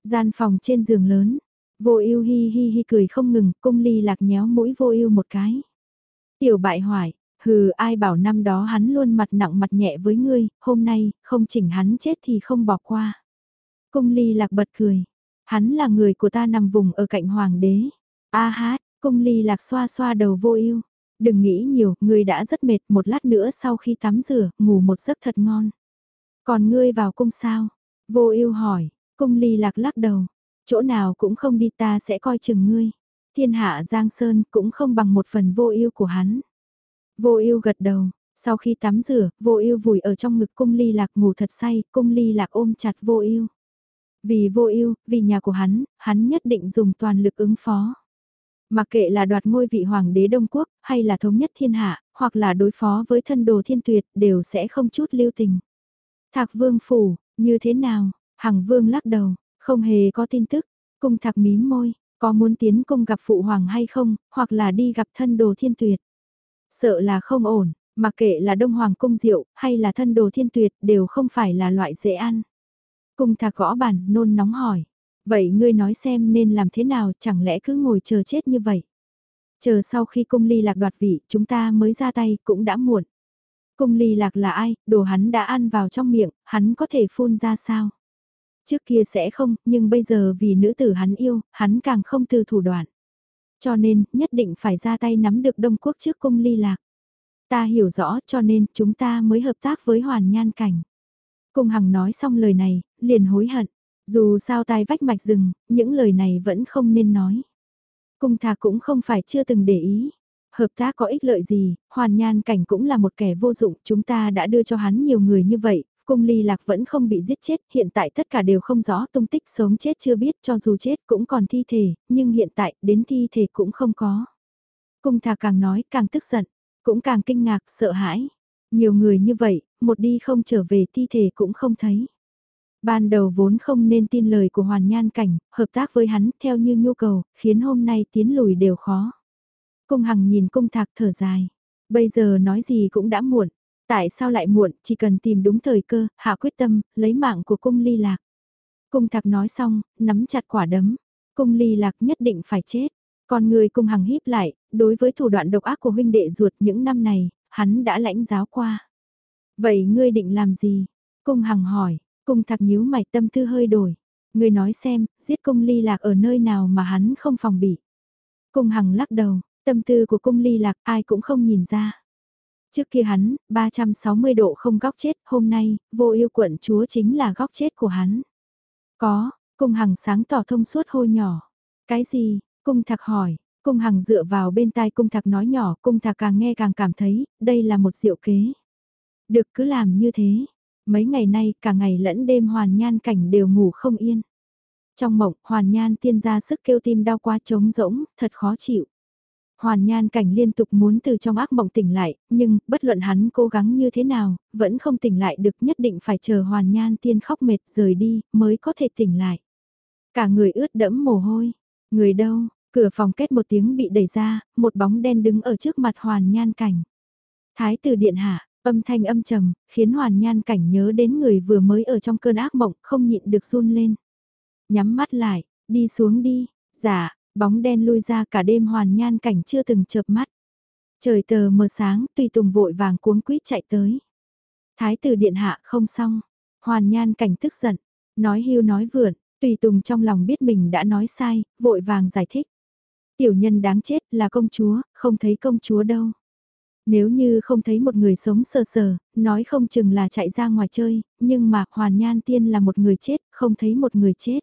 Gian phòng trên giường lớn, vô ưu hi hi hi cười không ngừng, công ly lạc nhéo mũi vô ưu một cái. Tiểu bại hoài, Hừ ai bảo năm đó hắn luôn mặt nặng mặt nhẹ với ngươi, hôm nay, không chỉnh hắn chết thì không bỏ qua. Cung ly lạc bật cười. Hắn là người của ta nằm vùng ở cạnh hoàng đế. A hát, cung ly lạc xoa xoa đầu vô ưu Đừng nghĩ nhiều, ngươi đã rất mệt một lát nữa sau khi tắm rửa, ngủ một giấc thật ngon. Còn ngươi vào cung sao? Vô ưu hỏi, cung ly lạc lắc đầu. Chỗ nào cũng không đi ta sẽ coi chừng ngươi. Thiên hạ Giang Sơn cũng không bằng một phần vô ưu của hắn. Vô ưu gật đầu, sau khi tắm rửa, vô ưu vùi ở trong ngực cung ly lạc ngủ thật say, cung ly lạc ôm chặt vô ưu. Vì vô ưu, vì nhà của hắn, hắn nhất định dùng toàn lực ứng phó. Mặc kệ là đoạt ngôi vị hoàng đế Đông Quốc, hay là thống nhất thiên hạ, hoặc là đối phó với thân đồ thiên tuyệt, đều sẽ không chút lưu tình. Thạc vương phủ, như thế nào? Hằng vương lắc đầu, không hề có tin tức. Cung thạc mím môi, có muốn tiến cung gặp phụ hoàng hay không, hoặc là đi gặp thân đồ thiên tuyệt. Sợ là không ổn, mặc kệ là Đông Hoàng Cung Diệu hay là thân đồ thiên tuyệt đều không phải là loại dễ ăn. Cung thạc gõ bàn nôn nóng hỏi. Vậy ngươi nói xem nên làm thế nào chẳng lẽ cứ ngồi chờ chết như vậy. Chờ sau khi cung ly lạc đoạt vị chúng ta mới ra tay cũng đã muộn. Cung ly lạc là ai, đồ hắn đã ăn vào trong miệng, hắn có thể phun ra sao? Trước kia sẽ không, nhưng bây giờ vì nữ tử hắn yêu, hắn càng không từ thủ đoạn. Cho nên, nhất định phải ra tay nắm được Đông Quốc trước cung ly lạc. Ta hiểu rõ cho nên chúng ta mới hợp tác với Hoàn Nhan Cảnh. Cung Hằng nói xong lời này, liền hối hận. Dù sao tai vách mạch rừng, những lời này vẫn không nên nói. Cung thà cũng không phải chưa từng để ý. Hợp tác có ích lợi gì, Hoàn Nhan Cảnh cũng là một kẻ vô dụng, chúng ta đã đưa cho hắn nhiều người như vậy, cung ly lạc vẫn không bị giết chết, hiện tại tất cả đều không rõ tung tích sống chết chưa biết cho dù chết cũng còn thi thể, nhưng hiện tại đến thi thể cũng không có. Cung thà càng nói càng tức giận, cũng càng kinh ngạc, sợ hãi. Nhiều người như vậy, một đi không trở về thi thể cũng không thấy. Ban đầu vốn không nên tin lời của Hoàn Nhan Cảnh, hợp tác với hắn theo như nhu cầu, khiến hôm nay tiến lùi đều khó. Cung Hằng nhìn cung thạc thở dài. Bây giờ nói gì cũng đã muộn, Tại sao lại muộn, chỉ cần tìm đúng thời cơ, hạ quyết tâm, lấy mạng của cung ly lạc. Cung thạc nói xong, nắm chặt quả đấm. Cung ly lạc nhất định phải chết. Còn người cung hằng híp lại, đối với thủ đoạn độc ác của huynh đệ ruột những năm này, hắn đã lãnh giáo qua. Vậy ngươi định làm gì? Cung hằng hỏi, cung thạc nhíu mày tâm tư hơi đổi. Ngươi nói xem, giết cung ly lạc ở nơi nào mà hắn không phòng bị. Cung hằng lắc đầu, tâm tư của cung ly lạc ai cũng không nhìn ra. Trước kia hắn, 360 độ không góc chết, hôm nay, vô yêu quận chúa chính là góc chết của hắn. Có, cung hằng sáng tỏ thông suốt hôi nhỏ. Cái gì, cung thạc hỏi, cung hằng dựa vào bên tai cung thạc nói nhỏ, cung thạc càng nghe càng cảm thấy, đây là một diệu kế. Được cứ làm như thế. Mấy ngày nay, cả ngày lẫn đêm hoàn nhan cảnh đều ngủ không yên. Trong mộng, hoàn nhan tiên ra sức kêu tim đau quá trống rỗng, thật khó chịu. Hoàn nhan cảnh liên tục muốn từ trong ác mộng tỉnh lại, nhưng bất luận hắn cố gắng như thế nào, vẫn không tỉnh lại được nhất định phải chờ hoàn nhan tiên khóc mệt rời đi, mới có thể tỉnh lại. Cả người ướt đẫm mồ hôi, người đâu, cửa phòng kết một tiếng bị đẩy ra, một bóng đen đứng ở trước mặt hoàn nhan cảnh. Thái tử điện hạ, âm thanh âm trầm, khiến hoàn nhan cảnh nhớ đến người vừa mới ở trong cơn ác mộng, không nhịn được run lên. Nhắm mắt lại, đi xuống đi, dạ, Bóng đen lui ra cả đêm hoàn nhan cảnh chưa từng chợp mắt. Trời tờ mờ sáng, tùy tùng vội vàng cuống quýt chạy tới. Thái tử điện hạ không xong. Hoàn nhan cảnh tức giận, nói hưu nói vượn, Tùy Tùng trong lòng biết mình đã nói sai, vội vàng giải thích. Tiểu nhân đáng chết là công chúa, không thấy công chúa đâu. Nếu như không thấy một người sống sờ sờ, nói không chừng là chạy ra ngoài chơi, nhưng mà Hoàn Nhan Tiên là một người chết, không thấy một người chết.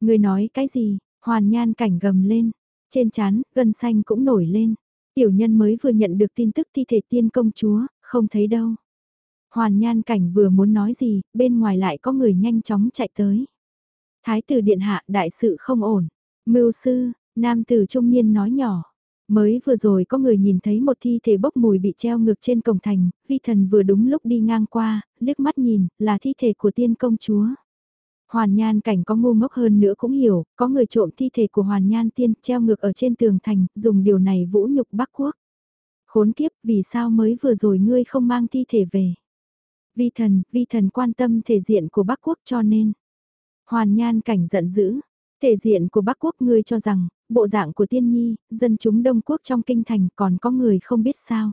Người nói cái gì, Hoàn Nhan cảnh gầm lên, trên chán, gân xanh cũng nổi lên. Tiểu nhân mới vừa nhận được tin tức thi thể tiên công chúa, không thấy đâu. Hoàn Nhan cảnh vừa muốn nói gì, bên ngoài lại có người nhanh chóng chạy tới. Thái tử điện hạ đại sự không ổn. Mưu sư, nam tử trung niên nói nhỏ. Mới vừa rồi có người nhìn thấy một thi thể bốc mùi bị treo ngược trên cổng thành, vi thần vừa đúng lúc đi ngang qua, liếc mắt nhìn, là thi thể của tiên công chúa. Hoàn Nhan cảnh có ngu ngốc hơn nữa cũng hiểu, có người trộm thi thể của Hoàn Nhan tiên treo ngược ở trên tường thành, dùng điều này vũ nhục Bắc Quốc. Khốn kiếp, vì sao mới vừa rồi ngươi không mang thi thể về? Vi thần, vi thần quan tâm thể diện của Bắc Quốc cho nên. Hoàn Nhan cảnh giận dữ, thể diện của Bắc Quốc ngươi cho rằng, bộ dạng của tiên nhi, dân chúng Đông Quốc trong kinh thành còn có người không biết sao.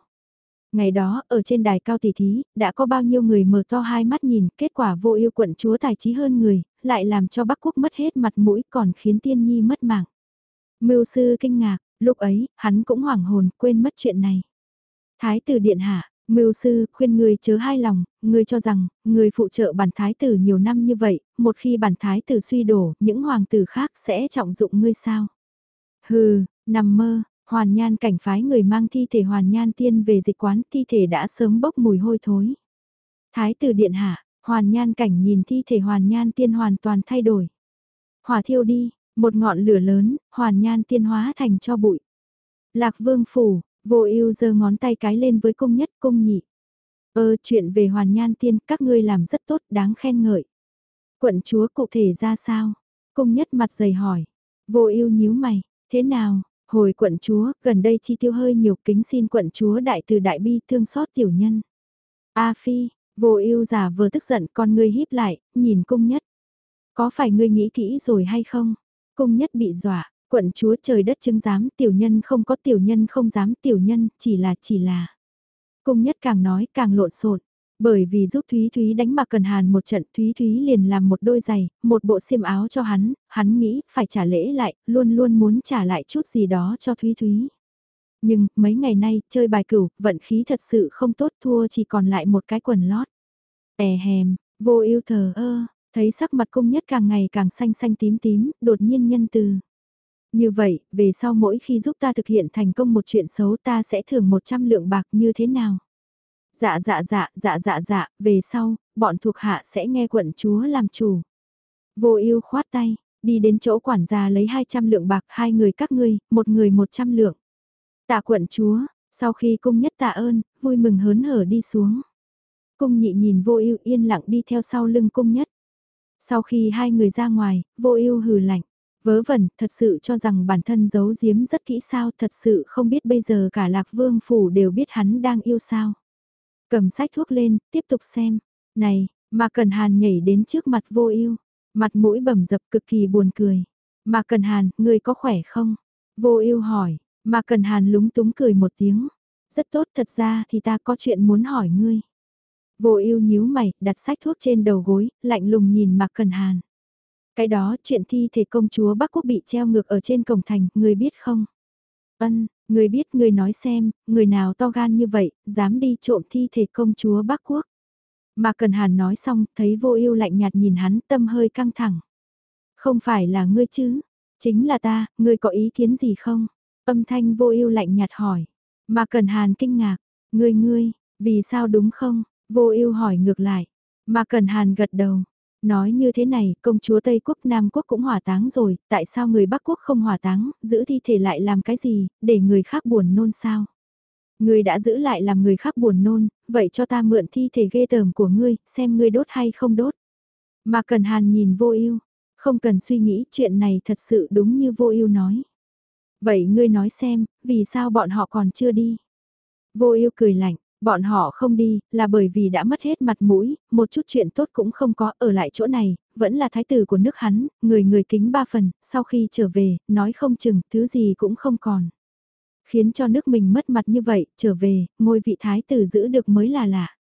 Ngày đó, ở trên đài cao tỷ thí, đã có bao nhiêu người mở to hai mắt nhìn, kết quả vô yêu quận chúa tài trí hơn người, lại làm cho Bắc Quốc mất hết mặt mũi còn khiến tiên nhi mất mạng. Mưu sư kinh ngạc, lúc ấy, hắn cũng hoảng hồn, quên mất chuyện này. Thái tử điện hạ, Mưu sư khuyên người chớ hai lòng, người cho rằng, người phụ trợ bản thái tử nhiều năm như vậy, một khi bản thái tử suy đổ, những hoàng tử khác sẽ trọng dụng ngươi sao? Hừ, nằm mơ, hoàn nhan cảnh phái người mang thi thể hoàn nhan tiên về dịch quán, thi thể đã sớm bốc mùi hôi thối. Thái tử điện hạ, hoàn nhan cảnh nhìn thi thể hoàn nhan tiên hoàn toàn thay đổi. Hỏa thiêu đi, một ngọn lửa lớn, hoàn nhan tiên hóa thành cho bụi. Lạc vương phủ, Vô ưu giơ ngón tay cái lên với công nhất công nhị. Ơ chuyện về hoàn nhan tiên các ngươi làm rất tốt đáng khen ngợi. Quận chúa cụ thể ra sao? Công nhất mặt dày hỏi. Vô ưu nhíu mày, thế nào? Hồi quận chúa, gần đây chi tiêu hơi nhiều kính xin quận chúa đại từ đại bi thương xót tiểu nhân. A phi, vô ưu giả vừa tức giận con ngươi híp lại, nhìn cung nhất. Có phải ngươi nghĩ kỹ rồi hay không? Cung nhất bị dọa, Quận chúa trời đất chứng giám tiểu nhân không có tiểu nhân không dám tiểu nhân, chỉ là chỉ là. Cung nhất càng nói càng lộn xộn bởi vì giúp Thúy Thúy đánh Mạc Cần Hàn một trận Thúy Thúy liền làm một đôi giày, một bộ xiêm áo cho hắn, hắn nghĩ phải trả lễ lại, luôn luôn muốn trả lại chút gì đó cho Thúy Thúy. Nhưng, mấy ngày nay, chơi bài cửu, vận khí thật sự không tốt thua chỉ còn lại một cái quần lót. È hèm, vô yêu thờ ơ, thấy sắc mặt cung nhất càng ngày càng xanh xanh tím tím, đột nhiên nhân từ. Như vậy, về sau mỗi khi giúp ta thực hiện thành công một chuyện xấu ta sẽ thưởng 100 lượng bạc như thế nào? Dạ dạ dạ, dạ dạ dạ, về sau, bọn thuộc hạ sẽ nghe quận chúa làm chủ. Vô ưu khoát tay, đi đến chỗ quản gia lấy 200 lượng bạc hai người các ngươi, một người 100 lượng. Tạ quận chúa, sau khi cung nhất tạ ơn, vui mừng hớn hở đi xuống. Cung nhị nhìn vô ưu yên lặng đi theo sau lưng cung nhất. Sau khi hai người ra ngoài, vô ưu hừ lạnh. Vớ vẩn, thật sự cho rằng bản thân giấu giếm rất kỹ sao, thật sự không biết bây giờ cả Lạc Vương Phủ đều biết hắn đang yêu sao. Cầm sách thuốc lên, tiếp tục xem. Này, mà Cần Hàn nhảy đến trước mặt vô ưu mặt mũi bầm dập cực kỳ buồn cười. Mà Cần Hàn, người có khỏe không? Vô ưu hỏi, mà Cần Hàn lúng túng cười một tiếng. Rất tốt thật ra thì ta có chuyện muốn hỏi ngươi. Vô ưu nhíu mày, đặt sách thuốc trên đầu gối, lạnh lùng nhìn Mạc Cần Hàn. Cái đó chuyện thi thể công chúa Bắc Quốc bị treo ngược ở trên cổng thành, người biết không? Ân, người biết người nói xem, người nào to gan như vậy, dám đi trộm thi thể công chúa Bắc Quốc. Mà Cần Hàn nói xong, thấy vô ưu lạnh nhạt nhìn hắn tâm hơi căng thẳng. Không phải là ngươi chứ, chính là ta, ngươi có ý kiến gì không? Âm thanh vô ưu lạnh nhạt hỏi. Mà Cần Hàn kinh ngạc, ngươi ngươi, vì sao đúng không? Vô ưu hỏi ngược lại. Mà Cần Hàn gật đầu, Nói như thế này, công chúa Tây Quốc Nam Quốc cũng hỏa táng rồi, tại sao người Bắc Quốc không hỏa táng, giữ thi thể lại làm cái gì, để người khác buồn nôn sao? Người đã giữ lại làm người khác buồn nôn, vậy cho ta mượn thi thể ghê tởm của ngươi, xem ngươi đốt hay không đốt. Mà Cần Hàn nhìn vô ưu, không cần suy nghĩ chuyện này thật sự đúng như vô ưu nói. Vậy ngươi nói xem, vì sao bọn họ còn chưa đi? Vô ưu cười lạnh, Bọn họ không đi, là bởi vì đã mất hết mặt mũi, một chút chuyện tốt cũng không có ở lại chỗ này, vẫn là thái tử của nước hắn, người người kính ba phần, sau khi trở về, nói không chừng, thứ gì cũng không còn. Khiến cho nước mình mất mặt như vậy, trở về, ngôi vị thái tử giữ được mới là lạ.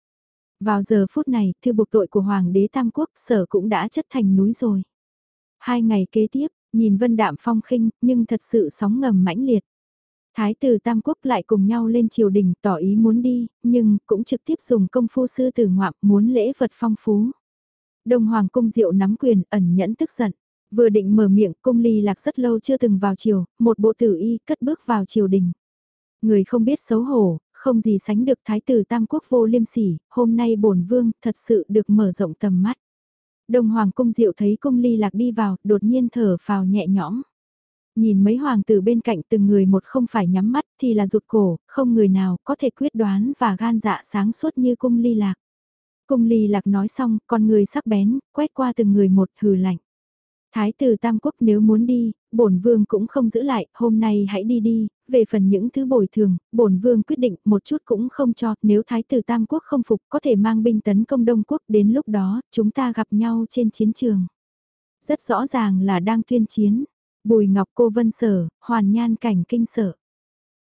Vào giờ phút này, thư buộc tội của Hoàng đế Tam Quốc sở cũng đã chất thành núi rồi. Hai ngày kế tiếp, nhìn vân đạm phong khinh, nhưng thật sự sóng ngầm mãnh liệt. Thái tử Tam Quốc lại cùng nhau lên triều đình tỏ ý muốn đi, nhưng cũng trực tiếp dùng công phu sư tử ngoạm muốn lễ vật phong phú. Đông Hoàng cung diệu nắm quyền ẩn nhẫn tức giận. Vừa định mở miệng cung ly lạc rất lâu chưa từng vào triều, một bộ tử y cất bước vào triều đình. Người không biết xấu hổ, không gì sánh được thái tử tam quốc vô liêm sỉ, hôm nay bổn vương thật sự được mở rộng tầm mắt. Đông Hoàng cung diệu thấy cung ly lạc đi vào, đột nhiên thở phào nhẹ nhõm. Nhìn mấy hoàng tử bên cạnh từng người một không phải nhắm mắt thì là rụt cổ, không người nào có thể quyết đoán và gan dạ sáng suốt như cung ly lạc. Cung ly lạc nói xong, con người sắc bén, quét qua từng người một hừ lạnh. Thái tử Tam Quốc nếu muốn đi, bổn vương cũng không giữ lại, hôm nay hãy đi đi, về phần những thứ bồi thường, bổn vương quyết định một chút cũng không cho, nếu Thái tử Tam Quốc không phục có thể mang binh tấn công Đông Quốc, đến lúc đó, chúng ta gặp nhau trên chiến trường. Rất rõ ràng là đang tuyên chiến, Bùi Ngọc Cô Vân Sở, Hoàn Nhan Cảnh Kinh Sở.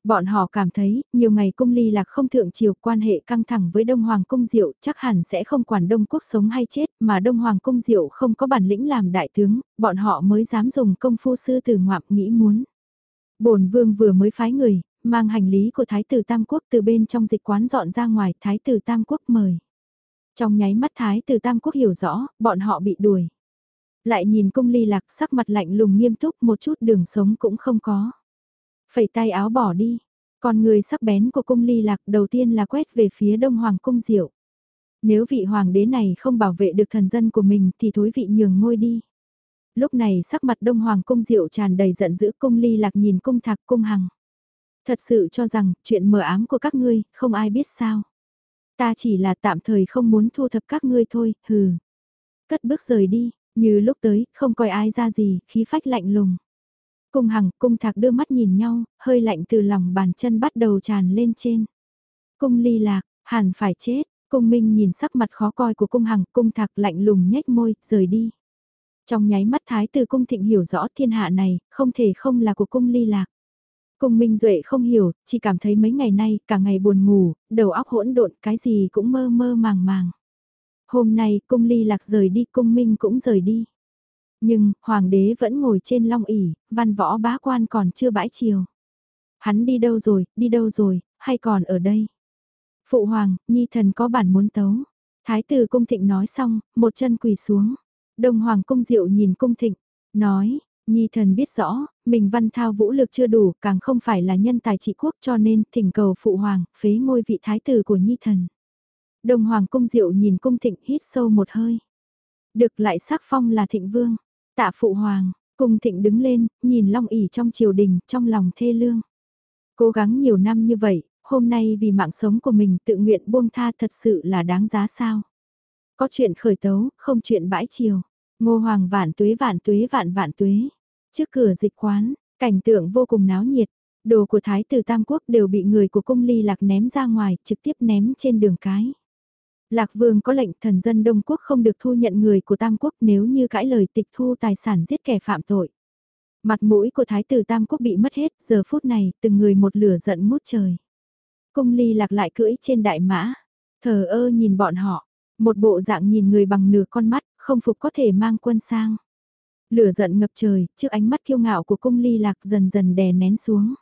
Bọn họ cảm thấy, nhiều ngày cung ly lạc không thượng chiều quan hệ căng thẳng với Đông Hoàng cung diệu chắc hẳn sẽ không quản Đông Quốc sống hay chết, mà Đông Hoàng cung diệu không có bản lĩnh làm đại tướng, bọn họ mới dám dùng công phu sư từ ngoạm nghĩ muốn. bổn vương vừa mới phái người, mang hành lý của Thái tử Tam Quốc từ bên trong dịch quán dọn ra ngoài, Thái tử Tam Quốc mời. Trong nháy mắt Thái tử Tam Quốc hiểu rõ, bọn họ bị đuổi. Lại nhìn cung ly lạc sắc mặt lạnh lùng nghiêm túc một chút đường sống cũng không có. Phẩy tay áo bỏ đi. Còn người sắc bén của cung ly lạc đầu tiên là quét về phía đông hoàng cung diệu. Nếu vị hoàng đế này không bảo vệ được thần dân của mình thì thối vị nhường ngôi đi. Lúc này sắc mặt đông hoàng cung diệu tràn đầy giận dữ cung ly lạc nhìn cung thạc cung hằng. Thật sự cho rằng chuyện mờ ám của các ngươi không ai biết sao. Ta chỉ là tạm thời không muốn thu thập các ngươi thôi, hừ. Cất bước rời đi, như lúc tới, không coi ai ra gì, khí phách lạnh lùng. Cung hằng, cung thạc đưa mắt nhìn nhau, hơi lạnh từ lòng bàn chân bắt đầu tràn lên trên. Cung ly lạc, hẳn phải chết, cung minh nhìn sắc mặt khó coi của cung hằng, cung thạc lạnh lùng nhếch môi, rời đi. Trong nháy mắt thái từ cung thịnh hiểu rõ thiên hạ này, không thể không là của cung ly lạc. Cung Minh Duệ không hiểu, chỉ cảm thấy mấy ngày nay cả ngày buồn ngủ, đầu óc hỗn độn cái gì cũng mơ mơ màng màng. Hôm nay cung ly lạc rời đi cung Minh cũng rời đi. Nhưng, hoàng đế vẫn ngồi trên long ỉ, văn võ bá quan còn chưa bãi chiều. Hắn đi đâu rồi, đi đâu rồi, hay còn ở đây? Phụ hoàng, nhi thần có bản muốn tấu. Thái tử cung thịnh nói xong, một chân quỳ xuống. Đông hoàng cung diệu nhìn cung thịnh, nói, nhi thần biết rõ, mình văn thao vũ lực chưa đủ, càng không phải là nhân tài trị quốc cho nên thỉnh cầu phụ hoàng, phế ngôi vị thái tử của nhi thần đồng hoàng cung diệu nhìn cung thịnh hít sâu một hơi. Được lại sắc phong là thịnh vương. Tạ phụ hoàng, cung thịnh đứng lên, nhìn long ỉ trong triều đình, trong lòng thê lương. Cố gắng nhiều năm như vậy, hôm nay vì mạng sống của mình tự nguyện buông tha thật sự là đáng giá sao. Có chuyện khởi tấu, không chuyện bãi chiều. Ngô hoàng vạn tuế vạn tuế vạn vạn tuế. Trước cửa dịch quán, cảnh tượng vô cùng náo nhiệt. Đồ của Thái tử Tam Quốc đều bị người của cung ly lạc ném ra ngoài, trực tiếp ném trên đường cái. Lạc Vương có lệnh thần dân Đông Quốc không được thu nhận người của Tam Quốc nếu như cãi lời tịch thu tài sản giết kẻ phạm tội. Mặt mũi của Thái tử Tam Quốc bị mất hết, giờ phút này, từng người một lửa giận mút trời. Cung ly lạc lại cưỡi trên đại mã, thờ ơ nhìn bọn họ, một bộ dạng nhìn người bằng nửa con mắt, không phục có thể mang quân sang. Lửa giận ngập trời, trước ánh mắt kiêu ngạo của cung ly lạc dần dần đè nén xuống.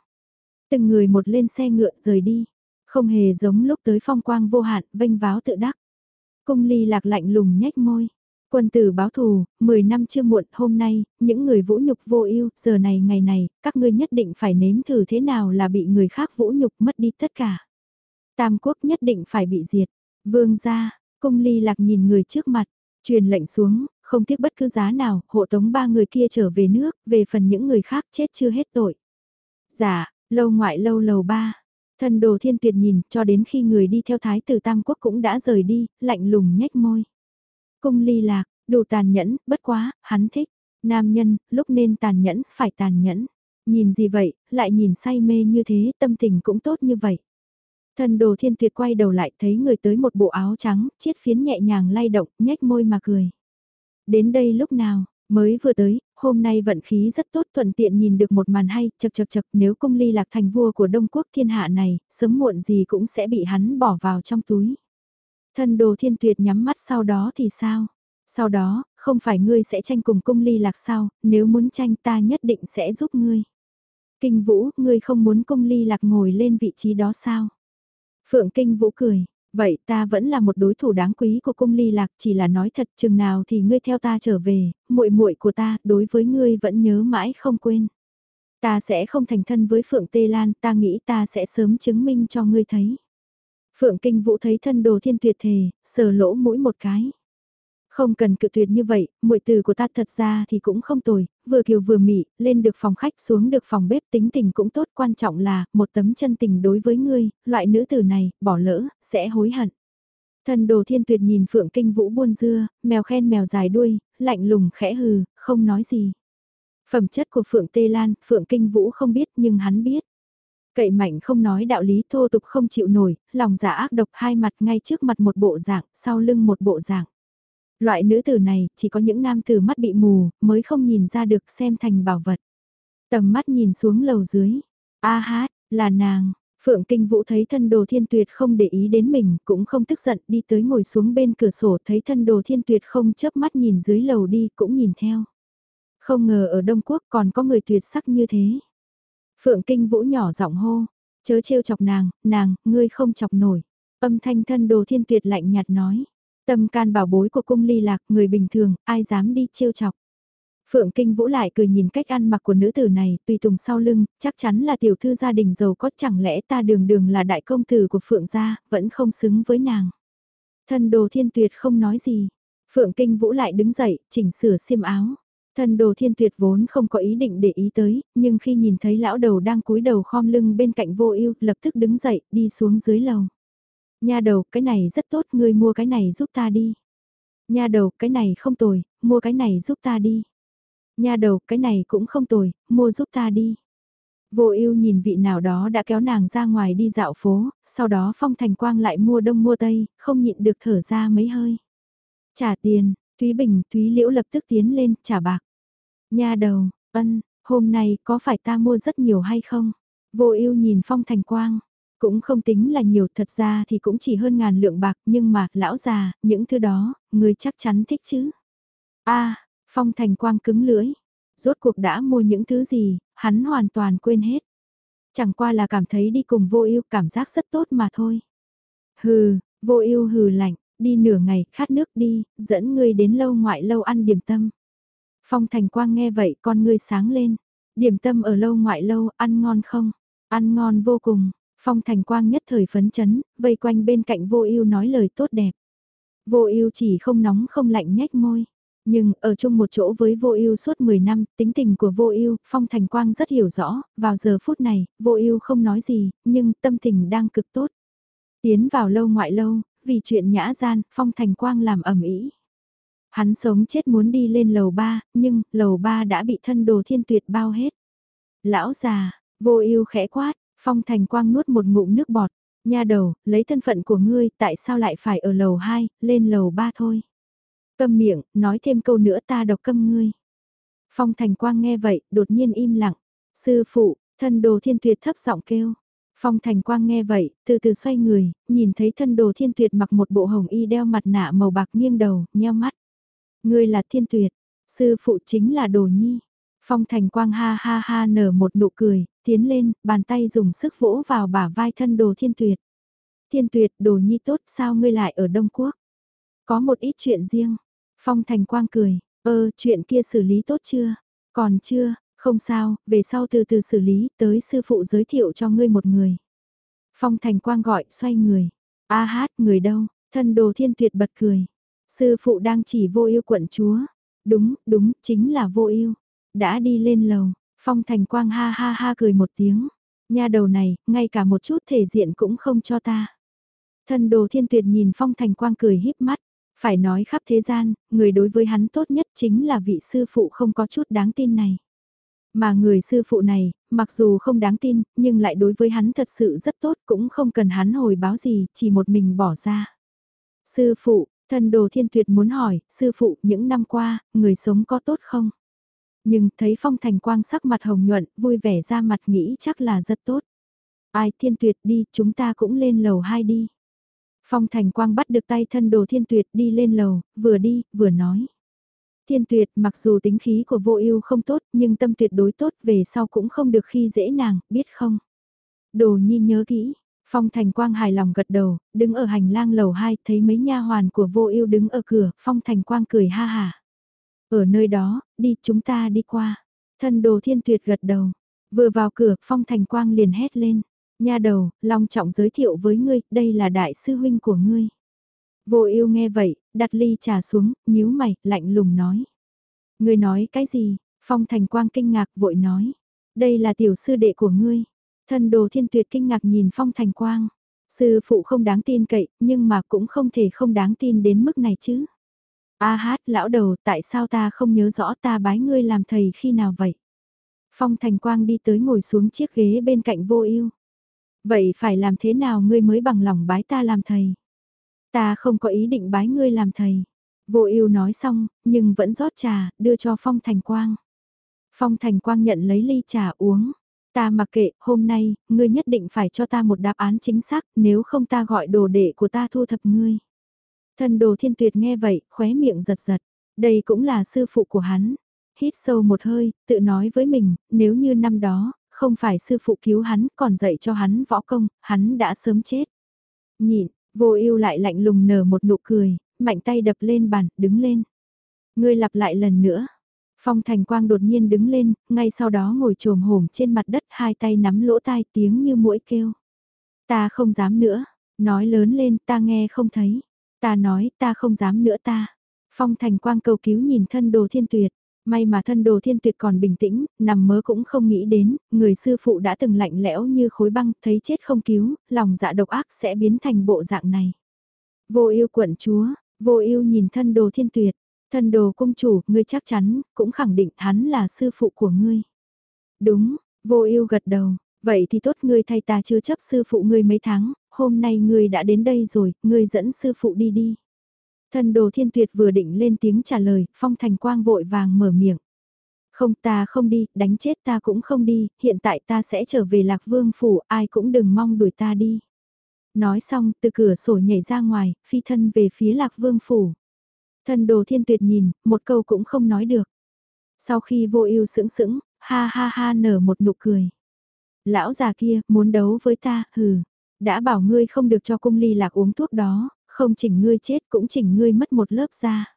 Từng người một lên xe ngựa rời đi, không hề giống lúc tới phong quang vô hạn, vênh váo tự đắc. Cung ly lạc lạnh lùng nhếch môi. Quân tử báo thù, 10 năm chưa muộn hôm nay, những người vũ nhục vô ưu giờ này ngày này, các ngươi nhất định phải nếm thử thế nào là bị người khác vũ nhục mất đi tất cả. Tam quốc nhất định phải bị diệt. Vương gia, cung ly lạc nhìn người trước mặt, truyền lệnh xuống, không tiếc bất cứ giá nào, hộ tống ba người kia trở về nước, về phần những người khác chết chưa hết tội. Dạ, lâu ngoại lâu lầu ba, Thần đồ thiên tuyệt nhìn cho đến khi người đi theo thái tử Tam Quốc cũng đã rời đi, lạnh lùng nhếch môi. Cung ly lạc, đủ tàn nhẫn, bất quá, hắn thích. Nam nhân, lúc nên tàn nhẫn, phải tàn nhẫn. Nhìn gì vậy, lại nhìn say mê như thế, tâm tình cũng tốt như vậy. Thần đồ thiên tuyệt quay đầu lại thấy người tới một bộ áo trắng, chiết phiến nhẹ nhàng lay động, nhếch môi mà cười. Đến đây lúc nào, mới vừa tới, hôm nay vận khí rất tốt thuận tiện nhìn được một màn hay, chật chật chật nếu cung ly lạc thành vua của Đông Quốc thiên hạ này, sớm muộn gì cũng sẽ bị hắn bỏ vào trong túi. Thân đồ thiên tuyệt nhắm mắt sau đó thì sao? Sau đó, không phải ngươi sẽ tranh cùng cung ly lạc sao, nếu muốn tranh ta nhất định sẽ giúp ngươi. Kinh Vũ, ngươi không muốn cung ly lạc ngồi lên vị trí đó sao? Phượng Kinh Vũ cười, vậy ta vẫn là một đối thủ đáng quý của cung ly lạc chỉ là nói thật chừng nào thì ngươi theo ta trở về, muội muội của ta đối với ngươi vẫn nhớ mãi không quên. Ta sẽ không thành thân với Phượng Tê Lan, ta nghĩ ta sẽ sớm chứng minh cho ngươi thấy. Phượng Kinh Vũ thấy thân đồ thiên tuyệt thề, sờ lỗ mũi một cái. Không cần cự tuyệt như vậy, muội từ của ta thật ra thì cũng không tồi, vừa kiều vừa mị, lên được phòng khách xuống được phòng bếp tính tình cũng tốt, quan trọng là, một tấm chân tình đối với ngươi, loại nữ tử này, bỏ lỡ, sẽ hối hận. Thần đồ thiên tuyệt nhìn Phượng Kinh Vũ buôn dưa, mèo khen mèo dài đuôi, lạnh lùng khẽ hừ, không nói gì. Phẩm chất của Phượng Tê Lan, Phượng Kinh Vũ không biết nhưng hắn biết. Cậy mạnh không nói đạo lý thô tục không chịu nổi, lòng giả ác độc hai mặt ngay trước mặt một bộ dạng, sau lưng một bộ dạng. Loại nữ tử này chỉ có những nam tử mắt bị mù mới không nhìn ra được xem thành bảo vật. Tầm mắt nhìn xuống lầu dưới. A hát, là nàng. Phượng Kinh Vũ thấy thân đồ thiên tuyệt không để ý đến mình, cũng không tức giận đi tới ngồi xuống bên cửa sổ thấy thân đồ thiên tuyệt không chớp mắt nhìn dưới lầu đi cũng nhìn theo. Không ngờ ở Đông Quốc còn có người tuyệt sắc như thế. Phượng Kinh Vũ nhỏ giọng hô, chớ trêu chọc nàng, nàng, ngươi không chọc nổi. Âm thanh thân đồ thiên tuyệt lạnh nhạt nói. Tâm can bảo bối của cung ly lạc, người bình thường, ai dám đi trêu chọc. Phượng Kinh Vũ lại cười nhìn cách ăn mặc của nữ tử này, tùy tùng sau lưng, chắc chắn là tiểu thư gia đình giàu có chẳng lẽ ta đường đường là đại công tử của Phượng gia, vẫn không xứng với nàng. Thân đồ thiên tuyệt không nói gì. Phượng Kinh Vũ lại đứng dậy, chỉnh sửa xiêm áo. Thân đồ thiên tuyệt vốn không có ý định để ý tới, nhưng khi nhìn thấy lão đầu đang cúi đầu khom lưng bên cạnh vô ưu lập tức đứng dậy, đi xuống dưới lầu. Nha đầu, cái này rất tốt, ngươi mua cái này giúp ta đi. Nha đầu, cái này không tồi, mua cái này giúp ta đi. Nha đầu, cái này cũng không tồi, mua giúp ta đi. Vô ưu nhìn vị nào đó đã kéo nàng ra ngoài đi dạo phố, sau đó phong thành quang lại mua đông mua tây, không nhịn được thở ra mấy hơi. Trả tiền, Thúy Bình, Thúy Liễu lập tức tiến lên, trả bạc. Nha đầu, ân, hôm nay có phải ta mua rất nhiều hay không? Vô ưu nhìn phong thành quang, cũng không tính là nhiều, thật ra thì cũng chỉ hơn ngàn lượng bạc, nhưng mà, lão già, những thứ đó, người chắc chắn thích chứ. a phong thành quang cứng lưỡi, rốt cuộc đã mua những thứ gì, hắn hoàn toàn quên hết. Chẳng qua là cảm thấy đi cùng vô ưu cảm giác rất tốt mà thôi. Hừ, vô ưu hừ lạnh, đi nửa ngày, khát nước đi, dẫn ngươi đến lâu ngoại lâu ăn điểm tâm. Phong Thành Quang nghe vậy con ngươi sáng lên, điểm tâm ở lâu ngoại lâu, ăn ngon không? Ăn ngon vô cùng, Phong Thành Quang nhất thời phấn chấn, vây quanh bên cạnh vô ưu nói lời tốt đẹp. Vô ưu chỉ không nóng không lạnh nhếch môi. Nhưng ở chung một chỗ với vô ưu suốt 10 năm, tính tình của vô ưu, Phong Thành Quang rất hiểu rõ, vào giờ phút này, vô ưu không nói gì, nhưng tâm tình đang cực tốt. Tiến vào lâu ngoại lâu, vì chuyện nhã gian, Phong Thành Quang làm ẩm ý. Hắn sống chết muốn đi lên lầu ba, nhưng lầu ba đã bị thân đồ thiên tuyệt bao hết. Lão già, vô ưu khẽ quát, Phong Thành Quang nuốt một ngụm nước bọt. Nha đầu, lấy thân phận của ngươi, tại sao lại phải ở lầu 2, lên lầu 3 thôi. Câm miệng, nói thêm câu nữa ta độc câm ngươi. Phong Thành Quang nghe vậy, đột nhiên im lặng. Sư phụ, thân đồ thiên tuyệt thấp giọng kêu. Phong Thành Quang nghe vậy, từ từ xoay người, nhìn thấy thân đồ thiên tuyệt mặc một bộ hồng y đeo mặt nạ màu bạc nghiêng đầu, nheo mắt. Ngươi là thiên tuyệt, sư phụ chính là đồ nhi. Phong Thành Quang ha ha ha nở một nụ cười, tiến lên, bàn tay dùng sức vỗ vào bả vai thân đồ thiên tuyệt. Thiên tuyệt, đồ nhi tốt, sao ngươi lại ở Đông Quốc? Có một ít chuyện riêng. Phong Thành Quang cười, ơ, chuyện kia xử lý tốt chưa? Còn chưa, không sao, về sau từ từ xử lý, tới sư phụ giới thiệu cho ngươi một người. Phong Thành Quang gọi, xoay người. A hát, người đâu? Thân đồ thiên tuyệt bật cười. Sư phụ đang chỉ vô yêu quận chúa. Đúng, đúng, chính là vô yêu. Đã đi lên lầu, Phong Thành Quang ha ha ha cười một tiếng. Nha đầu này, ngay cả một chút thể diện cũng không cho ta. Thân đồ thiên tuyệt nhìn Phong Thành Quang cười híp mắt. Phải nói khắp thế gian, người đối với hắn tốt nhất chính là vị sư phụ không có chút đáng tin này. Mà người sư phụ này, mặc dù không đáng tin, nhưng lại đối với hắn thật sự rất tốt cũng không cần hắn hồi báo gì, chỉ một mình bỏ ra. Sư phụ, thân đồ thiên tuyệt muốn hỏi, sư phụ những năm qua, người sống có tốt không? Nhưng thấy phong thành quang sắc mặt hồng nhuận, vui vẻ ra mặt nghĩ chắc là rất tốt. Ai thiên tuyệt đi, chúng ta cũng lên lầu hai đi. Phong Thành Quang bắt được tay thân đồ thiên tuyệt đi lên lầu, vừa đi, vừa nói. Thiên tuyệt mặc dù tính khí của vô ưu không tốt nhưng tâm tuyệt đối tốt về sau cũng không được khi dễ nàng, biết không? Đồ nhi nhớ kỹ, Phong Thành Quang hài lòng gật đầu, đứng ở hành lang lầu 2 thấy mấy nha hoàn của vô ưu đứng ở cửa, Phong Thành Quang cười ha hả. Ở nơi đó, đi chúng ta đi qua. Thân đồ thiên tuyệt gật đầu, vừa vào cửa Phong Thành Quang liền hét lên. Nha đầu, long trọng giới thiệu với ngươi, đây là đại sư huynh của ngươi. Vô yêu nghe vậy, đặt ly trà xuống, nhíu mày, lạnh lùng nói. Ngươi nói cái gì? Phong Thành Quang kinh ngạc vội nói. Đây là tiểu sư đệ của ngươi. Thân đồ thiên tuyệt kinh ngạc nhìn Phong Thành Quang. Sư phụ không đáng tin cậy, nhưng mà cũng không thể không đáng tin đến mức này chứ. A hát, lão đầu, tại sao ta không nhớ rõ ta bái ngươi làm thầy khi nào vậy? Phong Thành Quang đi tới ngồi xuống chiếc ghế bên cạnh vô ưu. Vậy phải làm thế nào ngươi mới bằng lòng bái ta làm thầy? Ta không có ý định bái ngươi làm thầy. Vô ưu nói xong, nhưng vẫn rót trà, đưa cho Phong Thành Quang. Phong Thành Quang nhận lấy ly trà uống. Ta mặc kệ, hôm nay, ngươi nhất định phải cho ta một đáp án chính xác, nếu không ta gọi đồ đệ của ta thu thập ngươi. Thân đồ thiên tuyệt nghe vậy, khóe miệng giật giật. Đây cũng là sư phụ của hắn. Hít sâu một hơi, tự nói với mình, nếu như năm đó, không phải sư phụ cứu hắn, còn dạy cho hắn võ công, hắn đã sớm chết. Nhịn, vô ưu lại lạnh lùng nở một nụ cười, mạnh tay đập lên bàn, đứng lên. Ngươi lặp lại lần nữa. Phong Thành Quang đột nhiên đứng lên, ngay sau đó ngồi trồm hổm trên mặt đất hai tay nắm lỗ tai tiếng như mũi kêu. Ta không dám nữa, nói lớn lên ta nghe không thấy. Ta nói ta không dám nữa ta. Phong Thành Quang cầu cứu nhìn thân đồ thiên tuyệt. May mà thân đồ thiên tuyệt còn bình tĩnh, nằm mơ cũng không nghĩ đến, người sư phụ đã từng lạnh lẽo như khối băng, thấy chết không cứu, lòng dạ độc ác sẽ biến thành bộ dạng này. Vô yêu quận chúa, vô yêu nhìn thân đồ thiên tuyệt, thân đồ cung chủ, ngươi chắc chắn, cũng khẳng định hắn là sư phụ của ngươi. Đúng, vô yêu gật đầu, vậy thì tốt ngươi thay ta chưa chấp sư phụ ngươi mấy tháng, hôm nay ngươi đã đến đây rồi, ngươi dẫn sư phụ đi đi. Thần đồ thiên tuyệt vừa định lên tiếng trả lời, phong thành quang vội vàng mở miệng. Không ta không đi, đánh chết ta cũng không đi, hiện tại ta sẽ trở về lạc vương phủ, ai cũng đừng mong đuổi ta đi. Nói xong, từ cửa sổ nhảy ra ngoài, phi thân về phía lạc vương phủ. Thần đồ thiên tuyệt nhìn, một câu cũng không nói được. Sau khi vô ưu sững sững, ha ha ha nở một nụ cười. Lão già kia, muốn đấu với ta, hừ. Đã bảo ngươi không được cho cung ly lạc uống thuốc đó, không chỉnh ngươi chết cũng chỉnh ngươi mất một lớp da.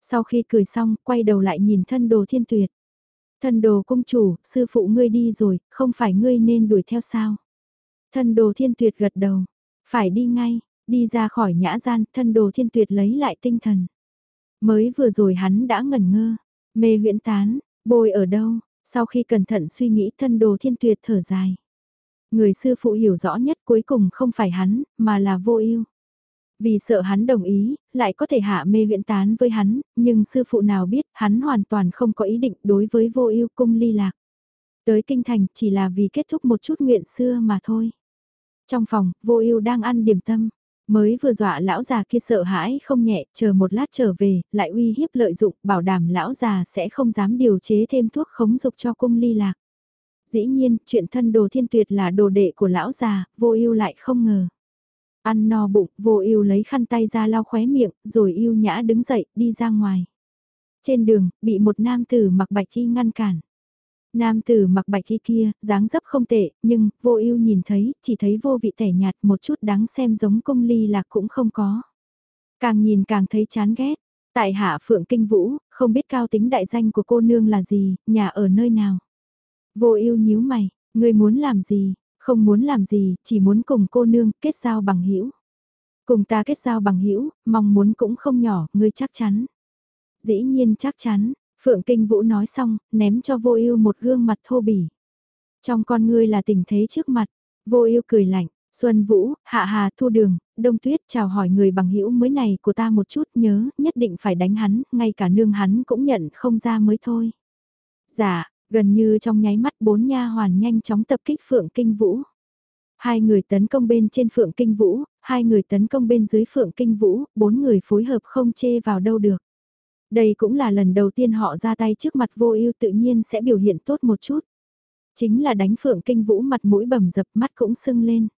Sau khi cười xong, quay đầu lại nhìn thân đồ thiên tuyệt. Thân đồ cung chủ, sư phụ ngươi đi rồi, không phải ngươi nên đuổi theo sao? Thân đồ thiên tuyệt gật đầu, phải đi ngay, đi ra khỏi nhã gian, thân đồ thiên tuyệt lấy lại tinh thần. Mới vừa rồi hắn đã ngẩn ngơ, mê huyễn tán, bôi ở đâu, sau khi cẩn thận suy nghĩ thân đồ thiên tuyệt thở dài. Người sư phụ hiểu rõ nhất cuối cùng không phải hắn, mà là vô ưu. Vì sợ hắn đồng ý, lại có thể hạ mê huyện tán với hắn, nhưng sư phụ nào biết hắn hoàn toàn không có ý định đối với vô ưu cung ly lạc. Tới kinh thành chỉ là vì kết thúc một chút nguyện xưa mà thôi. Trong phòng, vô ưu đang ăn điểm tâm. Mới vừa dọa lão già kia sợ hãi không nhẹ, chờ một lát trở về, lại uy hiếp lợi dụng, bảo đảm lão già sẽ không dám điều chế thêm thuốc khống dục cho cung ly lạc. Dĩ nhiên, chuyện thân đồ thiên tuyệt là đồ đệ của lão già, vô ưu lại không ngờ. Ăn no bụng, vô ưu lấy khăn tay ra lau khóe miệng, rồi yêu nhã đứng dậy, đi ra ngoài. Trên đường, bị một nam tử mặc bạch y ngăn cản. Nam tử mặc bạch y kia, dáng dấp không tệ, nhưng, vô ưu nhìn thấy, chỉ thấy vô vị tẻ nhạt một chút đáng xem giống công ly lạc cũng không có. Càng nhìn càng thấy chán ghét. Tại hạ phượng kinh vũ, không biết cao tính đại danh của cô nương là gì, nhà ở nơi nào. Vô ưu nhíu mày, ngươi muốn làm gì, không muốn làm gì, chỉ muốn cùng cô nương kết giao bằng hữu. Cùng ta kết giao bằng hữu, mong muốn cũng không nhỏ, ngươi chắc chắn. Dĩ nhiên chắc chắn, Phượng Kinh Vũ nói xong, ném cho vô ưu một gương mặt thô bỉ. Trong con ngươi là tình thế trước mặt, vô ưu cười lạnh, Xuân Vũ, Hạ Hà, Thu Đường, Đông Tuyết chào hỏi người bằng hữu mới này của ta một chút nhớ, nhất định phải đánh hắn, ngay cả nương hắn cũng nhận không ra mới thôi. Dạ, Gần như trong nháy mắt bốn nha hoàn nhanh chóng tập kích Phượng Kinh Vũ. Hai người tấn công bên trên Phượng Kinh Vũ, hai người tấn công bên dưới Phượng Kinh Vũ, bốn người phối hợp không chê vào đâu được. Đây cũng là lần đầu tiên họ ra tay trước mặt vô ưu tự nhiên sẽ biểu hiện tốt một chút. Chính là đánh Phượng Kinh Vũ mặt mũi bầm dập mắt cũng sưng lên.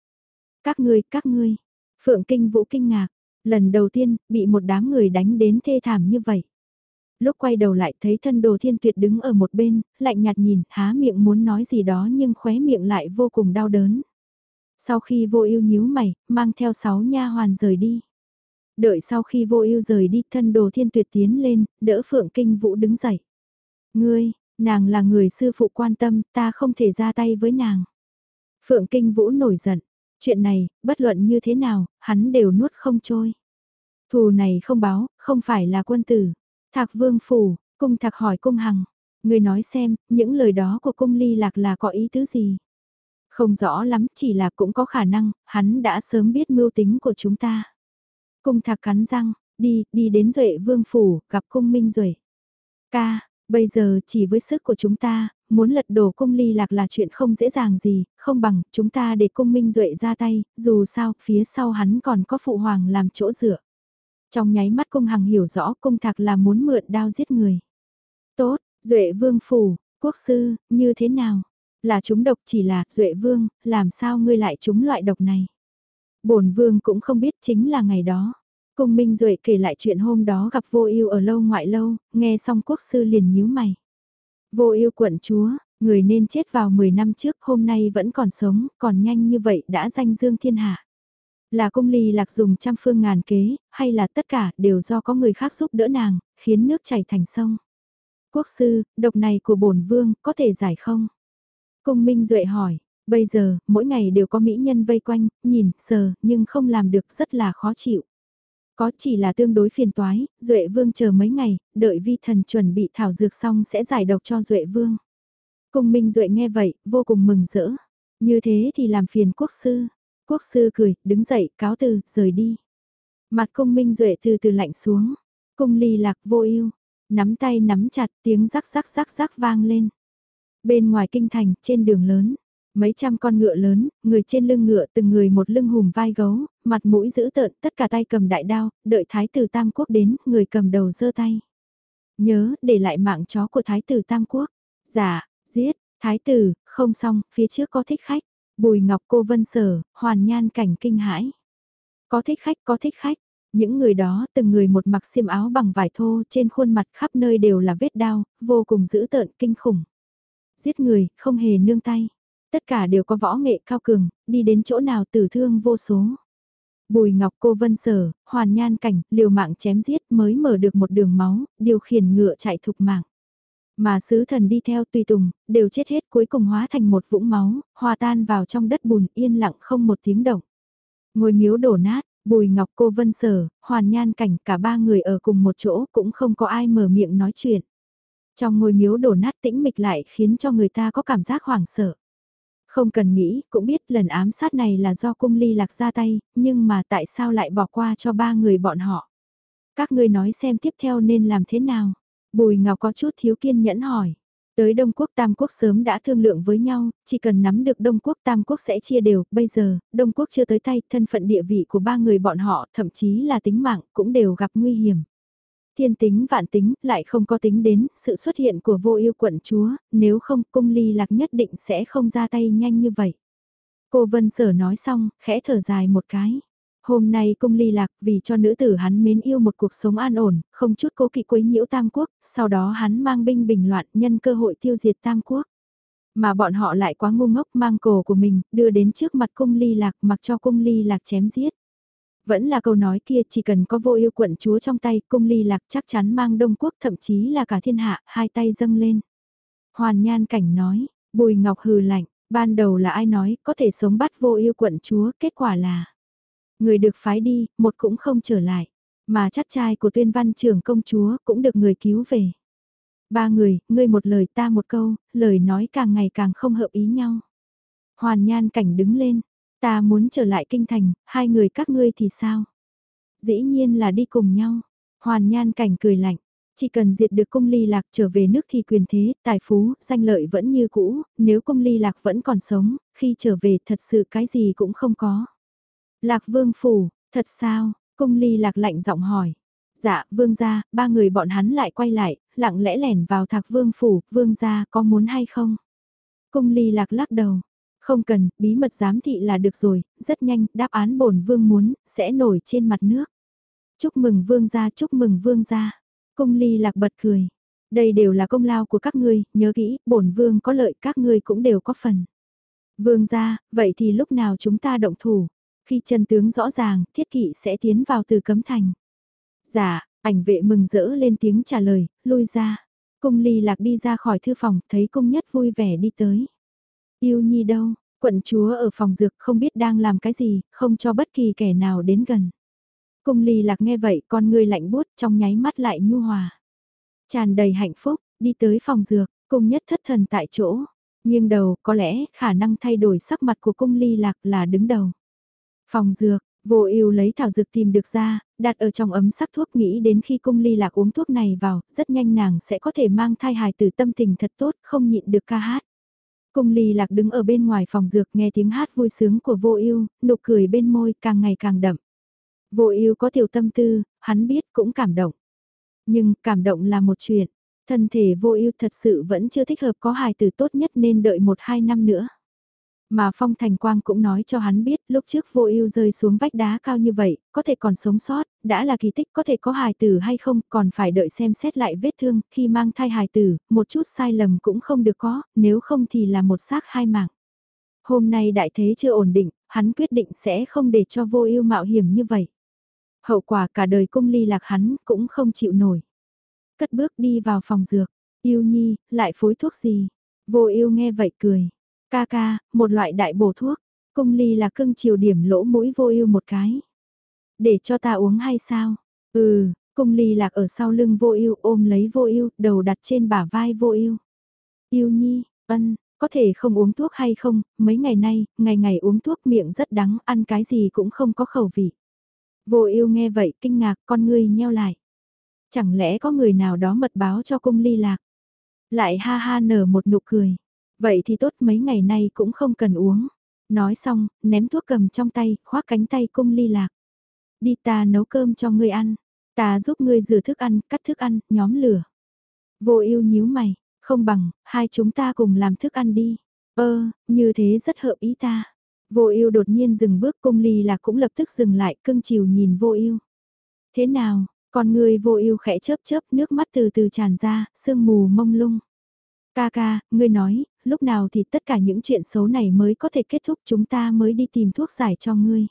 Các ngươi, các ngươi, Phượng Kinh Vũ kinh ngạc, lần đầu tiên bị một đám người đánh đến thê thảm như vậy. Lúc quay đầu lại thấy thân đồ thiên tuyệt đứng ở một bên, lạnh nhạt nhìn, há miệng muốn nói gì đó nhưng khóe miệng lại vô cùng đau đớn. Sau khi vô ưu nhíu mày, mang theo sáu nha hoàn rời đi. Đợi sau khi vô ưu rời đi, thân đồ thiên tuyệt tiến lên, đỡ Phượng Kinh Vũ đứng dậy. Ngươi, nàng là người sư phụ quan tâm, ta không thể ra tay với nàng. Phượng Kinh Vũ nổi giận, chuyện này, bất luận như thế nào, hắn đều nuốt không trôi. Thù này không báo, không phải là quân tử. Thạc vương phủ, cung thạc hỏi cung hằng, người nói xem, những lời đó của cung ly lạc là có ý tứ gì? Không rõ lắm, chỉ là cũng có khả năng, hắn đã sớm biết mưu tính của chúng ta. Cung thạc cắn răng, đi, đi đến Duệ Vương Phủ, gặp cung Minh Duệ. Ca, bây giờ chỉ với sức của chúng ta, muốn lật đổ cung ly lạc là chuyện không dễ dàng gì, không bằng chúng ta để cung Minh Duệ ra tay, dù sao, phía sau hắn còn có phụ hoàng làm chỗ dựa. Trong nháy mắt cung hằng hiểu rõ cung thạc là muốn mượn đao giết người. Tốt, Duệ Vương Phủ, quốc sư, như thế nào? Là chúng độc chỉ là, Duệ Vương, làm sao ngươi lại chúng loại độc này? bổn vương cũng không biết chính là ngày đó. Cung Minh Duệ kể lại chuyện hôm đó gặp vô ưu ở lâu ngoại lâu, nghe xong quốc sư liền nhíu mày. Vô ưu quận chúa, người nên chết vào 10 năm trước hôm nay vẫn còn sống, còn nhanh như vậy đã danh dương thiên hạ. Là cung ly lạc dùng trăm phương ngàn kế, hay là tất cả đều do có người khác giúp đỡ nàng, khiến nước chảy thành sông. Quốc sư, độc này của bổn vương, có thể giải không? Cung Minh Duệ hỏi, Bây giờ, mỗi ngày đều có mỹ nhân vây quanh, nhìn, sờ, nhưng không làm được rất là khó chịu. Có chỉ là tương đối phiền toái, Duệ Vương chờ mấy ngày, đợi vi thần chuẩn bị thảo dược xong sẽ giải độc cho Duệ Vương. Cung Minh Duệ nghe vậy, vô cùng mừng rỡ. Như thế thì làm phiền quốc sư. Quốc sư cười, đứng dậy, cáo từ, rời đi. Mặt cung Minh Duệ từ từ lạnh xuống. Cung ly lạc vô ưu nắm tay nắm chặt tiếng rắc rắc rắc rắc vang lên. Bên ngoài kinh thành, trên đường lớn, Mấy trăm con ngựa lớn, người trên lưng ngựa từng người một lưng hùm vai gấu, mặt mũi dữ tợn, tất cả tay cầm đại đao, đợi thái tử Tam Quốc đến, người cầm đầu giơ tay. Nhớ, để lại mạng chó của thái tử Tam Quốc. Dạ, giết, thái tử, không xong, phía trước có thích khách. Bùi ngọc cô vân sở, hoàn nhan cảnh kinh hãi. Có thích khách, có thích khách. Những người đó từng người một mặc xiêm áo bằng vải thô trên khuôn mặt khắp nơi đều là vết đao, vô cùng dữ tợn kinh khủng. Giết người, không hề nương tay. Tất cả đều có võ nghệ cao cường, đi đến chỗ nào tử thương vô số. Bùi Ngọc Cô Vân Sở, Hoàn Nhan Cảnh, liều mạng chém giết mới mở được một đường máu, điều khiển ngựa chạy thục mạng. Mà sứ thần đi theo tùy tùng, đều chết hết cuối cùng hóa thành một vũng máu, hòa tan vào trong đất bùn yên lặng không một tiếng động. Ngôi miếu đổ nát, Bùi Ngọc Cô Vân Sở, Hoàn Nhan Cảnh cả ba người ở cùng một chỗ cũng không có ai mở miệng nói chuyện. Trong ngôi miếu đổ nát tĩnh mịch lại khiến cho người ta có cảm giác hoảng sợ. Không cần nghĩ, cũng biết lần ám sát này là do cung ly lạc ra tay, nhưng mà tại sao lại bỏ qua cho ba người bọn họ? Các ngươi nói xem tiếp theo nên làm thế nào? Bùi Ngọc có chút thiếu kiên nhẫn hỏi. Tới Đông Quốc Tam Quốc sớm đã thương lượng với nhau, chỉ cần nắm được Đông Quốc Tam Quốc sẽ chia đều, bây giờ, Đông Quốc chưa tới tay, thân phận địa vị của ba người bọn họ, thậm chí là tính mạng, cũng đều gặp nguy hiểm. Thiên tính vạn tính, lại không có tính đến sự xuất hiện của vô yêu quận chúa, nếu không cung ly lạc nhất định sẽ không ra tay nhanh như vậy. Cô Vân Sở nói xong, khẽ thở dài một cái. Hôm nay cung ly lạc vì cho nữ tử hắn mến yêu một cuộc sống an ổn, không chút cố kỵ quấy nhiễu Tam Quốc, sau đó hắn mang binh bình loạn nhân cơ hội tiêu diệt Tam Quốc. Mà bọn họ lại quá ngu ngốc mang cổ của mình, đưa đến trước mặt cung ly lạc mặc cho cung ly lạc chém giết. Vẫn là câu nói kia chỉ cần có vô yêu quận chúa trong tay cung ly lạc chắc chắn mang đông quốc thậm chí là cả thiên hạ, hai tay dâng lên. Hoàn nhan cảnh nói, bùi ngọc hừ lạnh, ban đầu là ai nói có thể sống bắt vô yêu quận chúa, kết quả là người được phái đi, một cũng không trở lại, mà chắc trai của tuyên văn trưởng công chúa cũng được người cứu về. Ba người, ngươi một lời ta một câu, lời nói càng ngày càng không hợp ý nhau. Hoàn nhan cảnh đứng lên, Ta muốn trở lại kinh thành, hai người các ngươi thì sao? Dĩ nhiên là đi cùng nhau. Hoàn nhan cảnh cười lạnh. Chỉ cần diệt được cung ly lạc trở về nước thì quyền thế, tài phú, danh lợi vẫn như cũ, nếu cung ly lạc vẫn còn sống, khi trở về thật sự cái gì cũng không có. Lạc vương phủ, thật sao, cung ly lạc lạnh giọng hỏi. Dạ, vương gia, ba người bọn hắn lại quay lại, lặng lẽ lẻn vào thạc vương phủ, vương gia có muốn hay không? Cung ly lạc lắc đầu, Không cần, bí mật giám thị là được rồi, rất nhanh, đáp án bổn vương muốn, sẽ nổi trên mặt nước. Chúc mừng vương gia, chúc mừng vương gia. Cung ly lạc bật cười. Đây đều là công lao của các ngươi, nhớ kỹ, bổn vương có lợi các ngươi cũng đều có phần. Vương gia, vậy thì lúc nào chúng ta động thủ? Khi chân tướng rõ ràng, thiết kỵ sẽ tiến vào từ cấm thành. Dạ, ảnh vệ mừng rỡ lên tiếng trả lời, lui ra. Cung ly lạc đi ra khỏi thư phòng, thấy cung nhất vui vẻ đi tới. Yêu nhi đâu, quận chúa ở phòng dược không biết đang làm cái gì, không cho bất kỳ kẻ nào đến gần. Cung ly lạc nghe vậy con người lạnh buốt trong nháy mắt lại nhu hòa. Tràn đầy hạnh phúc, đi tới phòng dược, cung nhất thất thần tại chỗ. Nhưng đầu có lẽ khả năng thay đổi sắc mặt của cung ly lạc là đứng đầu. Phòng dược, vô ưu lấy thảo dược tìm được ra, đặt ở trong ấm sắc thuốc nghĩ đến khi cung ly lạc uống thuốc này vào, rất nhanh nàng sẽ có thể mang thai hài từ tâm tình thật tốt, không nhịn được ca hát. Cung ly lạc đứng ở bên ngoài phòng dược nghe tiếng hát vui sướng của vô ưu nụ cười bên môi càng ngày càng đậm. Vô ưu có tiểu tâm tư, hắn biết cũng cảm động. Nhưng cảm động là một chuyện, thân thể vô ưu thật sự vẫn chưa thích hợp có hài tử tốt nhất nên đợi một hai năm nữa. Mà Phong Thành Quang cũng nói cho hắn biết lúc trước vô ưu rơi xuống vách đá cao như vậy, có thể còn sống sót, đã là kỳ tích có thể có hài tử hay không, còn phải đợi xem xét lại vết thương, khi mang thai hài tử, một chút sai lầm cũng không được có, nếu không thì là một xác hai mạng. Hôm nay đại thế chưa ổn định, hắn quyết định sẽ không để cho vô ưu mạo hiểm như vậy. Hậu quả cả đời cung ly lạc hắn cũng không chịu nổi. Cất bước đi vào phòng dược, yêu nhi, lại phối thuốc gì? Vô ưu nghe vậy cười Ca ca, một loại đại bổ thuốc, cung ly là cưng chiều điểm lỗ mũi vô ưu một cái. Để cho ta uống hay sao? Ừ, cung ly lạc ở sau lưng vô ưu ôm lấy vô ưu đầu đặt trên bả vai vô ưu Yêu nhi, ân, có thể không uống thuốc hay không, mấy ngày nay, ngày ngày uống thuốc miệng rất đắng, ăn cái gì cũng không có khẩu vị. Vô ưu nghe vậy kinh ngạc con ngươi nheo lại. Chẳng lẽ có người nào đó mật báo cho cung ly lạc? Lại ha ha nở một nụ cười. Vậy thì tốt mấy ngày nay cũng không cần uống. Nói xong, ném thuốc cầm trong tay, khoác cánh tay cung ly lạc. Đi ta nấu cơm cho ngươi ăn. Ta giúp ngươi rửa thức ăn, cắt thức ăn, nhóm lửa. Vô yêu nhíu mày, không bằng, hai chúng ta cùng làm thức ăn đi. Ơ, như thế rất hợp ý ta. Vô yêu đột nhiên dừng bước cung ly lạc cũng lập tức dừng lại cưng chiều nhìn vô yêu. Thế nào, con người vô yêu khẽ chớp chớp nước mắt từ từ tràn ra, sương mù mông lung. Ca ca, ngươi nói, lúc nào thì tất cả những chuyện xấu này mới có thể kết thúc chúng ta mới đi tìm thuốc giải cho ngươi.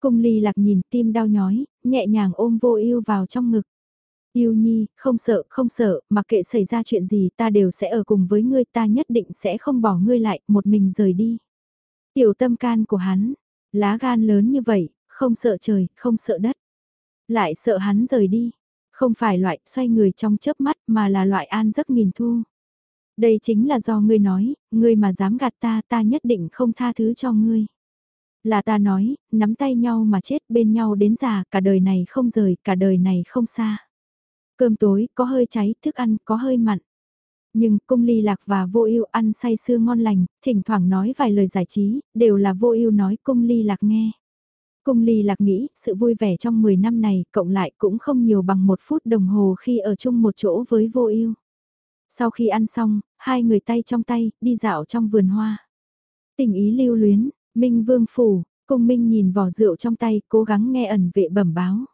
Cung ly lạc nhìn tim đau nhói, nhẹ nhàng ôm vô ưu vào trong ngực. Yêu nhi, không sợ, không sợ, mặc kệ xảy ra chuyện gì ta đều sẽ ở cùng với ngươi ta nhất định sẽ không bỏ ngươi lại, một mình rời đi. Tiểu tâm can của hắn, lá gan lớn như vậy, không sợ trời, không sợ đất. Lại sợ hắn rời đi, không phải loại xoay người trong chớp mắt mà là loại an giấc nghìn thu. Đây chính là do ngươi nói, ngươi mà dám gạt ta ta nhất định không tha thứ cho ngươi. Là ta nói, nắm tay nhau mà chết bên nhau đến già, cả đời này không rời, cả đời này không xa. Cơm tối, có hơi cháy, thức ăn, có hơi mặn. Nhưng cung ly lạc và vô ưu ăn say sưa ngon lành, thỉnh thoảng nói vài lời giải trí, đều là vô ưu nói cung ly lạc nghe. Cung ly lạc nghĩ, sự vui vẻ trong 10 năm này cộng lại cũng không nhiều bằng một phút đồng hồ khi ở chung một chỗ với vô ưu. Sau khi ăn xong, hai người tay trong tay, đi dạo trong vườn hoa. Tình ý lưu luyến, Minh Vương Phủ, cung Minh nhìn vỏ rượu trong tay, cố gắng nghe ẩn vệ bẩm báo.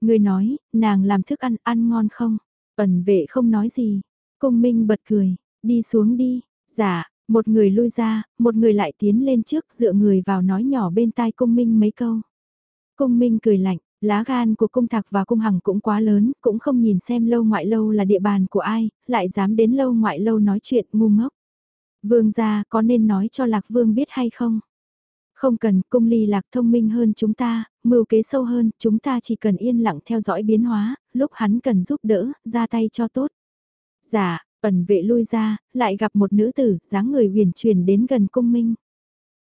Người nói, nàng làm thức ăn, ăn ngon không? Ẩn vệ không nói gì. Cung Minh bật cười, đi xuống đi. Dạ, một người lui ra, một người lại tiến lên trước dựa người vào nói nhỏ bên tai cung Minh mấy câu. Cung Minh cười lạnh, Lá gan của cung thạc và cung hằng cũng quá lớn, cũng không nhìn xem lâu ngoại lâu là địa bàn của ai, lại dám đến lâu ngoại lâu nói chuyện ngu ngốc. Vương gia có nên nói cho lạc vương biết hay không? Không cần, cung ly lạc thông minh hơn chúng ta, mưu kế sâu hơn, chúng ta chỉ cần yên lặng theo dõi biến hóa, lúc hắn cần giúp đỡ, ra tay cho tốt. Dạ, ẩn vệ lui ra, lại gặp một nữ tử, dáng người huyền truyền đến gần cung minh.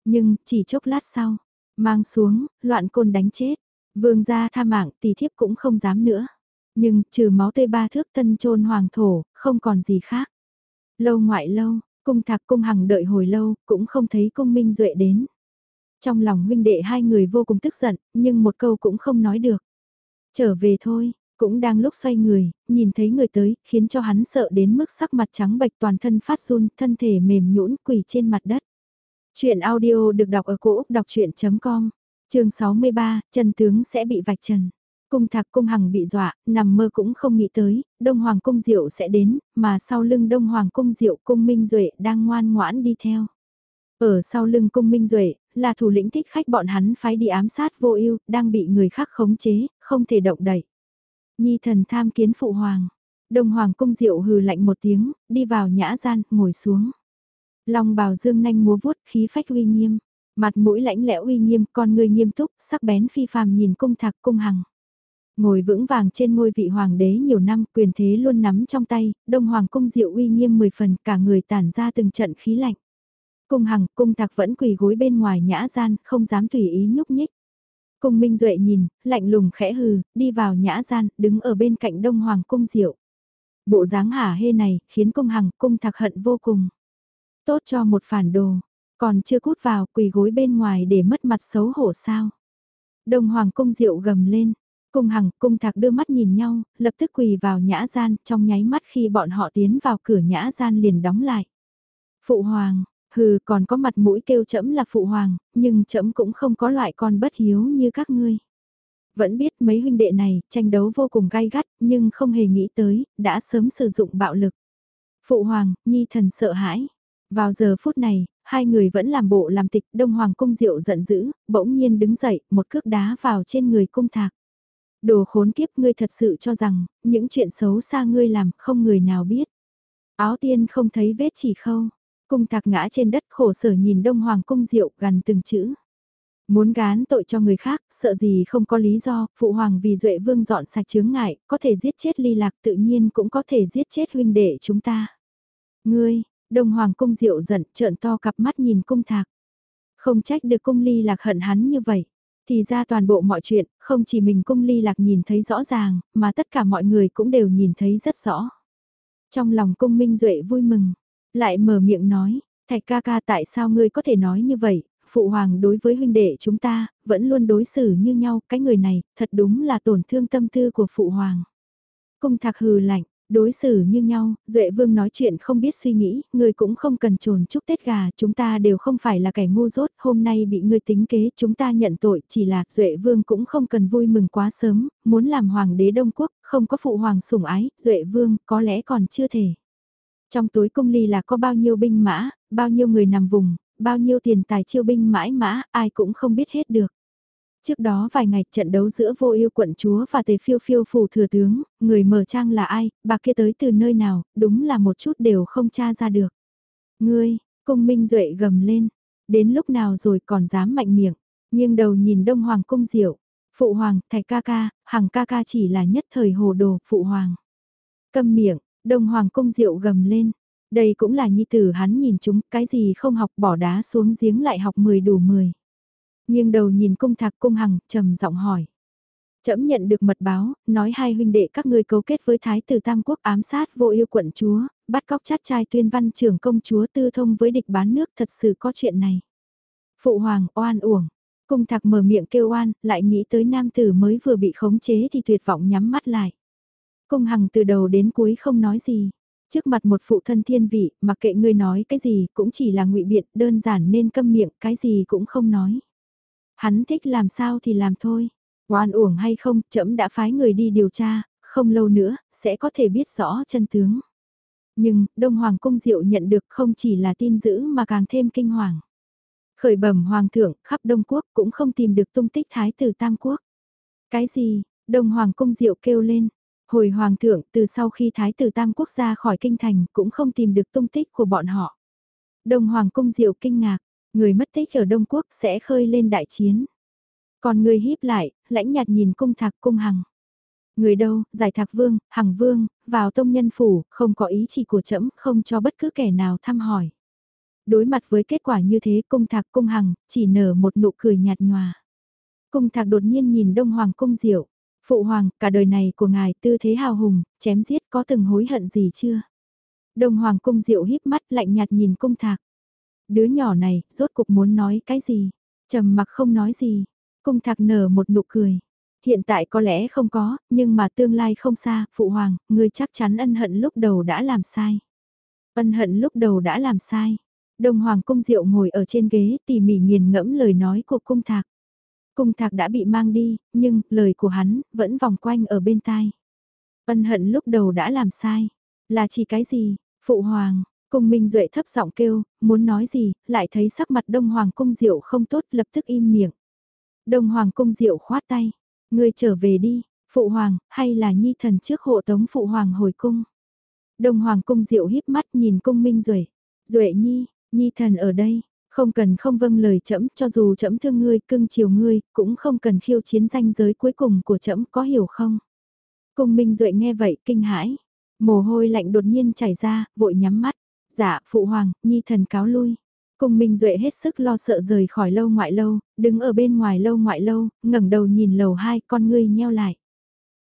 Nhưng, chỉ chốc lát sau, mang xuống, loạn côn đánh chết. Vương gia tha mạng tỷ thiếp cũng không dám nữa. Nhưng trừ máu tê ba thước tân trôn hoàng thổ, không còn gì khác. Lâu ngoại lâu, cung thạc cung hằng đợi hồi lâu, cũng không thấy cung minh duệ đến. Trong lòng huynh đệ hai người vô cùng tức giận, nhưng một câu cũng không nói được. Trở về thôi, cũng đang lúc xoay người, nhìn thấy người tới, khiến cho hắn sợ đến mức sắc mặt trắng bệch toàn thân phát run, thân thể mềm nhũn quỳ trên mặt đất. Chuyện audio được đọc ở cổ Úc đọc chuyện.com, trường 63, chân tướng sẽ bị vạch trần. Cung thạc cung hằng bị dọa, nằm mơ cũng không nghĩ tới, Đông Hoàng cung diệu sẽ đến, mà sau lưng Đông Hoàng cung diệu cung Minh Duệ đang ngoan ngoãn đi theo. Ở sau lưng cung Minh Duệ, là thủ lĩnh thích khách bọn hắn phái đi ám sát vô ưu đang bị người khác khống chế, không thể động đậy. Nhi thần tham kiến phụ hoàng. Đông Hoàng cung diệu hừ lạnh một tiếng, đi vào nhã gian, ngồi xuống. Long bào dương nanh múa vuốt khí phách uy nghiêm. Mặt mũi lãnh lẽo uy nghiêm, con người nghiêm túc, sắc bén phi phàm nhìn cung thạc cung hằng. Ngồi vững vàng trên ngôi vị hoàng đế nhiều năm, quyền thế luôn nắm trong tay, đông hoàng cung diệu uy nghiêm mười phần, cả người tản ra từng trận khí lạnh. Cung hằng, cung thạc vẫn quỳ gối bên ngoài nhã gian, không dám tùy ý nhúc nhích. Cung Minh Duệ nhìn, lạnh lùng khẽ hừ, đi vào nhã gian, đứng ở bên cạnh đông hoàng cung diệu. Bộ dáng hả hê này, khiến cung hằng, cung thạc hận vô cùng. Tốt cho một phản đồ, còn chưa cút vào quỳ gối bên ngoài để mất mặt xấu hổ sao. Đông hoàng cung diệu gầm lên, cung hằng, cung thạc đưa mắt nhìn nhau, lập tức quỳ vào nhã gian, trong nháy mắt khi bọn họ tiến vào cửa nhã gian liền đóng lại. Phụ hoàng, hừ còn có mặt mũi kêu trẫm là phụ hoàng, nhưng trẫm cũng không có loại con bất hiếu như các ngươi. Vẫn biết mấy huynh đệ này tranh đấu vô cùng gai gắt nhưng không hề nghĩ tới, đã sớm sử dụng bạo lực. Phụ hoàng, nhi thần sợ hãi. Vào giờ phút này, hai người vẫn làm bộ làm tịch, Đông Hoàng cung diệu giận dữ, bỗng nhiên đứng dậy, một cước đá vào trên người cung thạc. Đồ khốn kiếp ngươi thật sự cho rằng, những chuyện xấu xa ngươi làm không người nào biết. Áo tiên không thấy vết chỉ khâu, cung thạc ngã trên đất khổ sở nhìn Đông Hoàng cung diệu gần từng chữ. Muốn gán tội cho người khác, sợ gì không có lý do, phụ hoàng vì duệ vương dọn sạch chướng ngại, có thể giết chết ly lạc tự nhiên cũng có thể giết chết huynh đệ chúng ta. Ngươi, Đông Hoàng cung diệu giận trợn to cặp mắt nhìn cung thạc. Không trách được cung ly lạc hận hắn như vậy. Thì ra toàn bộ mọi chuyện, không chỉ mình cung ly lạc nhìn thấy rõ ràng, mà tất cả mọi người cũng đều nhìn thấy rất rõ. Trong lòng cung minh duệ vui mừng, lại mở miệng nói, thạch ca ca tại sao ngươi có thể nói như vậy, phụ hoàng đối với huynh đệ chúng ta, vẫn luôn đối xử như nhau, cái người này, thật đúng là tổn thương tâm tư của phụ hoàng. Cung thạc hừ lạnh, Đối xử như nhau, Duệ Vương nói chuyện không biết suy nghĩ, người cũng không cần trồn chúc Tết gà, chúng ta đều không phải là kẻ ngu dốt, hôm nay bị ngươi tính kế, chúng ta nhận tội, chỉ là Duệ Vương cũng không cần vui mừng quá sớm, muốn làm hoàng đế Đông Quốc, không có phụ hoàng sủng ái, Duệ Vương có lẽ còn chưa thể. Trong tối cung ly là có bao nhiêu binh mã, bao nhiêu người nằm vùng, bao nhiêu tiền tài chiêu binh mãi mã, ai cũng không biết hết được. Trước đó vài ngày trận đấu giữa vô yêu quận chúa và tề phiêu phiêu phủ thừa tướng, người mở trang là ai, bà kia tới từ nơi nào, đúng là một chút đều không tra ra được. Ngươi, cung minh duệ gầm lên, đến lúc nào rồi còn dám mạnh miệng, nghiêng đầu nhìn đông hoàng cung diệu, phụ hoàng, thạch ca ca, hằng ca ca chỉ là nhất thời hồ đồ, phụ hoàng. Câm miệng, đông hoàng cung diệu gầm lên, đây cũng là nhi tử hắn nhìn chúng, cái gì không học bỏ đá xuống giếng lại học 10 đủ 10 nghiêng đầu nhìn cung thạc cung hằng, trầm giọng hỏi. Trẫm nhận được mật báo, nói hai huynh đệ các ngươi cấu kết với thái tử Tam Quốc ám sát vô yêu quận chúa, bắt cóc chát trai tuyên văn trưởng công chúa tư thông với địch bán nước thật sự có chuyện này. Phụ hoàng oan uổng, cung thạc mở miệng kêu oan, lại nghĩ tới nam tử mới vừa bị khống chế thì tuyệt vọng nhắm mắt lại. Cung hằng từ đầu đến cuối không nói gì. Trước mặt một phụ thân thiên vị, mặc kệ ngươi nói cái gì cũng chỉ là ngụy biện, đơn giản nên câm miệng, cái gì cũng không nói. Hắn thích làm sao thì làm thôi. Oan uổng hay không, trẫm đã phái người đi điều tra, không lâu nữa, sẽ có thể biết rõ chân tướng. Nhưng, Đông Hoàng Cung Diệu nhận được không chỉ là tin dữ mà càng thêm kinh hoàng. Khởi bẩm Hoàng thượng, khắp Đông Quốc cũng không tìm được tung tích Thái tử Tam Quốc. Cái gì, Đông Hoàng Cung Diệu kêu lên. Hồi Hoàng thượng, từ sau khi Thái tử Tam Quốc ra khỏi kinh thành cũng không tìm được tung tích của bọn họ. Đông Hoàng Cung Diệu kinh ngạc, người mất tích ở Đông Quốc sẽ khơi lên đại chiến. Còn người híp lại, lãnh nhạt nhìn cung thạc cung hằng. Người đâu, giải thạc vương, hằng vương, vào tông nhân phủ, không có ý chỉ của trẫm không cho bất cứ kẻ nào thăm hỏi. Đối mặt với kết quả như thế cung thạc cung hằng, chỉ nở một nụ cười nhạt nhòa. Cung thạc đột nhiên nhìn đông hoàng cung diệu. Phụ hoàng, cả đời này của ngài tư thế hào hùng, chém giết có từng hối hận gì chưa? Đông hoàng cung diệu híp mắt lạnh nhạt nhìn cung thạc. Đứa nhỏ này, rốt cục muốn nói cái gì? trầm mặc không nói gì. Cung thạc nở một nụ cười. Hiện tại có lẽ không có, nhưng mà tương lai không xa, phụ hoàng, ngươi chắc chắn ân hận lúc đầu đã làm sai. Ân hận lúc đầu đã làm sai. Đông Hoàng cung diệu ngồi ở trên ghế tỉ mỉ nghiền ngẫm lời nói của cung thạc. Cung thạc đã bị mang đi, nhưng lời của hắn vẫn vòng quanh ở bên tai. Ân hận lúc đầu đã làm sai. Là chỉ cái gì? Phụ hoàng, cung minh duệ thấp giọng kêu, muốn nói gì, lại thấy sắc mặt đông hoàng cung diệu không tốt lập tức im miệng. Đông hoàng cung diệu khoát tay. Ngươi trở về đi, phụ hoàng, hay là nhi thần trước hộ tống phụ hoàng hồi cung. Đông hoàng cung diệu híp mắt nhìn cung minh duệ. Duệ nhi, nhi thần ở đây, không cần không vâng lời trẫm cho dù trẫm thương ngươi, cưng chiều ngươi, cũng không cần khiêu chiến danh giới cuối cùng của trẫm có hiểu không? Cung Minh Duệ nghe vậy kinh hãi, mồ hôi lạnh đột nhiên chảy ra, vội nhắm mắt. Dạ, phụ hoàng, nhi thần cáo lui. cùng Minh Duệ hết sức lo sợ rời khỏi lâu ngoại lâu, đứng ở bên ngoài lâu ngoại lâu, ngẩng đầu nhìn lầu hai con ngươi nheo lại.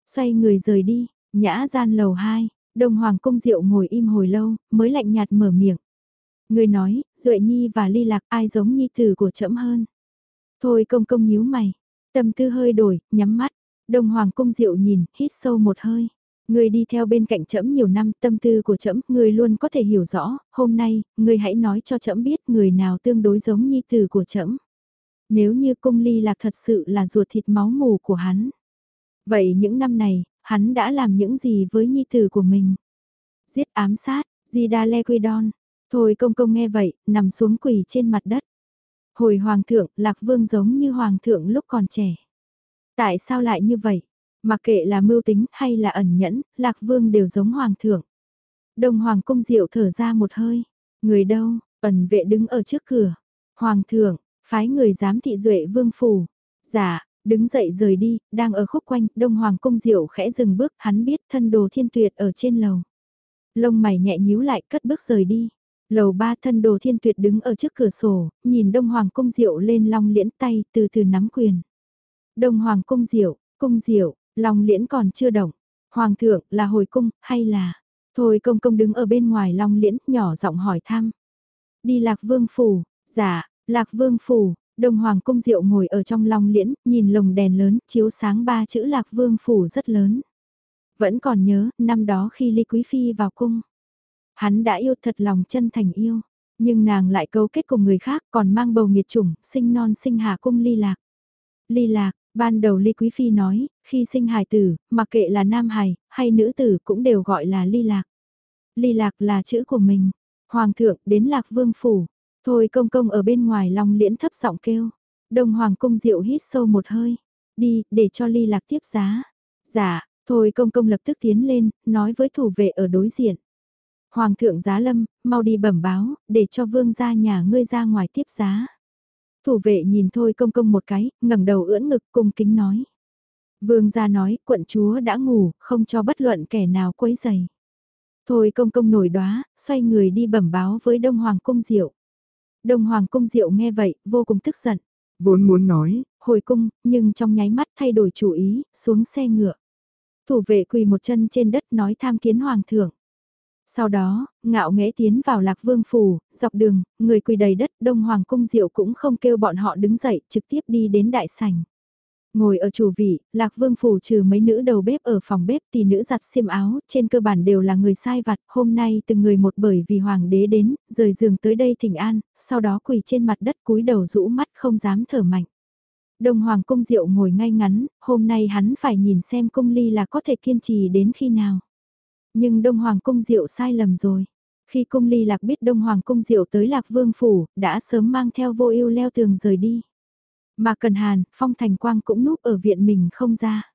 Xoay người rời đi, nhã gian lầu hai, Đông Hoàng Cung Diệu ngồi im hồi lâu, mới lạnh nhạt mở miệng. Người nói, Duệ Nhi và Ly Lạc ai giống Nhi tử của trẫm hơn. Thôi công công nhíu mày, tâm tư hơi đổi, nhắm mắt, Đông Hoàng cung diệu nhìn, hít sâu một hơi. Người đi theo bên cạnh trẫm nhiều năm, tâm tư của trẫm, người luôn có thể hiểu rõ, hôm nay, người hãy nói cho trẫm biết người nào tương đối giống nhi tử của trẫm. Nếu như cung ly lạc thật sự là ruột thịt máu mù của hắn. Vậy những năm này, hắn đã làm những gì với nhi tử của mình? Giết ám sát, Zida Lequidon. Thôi công công nghe vậy, nằm xuống quỳ trên mặt đất. Hồi hoàng thượng, lạc vương giống như hoàng thượng lúc còn trẻ. Tại sao lại như vậy? Mặc kệ là mưu tính hay là ẩn nhẫn, Lạc Vương đều giống Hoàng thượng. Đông Hoàng cung diệu thở ra một hơi. Người đâu, ẩn vệ đứng ở trước cửa. Hoàng thượng, phái người giám thị duệ vương phủ. Dạ, đứng dậy rời đi, đang ở khúc quanh, Đông Hoàng cung diệu khẽ dừng bước, hắn biết thân đồ thiên tuyệt ở trên lầu. Lông mày nhẹ nhíu lại cất bước rời đi. Lầu ba thân đồ thiên tuyệt đứng ở trước cửa sổ, nhìn Đông Hoàng cung diệu lên long liễn tay từ từ nắm quyền. Đông Hoàng cung diệu, cung diệu, Long liễn còn chưa động. Hoàng thượng là hồi cung, hay là... Thôi công công đứng ở bên ngoài long liễn, nhỏ giọng hỏi thăm. Đi lạc vương phủ, dạ, lạc vương phủ, đồng hoàng cung diệu ngồi ở trong long liễn, nhìn lồng đèn lớn, chiếu sáng ba chữ lạc vương phủ rất lớn. Vẫn còn nhớ, năm đó khi Ly Quý Phi vào cung. Hắn đã yêu thật lòng chân thành yêu, nhưng nàng lại cấu kết cùng người khác còn mang bầu nghiệt chủng, sinh non sinh hạ cung ly lạc. Ly lạc, Ban đầu Ly Quý Phi nói, khi sinh hài tử, mặc kệ là nam hài, hay nữ tử cũng đều gọi là ly lạc. Ly lạc là chữ của mình. Hoàng thượng đến lạc vương phủ. Thôi công công ở bên ngoài lòng liễn thấp giọng kêu. Đông Hoàng cung diệu hít sâu một hơi. Đi, để cho ly lạc tiếp giá. Dạ, thôi công công lập tức tiến lên, nói với thủ vệ ở đối diện. Hoàng thượng giá lâm, mau đi bẩm báo, để cho vương gia nhà ngươi ra ngoài tiếp giá. Thủ vệ nhìn thôi công công một cái, ngẩng đầu ưỡn ngực cung kính nói. Vương gia nói, quận chúa đã ngủ, không cho bất luận kẻ nào quấy giày. Thôi công công nổi đóa, xoay người đi bẩm báo với Đông Hoàng cung diệu. Đông Hoàng cung diệu nghe vậy, vô cùng tức giận. Vốn muốn nói, hồi cung, nhưng trong nháy mắt thay đổi chủ ý, xuống xe ngựa. Thủ vệ quỳ một chân trên đất nói tham kiến Hoàng thượng. Sau đó, ngạo nghễ tiến vào lạc vương phủ, dọc đường, người quỳ đầy đất đông hoàng cung diệu cũng không kêu bọn họ đứng dậy, trực tiếp đi đến đại sảnh. Ngồi ở chủ vị, lạc vương phủ trừ mấy nữ đầu bếp ở phòng bếp thì nữ giặt xiêm áo, trên cơ bản đều là người sai vặt, hôm nay từng người một bởi vì hoàng đế đến, rời giường tới đây thỉnh an, sau đó quỳ trên mặt đất cúi đầu rũ mắt không dám thở mạnh. Đông Hoàng Cung Diệu ngồi ngay ngắn, hôm nay hắn phải nhìn xem cung ly là có thể kiên trì đến khi nào. Nhưng Đông Hoàng Cung Diệu sai lầm rồi. Khi cung ly lạc biết Đông Hoàng Cung Diệu tới Lạc Vương Phủ, đã sớm mang theo vô ưu leo tường rời đi. Mà Cần Hàn, Phong Thành Quang cũng núp ở viện mình không ra.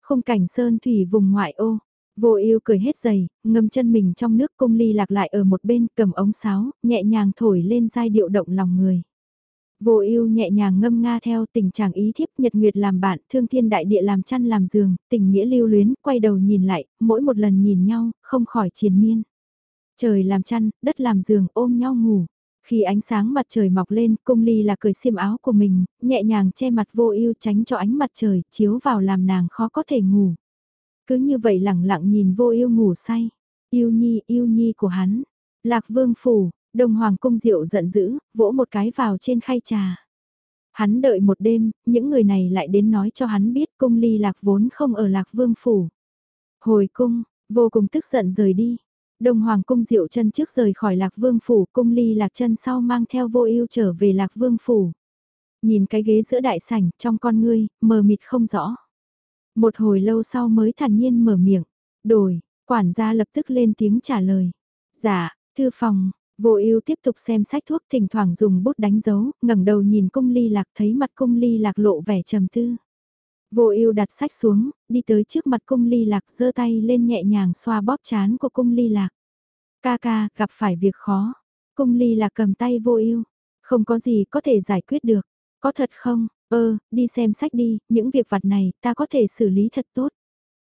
Không cảnh sơn thủy vùng ngoại ô, vô ưu cười hết giày, ngâm chân mình trong nước cung ly lạc lại ở một bên cầm ống sáo, nhẹ nhàng thổi lên giai điệu động lòng người. Vô ưu nhẹ nhàng ngâm nga theo tình trạng ý thiếp nhật nguyệt làm bạn, thương thiên đại địa làm chăn làm giường, tình nghĩa lưu luyến, quay đầu nhìn lại, mỗi một lần nhìn nhau, không khỏi triền miên. Trời làm chăn, đất làm giường, ôm nhau ngủ. Khi ánh sáng mặt trời mọc lên, cung ly là cởi xiêm áo của mình, nhẹ nhàng che mặt vô ưu tránh cho ánh mặt trời, chiếu vào làm nàng khó có thể ngủ. Cứ như vậy lặng lặng nhìn vô ưu ngủ say. Yêu nhi, yêu nhi của hắn. Lạc vương phủ, Đông Hoàng cung diệu giận dữ, vỗ một cái vào trên khay trà. Hắn đợi một đêm, những người này lại đến nói cho hắn biết cung ly lạc vốn không ở lạc vương phủ. Hồi cung, vô cùng tức giận rời đi. Đông Hoàng cung diệu chân trước rời khỏi Lạc Vương phủ, cung ly Lạc chân sau mang theo vô ưu trở về Lạc Vương phủ. Nhìn cái ghế giữa đại sảnh, trong con ngươi, mờ mịt không rõ. Một hồi lâu sau mới thản nhiên mở miệng, đổi, quản gia lập tức lên tiếng trả lời. Dạ, thư phòng, vô ưu tiếp tục xem sách thuốc thỉnh thoảng dùng bút đánh dấu, ngẩng đầu nhìn cung ly lạc thấy mặt cung ly lạc lộ vẻ trầm tư. Vô ưu đặt sách xuống, đi tới trước mặt cung ly lạc giơ tay lên nhẹ nhàng xoa bóp chán của cung ly lạc. Ca ca, gặp phải việc khó. Cung ly lạc cầm tay vô ưu Không có gì có thể giải quyết được. Có thật không? Ơ, đi xem sách đi, những việc vặt này ta có thể xử lý thật tốt.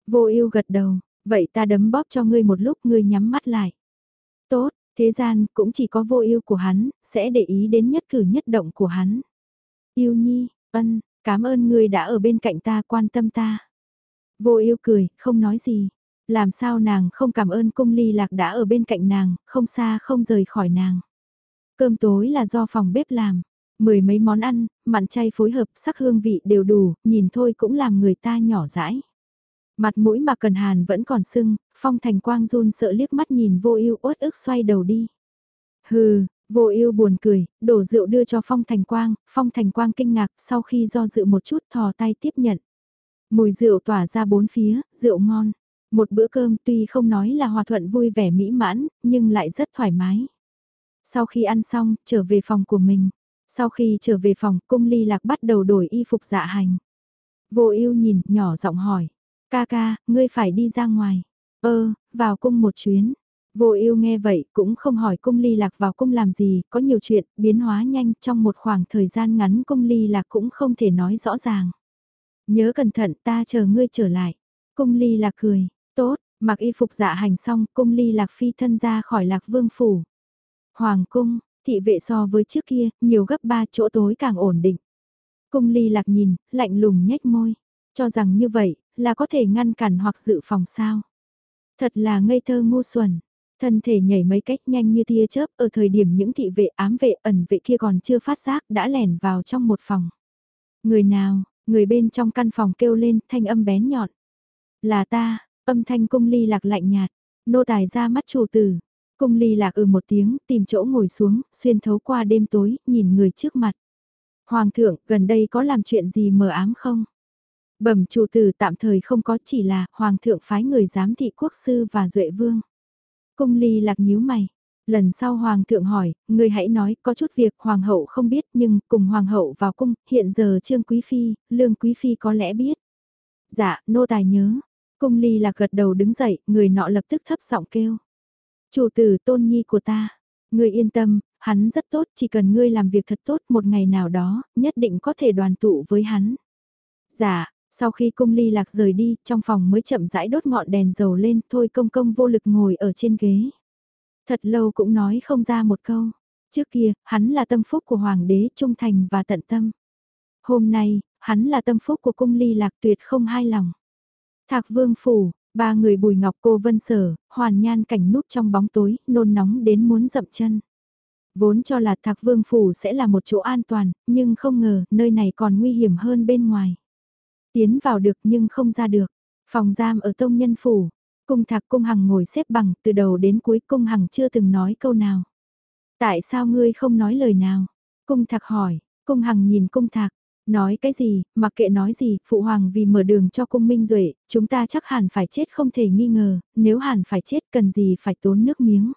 Vô ưu gật đầu, vậy ta đấm bóp cho ngươi một lúc ngươi nhắm mắt lại. Tốt, thế gian cũng chỉ có vô ưu của hắn, sẽ để ý đến nhất cử nhất động của hắn. Yêu nhi, ân, cảm ơn ngươi đã ở bên cạnh ta quan tâm ta. Vô ưu cười, không nói gì. Làm sao nàng không cảm ơn cung ly lạc đã ở bên cạnh nàng, không xa không rời khỏi nàng. Cơm tối là do phòng bếp làm. Mười mấy món ăn, mặn chay phối hợp, sắc hương vị đều đủ, nhìn thôi cũng làm người ta nhỏ rãi. Mặt mũi mà cần hàn vẫn còn sưng, phong thành quang run sợ liếc mắt nhìn vô ưu uất ức xoay đầu đi. Hừ, vô ưu buồn cười, đổ rượu đưa cho phong thành quang, phong thành quang kinh ngạc sau khi do dự một chút thò tay tiếp nhận. Mùi rượu tỏa ra bốn phía, rượu ngon. Một bữa cơm tuy không nói là hòa thuận vui vẻ mỹ mãn, nhưng lại rất thoải mái. Sau khi ăn xong, trở về phòng của mình. Sau khi trở về phòng, cung ly lạc bắt đầu đổi y phục dạ hành. Vô ưu nhìn, nhỏ giọng hỏi. Ca ca, ngươi phải đi ra ngoài. Ơ, vào cung một chuyến. Vô yêu nghe vậy cũng không hỏi cung ly lạc vào cung làm gì, có nhiều chuyện, biến hóa nhanh trong một khoảng thời gian ngắn cung ly lạc cũng không thể nói rõ ràng. Nhớ cẩn thận ta chờ ngươi trở lại. Cung ly lạc cười, tốt, mặc y phục dạ hành xong cung ly lạc phi thân ra khỏi lạc vương phủ. Hoàng cung, thị vệ so với trước kia, nhiều gấp ba chỗ tối càng ổn định. Cung ly lạc nhìn, lạnh lùng nhếch môi, cho rằng như vậy, là có thể ngăn cản hoặc dự phòng sao. Thật là ngây thơ ngu xuẩn. Thân thể nhảy mấy cách nhanh như tia chớp ở thời điểm những thị vệ ám vệ ẩn vệ kia còn chưa phát giác đã lẻn vào trong một phòng. Người nào, người bên trong căn phòng kêu lên thanh âm bén nhọn. Là ta, âm thanh cung ly lạc lạnh nhạt, nô tài ra mắt chủ tử. Cung ly lạc ừ một tiếng, tìm chỗ ngồi xuống, xuyên thấu qua đêm tối, nhìn người trước mặt. Hoàng thượng, gần đây có làm chuyện gì mờ ám không? Bẩm chủ tử tạm thời không có chỉ là Hoàng thượng phái người giám thị quốc sư và duệ vương. Cung ly lạc nhíu mày. Lần sau Hoàng thượng hỏi, người hãy nói có chút việc Hoàng hậu không biết nhưng cùng Hoàng hậu vào cung, hiện giờ Trương Quý Phi, Lương Quý Phi có lẽ biết. Dạ, nô tài nhớ. Cung ly lạc gật đầu đứng dậy, người nọ lập tức thấp giọng kêu. Chủ tử tôn nhi của ta, người yên tâm, hắn rất tốt, chỉ cần ngươi làm việc thật tốt một ngày nào đó, nhất định có thể đoàn tụ với hắn. Dạ, sau khi cung ly lạc rời đi, trong phòng mới chậm rãi đốt ngọn đèn dầu lên, thôi công công vô lực ngồi ở trên ghế. Thật lâu cũng nói không ra một câu. Trước kia, hắn là tâm phúc của hoàng đế trung thành và tận tâm. Hôm nay, hắn là tâm phúc của cung ly lạc tuyệt không hai lòng. Thạc vương phủ, Ba người bùi ngọc cô vân sở, hoàn nhan cảnh núp trong bóng tối, nôn nóng đến muốn dậm chân. Vốn cho là thạc vương phủ sẽ là một chỗ an toàn, nhưng không ngờ nơi này còn nguy hiểm hơn bên ngoài. Tiến vào được nhưng không ra được. Phòng giam ở tông nhân phủ, cung thạc cung hằng ngồi xếp bằng từ đầu đến cuối cung hằng chưa từng nói câu nào. Tại sao ngươi không nói lời nào? Cung thạc hỏi, cung hằng nhìn cung thạc, Nói cái gì, mặc kệ nói gì, phụ hoàng vì mở đường cho cung minh duệ chúng ta chắc hẳn phải chết không thể nghi ngờ, nếu hẳn phải chết cần gì phải tốn nước miếng.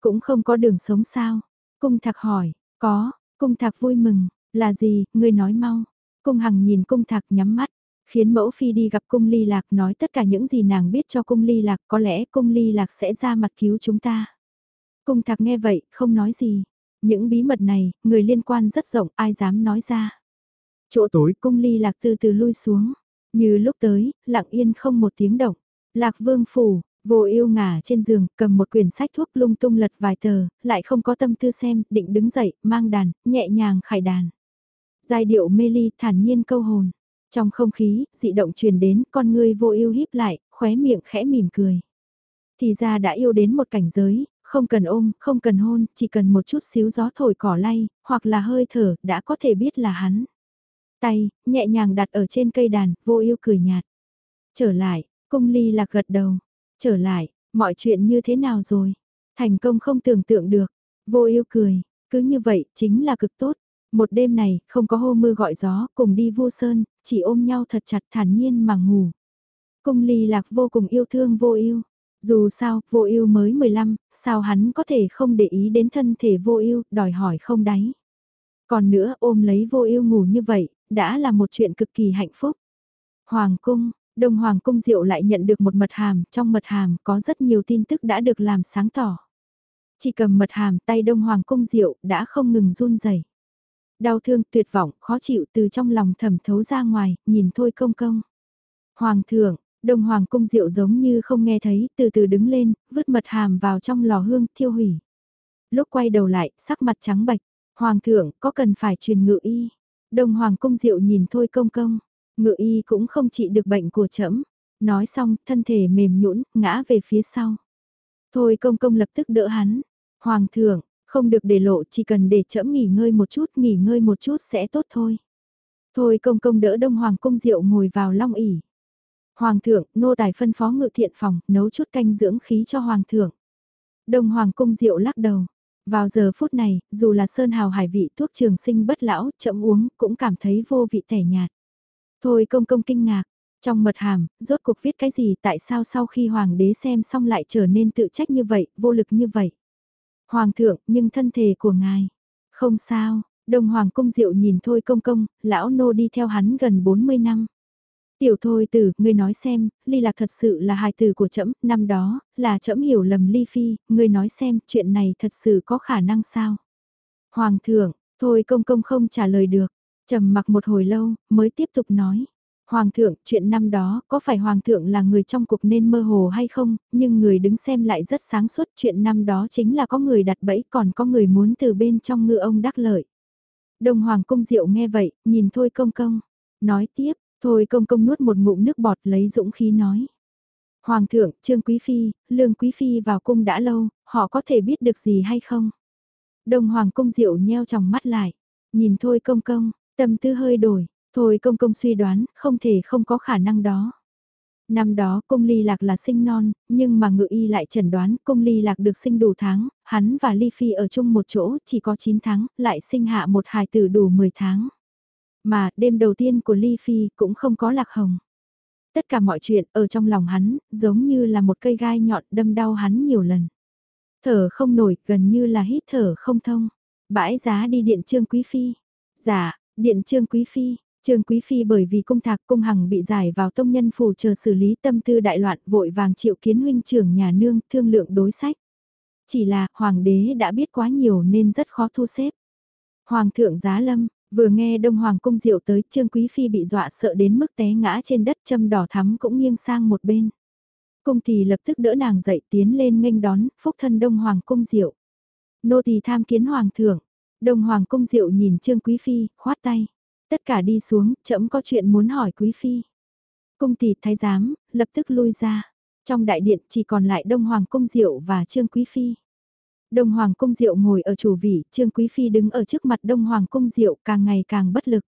Cũng không có đường sống sao? Cung thạc hỏi, có, cung thạc vui mừng, là gì, ngươi nói mau. Cung hằng nhìn cung thạc nhắm mắt, khiến mẫu phi đi gặp cung ly lạc nói tất cả những gì nàng biết cho cung ly lạc có lẽ cung ly lạc sẽ ra mặt cứu chúng ta. Cung thạc nghe vậy, không nói gì. Những bí mật này, người liên quan rất rộng, ai dám nói ra. Chỗ tối cung ly lạc từ từ lui xuống. Như lúc tới, lặng yên không một tiếng động. Lạc vương phủ, vô yêu ngả trên giường, cầm một quyển sách thuốc lung tung lật vài tờ, lại không có tâm tư xem, định đứng dậy, mang đàn, nhẹ nhàng khải đàn. Giai điệu mê ly thản nhiên câu hồn. Trong không khí, dị động truyền đến, con ngươi vô yêu híp lại, khóe miệng khẽ mỉm cười. Thì ra đã yêu đến một cảnh giới, không cần ôm, không cần hôn, chỉ cần một chút xíu gió thổi cỏ lay, hoặc là hơi thở, đã có thể biết là hắn. Tay, nhẹ nhàng đặt ở trên cây đàn, vô yêu cười nhạt. Trở lại, cung ly lạc gật đầu. Trở lại, Mọi chuyện như thế nào rồi? Thành công không tưởng tượng được. Vô yêu cười, cứ như vậy chính là cực tốt. Một đêm này, không có hô mưa gọi gió, cùng đi vô sơn, chỉ ôm nhau thật chặt thản nhiên mà ngủ. Cung ly lạc vô cùng yêu thương vô yêu. Dù sao, vô yêu mới 15, sao hắn có thể không để ý đến thân thể vô yêu, đòi hỏi không đáy. Còn nữa ôm lấy vô yêu ngủ như vậy, đã là một chuyện cực kỳ hạnh phúc. Hoàng cung, Đông Hoàng cung diệu lại nhận được một mật hàm, trong mật hàm có rất nhiều tin tức đã được làm sáng tỏ. Chỉ cầm mật hàm tay Đông Hoàng cung diệu đã không ngừng run rẩy. Đau thương, tuyệt vọng, khó chịu từ trong lòng thẩm thấu ra ngoài, nhìn thôi công công. Hoàng thượng, Đông Hoàng cung diệu giống như không nghe thấy, từ từ đứng lên, vứt mật hàm vào trong lò hương, thiêu hủy. Lúc quay đầu lại, sắc mặt trắng bạch, Hoàng thượng, có cần phải truyền ngự y? Đông Hoàng cung diệu nhìn thôi công công, ngự y cũng không trị được bệnh của trẫm. Nói xong, thân thể mềm nhũn, ngã về phía sau. Thôi công công lập tức đỡ hắn. Hoàng thượng, không được để lộ, chỉ cần để trẫm nghỉ ngơi một chút, nghỉ ngơi một chút sẽ tốt thôi. Thôi công công đỡ Đông Hoàng cung diệu ngồi vào long ỉ. Hoàng thượng, nô tài phân phó ngự thiện phòng, nấu chút canh dưỡng khí cho Hoàng thượng. Đông Hoàng cung diệu lắc đầu. Vào giờ phút này, dù là sơn hào hải vị thuốc trường sinh bất lão, chậm uống, cũng cảm thấy vô vị tẻ nhạt. Thôi công công kinh ngạc, trong mật hàm, rốt cuộc viết cái gì tại sao sau khi hoàng đế xem xong lại trở nên tự trách như vậy, vô lực như vậy. Hoàng thượng, nhưng thân thể của ngài, không sao, Đông Hoàng Cung Diệu nhìn thôi công công, lão nô đi theo hắn gần 40 năm. Tiểu thôi tử, ngươi nói xem, ly lạc thật sự là hài tử của trẫm năm đó, là trẫm hiểu lầm ly phi, ngươi nói xem, chuyện này thật sự có khả năng sao? Hoàng thượng, thôi công công không trả lời được, trầm mặc một hồi lâu, mới tiếp tục nói. Hoàng thượng, chuyện năm đó, có phải Hoàng thượng là người trong cuộc nên mơ hồ hay không, nhưng người đứng xem lại rất sáng suốt chuyện năm đó chính là có người đặt bẫy còn có người muốn từ bên trong ngựa ông đắc lợi. Đồng Hoàng cung diệu nghe vậy, nhìn thôi công công, nói tiếp, thôi công công nuốt một ngụm nước bọt lấy dũng khí nói. Hoàng thượng, Trương Quý Phi, Lương Quý Phi vào cung đã lâu, họ có thể biết được gì hay không? Đồng Hoàng cung diệu nheo trong mắt lại, nhìn thôi công công, tâm tư hơi đổi, Thôi công công suy đoán, không thể không có khả năng đó. Năm đó cung ly lạc là sinh non, nhưng mà ngự y lại chẩn đoán cung ly lạc được sinh đủ tháng, hắn và ly phi ở chung một chỗ chỉ có 9 tháng, lại sinh hạ một hài tử đủ 10 tháng. Mà đêm đầu tiên của ly phi cũng không có lạc hồng. Tất cả mọi chuyện ở trong lòng hắn, giống như là một cây gai nhọn đâm đau hắn nhiều lần. Thở không nổi, gần như là hít thở không thông. Bãi giá đi điện trương quý phi. Dạ, điện trương quý phi, Trương Quý Phi bởi vì cung thạc cung hằng bị giải vào tông nhân phủ chờ xử lý tâm tư đại loạn vội vàng triệu kiến huynh trưởng nhà nương thương lượng đối sách. Chỉ là hoàng đế đã biết quá nhiều nên rất khó thu xếp. Hoàng thượng giá lâm, vừa nghe đông hoàng cung diệu tới Trương Quý Phi bị dọa sợ đến mức té ngã trên đất châm đỏ thắm cũng nghiêng sang một bên. Cung thì lập tức đỡ nàng dậy tiến lên nghênh đón phúc thân đông hoàng cung diệu. Nô tỳ tham kiến hoàng thượng, đông hoàng cung diệu nhìn Trương Quý Phi, khoát tay. Tất cả đi xuống, trẫm có chuyện muốn hỏi quý phi. Cung tỷ thái giám, lập tức lui ra. Trong đại điện chỉ còn lại Đông Hoàng Cung Diệu và Trương Quý Phi. Đông Hoàng Cung Diệu ngồi ở chủ vị, Trương Quý Phi đứng ở trước mặt Đông Hoàng Cung Diệu càng ngày càng bất lực.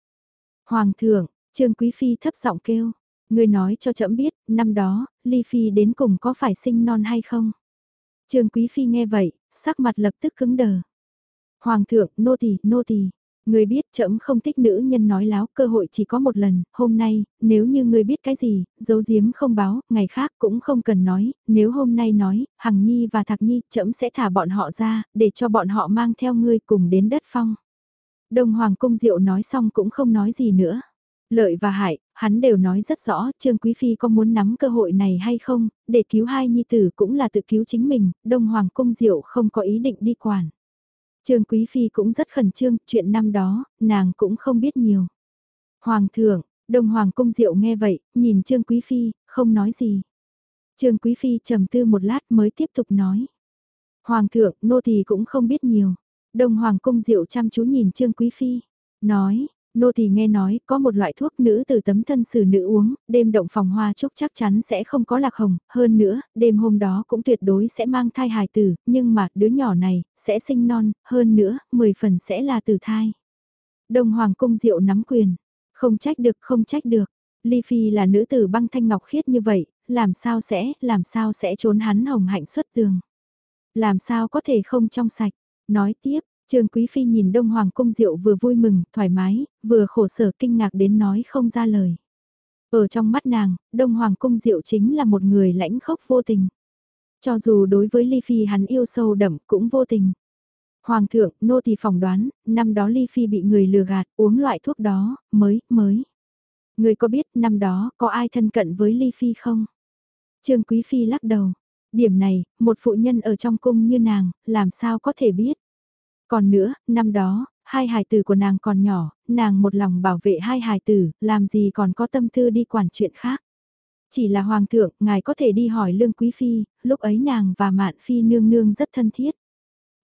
Hoàng thượng, Trương Quý Phi thấp giọng kêu. Người nói cho trẫm biết, năm đó, Ly Phi đến cùng có phải sinh non hay không? Trương Quý Phi nghe vậy, sắc mặt lập tức cứng đờ. Hoàng thượng, nô tỳ, nô tỳ. Người biết trẫm không thích nữ nhân nói láo, cơ hội chỉ có một lần, hôm nay, nếu như người biết cái gì, giấu giếm không báo, ngày khác cũng không cần nói, nếu hôm nay nói, Hằng Nhi và Thạc Nhi, trẫm sẽ thả bọn họ ra, để cho bọn họ mang theo ngươi cùng đến đất phong. Đông Hoàng Cung Diệu nói xong cũng không nói gì nữa. Lợi và hại, hắn đều nói rất rõ, Trương Quý Phi có muốn nắm cơ hội này hay không, để cứu hai nhi tử cũng là tự cứu chính mình, Đông Hoàng Cung Diệu không có ý định đi quản. Trương Quý Phi cũng rất khẩn trương, chuyện năm đó, nàng cũng không biết nhiều. Hoàng thượng, Đông Hoàng Cung Diệu nghe vậy, nhìn Trương Quý Phi, không nói gì. Trương Quý Phi trầm tư một lát mới tiếp tục nói. Hoàng thượng, nô tỳ cũng không biết nhiều. Đông Hoàng Cung Diệu chăm chú nhìn Trương Quý Phi, nói, Nô thì nghe nói có một loại thuốc nữ từ tấm thân xử nữ uống, đêm động phòng hoa chúc chắc chắn sẽ không có lạc hồng, hơn nữa, đêm hôm đó cũng tuyệt đối sẽ mang thai hài tử, nhưng mà đứa nhỏ này, sẽ sinh non, hơn nữa, 10 phần sẽ là tử thai. Đông Hoàng Cung Diệu nắm quyền, không trách được không trách được, Ly Phi là nữ tử băng thanh ngọc khiết như vậy, làm sao sẽ, làm sao sẽ trốn hắn hồng hạnh xuất tường. Làm sao có thể không trong sạch, nói tiếp, Trương Quý Phi nhìn Đông Hoàng Cung Diệu vừa vui mừng, thoải mái, vừa khổ sở kinh ngạc đến nói không ra lời. Ở trong mắt nàng, Đông Hoàng Cung Diệu chính là một người lãnh khốc vô tình. Cho dù đối với Ly Phi hắn yêu sâu đậm cũng vô tình. Hoàng thượng, nô tỳ phỏng đoán, năm đó Ly Phi bị người lừa gạt, uống loại thuốc đó, mới, mới. Người có biết năm đó có ai thân cận với Ly Phi không? Trương Quý Phi lắc đầu. Điểm này, một phụ nhân ở trong cung như nàng, làm sao có thể biết? Còn nữa, năm đó, hai hài tử của nàng còn nhỏ, nàng một lòng bảo vệ hai hài tử, làm gì còn có tâm tư đi quản chuyện khác. Chỉ là hoàng thượng, ngài có thể đi hỏi lương quý phi, lúc ấy nàng và mạn phi nương nương rất thân thiết.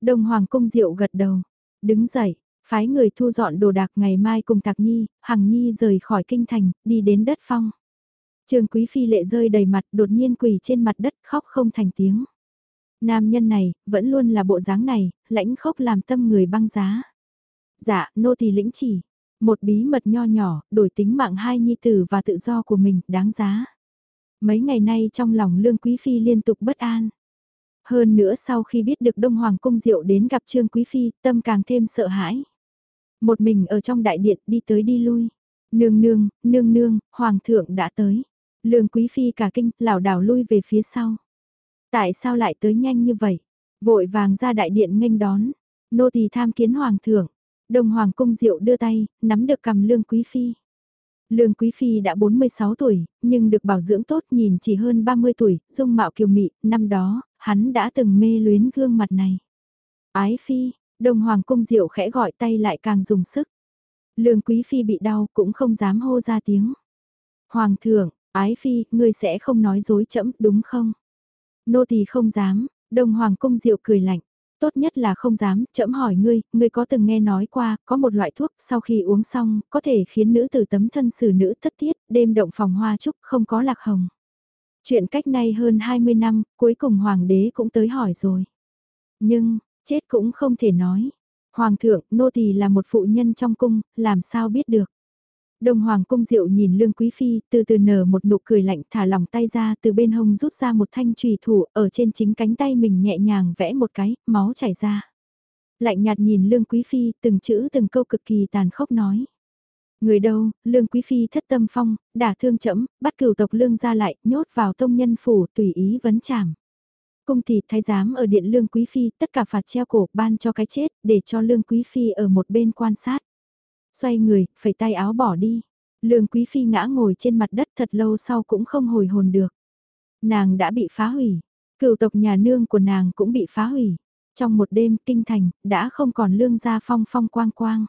Đông hoàng cung diệu gật đầu, đứng dậy, phái người thu dọn đồ đạc ngày mai cùng tạc nhi, hằng nhi rời khỏi kinh thành, đi đến đất phong. Trường quý phi lệ rơi đầy mặt đột nhiên quỳ trên mặt đất khóc không thành tiếng. Nam nhân này, vẫn luôn là bộ dáng này, lãnh khốc làm tâm người băng giá. Dạ, nô tỳ lĩnh chỉ. Một bí mật nho nhỏ, đổi tính mạng hai nhi tử và tự do của mình, đáng giá. Mấy ngày nay trong lòng Lương Quý Phi liên tục bất an. Hơn nữa sau khi biết được Đông Hoàng Cung Diệu đến gặp Trương Quý Phi, tâm càng thêm sợ hãi. Một mình ở trong đại điện đi tới đi lui. Nương nương, nương nương, Hoàng thượng đã tới. Lương Quý Phi cả kinh, lảo đảo lui về phía sau. Tại sao lại tới nhanh như vậy? Vội vàng ra đại điện nghênh đón. Nô tỳ tham kiến Hoàng thượng. Đồng Hoàng Cung Diệu đưa tay, nắm được cầm Lương Quý Phi. Lương Quý Phi đã 46 tuổi, nhưng được bảo dưỡng tốt nhìn chỉ hơn 30 tuổi, dung mạo kiều mị, năm đó, hắn đã từng mê luyến gương mặt này. Ái Phi, Đồng Hoàng Cung Diệu khẽ gọi tay lại càng dùng sức. Lương Quý Phi bị đau cũng không dám hô ra tiếng. Hoàng thượng, Ái Phi, ngươi sẽ không nói dối chẫm đúng không? Nô tỳ không dám, Đồng Hoàng Cung Diệu cười lạnh tốt nhất là không dám, chậm hỏi ngươi, ngươi có từng nghe nói qua, có một loại thuốc, sau khi uống xong, có thể khiến nữ tử tấm thân xử nữ thất tiết, đêm động phòng hoa trúc, không có lạc hồng. Chuyện cách nay hơn 20 năm, cuối cùng hoàng đế cũng tới hỏi rồi. Nhưng, chết cũng không thể nói. Hoàng thượng, nô tỳ là một phụ nhân trong cung, làm sao biết được. Đông Hoàng cung diệu nhìn Lương Quý Phi, từ từ nở một nụ cười lạnh thả lòng tay ra từ bên hông rút ra một thanh trùy thủ ở trên chính cánh tay mình nhẹ nhàng vẽ một cái, máu chảy ra. Lạnh nhạt nhìn Lương Quý Phi, từng chữ từng câu cực kỳ tàn khốc nói. Người đâu, Lương Quý Phi thất tâm phong, đả thương chẫm, bắt cửu tộc Lương ra lại, nhốt vào tông nhân phủ, tùy ý vấn chảm. Cung thị thái giám ở điện Lương Quý Phi, tất cả phạt treo cổ, ban cho cái chết, để cho Lương Quý Phi ở một bên quan sát. Xoay người, phẩy tay áo bỏ đi. Lương Quý Phi ngã ngồi trên mặt đất thật lâu sau cũng không hồi hồn được. Nàng đã bị phá hủy. Cựu tộc nhà nương của nàng cũng bị phá hủy. Trong một đêm kinh thành, đã không còn lương gia phong phong quang quang.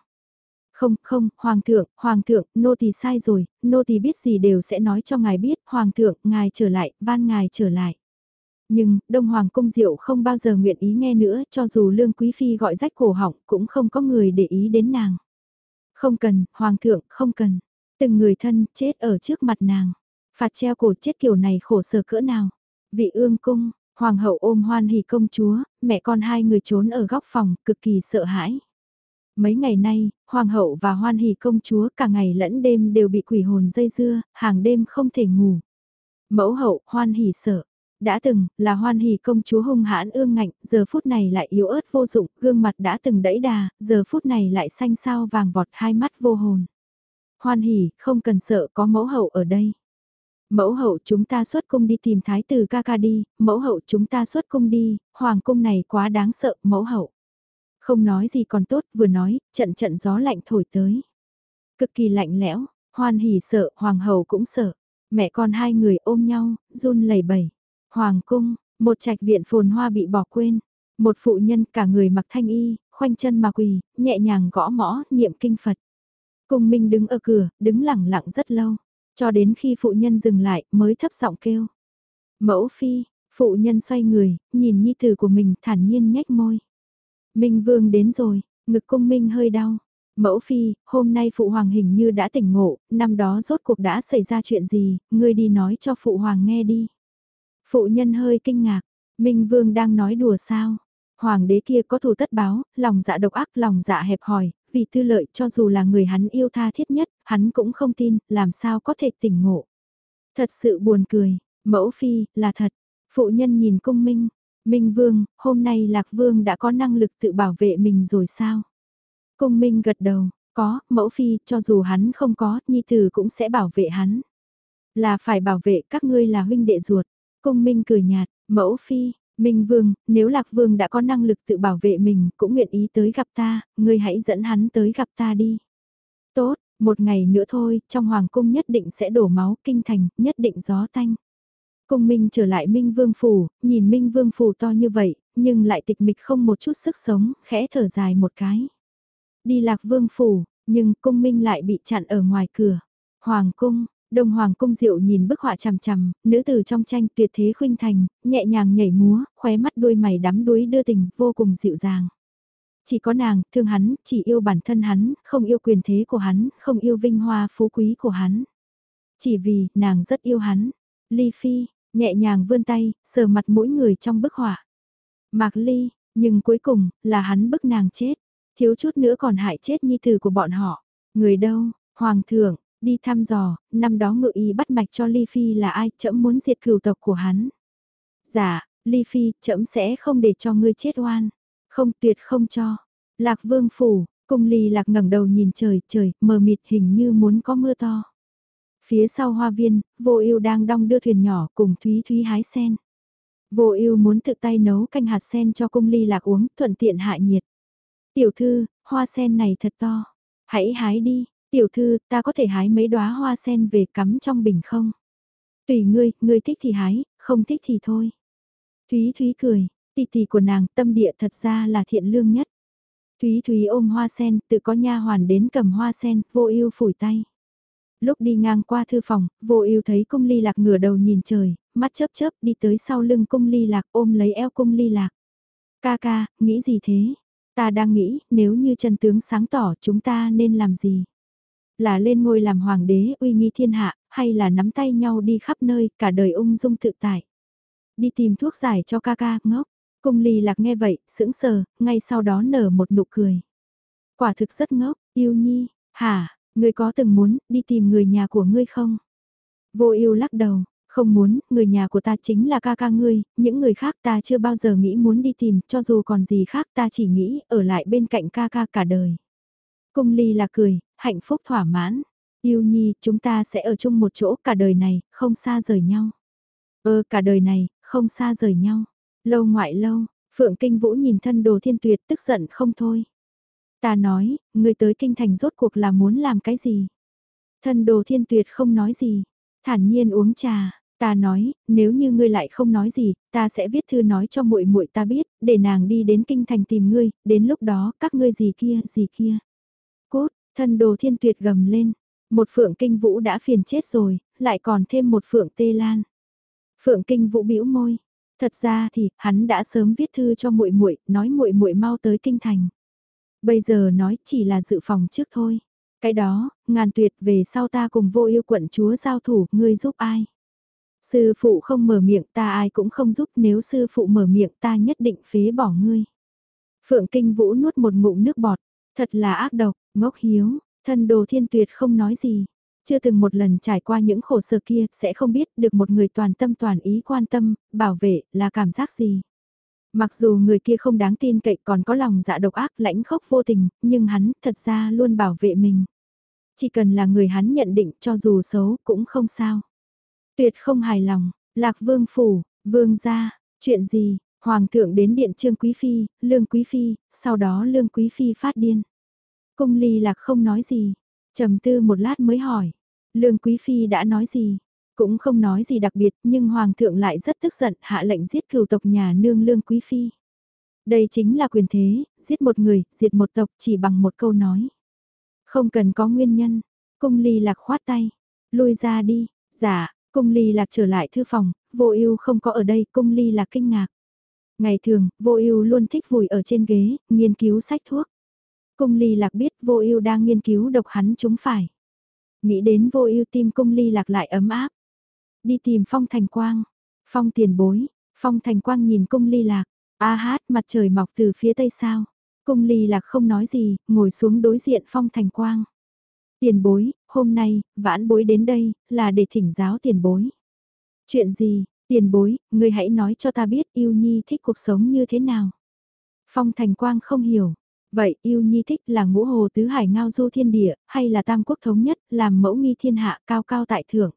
Không, không, Hoàng thượng, Hoàng thượng, nô tỳ sai rồi, nô tỳ biết gì đều sẽ nói cho ngài biết, Hoàng thượng, ngài trở lại, van ngài trở lại. Nhưng, Đông Hoàng Cung Diệu không bao giờ nguyện ý nghe nữa, cho dù Lương Quý Phi gọi rách cổ họng, cũng không có người để ý đến nàng. Không cần, hoàng thượng, không cần. Từng người thân chết ở trước mặt nàng. Phạt treo cổ chết kiểu này khổ sở cỡ nào. Vị ương cung, hoàng hậu ôm hoan hỉ công chúa, mẹ con hai người trốn ở góc phòng, cực kỳ sợ hãi. Mấy ngày nay, hoàng hậu và hoan hỉ công chúa cả ngày lẫn đêm đều bị quỷ hồn dây dưa, hàng đêm không thể ngủ. Mẫu hậu, hoan hỉ sợ, đã từng, là hoan hỉ công chúa hung hãn ương ngạnh, giờ phút này lại yếu ớt vô dụng, gương mặt đã từng đẫy đà, giờ phút này lại xanh sao vàng vọt hai mắt vô hồn. Hoan hỉ, không cần sợ có mẫu hậu ở đây. Mẫu hậu chúng ta xuất cung đi tìm thái tử ca ca đi, mẫu hậu chúng ta xuất cung đi, hoàng cung này quá đáng sợ, mẫu hậu. Không nói gì còn tốt, vừa nói, trận trận gió lạnh thổi tới. Cực kỳ lạnh lẽo, hoan hỉ sợ, hoàng hậu cũng sợ. Mẹ con hai người ôm nhau, run lẩy bẩy. Hoàng cung, một trạch viện phồn hoa bị bỏ quên. Một phụ nhân cả người mặc thanh y, khoanh chân mà quỳ, nhẹ nhàng gõ mõ, niệm kinh Phật. Cung Minh đứng ở cửa, đứng lẳng lặng rất lâu, cho đến khi phụ nhân dừng lại mới thấp giọng kêu. Mẫu phi, phụ nhân xoay người, nhìn nhi tử của mình thản nhiên nhếch môi. Minh vương đến rồi, ngực cung Minh hơi đau. Mẫu phi, hôm nay phụ hoàng hình như đã tỉnh ngộ, năm đó rốt cuộc đã xảy ra chuyện gì, ngươi đi nói cho phụ hoàng nghe đi. Phụ nhân hơi kinh ngạc, Minh Vương đang nói đùa sao? Hoàng đế kia có thù tất báo, lòng dạ độc ác, lòng dạ hẹp hòi, vì tư lợi cho dù là người hắn yêu tha thiết nhất, hắn cũng không tin, làm sao có thể tỉnh ngộ. Thật sự buồn cười, Mẫu phi, là thật. Phụ nhân nhìn cung minh. Minh vương, hôm nay Lạc vương đã có năng lực tự bảo vệ mình rồi sao? Cung minh gật đầu, có, mẫu phi, cho dù hắn không có, nhi tử cũng sẽ bảo vệ hắn. Là phải bảo vệ các ngươi là huynh đệ ruột. Cung minh cười nhạt, mẫu phi, Minh Vương, nếu Lạc Vương đã có năng lực tự bảo vệ mình, cũng nguyện ý tới gặp ta, ngươi hãy dẫn hắn tới gặp ta đi. Tốt, một ngày nữa thôi, trong Hoàng cung nhất định sẽ đổ máu, kinh thành, nhất định gió tanh. Cung Minh trở lại Minh Vương Phủ, nhìn Minh Vương Phủ to như vậy, nhưng lại tịch mịch không một chút sức sống, khẽ thở dài một cái. Đi Lạc Vương Phủ, nhưng Cung Minh lại bị chặn ở ngoài cửa. Hoàng cung, Đông Hoàng cung diệu nhìn bức họa chằm chằm, nữ tử trong tranh tuyệt thế khuynh thành, nhẹ nhàng nhảy múa, khóe mắt đôi mày đắm đuối đưa tình, vô cùng dịu dàng. Chỉ có nàng, thương hắn, chỉ yêu bản thân hắn, không yêu quyền thế của hắn, không yêu vinh hoa phú quý của hắn. Chỉ vì, nàng rất yêu hắn. Ly Phi, nhẹ nhàng vươn tay, sờ mặt mỗi người trong bức họa. Mạc Ly, nhưng cuối cùng, là hắn bức nàng chết. Thiếu chút nữa còn hại chết nhi tử của bọn họ. Người đâu, Hoàng thượng, Đi thăm dò, năm đó ngự y bắt mạch cho Ly Phi là ai, chậm muốn diệt cửu tộc của hắn. Dạ, Ly Phi, chậm sẽ không để cho ngươi chết oan. Không tuyệt không cho. Lạc vương phủ, cung ly lạc ngẩng đầu nhìn trời, trời, mờ mịt hình như muốn có mưa to. Phía sau hoa viên, vô ưu đang đong đưa thuyền nhỏ cùng Thúy Thúy hái sen. Vô ưu muốn tự tay nấu canh hạt sen cho cung ly lạc uống, thuận tiện hạ nhiệt. Tiểu thư, hoa sen này thật to. Hãy hái đi, Tiểu thư, ta có thể hái mấy đóa hoa sen về cắm trong bình không? Tùy ngươi, ngươi thích thì hái, không thích thì thôi. Thúy Thúy cười, tỷ tỷ của nàng tâm địa thật ra là thiện lương nhất. Thúy Thúy ôm hoa sen, tự có nha hoàn đến cầm hoa sen, vô ưu phủi tay. Lúc đi ngang qua thư phòng, vô ưu thấy cung ly lạc ngửa đầu nhìn trời, mắt chớp chớp đi tới sau lưng cung ly lạc ôm lấy eo cung ly lạc. Ca ca, nghĩ gì thế? Ta đang nghĩ, nếu như chân tướng sáng tỏ chúng ta nên làm gì? Là lên ngôi làm hoàng đế uy nghi thiên hạ, hay là nắm tay nhau đi khắp nơi, cả đời ung dung tự tại. Đi tìm thuốc giải cho ca ca, ngốc. Cung ly lạc nghe vậy, sững sờ, ngay sau đó nở một nụ cười. Quả thực rất ngốc, yêu nhi, hả, ngươi có từng muốn đi tìm người nhà của ngươi không? Vô yêu lắc đầu, không muốn, người nhà của ta chính là ca ca ngươi, những người khác ta chưa bao giờ nghĩ muốn đi tìm, cho dù còn gì khác ta chỉ nghĩ ở lại bên cạnh ca ca cả đời. Cung ly là cười, hạnh phúc thỏa mãn. Yêu nhi, chúng ta sẽ ở chung một chỗ cả đời này, không xa rời nhau. Ơ, cả đời này, không xa rời nhau. Lâu ngoại lâu, Phượng Kinh Vũ nhìn thân đồ thiên tuyệt tức giận không thôi. Ta nói, người tới kinh thành rốt cuộc là muốn làm cái gì? Thân đồ thiên tuyệt không nói gì, thản nhiên uống trà. Ta nói, nếu như ngươi lại không nói gì, ta sẽ viết thư nói cho muội muội ta biết, để nàng đi đến kinh thành tìm ngươi, đến lúc đó các ngươi gì kia, gì kia. Thân đồ thiên tuyệt gầm lên. Một phượng kinh vũ đã phiền chết rồi, lại còn thêm một phượng tê lan. Phượng kinh vũ bĩu môi. Thật ra thì, hắn đã sớm viết thư cho muội muội nói muội muội mau tới kinh thành. Bây giờ nói chỉ là dự phòng trước thôi. Cái đó, ngàn tuyệt về sau ta cùng vô yêu quận chúa giao thủ, ngươi giúp ai? Sư phụ không mở miệng ta ai cũng không giúp nếu sư phụ mở miệng ta nhất định phế bỏ ngươi. Phượng Kinh Vũ nuốt một ngụm nước bọt, Thật là ác độc, ngốc hiếu, thân đồ thiên tuyệt không nói gì. Chưa từng một lần trải qua những khổ sở kia sẽ không biết được một người toàn tâm toàn ý quan tâm, bảo vệ là cảm giác gì. Mặc dù người kia không đáng tin cậy còn có lòng dạ độc ác lãnh khốc vô tình, nhưng hắn thật ra luôn bảo vệ mình. Chỉ cần là người hắn nhận định cho dù xấu cũng không sao. Tuyệt không hài lòng, lạc vương phủ, vương gia, chuyện gì, Hoàng thượng đến điện Trương Quý Phi, Lương Quý Phi, sau đó Lương Quý Phi phát điên. Cung ly lạc không nói gì, trầm tư một lát mới hỏi. Lương Quý Phi đã nói gì? Cũng không nói gì đặc biệt nhưng Hoàng thượng lại rất tức giận hạ lệnh giết cửu tộc nhà nương Lương Quý Phi. Đây chính là quyền thế, giết một người, diệt một tộc chỉ bằng một câu nói. Không cần có nguyên nhân, cung ly lạc khoát tay, lui ra đi, dạ, cung ly lạc trở lại thư phòng, vô ưu không có ở đây, cung ly lạc kinh ngạc. Ngày thường, vô ưu luôn thích vùi ở trên ghế, nghiên cứu sách thuốc. Cung ly lạc biết vô ưu đang nghiên cứu độc hắn chúng phải. Nghĩ đến vô ưu tim cung ly lạc lại ấm áp. Đi tìm phong thành quang. Phong tiền bối, phong thành quang nhìn cung ly lạc. A hát mặt trời mọc từ phía tây sao. Cung ly lạc không nói gì, ngồi xuống đối diện phong thành quang. Tiền bối, hôm nay, vãn bối đến đây, là để thỉnh giáo tiền bối. Chuyện gì, tiền bối, ngươi hãy nói cho ta biết yêu nhi thích cuộc sống như thế nào. Phong Thành Quang không hiểu. Vậy yêu nhi thích là ngũ hồ tứ hải ngao du thiên địa, hay là tam quốc thống nhất, làm mẫu nghi thiên hạ cao cao tại thượng?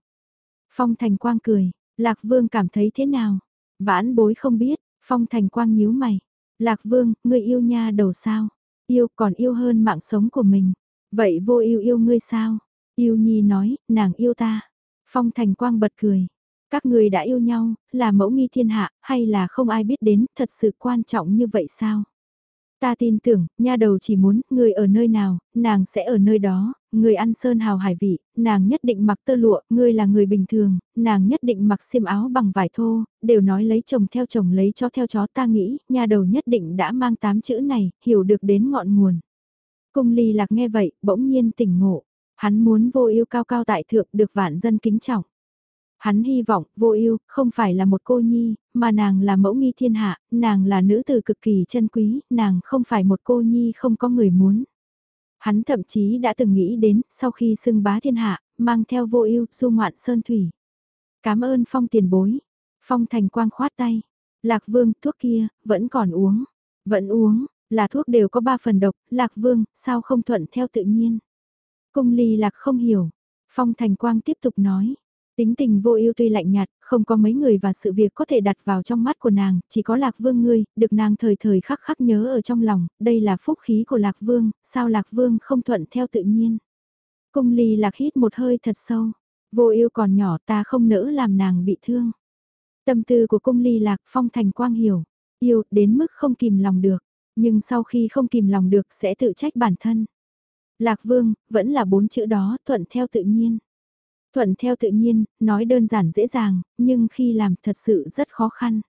Phong Thành Quang cười, Lạc Vương cảm thấy thế nào? Vãn bối không biết, Phong Thành Quang nhíu mày. Lạc Vương, ngươi yêu nha đầu sao? Yêu còn yêu hơn mạng sống của mình. Vậy vô yêu yêu ngươi sao? Yêu nhi nói, nàng yêu ta. Phong Thành Quang bật cười. Các người đã yêu nhau, là mẫu nghi thiên hạ, hay là không ai biết đến, thật sự quan trọng như vậy sao? Ta tin tưởng, nha đầu chỉ muốn, người ở nơi nào, nàng sẽ ở nơi đó, người ăn sơn hào hải vị, nàng nhất định mặc tơ lụa, ngươi là người bình thường, nàng nhất định mặc xiêm áo bằng vải thô, đều nói lấy chồng theo chồng lấy cho theo chó ta nghĩ, nha đầu nhất định đã mang tám chữ này, hiểu được đến ngọn nguồn. Cung ly lạc nghe vậy, bỗng nhiên tỉnh ngộ, hắn muốn vô yêu cao cao tại thượng được vạn dân kính trọng. Hắn hy vọng vô ưu không phải là một cô nhi, mà nàng là mẫu nghi thiên hạ, nàng là nữ tử cực kỳ chân quý, nàng không phải một cô nhi không có người muốn. Hắn thậm chí đã từng nghĩ đến, sau khi xưng bá thiên hạ, mang theo vô ưu du ngoạn sơn thủy. Cảm ơn Phong tiền bối. Phong thành quang khoát tay. Lạc vương, thuốc kia, vẫn còn uống. Vẫn uống, là thuốc đều có ba phần độc, Lạc vương, sao không thuận theo tự nhiên. Cung ly lạc không hiểu. Phong thành quang tiếp tục nói. Tính tình vô ưu tuy lạnh nhạt, không có mấy người và sự việc có thể đặt vào trong mắt của nàng, chỉ có Lạc Vương ngươi, được nàng thời thời khắc khắc nhớ ở trong lòng, đây là phúc khí của Lạc Vương, sao Lạc Vương không thuận theo tự nhiên. Cung ly Lạc hít một hơi thật sâu, vô ưu còn nhỏ ta không nỡ làm nàng bị thương. Tâm tư của cung ly Lạc phong thành quang hiểu, yêu đến mức không kìm lòng được, nhưng sau khi không kìm lòng được sẽ tự trách bản thân. Lạc Vương, vẫn là bốn chữ đó, thuận theo tự nhiên. Thuận theo tự nhiên, nói đơn giản dễ dàng, nhưng khi làm thật sự rất khó khăn.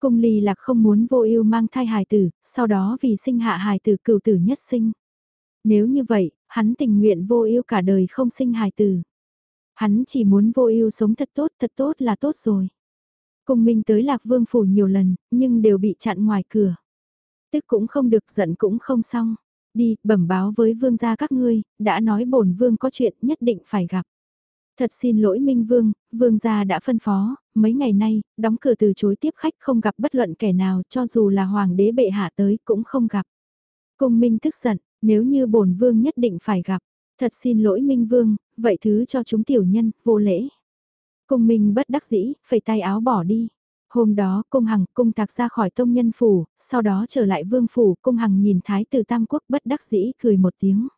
Cung ly lạc không muốn vô ưu mang thai hài tử, sau đó vì sinh hạ hài tử cựu tử nhất sinh. Nếu như vậy, hắn tình nguyện vô ưu cả đời không sinh hài tử. Hắn chỉ muốn vô ưu sống thật tốt, thật tốt là tốt rồi. Cung minh tới lạc vương phủ nhiều lần, nhưng đều bị chặn ngoài cửa. Tức cũng không được, giận cũng không xong. Đi, bẩm báo với vương gia các ngươi, đã nói bổn vương có chuyện nhất định phải gặp. Thật xin lỗi Minh Vương, Vương gia đã phân phó, mấy ngày nay, đóng cửa từ chối tiếp khách không gặp bất luận kẻ nào cho dù là Hoàng đế bệ hạ tới cũng không gặp. Cung Minh tức giận, nếu như bổn Vương nhất định phải gặp, thật xin lỗi Minh Vương, vậy thứ cho chúng tiểu nhân, vô lễ. Cung Minh bất đắc dĩ, phẩy tay áo bỏ đi. Hôm đó, cung hằng, cung tạc ra khỏi tông nhân phủ, sau đó trở lại vương phủ, cung hằng nhìn thái tử Tam Quốc bất đắc dĩ cười một tiếng.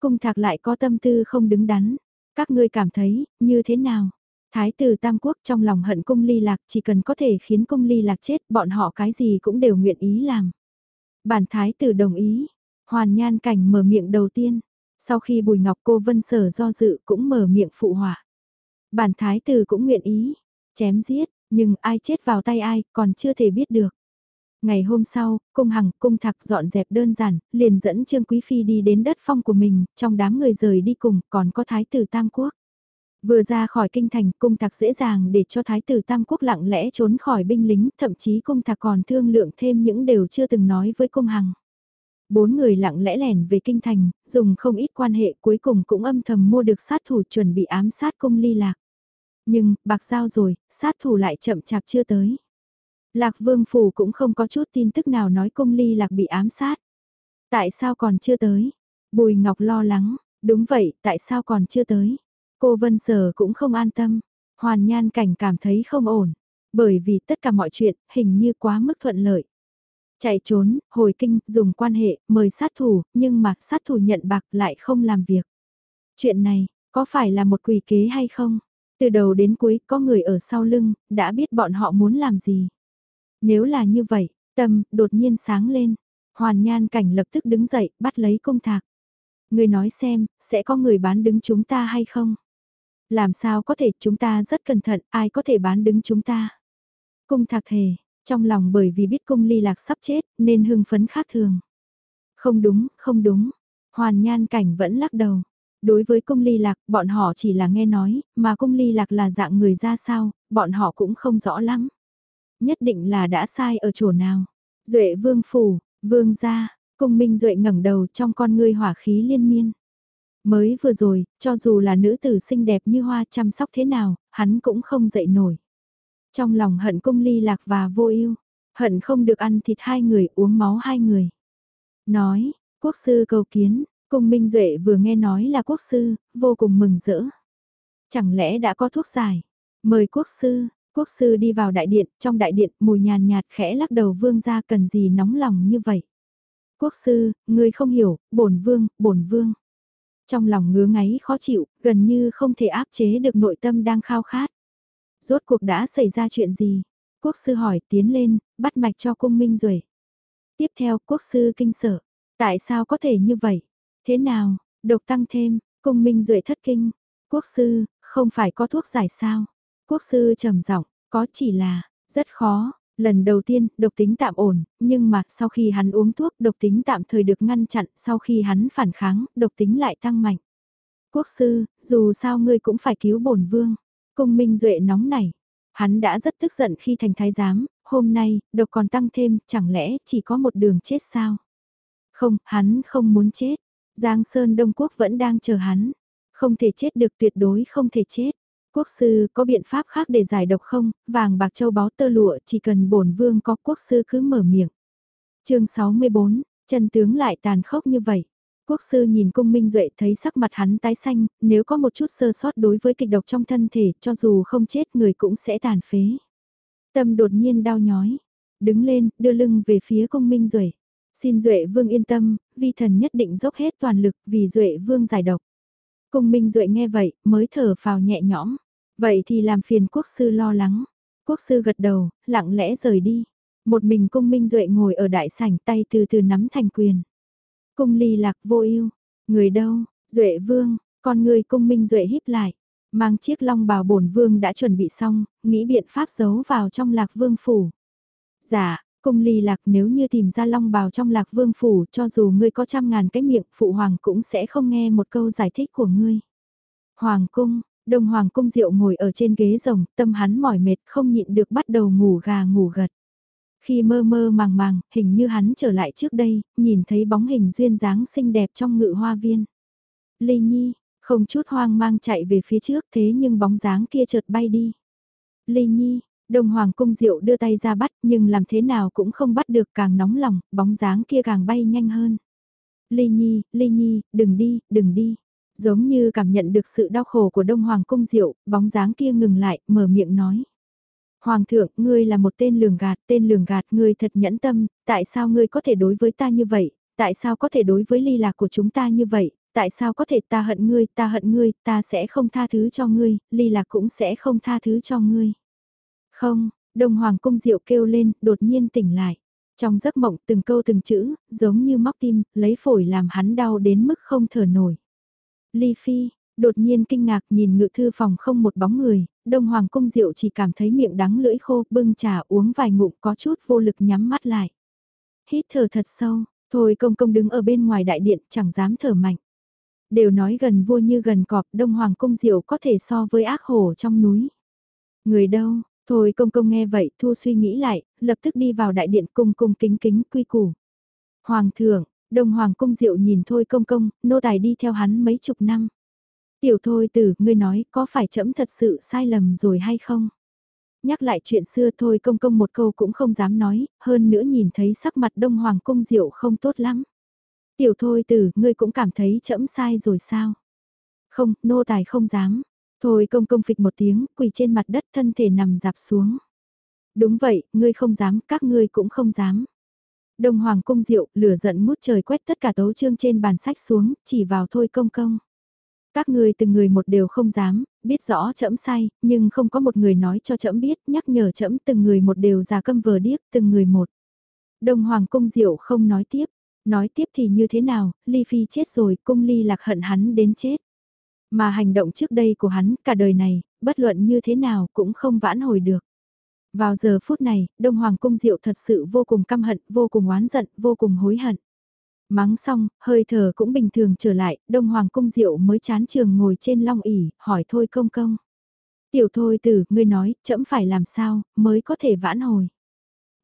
Cung thạc lại có tâm tư không đứng đắn, các ngươi cảm thấy, như thế nào? Thái tử Tam Quốc trong lòng hận cung ly lạc chỉ cần có thể khiến cung ly lạc chết bọn họ cái gì cũng đều nguyện ý làm. Bản thái tử đồng ý, hoàn nhan cảnh mở miệng đầu tiên, sau khi bùi ngọc cô vân sở do dự cũng mở miệng phụ họa. Bản thái tử cũng nguyện ý, chém giết, nhưng ai chết vào tay ai còn chưa thể biết được. Ngày hôm sau, cung hằng, cung thạc dọn dẹp đơn giản, liền dẫn Trương Quý Phi đi đến đất phong của mình, trong đám người rời đi cùng, còn có Thái tử Tam Quốc. Vừa ra khỏi kinh thành, cung thạc dễ dàng để cho Thái tử Tam Quốc lặng lẽ trốn khỏi binh lính, thậm chí cung thạc còn thương lượng thêm những điều chưa từng nói với cung hằng. Bốn người lặng lẽ lẻn về kinh thành, dùng không ít quan hệ cuối cùng cũng âm thầm mua được sát thủ chuẩn bị ám sát cung ly lạc. Nhưng, bạc giao rồi, sát thủ lại chậm chạp chưa tới. Lạc Vương Phủ cũng không có chút tin tức nào nói cung ly lạc bị ám sát. Tại sao còn chưa tới? Bùi Ngọc lo lắng, đúng vậy, tại sao còn chưa tới? Cô Vân Sở cũng không an tâm, Hoàn Nhan Cảnh cảm thấy không ổn, bởi vì tất cả mọi chuyện hình như quá mức thuận lợi. Chạy trốn, hồi kinh, dùng quan hệ, mời sát thủ, nhưng mà sát thủ nhận bạc lại không làm việc. Chuyện này, có phải là một quỷ kế hay không? Từ đầu đến cuối, có người ở sau lưng, đã biết bọn họ muốn làm gì. Nếu là như vậy, tâm, đột nhiên sáng lên. Hoàn nhan cảnh lập tức đứng dậy, bắt lấy cung thạc. Người nói xem, sẽ có người bán đứng chúng ta hay không? Làm sao có thể, chúng ta rất cẩn thận, ai có thể bán đứng chúng ta? Cung thạc thề, trong lòng bởi vì biết cung ly lạc sắp chết, nên hưng phấn khác thường. Không đúng, không đúng. Hoàn nhan cảnh vẫn lắc đầu. Đối với cung ly lạc, bọn họ chỉ là nghe nói, mà cung ly lạc là dạng người ra sao, bọn họ cũng không rõ lắm nhất định là đã sai ở chỗ nào. Duệ vương phủ, vương gia, cung minh duệ ngẩng đầu trong con ngươi hỏa khí liên miên. Mới vừa rồi, cho dù là nữ tử xinh đẹp như hoa chăm sóc thế nào, hắn cũng không dậy nổi. Trong lòng hận cung ly lạc và vô ưu hận không được ăn thịt hai người uống máu hai người. Nói, quốc sư cầu kiến, cung Minh Duệ vừa nghe nói là quốc sư, vô cùng mừng rỡ. Chẳng lẽ đã có thuốc giải? Mời quốc sư, quốc sư đi vào đại điện, trong đại điện mùi nhàn nhạt khẽ lắc đầu vương ra cần gì nóng lòng như vậy. Quốc sư, người không hiểu, bổn vương, bổn vương. Trong lòng ngứa ngáy khó chịu, gần như không thể áp chế được nội tâm đang khao khát. Rốt cuộc đã xảy ra chuyện gì? Quốc sư hỏi tiến lên, bắt mạch cho cung minh rồi. Tiếp theo quốc sư kinh sở. Tại sao có thể như vậy? Thế nào? Độc tăng thêm, cung minh duệ thất kinh. Quốc sư, không phải có thuốc giải sao? Quốc sư trầm giọng, có chỉ là, rất khó. Lần đầu tiên, độc tính tạm ổn, nhưng mà sau khi hắn uống thuốc, độc tính tạm thời được ngăn chặn, sau khi hắn phản kháng, độc tính lại tăng mạnh. Quốc sư, dù sao ngươi cũng phải cứu bổn vương. Cung Minh Duệ nóng nảy. Hắn đã rất tức giận khi thành thái giám, hôm nay, độc còn tăng thêm, chẳng lẽ chỉ có một đường chết sao? Không, hắn không muốn chết. Giang Sơn Đông Quốc vẫn đang chờ hắn. Không thể chết được tuyệt đối không thể chết. Quốc sư có biện pháp khác để giải độc không? Vàng bạc châu báu tơ lụa chỉ cần bổn vương có quốc sư cứ mở miệng. chương 64, chân tướng lại tàn khốc như vậy. Quốc sư nhìn cung minh duệ thấy sắc mặt hắn tái xanh, nếu có một chút sơ sót đối với kịch độc trong thân thể, cho dù không chết người cũng sẽ tàn phế. Tâm đột nhiên đau nhói, đứng lên, đưa lưng về phía cung minh duệ. Xin duệ vương yên tâm, vi thần nhất định dốc hết toàn lực vì duệ vương giải độc. Cung minh duệ nghe vậy, mới thở phào nhẹ nhõm. Vậy thì làm phiền quốc sư lo lắng. Quốc sư gật đầu, lặng lẽ rời đi. Một mình cung minh duệ ngồi ở đại sảnh tay từ từ nắm thành quyền. Cung ly lạc vô ưu người đâu, duệ vương, con người cung minh duệ híp lại. Mang chiếc long bào bổn vương đã chuẩn bị xong, nghĩ biện pháp giấu vào trong lạc vương phủ. Dạ, cung ly lạc nếu như tìm ra long bào trong lạc vương phủ cho dù ngươi có trăm ngàn cái miệng phụ hoàng cũng sẽ không nghe một câu giải thích của ngươi. Hoàng cung, đông hoàng cung diệu ngồi ở trên ghế rồng, tâm hắn mỏi mệt không nhịn được bắt đầu ngủ gà ngủ gật. Khi mơ mơ màng màng, hình như hắn trở lại trước đây, nhìn thấy bóng hình duyên dáng xinh đẹp trong ngự hoa viên. Lê Nhi, không chút hoang mang chạy về phía trước thế nhưng bóng dáng kia chợt bay đi. Lê Nhi, Đông Hoàng Cung Diệu đưa tay ra bắt nhưng làm thế nào cũng không bắt được càng nóng lòng, bóng dáng kia càng bay nhanh hơn. Lê Nhi, Lê Nhi, đừng đi, đừng đi. Giống như cảm nhận được sự đau khổ của Đông Hoàng Cung Diệu, bóng dáng kia ngừng lại, mở miệng nói. Hoàng thượng, ngươi là một tên lường gạt, tên lường gạt, ngươi thật nhẫn tâm, tại sao ngươi có thể đối với ta như vậy, tại sao có thể đối với ly lạc của chúng ta như vậy, tại sao có thể ta hận ngươi, ta hận ngươi, ta sẽ không tha thứ cho ngươi, ly lạc cũng sẽ không tha thứ cho ngươi. Không, Đông Hoàng cung diệu kêu lên, đột nhiên tỉnh lại. Trong giấc mộng từng câu từng chữ, giống như móc tim, lấy phổi làm hắn đau đến mức không thở nổi. Ly Phi, đột nhiên kinh ngạc nhìn ngự thư phòng không một bóng người, Đông Hoàng cung diệu chỉ cảm thấy miệng đắng lưỡi khô, bưng trà uống vài ngụm có chút vô lực nhắm mắt lại. Hít thở thật sâu, thôi công công đứng ở bên ngoài đại điện chẳng dám thở mạnh. Đều nói gần vua như gần cọp, Đông Hoàng cung diệu có thể so với ác hổ trong núi. Người đâu, thôi công công nghe vậy, thu suy nghĩ lại, lập tức đi vào đại điện cung cung kính kính quy củ. Hoàng thượng, Đông Hoàng cung diệu nhìn thôi công công, nô tài đi theo hắn mấy chục năm. Tiểu thôi tử, ngươi nói có phải trẫm thật sự sai lầm rồi hay không? Nhắc lại chuyện xưa thôi công công một câu cũng không dám nói, hơn nữa nhìn thấy sắc mặt đông hoàng cung diệu không tốt lắm. Tiểu thôi tử, ngươi cũng cảm thấy trẫm sai rồi sao? Không, nô tài không dám. Thôi công công phịch một tiếng, quỳ trên mặt đất thân thể nằm dạp xuống. Đúng vậy, ngươi không dám, các ngươi cũng không dám. Đông Hoàng cung diệu, lửa giận mút trời quét tất cả tấu chương trên bàn sách xuống, chỉ vào thôi công công. Các người từng người một đều không dám, biết rõ trẫm sai, nhưng không có một người nói cho trẫm biết, nhắc nhở trẫm từng người một đều già câm vờ điếc, từng người một. Đông Hoàng cung diệu không nói tiếp, nói tiếp thì như thế nào, Ly Phi chết rồi, cung Ly lạc hận hắn đến chết. Mà hành động trước đây của hắn, cả đời này, bất luận như thế nào cũng không vãn hồi được. Vào giờ phút này, Đông Hoàng cung diệu thật sự vô cùng căm hận, vô cùng oán giận, vô cùng hối hận. Mắng xong, hơi thở cũng bình thường trở lại, Đông Hoàng Cung Diệu mới chán trường ngồi trên long ỉ, hỏi thôi công công. Tiểu thôi tử, ngươi nói, chậm phải làm sao, mới có thể vãn hồi.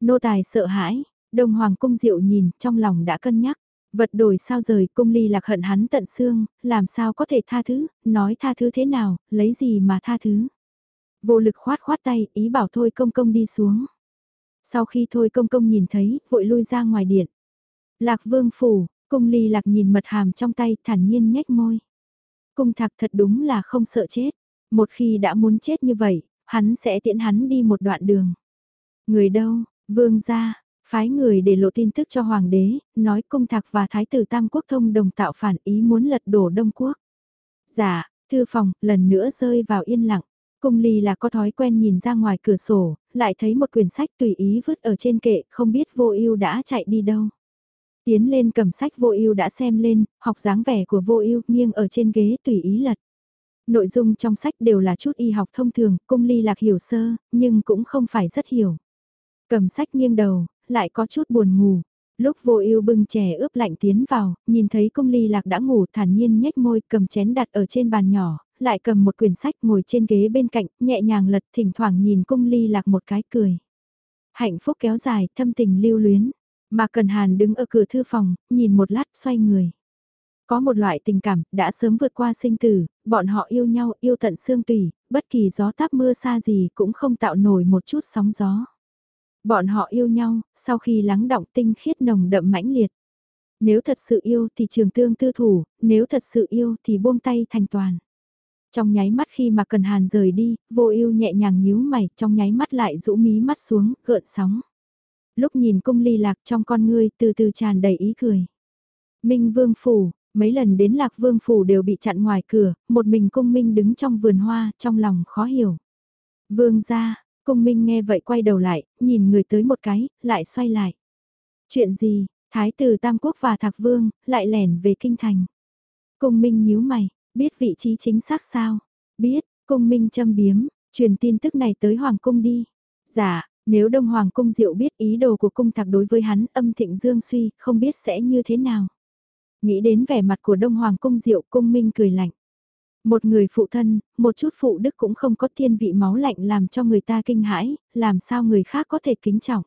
Nô tài sợ hãi, Đông Hoàng Cung Diệu nhìn, trong lòng đã cân nhắc. Vật đổi sao rời cung ly lạc hận hắn tận xương, làm sao có thể tha thứ, nói tha thứ thế nào, lấy gì mà tha thứ. Vô lực khoát khoát tay, ý bảo thôi công công đi xuống. Sau khi thôi công công nhìn thấy, vội lui ra ngoài điện. Lạc vương phủ, cung ly lạc nhìn mật hàm trong tay, thản nhiên nhếch môi. Cung thạc thật đúng là không sợ chết. Một khi đã muốn chết như vậy, hắn sẽ tiễn hắn đi một đoạn đường. Người đâu, vương gia, phái người để lộ tin tức cho hoàng đế, nói cung thạc và thái tử Tam Quốc thông đồng tạo phản ý muốn lật đổ Đông Quốc. Dạ, thư phòng, lần nữa rơi vào yên lặng. Cung ly là có thói quen nhìn ra ngoài cửa sổ, lại thấy một quyển sách tùy ý vứt ở trên kệ, không biết vô ưu đã chạy đi đâu. Tiến lên cầm sách vô ưu đã xem lên, học dáng vẻ của vô ưu nghiêng ở trên ghế tùy ý lật. Nội dung trong sách đều là chút y học thông thường, cung ly lạc hiểu sơ, nhưng cũng không phải rất hiểu. Cầm sách nghiêng đầu, lại có chút buồn ngủ. Lúc vô ưu bưng chè ướp lạnh tiến vào, nhìn thấy cung ly lạc đã ngủ thản nhiên nhếch môi cầm chén đặt ở trên bàn nhỏ, lại cầm một quyển sách ngồi trên ghế bên cạnh, nhẹ nhàng lật thỉnh thoảng nhìn cung ly lạc một cái cười. Hạnh phúc kéo dài, thâm tình lưu luyến. Mà Cần Hàn đứng ở cửa thư phòng, nhìn một lát xoay người. Có một loại tình cảm, đã sớm vượt qua sinh tử, bọn họ yêu nhau, yêu tận xương tùy, bất kỳ gió táp mưa xa gì cũng không tạo nổi một chút sóng gió. Bọn họ yêu nhau, sau khi lắng động tinh khiết nồng đậm mãnh liệt. Nếu thật sự yêu thì trường tương tư thủ, nếu thật sự yêu thì buông tay thành toàn. Trong nháy mắt khi mà Cần Hàn rời đi, vô ưu nhẹ nhàng nhíu mày, trong nháy mắt lại rũ mí mắt xuống, gợn sóng. Lúc nhìn cung ly lạc trong con ngươi từ từ tràn đầy ý cười. Minh Vương Phủ, mấy lần đến Lạc Vương Phủ đều bị chặn ngoài cửa, một mình cung Minh đứng trong vườn hoa, trong lòng khó hiểu. Vương ra, cung Minh nghe vậy quay đầu lại, nhìn người tới một cái, lại xoay lại. Chuyện gì, Thái tử Tam Quốc và Thạc Vương, lại lẻn về kinh thành. Cung Minh nhíu mày, biết vị trí chính xác sao? Biết, cung Minh châm biếm, truyền tin tức này tới Hoàng cung đi. Dạ, nếu Đông Hoàng cung diệu biết ý đồ của cung thạc đối với hắn âm thịnh dương suy, không biết sẽ như thế nào. Nghĩ đến vẻ mặt của Đông Hoàng cung diệu cung minh cười lạnh. Một người phụ thân, một chút phụ đức cũng không có thiên vị máu lạnh làm cho người ta kinh hãi, làm sao người khác có thể kính trọng.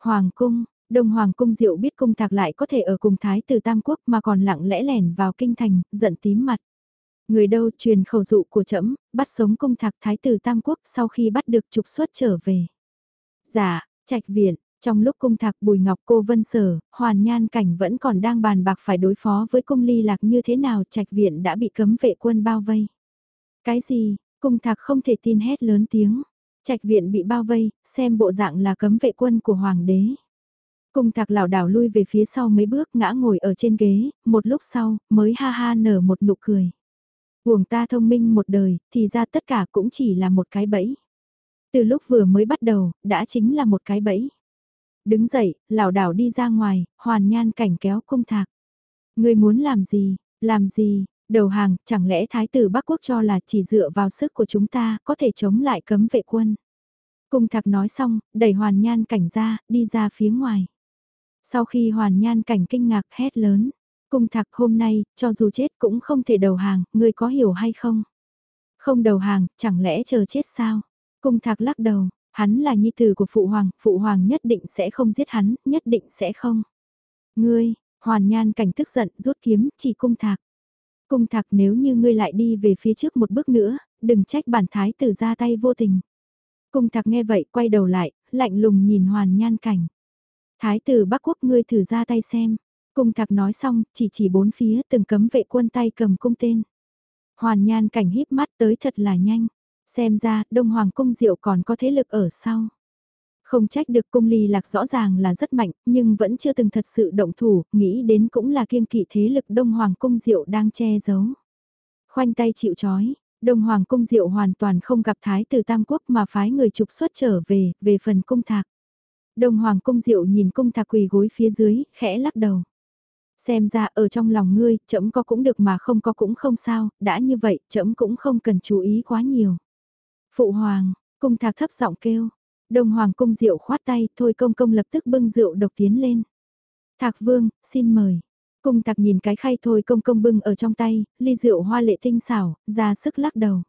Hoàng cung, Đông Hoàng cung diệu biết cung thạc lại có thể ở cùng Thái tử Tam Quốc mà còn lặng lẽ lẻn vào kinh thành, giận tím mặt. Người đâu truyền khẩu dụ của trẫm bắt sống cung thạc Thái tử Tam Quốc sau khi bắt được trục xuất trở về. Dạ, trạch viện, trong lúc cung thạc bùi ngọc cô vân sở, hoàn nhan cảnh vẫn còn đang bàn bạc phải đối phó với cung ly lạc như thế nào trạch viện đã bị cấm vệ quân bao vây. Cái gì, cung thạc không thể tin hét lớn tiếng. Trạch viện bị bao vây, xem bộ dạng là cấm vệ quân của hoàng đế. Cung thạc lảo đảo lui về phía sau mấy bước ngã ngồi ở trên ghế, một lúc sau, mới ha ha nở một nụ cười buồng ta thông minh một đời, thì ra tất cả cũng chỉ là một cái bẫy. Từ lúc vừa mới bắt đầu, đã chính là một cái bẫy. Đứng dậy, lảo đảo đi ra ngoài, hoàn nhan cảnh kéo cung thạc. Người muốn làm gì, làm gì, đầu hàng, chẳng lẽ thái tử Bắc Quốc cho là chỉ dựa vào sức của chúng ta có thể chống lại cấm vệ quân. Cung thạc nói xong, đẩy hoàn nhan cảnh ra, đi ra phía ngoài. Sau khi hoàn nhan cảnh kinh ngạc hét lớn, cung thạc hôm nay, cho dù chết cũng không thể đầu hàng, ngươi có hiểu hay không? Không đầu hàng, chẳng lẽ chờ chết sao? Cung thạc lắc đầu, hắn là nhi tử của phụ hoàng, phụ hoàng nhất định sẽ không giết hắn, nhất định sẽ không. Ngươi, hoàn nhan cảnh tức giận, rút kiếm, chỉ cung thạc. Cung thạc nếu như ngươi lại đi về phía trước một bước nữa, đừng trách bản thái tử ra tay vô tình. Cung thạc nghe vậy quay đầu lại, lạnh lùng nhìn hoàn nhan cảnh. Thái tử Bắc Quốc ngươi thử ra tay xem. Cung thạc nói xong, chỉ chỉ bốn phía từng cấm vệ quân tay cầm cung tên. Hoàn nhan cảnh híp mắt tới thật là nhanh. Xem ra, Đông Hoàng cung diệu còn có thế lực ở sau. Không trách được cung ly lạc rõ ràng là rất mạnh, nhưng vẫn chưa từng thật sự động thủ, nghĩ đến cũng là kiên kỵ thế lực Đông Hoàng cung diệu đang che giấu. Khoanh tay chịu chói, Đông Hoàng cung diệu hoàn toàn không gặp thái tử Tam Quốc mà phái người trục xuất trở về, về phần cung thạc. Đông Hoàng cung diệu nhìn cung thạc quỳ gối phía dưới, khẽ lắc đầu. Xem ra ở trong lòng ngươi, chấm có cũng được mà không có cũng không sao, đã như vậy, chấm cũng không cần chú ý quá nhiều. Phụ hoàng, cung thạc thấp giọng kêu. Đồng hoàng cung rượu khoát tay, thôi công công lập tức bưng rượu độc tiến lên. Thạc vương, xin mời. Cung thạc nhìn cái khay thôi công công bưng ở trong tay, ly rượu hoa lệ tinh xảo, ra sức lắc đầu.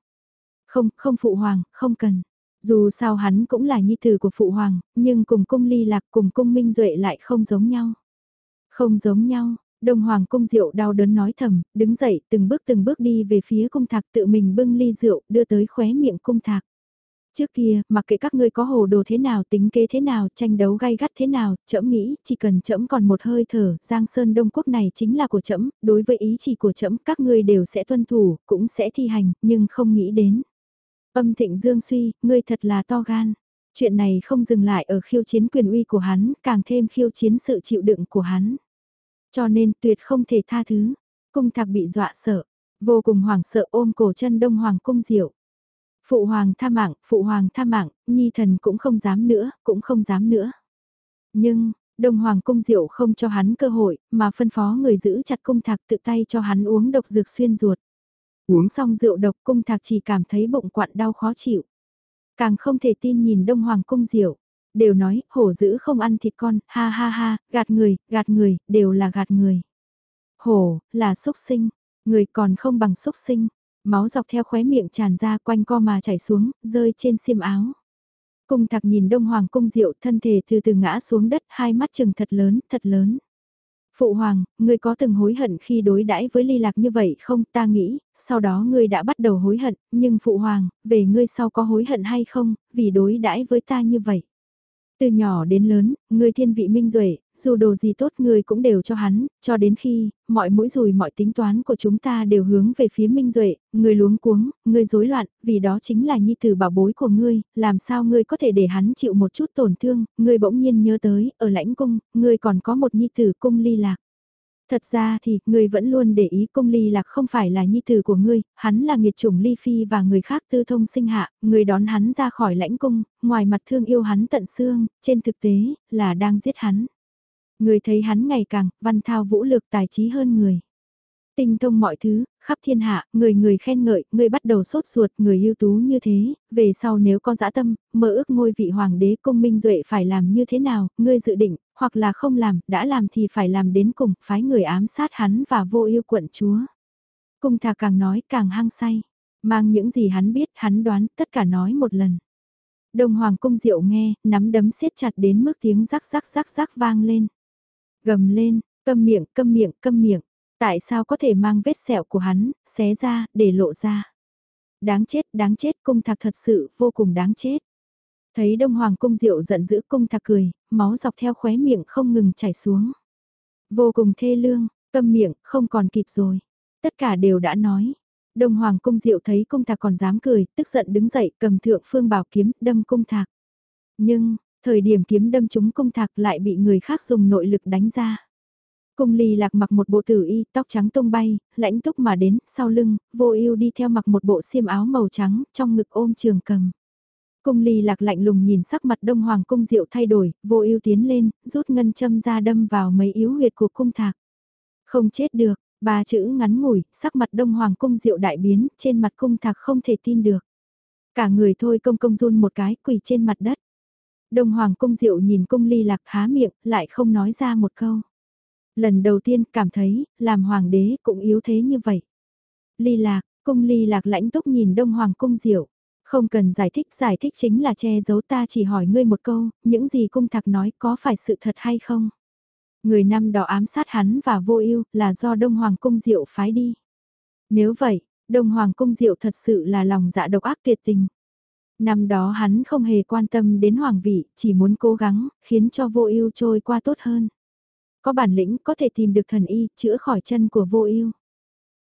Không, không phụ hoàng, không cần. Dù sao hắn cũng là nhi tử của phụ hoàng, nhưng cùng cung ly lạc cùng cung minh duệ lại không giống nhau. Không giống nhau, Đồng Hoàng cung rượu đau đớn nói thầm, đứng dậy từng bước từng bước đi về phía cung thạc tự mình bưng ly rượu đưa tới khóe miệng cung thạc. Trước kia, mặc kệ các ngươi có hồ đồ thế nào, tính kế thế nào, tranh đấu gay gắt thế nào, trẫm nghĩ, chỉ cần trẫm còn một hơi thở, Giang Sơn Đông Quốc này chính là của trẫm, đối với ý chỉ của trẫm, các ngươi đều sẽ tuân thủ, cũng sẽ thi hành, nhưng không nghĩ đến. Âm Thịnh Dương suy, ngươi thật là to gan. Chuyện này không dừng lại ở khiêu chiến quyền uy của hắn, càng thêm khiêu chiến sự chịu đựng của hắn. Cho nên tuyệt không thể tha thứ. Cung thạc bị dọa sợ, vô cùng hoảng sợ ôm cổ chân Đông Hoàng cung diệu. Phụ hoàng tha mạng, phụ hoàng tha mạng, nhi thần cũng không dám nữa, cũng không dám nữa. Nhưng, Đông Hoàng cung diệu không cho hắn cơ hội, mà phân phó người giữ chặt cung thạc tự tay cho hắn uống độc dược xuyên ruột. Uống xong rượu độc cung thạc chỉ cảm thấy bụng quặn đau khó chịu. Càng không thể tin nhìn Đông Hoàng cung diệu. Đều nói, hổ dữ không ăn thịt con, ha ha ha, gạt người, gạt người, đều là gạt người. Hổ, là xúc sinh, người còn không bằng xúc sinh máu dọc theo khóe miệng tràn ra quanh co mà chảy xuống, rơi trên xiêm áo. Cung thạc nhìn đông hoàng cung diệu thân thể từ từ ngã xuống đất hai mắt chừng thật lớn, thật lớn. Phụ hoàng, ngươi có từng hối hận khi đối đãi với ly lạc như vậy không ta nghĩ, sau đó ngươi đã bắt đầu hối hận, nhưng phụ hoàng, về ngươi sau có hối hận hay không, vì đối đãi với ta như vậy. Từ nhỏ đến lớn, người thiên vị minh duệ dù đồ gì tốt người cũng đều cho hắn, cho đến khi, mọi mũi rùi mọi tính toán của chúng ta đều hướng về phía minh duệ người luống cuống, người rối loạn, vì đó chính là nhi tử bảo bối của ngươi, làm sao ngươi có thể để hắn chịu một chút tổn thương, ngươi bỗng nhiên nhớ tới, ở lãnh cung, ngươi còn có một nhi tử cung ly lạc. Thật ra thì, ngươi vẫn luôn để ý cung ly lạc không phải là nhi tử của ngươi, hắn là nghiệt chủng ly phi và người khác tư thông sinh hạ, ngươi đón hắn ra khỏi lãnh cung, ngoài mặt thương yêu hắn tận xương, trên thực tế, là đang giết hắn. Ngươi thấy hắn ngày càng, văn thao vũ lực tài trí hơn người tinh thông mọi thứ, khắp thiên hạ, người người khen ngợi, người bắt đầu sốt ruột, người ưu tú như thế, về sau nếu có dã tâm, mơ ước ngôi vị hoàng đế công minh duệ phải làm như thế nào, ngươi dự định, hoặc là không làm, đã làm thì phải làm đến cùng, phái người ám sát hắn và vô yêu quận chúa. Cung thà càng nói càng hăng say, mang những gì hắn biết, hắn đoán, tất cả nói một lần. Đồng hoàng cung diệu nghe, nắm đấm siết chặt đến mức tiếng rắc rắc rắc rắc vang lên. Gầm lên, câm miệng, câm miệng, câm miệng. Tại sao có thể mang vết sẹo của hắn, xé ra, để lộ ra. Đáng chết, đáng chết, cung thạc thật sự, vô cùng đáng chết. Thấy Đông Hoàng cung diệu giận dữ cung thạc cười, máu dọc theo khóe miệng không ngừng chảy xuống. Vô cùng thê lương, câm miệng, không còn kịp rồi. Tất cả đều đã nói. Đông Hoàng cung diệu thấy cung thạc còn dám cười, tức giận đứng dậy cầm thượng phương bảo kiếm đâm cung thạc. Nhưng, thời điểm kiếm đâm trúng cung thạc lại bị người khác dùng nội lực đánh ra. Cung ly lạc mặc một bộ tử y, tóc trắng tung bay, lãnh túc mà đến, sau lưng, vô ưu đi theo mặc một bộ xiêm áo màu trắng, trong ngực ôm trường cầm. Cung ly lạc lạnh lùng nhìn sắc mặt đông hoàng cung diệu thay đổi, vô ưu tiến lên, rút ngân châm ra đâm vào mấy yếu huyệt của cung thạc. Không chết được, ba chữ ngắn ngủi, sắc mặt đông hoàng cung diệu đại biến, trên mặt cung thạc không thể tin được. Cả người thôi công công run một cái, quỳ trên mặt đất. Đông hoàng cung diệu nhìn cung ly lạc há miệng, lại không nói ra một câu. Lần đầu tiên cảm thấy, làm hoàng đế cũng yếu thế như vậy. Ly lạc, cung ly lạc lãnh túc nhìn đông hoàng cung diệu. Không cần giải thích, giải thích chính là che giấu ta chỉ hỏi ngươi một câu, những gì cung thạc nói có phải sự thật hay không? Người năm đó ám sát hắn và vô ưu là do Đông Hoàng Cung Diệu phái đi. Nếu vậy, Đông Hoàng Cung Diệu thật sự là lòng dạ độc ác tuyệt tình. Năm đó hắn không hề quan tâm đến hoàng vị, chỉ muốn cố gắng, khiến cho vô ưu trôi qua tốt hơn. Có bản lĩnh có thể tìm được thần y, chữa khỏi chân của vô ưu.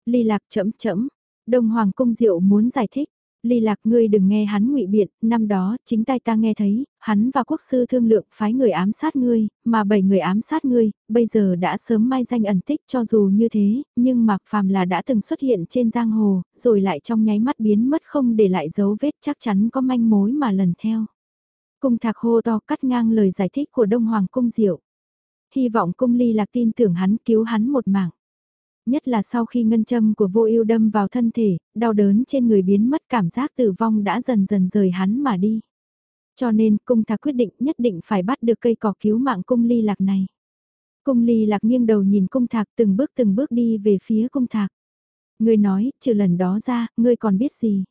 Ly lạc chậm chậm, Đông Hoàng Cung Diệu muốn giải thích. Ly lạc ngươi đừng nghe hắn ngụy biện, năm đó chính tay ta nghe thấy, hắn và quốc sư thương lượng phái người ám sát ngươi, mà bảy người ám sát ngươi, bây giờ đã sớm mai danh ẩn tích cho dù như thế, nhưng mạc phàm là đã từng xuất hiện trên giang hồ, rồi lại trong nháy mắt biến mất không để lại dấu vết chắc chắn có manh mối mà lần theo. Cung thạc hô to cắt ngang lời giải thích của Đông Hoàng Cung Diệu hy vọng cung ly lạc tin tưởng hắn cứu hắn một mạng. Nhất là sau khi ngân châm của vô ưu đâm vào thân thể, đau đớn trên người biến mất cảm giác tử vong đã dần dần rời hắn mà đi. Cho nên cung thạc quyết định nhất định phải bắt được cây cỏ cứu mạng cung ly lạc này. Cung ly lạc nghiêng đầu nhìn cung thạc từng bước từng bước đi về phía cung thạc. Ngươi nói, trừ lần đó ra, ngươi còn biết gì?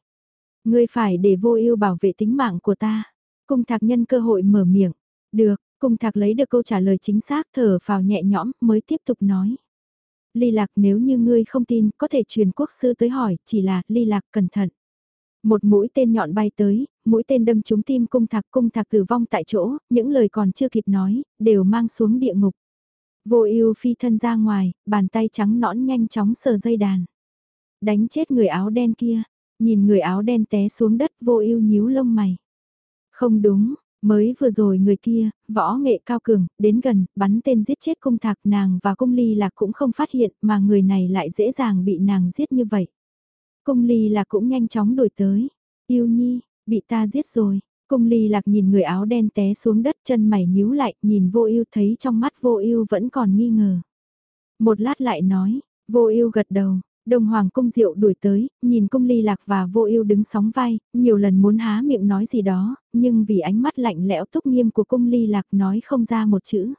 Ngươi phải để vô ưu bảo vệ tính mạng của ta. Cung thạc nhân cơ hội mở miệng. Được, Cung thạc lấy được câu trả lời chính xác thở vào nhẹ nhõm mới tiếp tục nói. Ly lạc nếu như ngươi không tin, có thể truyền quốc sư tới hỏi, chỉ là, ly lạc cẩn thận. Một mũi tên nhọn bay tới, mũi tên đâm trúng tim cung thạc cung thạc tử vong tại chỗ, những lời còn chưa kịp nói, đều mang xuống địa ngục. Vô ưu phi thân ra ngoài, bàn tay trắng nõn nhanh chóng sờ dây đàn. Đánh chết người áo đen kia, nhìn người áo đen té xuống đất vô ưu nhíu lông mày. Không đúng, mới vừa rồi người kia, võ nghệ cao cường, đến gần, bắn tên giết chết cung thạc nàng và cung ly lạc cũng không phát hiện mà người này lại dễ dàng bị nàng giết như vậy. Cung ly lạc cũng nhanh chóng đuổi tới. Yêu nhi, bị ta giết rồi. Cung ly lạc nhìn người áo đen té xuống đất chân mày nhíu lại, nhìn vô ưu thấy trong mắt vô ưu vẫn còn nghi ngờ. Một lát lại nói, vô ưu gật đầu, Đông Hoàng cung diệu đuổi tới, nhìn cung ly lạc và vô ưu đứng sóng vai, nhiều lần muốn há miệng nói gì đó, nhưng vì ánh mắt lạnh lẽo túc nghiêm của cung ly lạc nói không ra một chữ.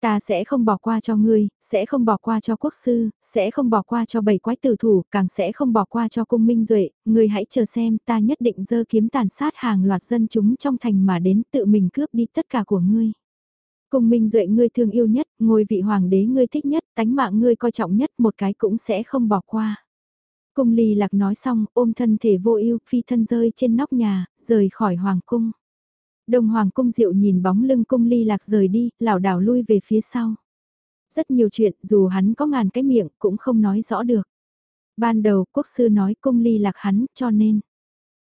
Ta sẽ không bỏ qua cho ngươi, sẽ không bỏ qua cho quốc sư, sẽ không bỏ qua cho bảy quái tử thủ, càng sẽ không bỏ qua cho cung minh duệ, ngươi hãy chờ xem ta nhất định dơ kiếm tàn sát hàng loạt dân chúng trong thành mà đến tự mình cướp đi tất cả của ngươi. Cung minh duệ ngươi thương yêu nhất, ngôi vị hoàng đế ngươi thích nhất, tánh mạng ngươi coi trọng nhất một cái cũng sẽ không bỏ qua. Cung ly lạc nói xong, ôm thân thể vô ưu phi thân rơi trên nóc nhà, rời khỏi hoàng cung. Đông Hoàng cung diệu nhìn bóng lưng cung ly lạc rời đi, lảo đảo lui về phía sau. Rất nhiều chuyện, dù hắn có ngàn cái miệng, cũng không nói rõ được. Ban đầu quốc sư nói cung ly lạc hắn, cho nên.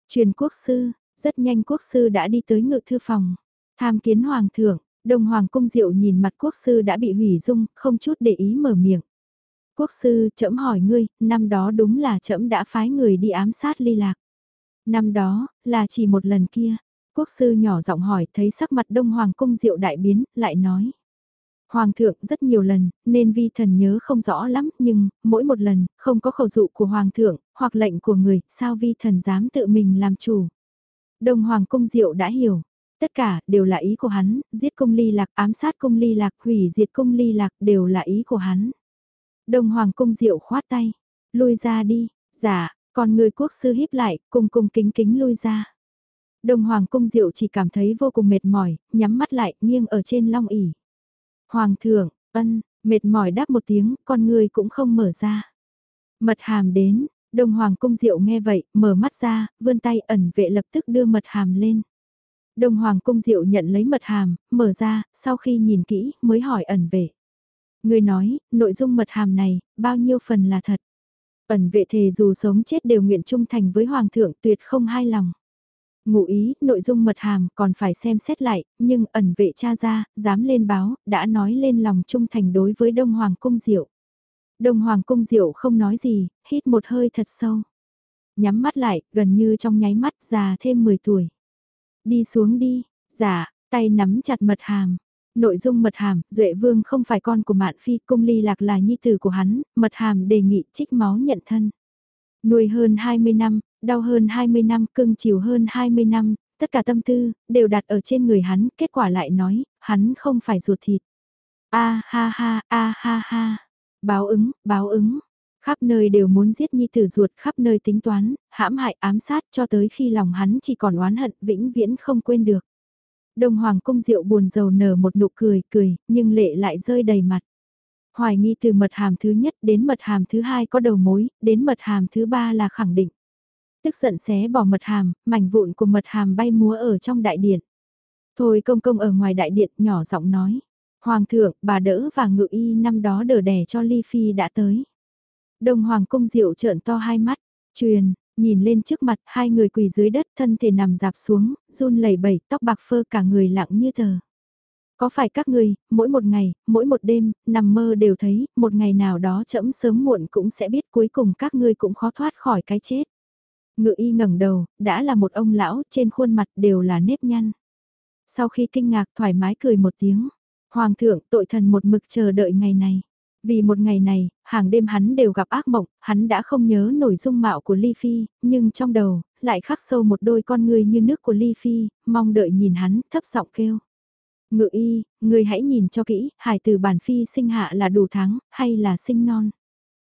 Truyền quốc sư, rất nhanh quốc sư đã đi tới ngự thư phòng. Tham kiến hoàng thượng, Đông Hoàng cung diệu nhìn mặt quốc sư đã bị hủy dung, không chút để ý mở miệng. Quốc sư, trẫm hỏi ngươi, năm đó đúng là trẫm đã phái người đi ám sát ly lạc. Năm đó, là chỉ một lần kia, Quốc sư nhỏ giọng hỏi thấy sắc mặt đông hoàng cung diệu đại biến, lại nói. Hoàng thượng rất nhiều lần, nên vi thần nhớ không rõ lắm, nhưng, mỗi một lần, không có khẩu dụ của hoàng thượng, hoặc lệnh của người, sao vi thần dám tự mình làm chủ. Đông hoàng cung diệu đã hiểu, tất cả đều là ý của hắn, giết cung ly lạc, ám sát cung ly lạc, hủy diệt cung ly lạc đều là ý của hắn. đồng hoàng cung diệu khoát tay, lui ra đi, giả, dạ, còn người quốc sư híp lại, cùng cùng kính kính lui ra. đồng Hoàng Cung Diệu chỉ cảm thấy vô cùng mệt mỏi, nhắm mắt lại, nghiêng ở trên long ỉ. Hoàng thượng, ân, mệt mỏi đáp một tiếng, con người cũng không mở ra. Mật hàm đến, đồng Hoàng Cung Diệu nghe vậy, mở mắt ra, vươn tay ẩn vệ lập tức đưa mật hàm lên. Đông Hoàng Cung Diệu nhận lấy mật hàm, mở ra, sau khi nhìn kỹ, mới hỏi ẩn vệ. Người nói, nội dung mật hàm này, bao nhiêu phần là thật. Ẩn vệ thề dù sống chết đều nguyện trung thành với Hoàng thượng tuyệt không hai lòng. Ngụ ý, nội dung mật hàm còn phải xem xét lại, nhưng ẩn vệ cha ra, dám lên báo, đã nói lên lòng trung thành đối với Đông Hoàng Cung Diệu. Đông Hoàng Cung Diệu không nói gì, hít một hơi thật sâu. Nhắm mắt lại, gần như trong nháy mắt già thêm 10 tuổi. Đi xuống đi, giả, tay nắm chặt mật hàm. Nội dung mật hàm, Duệ Vương không phải con của Mạn Phi, cung ly lạc là nhi tử của hắn, mật hàm đề nghị trích máu nhận thân. Nuôi hơn 20 năm, đau hơn 20 năm, cưng chiều hơn 20 năm, tất cả tâm tư, đều đặt ở trên người hắn, kết quả lại nói, hắn không phải ruột thịt. A ha ha, a ha ha, báo ứng, báo ứng. Khắp nơi đều muốn giết nhi tử ruột, khắp nơi tính toán, hãm hại ám sát cho tới khi lòng hắn chỉ còn oán hận vĩnh viễn không quên được. Đồng Hoàng Cung Diệu buồn rầu nở một nụ cười, cười, nhưng lệ lại rơi đầy mặt. Hoài nghi từ mật hàm thứ nhất đến mật hàm thứ hai có đầu mối, đến mật hàm thứ ba là khẳng định. Tức giận xé bỏ mật hàm, mảnh vụn của mật hàm bay múa ở trong đại điện. Thôi công công ở ngoài đại điện nhỏ giọng nói. Hoàng thượng, bà đỡ và ngự y năm đó đỡ đẻ cho Ly Phi đã tới. Đông Hoàng cung diệu trợn to hai mắt, truyền, nhìn lên trước mặt hai người quỳ dưới đất thân thể nằm dạp xuống, run lẩy bẩy tóc bạc phơ cả người lặng như tờ. Có phải các người, mỗi một ngày, mỗi một đêm, nằm mơ đều thấy, một ngày nào đó chậm sớm muộn cũng sẽ biết cuối cùng các ngươi cũng khó thoát khỏi cái chết. Ngự y ngẩng đầu, đã là một ông lão, trên khuôn mặt đều là nếp nhăn. Sau khi kinh ngạc thoải mái cười một tiếng, Hoàng thượng tội thần một mực chờ đợi ngày này. Vì một ngày này, hàng đêm hắn đều gặp ác mộng, hắn đã không nhớ nổi dung mạo của Ly Phi, nhưng trong đầu, lại khắc sâu một đôi con người như nước của Ly Phi, mong đợi nhìn hắn, thấp giọng kêu. Ngự y, người hãy nhìn cho kỹ, hải từ bản phi sinh hạ là đủ tháng hay là sinh non.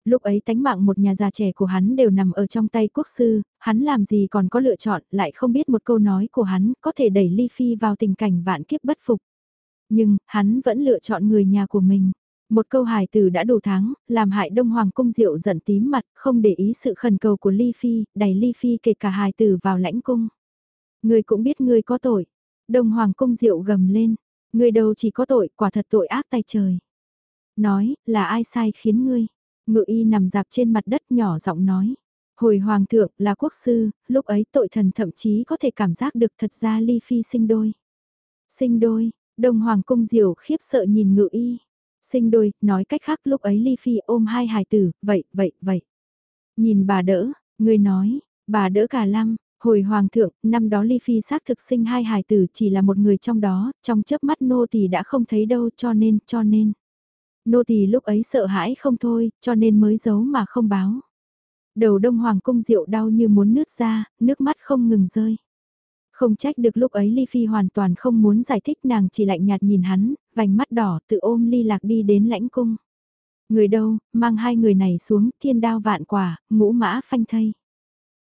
Lúc ấy tánh mạng một nhà già trẻ của hắn đều nằm ở trong tay quốc sư, hắn làm gì còn có lựa chọn, lại không biết một câu nói của hắn có thể đẩy Ly Phi vào tình cảnh vạn kiếp bất phục. Nhưng, hắn vẫn lựa chọn người nhà của mình. Một câu hài tử đã đủ tháng, làm hại Đông Hoàng cung diệu giận tím mặt, không để ý sự khẩn cầu của Ly Phi, đẩy Ly Phi kể cả hài tử vào lãnh cung. người cũng biết ngươi có tội. Đông Hoàng cung diệu gầm lên, ngươi đâu chỉ có tội, quả thật tội ác tay trời. Nói, là ai sai khiến ngươi? Ngự y nằm dạp trên mặt đất nhỏ giọng nói. Hồi hoàng thượng là quốc sư, lúc ấy tội thần thậm chí có thể cảm giác được thật ra ly phi sinh đôi. Sinh đôi, đông hoàng cung diều khiếp sợ nhìn ngự y. Sinh đôi, nói cách khác lúc ấy ly phi ôm hai hài tử, vậy, vậy, vậy. Nhìn bà đỡ, người nói, bà đỡ cả lăng, hồi hoàng thượng, năm đó ly phi xác thực sinh hai hài tử chỉ là một người trong đó, trong chớp mắt nô thì đã không thấy đâu cho nên, cho nên. Nô tỳ lúc ấy sợ hãi không thôi, cho nên mới giấu mà không báo. Đầu đông hoàng cung rượu đau như muốn nứt ra, nước mắt không ngừng rơi. Không trách được lúc ấy Ly Phi hoàn toàn không muốn giải thích nàng chỉ lạnh nhạt nhìn hắn, vành mắt đỏ tự ôm Ly Lạc đi đến lãnh cung. Người đâu, mang hai người này xuống, thiên đao vạn quả, ngũ mã phanh thây.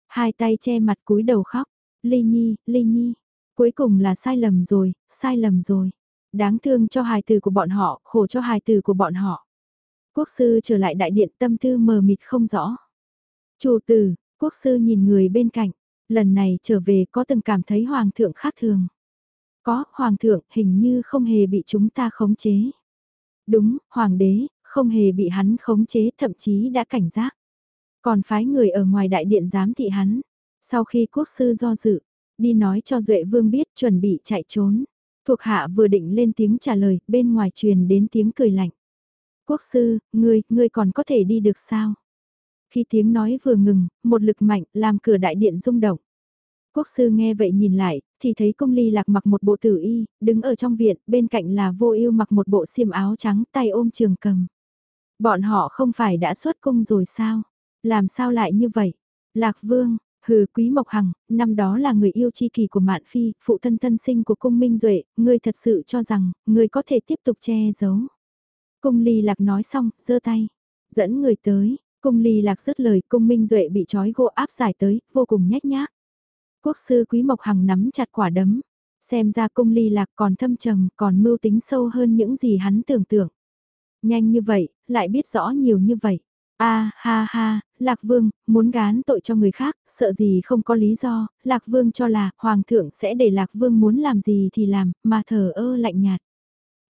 Hai tay che mặt cúi đầu khóc, Ly Nhi, Ly Nhi. Cuối cùng là sai lầm rồi, sai lầm rồi. Đáng thương cho hài từ của bọn họ, khổ cho hài từ của bọn họ. Quốc sư trở lại đại điện tâm tư mờ mịt không rõ. Chủ tử, quốc sư nhìn người bên cạnh, lần này trở về có từng cảm thấy hoàng thượng khác thường. Có, hoàng thượng hình như không hề bị chúng ta khống chế. Đúng, hoàng đế, không hề bị hắn khống chế thậm chí đã cảnh giác. Còn phái người ở ngoài đại điện giám thị hắn. Sau khi quốc sư do dự, đi nói cho Duệ Vương biết chuẩn bị chạy trốn. Thuộc hạ vừa định lên tiếng trả lời, bên ngoài truyền đến tiếng cười lạnh. Quốc sư, ngươi, ngươi còn có thể đi được sao? Khi tiếng nói vừa ngừng, một lực mạnh làm cửa đại điện rung động. Quốc sư nghe vậy nhìn lại, thì thấy công ly lạc mặc một bộ tử y, đứng ở trong viện, bên cạnh là vô ưu mặc một bộ xiêm áo trắng tay ôm trường cầm. Bọn họ không phải đã xuất cung rồi sao? Làm sao lại như vậy? Lạc vương, hừ quý mộc hằng, năm đó là người yêu chi kỳ của mạn phi, phụ thân thân sinh của cung minh duệ, ngươi thật sự cho rằng, ngươi có thể tiếp tục che giấu. Cung ly lạc nói xong, giơ tay, dẫn người tới, Cung ly lạc dứt lời cung minh duệ bị trói gỗ áp giải tới, vô cùng nhét nhác. Quốc sư quý mộc hằng nắm chặt quả đấm. Xem ra cung ly lạc còn thâm trầm, còn mưu tính sâu hơn những gì hắn tưởng tượng. Nhanh như vậy, lại biết rõ nhiều như vậy. a ha ha, Lạc Vương, muốn gán tội cho người khác, sợ gì không có lý do, Lạc Vương cho là, Hoàng thượng sẽ để Lạc Vương muốn làm gì thì làm, mà thờ ơ lạnh nhạt.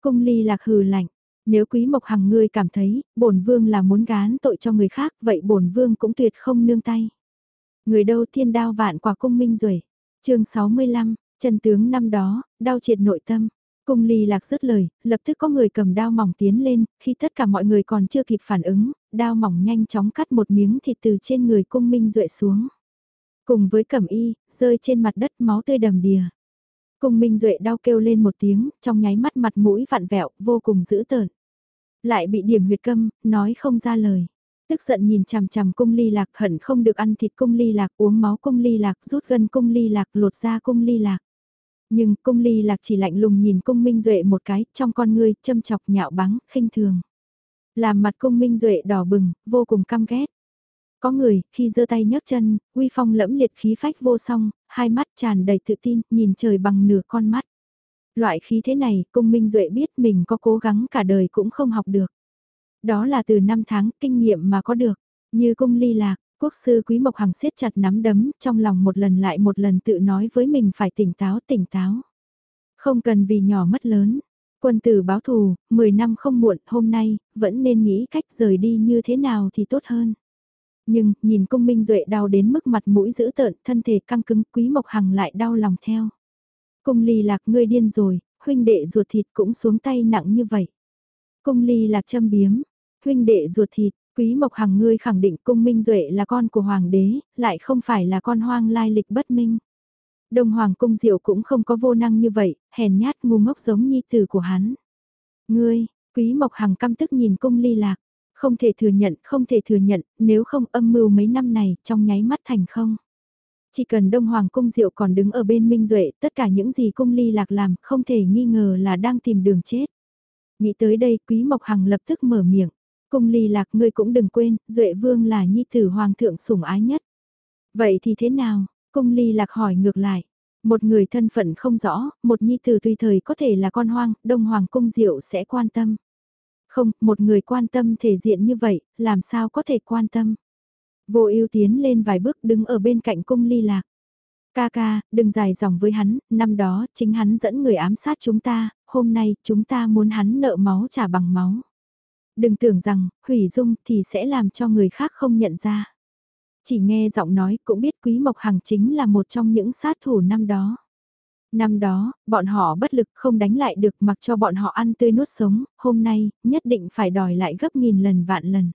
Cung ly lạc hừ lạnh, nếu quý mộc hằng ngươi cảm thấy, bổn vương là muốn gán tội cho người khác, vậy bổn vương cũng tuyệt không nương tay. Người đâu thiên đao vạn quả cung minh rồi. chương 65, chân tướng năm đó, đau triệt nội tâm. Cung ly lạc dứt lời, lập tức có người cầm đao mỏng tiến lên, khi tất cả mọi người còn chưa kịp phản ứng, đao mỏng nhanh chóng cắt một miếng thịt từ trên người cung minh duệ xuống. Cùng với cẩm y, rơi trên mặt đất máu tươi đầm đìa. Cung Minh Duệ đau kêu lên một tiếng, trong nháy mắt mặt mũi vặn vẹo, vô cùng dữ tợn. Lại bị điểm huyệt câm, nói không ra lời. Tức giận nhìn chằm chằm cung ly lạc hận không được ăn thịt cung ly lạc uống máu cung ly lạc rút gân cung ly lạc lột ra cung ly lạc. Nhưng cung ly lạc chỉ lạnh lùng nhìn cung minh duệ một cái trong con ngươi châm chọc nhạo báng, khinh thường. Làm mặt cung minh duệ đỏ bừng, vô cùng căm ghét. Có người, khi giơ tay nhấc chân, uy phong lẫm liệt khí phách vô song, hai mắt tràn đầy tự tin, nhìn trời bằng nửa con mắt. Loại khí thế này, cung minh duệ biết mình có cố gắng cả đời cũng không học được. Đó là từ năm tháng kinh nghiệm mà có được, như cung ly lạc, quốc sư quý mộc hằng siết chặt nắm đấm, trong lòng một lần lại một lần tự nói với mình phải tỉnh táo tỉnh táo. Không cần vì nhỏ mất lớn, quân tử báo thù, 10 năm không muộn, hôm nay, vẫn nên nghĩ cách rời đi như thế nào thì tốt hơn. Nhưng, nhìn cung minh duệ đau đến mức mặt mũi dữ tợn, thân thể căng cứng, quý mộc hằng lại đau lòng theo. Cung ly lạc ngươi điên rồi, huynh đệ ruột thịt cũng xuống tay nặng như vậy. Cung ly lạc châm biếm, huynh đệ ruột thịt, quý mộc hằng ngươi khẳng định cung minh duệ là con của hoàng đế, lại không phải là con hoang lai lịch bất minh. Đông hoàng cung diệu cũng không có vô năng như vậy, hèn nhát ngu ngốc giống nhi tử của hắn. Ngươi, quý mộc hằng căm tức nhìn cung ly lạc, không thể thừa nhận, không thể thừa nhận, nếu không âm mưu mấy năm này, trong nháy mắt thành không. Chỉ cần Đông Hoàng Cung Diệu còn đứng ở bên Minh Duệ, tất cả những gì Cung Ly Lạc làm, không thể nghi ngờ là đang tìm đường chết. Nghĩ tới đây, Quý Mộc Hằng lập tức mở miệng. Cung Ly Lạc ngươi cũng đừng quên, Duệ Vương là nhi tử Hoàng thượng sủng ái nhất. Vậy thì thế nào? Cung Ly Lạc hỏi ngược lại. Một người thân phận không rõ, một nhi tử tùy thời có thể là con hoang, Đông Hoàng Cung Diệu sẽ quan tâm. Không, một người quan tâm thể diện như vậy, làm sao có thể quan tâm. Vô ưu tiến lên vài bước đứng ở bên cạnh cung ly lạc. Ca ca, đừng dài dòng với hắn, năm đó chính hắn dẫn người ám sát chúng ta, hôm nay chúng ta muốn hắn nợ máu trả bằng máu. Đừng tưởng rằng, hủy dung thì sẽ làm cho người khác không nhận ra. Chỉ nghe giọng nói cũng biết Quý Mộc Hằng chính là một trong những sát thủ năm đó. Năm đó, bọn họ bất lực không đánh lại được mặc cho bọn họ ăn tươi nuốt sống, hôm nay, nhất định phải đòi lại gấp nghìn lần vạn lần.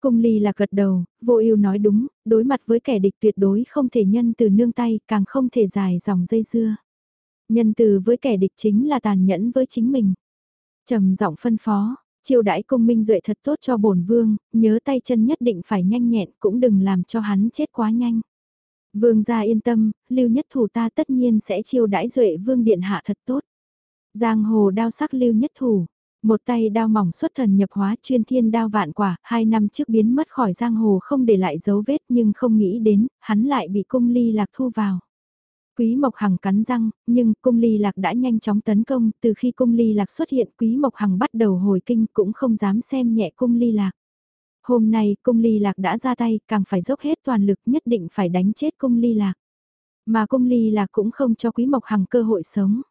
Cung ly là gật đầu, vô ưu nói đúng, đối mặt với kẻ địch tuyệt đối không thể nhân từ nương tay, càng không thể dài dòng dây dưa. Nhân từ với kẻ địch chính là tàn nhẫn với chính mình. trầm giọng phân phó, chiêu đãi cung minh duệ thật tốt cho bổn vương, nhớ tay chân nhất định phải nhanh nhẹn cũng đừng làm cho hắn chết quá nhanh. Vương gia yên tâm, lưu nhất thủ ta tất nhiên sẽ chiêu đãi duệ vương điện hạ thật tốt. Giang hồ đao sắc lưu nhất thủ, một tay đao mỏng xuất thần nhập hóa chuyên thiên đao vạn quả, hai năm trước biến mất khỏi giang hồ không để lại dấu vết nhưng không nghĩ đến, hắn lại bị cung ly lạc thu vào. Quý Mộc Hằng cắn răng, nhưng cung ly lạc đã nhanh chóng tấn công, từ khi cung ly lạc xuất hiện Quý Mộc Hằng bắt đầu hồi kinh cũng không dám xem nhẹ cung ly lạc. Hôm nay cung ly lạc đã ra tay, càng phải dốc hết toàn lực nhất định phải đánh chết cung ly lạc. Mà cung ly lạc cũng không cho Quý Mộc Hằng cơ hội sống.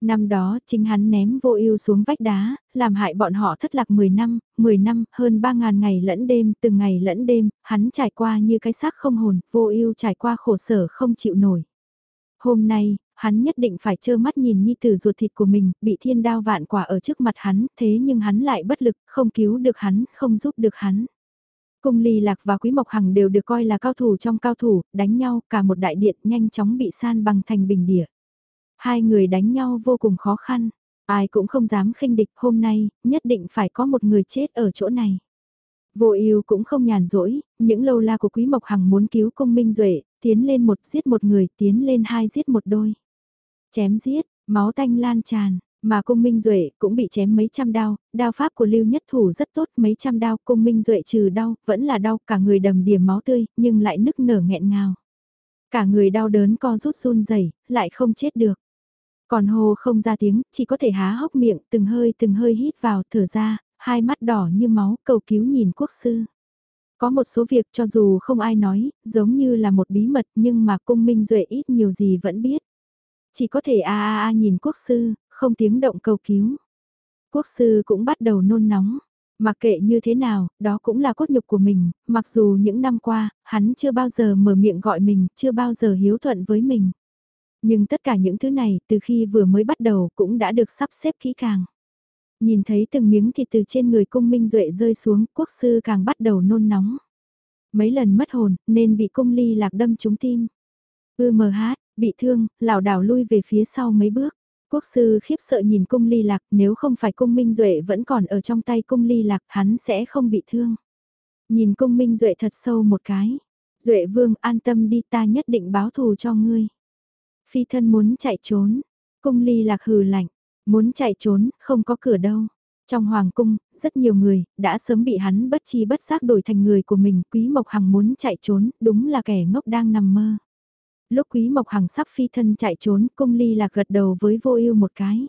Năm đó, chính hắn ném vô ưu xuống vách đá, làm hại bọn họ thất lạc 10 năm, 10 năm, hơn 3.000 ngày lẫn đêm, từng ngày lẫn đêm, hắn trải qua như cái xác không hồn, vô ưu trải qua khổ sở không chịu nổi. Hôm nay, hắn nhất định phải trơ mắt nhìn nhi tử ruột thịt của mình, bị thiên đao vạn quả ở trước mặt hắn, thế nhưng hắn lại bất lực, không cứu được hắn, không giúp được hắn. Cung Ly Lạc và Quý Mộc Hằng đều được coi là cao thủ trong cao thủ, đánh nhau cả một đại điện nhanh chóng bị san bằng thành bình địa. Hai người đánh nhau vô cùng khó khăn, ai cũng không dám khinh địch hôm nay, nhất định phải có một người chết ở chỗ này. Vô ưu cũng không nhàn rỗi, những lâu la của Quý Mộc Hằng muốn cứu công minh duệ tiến lên một giết một người, tiến lên hai giết một đôi. Chém giết, máu tanh lan tràn, mà cung minh duệ cũng bị chém mấy trăm đao, đao pháp của lưu nhất thủ rất tốt, mấy trăm đao, cung minh duệ trừ đau, vẫn là đau, cả người đầm đìa máu tươi, nhưng lại nức nở nghẹn ngào. Cả người đau đớn co rút run rẩy lại không chết được. Còn hồ không ra tiếng, chỉ có thể há hốc miệng, từng hơi từng hơi hít vào, thở ra, hai mắt đỏ như máu, cầu cứu nhìn quốc sư. Có một số việc cho dù không ai nói, giống như là một bí mật nhưng mà cung minh duệ ít nhiều gì vẫn biết. Chỉ có thể a a a nhìn quốc sư, không tiếng động cầu cứu. Quốc sư cũng bắt đầu nôn nóng. Mặc kệ như thế nào, đó cũng là cốt nhục của mình, mặc dù những năm qua, hắn chưa bao giờ mở miệng gọi mình, chưa bao giờ hiếu thuận với mình. Nhưng tất cả những thứ này, từ khi vừa mới bắt đầu cũng đã được sắp xếp kỹ càng. Nhìn thấy từng miếng thịt từ trên người cung minh duệ rơi xuống, quốc sư càng bắt đầu nôn nóng. Mấy lần mất hồn, nên bị cung ly lạc đâm trúng tim. Ư mờ hát, bị thương, lảo đảo lui về phía sau mấy bước. Quốc sư khiếp sợ nhìn cung ly lạc, nếu không phải cung minh duệ vẫn còn ở trong tay cung ly lạc, hắn sẽ không bị thương. Nhìn cung minh duệ thật sâu một cái. Duệ vương an tâm đi ta nhất định báo thù cho ngươi. Phi thân muốn chạy trốn. Cung ly lạc hừ lạnh, Muốn chạy trốn, không có cửa đâu. Trong hoàng cung, rất nhiều người, đã sớm bị hắn bất chi bất giác đổi thành người của mình. Quý Mộc Hằng muốn chạy trốn, đúng là kẻ ngốc đang nằm mơ. Lúc Quý Mộc Hằng sắp phi thân chạy trốn, cung ly lạc gật đầu với vô ưu một cái.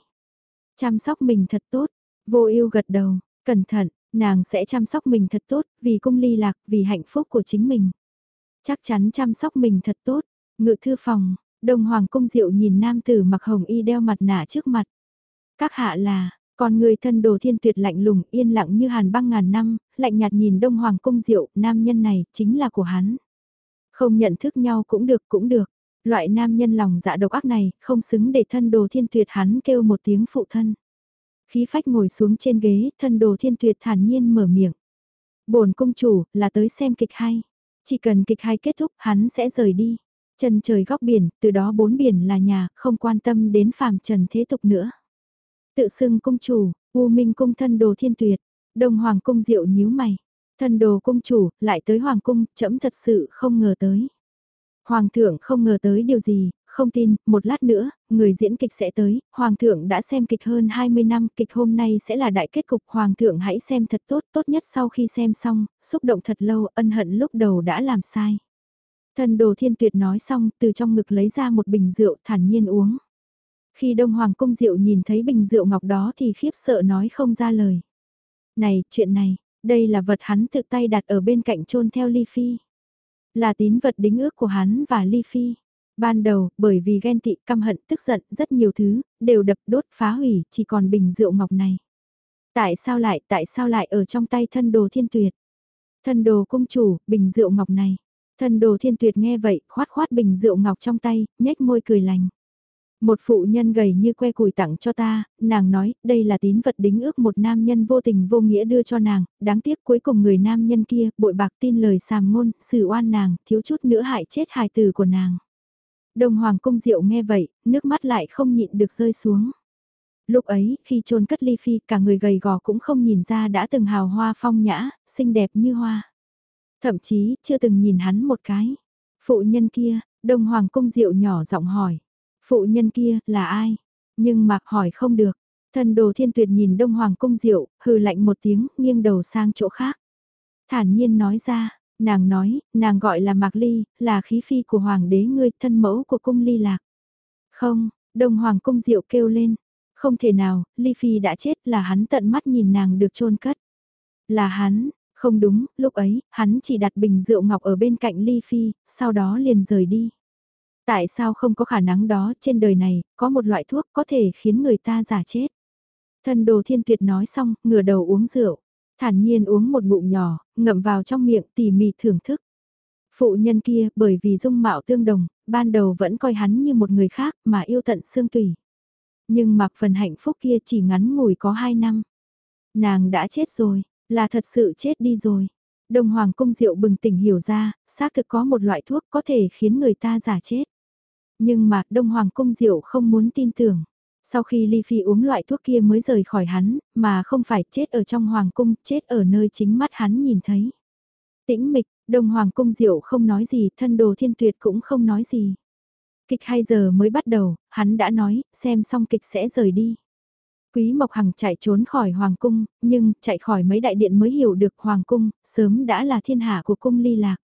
Chăm sóc mình thật tốt, vô ưu gật đầu, cẩn thận, nàng sẽ chăm sóc mình thật tốt, vì cung ly lạc, vì hạnh phúc của chính mình. Chắc chắn chăm sóc mình thật tốt, ngự thư phòng, Đông Hoàng Cung Diệu nhìn nam tử mặc hồng y đeo mặt nạ trước mặt. Các hạ là, còn người thân đồ thiên tuyệt lạnh lùng yên lặng như hàn băng ngàn năm, lạnh nhạt nhìn đông hoàng cung diệu, nam nhân này chính là của hắn. Không nhận thức nhau cũng được cũng được, loại nam nhân lòng dạ độc ác này, không xứng để thân đồ thiên tuyệt hắn kêu một tiếng phụ thân. Khí phách ngồi xuống trên ghế, thân đồ thiên tuyệt thản nhiên mở miệng. bổn công chủ, là tới xem kịch hay. Chỉ cần kịch hay kết thúc, hắn sẽ rời đi. Chân trời góc biển, từ đó bốn biển là nhà, không quan tâm đến phàm trần thế tục nữa. Tự xưng cung chủ, U Minh cung thân đồ thiên tuyệt, Đông Hoàng cung diệu nhíu mày. Thân đồ cung chủ, lại tới Hoàng cung, chậm thật sự không ngờ tới. Hoàng thượng không ngờ tới điều gì, không tin, một lát nữa, người diễn kịch sẽ tới, Hoàng thượng đã xem kịch hơn 20 năm, kịch hôm nay sẽ là đại kết cục, Hoàng thượng hãy xem thật tốt, tốt nhất sau khi xem xong, xúc động thật lâu, ân hận lúc đầu đã làm sai. Thần đồ thiên tuyệt nói xong, từ trong ngực lấy ra một bình rượu thản nhiên uống. Khi Đông Hoàng Cung Diệu nhìn thấy bình rượu ngọc đó thì khiếp sợ nói không ra lời. Này, chuyện này, đây là vật hắn tự tay đặt ở bên cạnh trôn theo Ly Phi. Là tín vật đính ước của hắn và Ly Phi. Ban đầu, bởi vì ghen tị, căm hận, tức giận, rất nhiều thứ, đều đập đốt phá hủy, chỉ còn bình rượu ngọc này. Tại sao lại, tại sao lại ở trong tay thân đồ thiên tuyệt? Thân đồ cung chủ, bình rượu ngọc này. Thân đồ thiên tuyệt nghe vậy, khoát khoát bình rượu ngọc trong tay, nhếch môi cười lành. Một phụ nhân gầy như que củi tặng cho ta, nàng nói, đây là tín vật đính ước một nam nhân vô tình vô nghĩa đưa cho nàng, đáng tiếc cuối cùng người nam nhân kia, bội bạc tin lời sàm ngôn, xử oan nàng, thiếu chút nữa hại chết hài tử của nàng. Đồng Hoàng Cung Diệu nghe vậy, nước mắt lại không nhịn được rơi xuống. Lúc ấy, khi trôn cất ly phi, cả người gầy gò cũng không nhìn ra đã từng hào hoa phong nhã, xinh đẹp như hoa. Thậm chí, chưa từng nhìn hắn một cái. Phụ nhân kia, Đồng Hoàng Cung Diệu nhỏ giọng hỏi. Phụ nhân kia, là ai? Nhưng mạc hỏi không được. Thần đồ thiên tuyệt nhìn Đông Hoàng Cung Diệu, hừ lạnh một tiếng, nghiêng đầu sang chỗ khác. Thản nhiên nói ra, nàng nói, nàng gọi là Mạc Ly, là khí phi của Hoàng đế ngươi, thân mẫu của cung ly lạc. Không, Đông Hoàng Cung Diệu kêu lên. Không thể nào, Ly Phi đã chết là hắn tận mắt nhìn nàng được chôn cất. Là hắn, không đúng, lúc ấy, hắn chỉ đặt bình rượu ngọc ở bên cạnh Ly Phi, sau đó liền rời đi. Tại sao không có khả năng đó trên đời này, có một loại thuốc có thể khiến người ta giả chết. Thần đồ thiên tuyệt nói xong, ngửa đầu uống rượu. Thản nhiên uống một ngụm nhỏ, ngậm vào trong miệng tỉ mỉ thưởng thức. Phụ nhân kia, bởi vì dung mạo tương đồng, ban đầu vẫn coi hắn như một người khác mà yêu tận xương tùy. Nhưng mặc phần hạnh phúc kia chỉ ngắn ngủi có hai năm. Nàng đã chết rồi, là thật sự chết đi rồi. Đồng Hoàng Cung Diệu bừng tỉnh hiểu ra, xác thực có một loại thuốc có thể khiến người ta giả chết. Nhưng mà Đông Hoàng Cung Diệu không muốn tin tưởng. Sau khi Ly Phi uống loại thuốc kia mới rời khỏi hắn, mà không phải chết ở trong Hoàng Cung, chết ở nơi chính mắt hắn nhìn thấy. Tĩnh mịch, Đông Hoàng Cung Diệu không nói gì, thân đồ thiên tuyệt cũng không nói gì. Kịch 2 giờ mới bắt đầu, hắn đã nói, xem xong kịch sẽ rời đi. Quý Mộc Hằng chạy trốn khỏi Hoàng Cung, nhưng chạy khỏi mấy đại điện mới hiểu được Hoàng Cung, sớm đã là thiên hạ của cung ly lạc.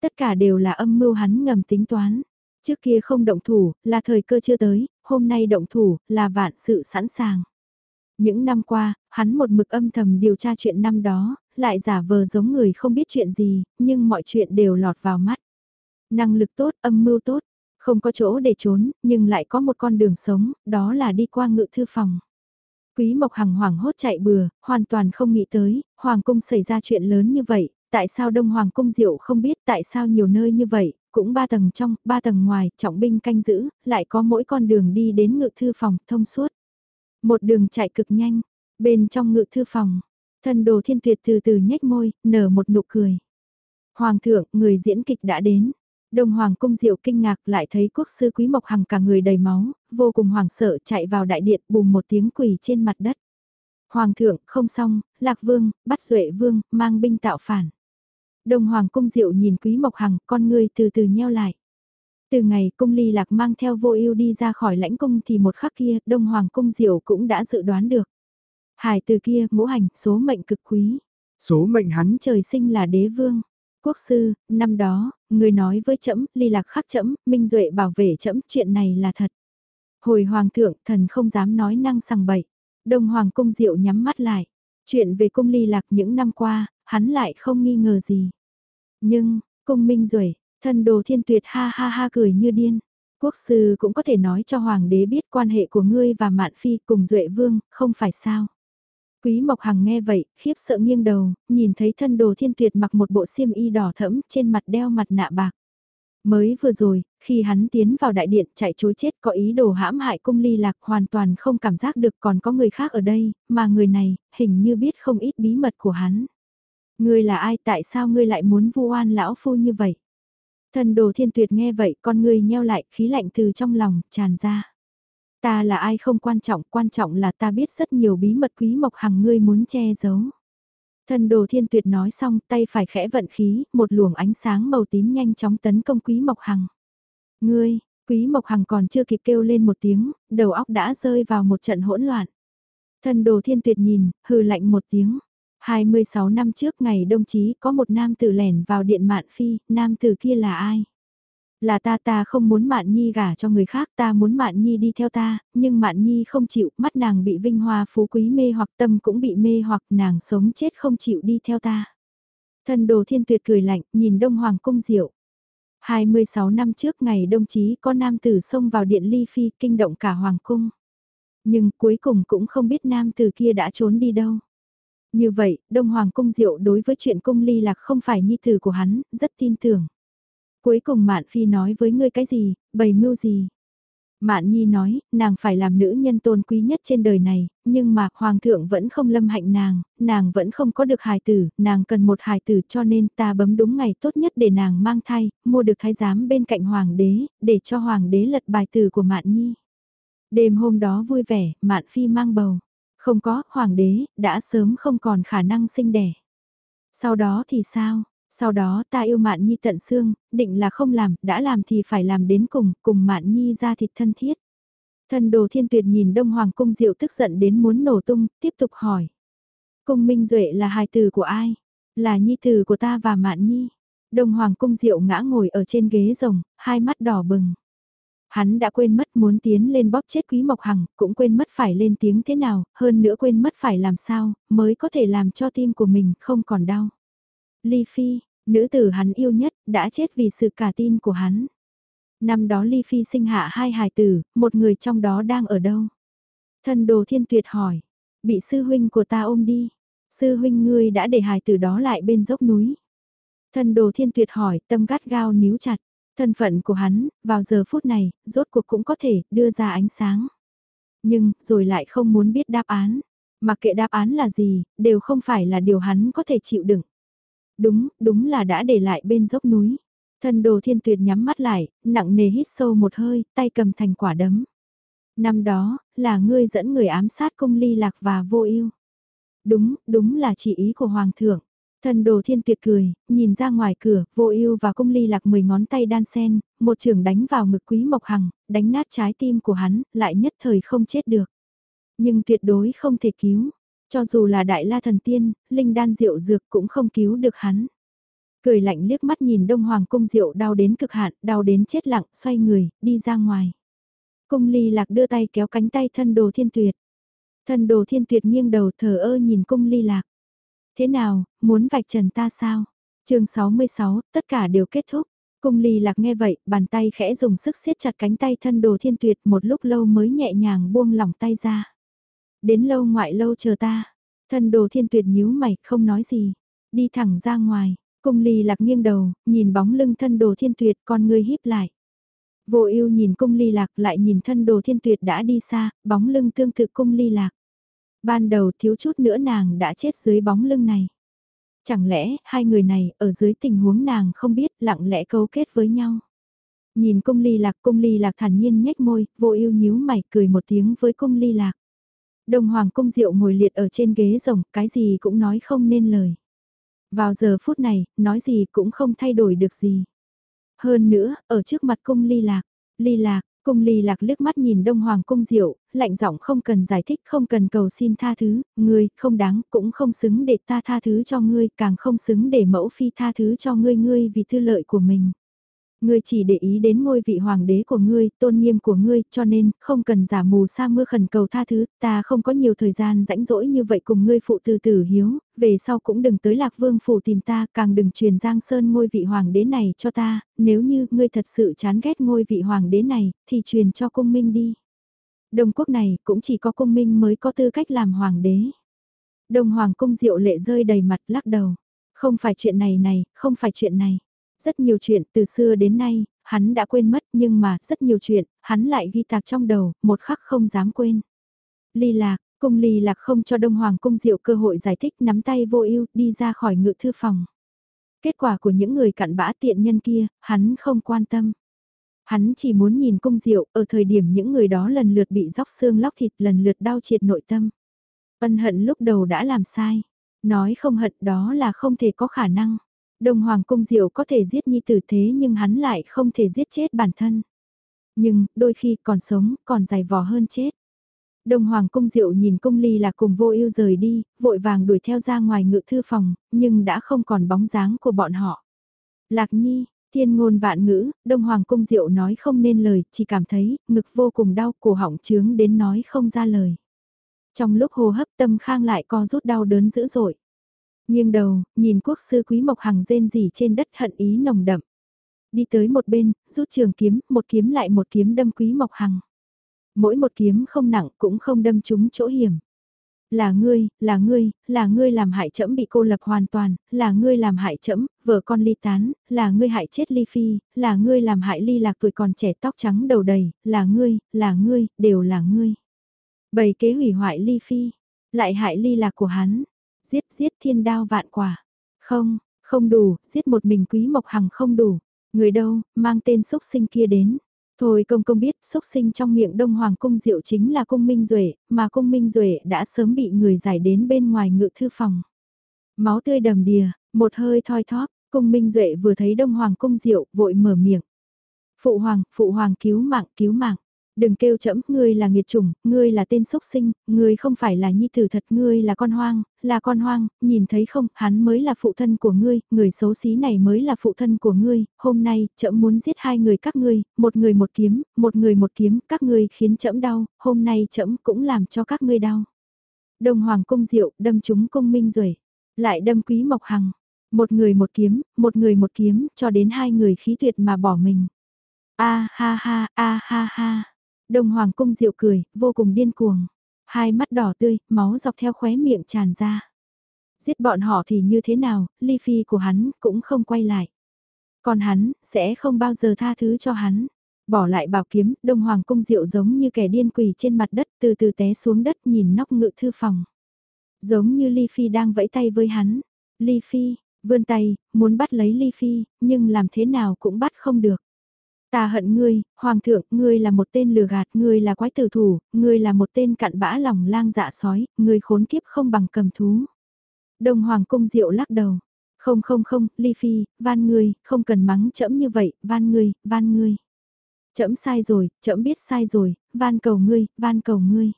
Tất cả đều là âm mưu hắn ngầm tính toán. Trước kia không động thủ, là thời cơ chưa tới, hôm nay động thủ, là vạn sự sẵn sàng. Những năm qua, hắn một mực âm thầm điều tra chuyện năm đó, lại giả vờ giống người không biết chuyện gì, nhưng mọi chuyện đều lọt vào mắt. Năng lực tốt, âm mưu tốt, không có chỗ để trốn, nhưng lại có một con đường sống, đó là đi qua ngự thư phòng. Quý Mộc Hằng hoảng hốt chạy bừa, hoàn toàn không nghĩ tới, Hoàng Cung xảy ra chuyện lớn như vậy, tại sao Đông Hoàng Cung Diệu không biết tại sao nhiều nơi như vậy, cũng ba tầng trong, ba tầng ngoài, trọng binh canh giữ, lại có mỗi con đường đi đến ngự thư phòng, thông suốt. Một đường chạy cực nhanh, bên trong ngự thư phòng, thân đồ thiên tuyệt từ từ nhếch môi, nở một nụ cười. Hoàng thượng, người diễn kịch đã đến. Đông Hoàng cung diệu kinh ngạc lại thấy quốc sư Quý Mộc Hằng cả người đầy máu, vô cùng hoàng sợ chạy vào đại điện bùm một tiếng quỳ trên mặt đất. Hoàng thượng, không xong, Lạc Vương, bắt Duệ Vương, mang binh tạo phản. Đông Hoàng cung diệu nhìn Quý Mộc Hằng, con người từ từ nheo lại. Từ ngày cung ly lạc mang theo vô ưu đi ra khỏi lãnh cung thì một khắc kia, Đông Hoàng cung diệu cũng đã dự đoán được. Hải từ kia, ngũ hành, số mệnh cực quý. Số mệnh hắn trời sinh là đế vương. Quốc sư, năm đó, người nói với trẫm ly lạc khắc trẫm minh duệ bảo vệ trẫm chuyện này là thật. Hồi hoàng thượng, thần không dám nói năng sằng bậy. Đông hoàng cung diệu nhắm mắt lại. Chuyện về cung ly lạc những năm qua, hắn lại không nghi ngờ gì. Nhưng, cung minh rồi, thân đồ thiên tuyệt ha ha ha cười như điên. Quốc sư cũng có thể nói cho hoàng đế biết quan hệ của ngươi và mạn phi cùng duệ vương, không phải sao. Quý Mộc Hằng nghe vậy, khiếp sợ nghiêng đầu, nhìn thấy thân đồ thiên tuyệt mặc một bộ xiêm y đỏ thẫm trên mặt đeo mặt nạ bạc. Mới vừa rồi, khi hắn tiến vào đại điện chạy chối chết có ý đồ hãm hại cung ly lạc hoàn toàn không cảm giác được còn có người khác ở đây, mà người này, hình như biết không ít bí mật của hắn. Ngươi là ai tại sao ngươi lại muốn vu oan lão phu như vậy? Thần đồ thiên tuyệt nghe vậy con ngươi nheo lại khí lạnh từ trong lòng tràn ra. Ta là ai không quan trọng, quan trọng là ta biết rất nhiều bí mật quý mộc hằng ngươi muốn che giấu. Thần đồ thiên tuyệt nói xong tay phải khẽ vận khí, một luồng ánh sáng màu tím nhanh chóng tấn công quý mộc hằng. Ngươi, quý mộc hằng còn chưa kịp kêu lên một tiếng, đầu óc đã rơi vào một trận hỗn loạn. Thần đồ thiên tuyệt nhìn, hừ lạnh một tiếng. 26 năm trước ngày đồng chí có một nam tử lẻn vào điện mạn phi, nam tử kia là ai? Là ta ta không muốn Mạn Nhi gả cho người khác ta muốn Mạn Nhi đi theo ta, nhưng Mạn Nhi không chịu, mắt nàng bị vinh hoa phú quý mê hoặc tâm cũng bị mê hoặc nàng sống chết không chịu đi theo ta. Thần đồ thiên tuyệt cười lạnh, nhìn Đông Hoàng cung diệu. 26 năm trước ngày đồng chí có nam tử xông vào điện ly phi kinh động cả Hoàng cung. Nhưng cuối cùng cũng không biết nam tử kia đã trốn đi đâu. Như vậy, Đông Hoàng cung diệu đối với chuyện cung ly lạc không phải nhi tử của hắn, rất tin tưởng. Cuối cùng Mạn Phi nói với ngươi cái gì, bày mưu gì. Mạn Nhi nói, nàng phải làm nữ nhân tôn quý nhất trên đời này, nhưng mà Hoàng thượng vẫn không lâm hạnh nàng, nàng vẫn không có được hài tử, nàng cần một hài tử cho nên ta bấm đúng ngày tốt nhất để nàng mang thai, mua được thái giám bên cạnh Hoàng đế, để cho Hoàng đế lật bài tử của Mạn Nhi. Đêm hôm đó vui vẻ, Mạn Phi mang bầu. Không có, Hoàng đế, đã sớm không còn khả năng sinh đẻ. Sau đó thì sao? Sau đó ta yêu Mạn Nhi tận xương, định là không làm, đã làm thì phải làm đến cùng, cùng Mạn Nhi ra thịt thân thiết. Thần đồ thiên tuyệt nhìn Đông Hoàng Cung Diệu tức giận đến muốn nổ tung, tiếp tục hỏi. Cung Minh Duệ là hài tử của ai? Là Nhi tử của ta và Mạn Nhi. Đông Hoàng Cung Diệu ngã ngồi ở trên ghế rồng, hai mắt đỏ bừng. Hắn đã quên mất muốn tiến lên bóp chết Quý Mộc Hằng, cũng quên mất phải lên tiếng thế nào, hơn nữa quên mất phải làm sao, mới có thể làm cho tim của mình không còn đau. Ly Phi, nữ tử hắn yêu nhất, đã chết vì sự cả tin của hắn. Năm đó Ly Phi sinh hạ hai hài tử, một người trong đó đang ở đâu? Thần đồ thiên tuyệt hỏi, bị sư huynh của ta ôm đi. Sư huynh ngươi đã để hài tử đó lại bên dốc núi. Thần đồ thiên tuyệt hỏi, tâm gắt gao níu chặt. Thân phận của hắn, vào giờ phút này, rốt cuộc cũng có thể đưa ra ánh sáng. Nhưng, rồi lại không muốn biết đáp án. Mặc kệ đáp án là gì, đều không phải là điều hắn có thể chịu đựng. Đúng, đúng là đã để lại bên dốc núi. Thân đồ thiên tuyệt nhắm mắt lại, nặng nề hít sâu một hơi, tay cầm thành quả đấm. Năm đó, là ngươi dẫn người ám sát cung ly lạc và vô ưu. Đúng, đúng là chỉ ý của Hoàng thượng. Thần đồ thiên tuyệt cười, nhìn ra ngoài cửa, vô ưu và cung ly lạc mười ngón tay đan sen, một trường đánh vào ngực quý mộc hằng, đánh nát trái tim của hắn, lại nhất thời không chết được. Nhưng tuyệt đối không thể cứu, cho dù là đại la thần tiên, linh đan rượu dược cũng không cứu được hắn. Cười lạnh liếc mắt nhìn đông hoàng cung diệu đau đến cực hạn, đau đến chết lặng, xoay người, đi ra ngoài. Cung ly lạc đưa tay kéo cánh tay thân đồ thiên tuyệt. Thân đồ thiên tuyệt nghiêng đầu thờ ơ nhìn cung ly lạc. Thế nào, muốn vạch trần ta sao? chương 66, tất cả đều kết thúc. Cung ly lạc nghe vậy, bàn tay khẽ dùng sức siết chặt cánh tay thân đồ thiên tuyệt một lúc lâu mới nhẹ nhàng buông lỏng tay ra. Đến lâu ngoại lâu chờ ta. Thân đồ thiên tuyệt nhíu mày, không nói gì. Đi thẳng ra ngoài, cung ly lạc nghiêng đầu, nhìn bóng lưng thân đồ thiên tuyệt con người híp lại. Vô ưu nhìn cung ly lạc lại nhìn thân đồ thiên tuyệt đã đi xa, bóng lưng tương tự cung ly lạc. Ban đầu thiếu chút nữa nàng đã chết dưới bóng lưng này. Chẳng lẽ hai người này ở dưới tình huống nàng không biết lặng lẽ cấu kết với nhau. Nhìn cung ly lạc cung ly lạc thản nhiên nhếch môi, vô ưu nhíu mày cười một tiếng với cung ly lạc. đồng Hoàng Cung Diệu ngồi liệt ở trên ghế rồng, cái gì cũng nói không nên lời. Vào giờ phút này, nói gì cũng không thay đổi được gì. Hơn nữa, ở trước mặt cung ly lạc, ly lạc, cung ly lạc liếc mắt nhìn Đông Hoàng Cung Diệu, lạnh giọng không cần giải thích, không cần cầu xin tha thứ, ngươi, không đáng, cũng không xứng để ta tha thứ cho ngươi, càng không xứng để mẫu phi tha thứ cho ngươi ngươi vì tư lợi của mình. Ngươi chỉ để ý đến ngôi vị hoàng đế của ngươi, tôn nghiêm của ngươi, cho nên, không cần giả mù sa mưa khẩn cầu tha thứ, ta không có nhiều thời gian rãnh rỗi như vậy cùng ngươi phụ từ tử hiếu, về sau cũng đừng tới lạc vương phủ tìm ta, càng đừng truyền giang sơn ngôi vị hoàng đế này cho ta, nếu như ngươi thật sự chán ghét ngôi vị hoàng đế này, thì truyền cho cung minh đi. Đông quốc này cũng chỉ có cung minh mới có tư cách làm hoàng đế. Đông hoàng cung diệu lệ rơi đầy mặt lắc đầu. Không phải chuyện này này, không phải chuyện này. Rất nhiều chuyện từ xưa đến nay, hắn đã quên mất nhưng mà rất nhiều chuyện, hắn lại ghi tạc trong đầu, một khắc không dám quên. Ly lạc, cung ly lạc không cho Đông Hoàng cung diệu cơ hội giải thích nắm tay vô ưu đi ra khỏi ngự thư phòng. Kết quả của những người cặn bã tiện nhân kia, hắn không quan tâm. Hắn chỉ muốn nhìn cung diệu ở thời điểm những người đó lần lượt bị róc xương lóc thịt lần lượt đau triệt nội tâm. Ân hận lúc đầu đã làm sai. Nói không hận đó là không thể có khả năng. Đông Hoàng Cung Diệu có thể giết nhi tử thế nhưng hắn lại không thể giết chết bản thân. Nhưng, đôi khi còn sống, còn dài vò hơn chết. Đông Hoàng Cung Diệu nhìn cung ly là cùng vô yêu rời đi, vội vàng đuổi theo ra ngoài ngự thư phòng, nhưng đã không còn bóng dáng của bọn họ. Lạc Nhi, Thiên ngôn vạn ngữ, Đông Hoàng Cung Diệu nói không nên lời, chỉ cảm thấy, ngực vô cùng đau, cổ họng trướng đến nói không ra lời. Trong lúc hô hấp tâm khang lại co rút đau đớn dữ dội. Nghiêng đầu, nhìn quốc sư quý mộc hằng rên rỉ trên đất hận ý nồng đậm. Đi tới một bên, rút trường kiếm, một kiếm lại một kiếm đâm quý mộc hằng. Mỗi một kiếm không nặng cũng không đâm trúng chỗ hiểm. Là ngươi, là ngươi, là ngươi làm hại trẫm bị cô lập hoàn toàn, là ngươi làm hại trẫm, vợ con ly tán, là ngươi hại chết ly phi, là ngươi làm hại ly lạc tuổi còn trẻ tóc trắng đầu đầy, là ngươi, là ngươi, đều là ngươi. Bày kế hủy hoại ly phi, lại hại ly lạc của hắn, giết giết thiên đao vạn quả. Không, không đủ, giết một mình quý mộc hằng không đủ. Người đâu, mang tên xúc sinh kia đến. Thôi công công biết xúc sinh trong miệng Đông Hoàng cung diệu chính là cung Minh Duệ, mà cung Minh Duệ đã sớm bị người giải đến bên ngoài ngự thư phòng. Máu tươi đầm đìa, một hơi thoi thóp, cung Minh Duệ vừa thấy Đông Hoàng cung diệu, vội mở miệng. Phụ Hoàng, Phụ Hoàng cứu mạng, cứu mạng. Đừng kêu chẫm, ngươi là nghiệt chủng, ngươi là tên xúc sinh, ngươi không phải là nhi tử thật, ngươi là con hoang, là con hoang, nhìn thấy không, hắn mới là phụ thân của ngươi, người xấu xí này mới là phụ thân của ngươi, hôm nay, chậm muốn giết hai người các ngươi, một người một kiếm, một người một kiếm, các ngươi khiến chậm đau, hôm nay chậm cũng làm cho các ngươi đau. đông Hoàng cung diệu, đâm chúng cung minh rồi, lại đâm quý mộc hằng, một người một kiếm, một người một kiếm, cho đến hai người khí tuyệt mà bỏ mình. A ha ha, a ha ha. Đông Hoàng cung diệu cười, vô cùng điên cuồng. Hai mắt đỏ tươi, máu dọc theo khóe miệng tràn ra. Giết bọn họ thì như thế nào, ly phi của hắn cũng không quay lại. Còn hắn, sẽ không bao giờ tha thứ cho hắn. Bỏ lại bảo kiếm, Đông Hoàng cung diệu giống như kẻ điên quỳ trên mặt đất từ từ té xuống đất nhìn nóc ngự thư phòng. Giống như Ly Phi đang vẫy tay với hắn. Ly Phi, vươn tay, muốn bắt lấy Ly Phi, nhưng làm thế nào cũng bắt không được. Ta hận ngươi, hoàng thượng, ngươi là một tên lừa gạt, ngươi là quái tử thủ, ngươi là một tên cặn bã lòng lang dạ sói, ngươi khốn kiếp không bằng cầm thú. Đông hoàng cung diệu lắc đầu. Không không không, Ly Phi, van ngươi, không cần mắng chẫm như vậy, van ngươi, van ngươi. Chẫm sai rồi, chẫm biết sai rồi, van cầu ngươi, van cầu ngươi.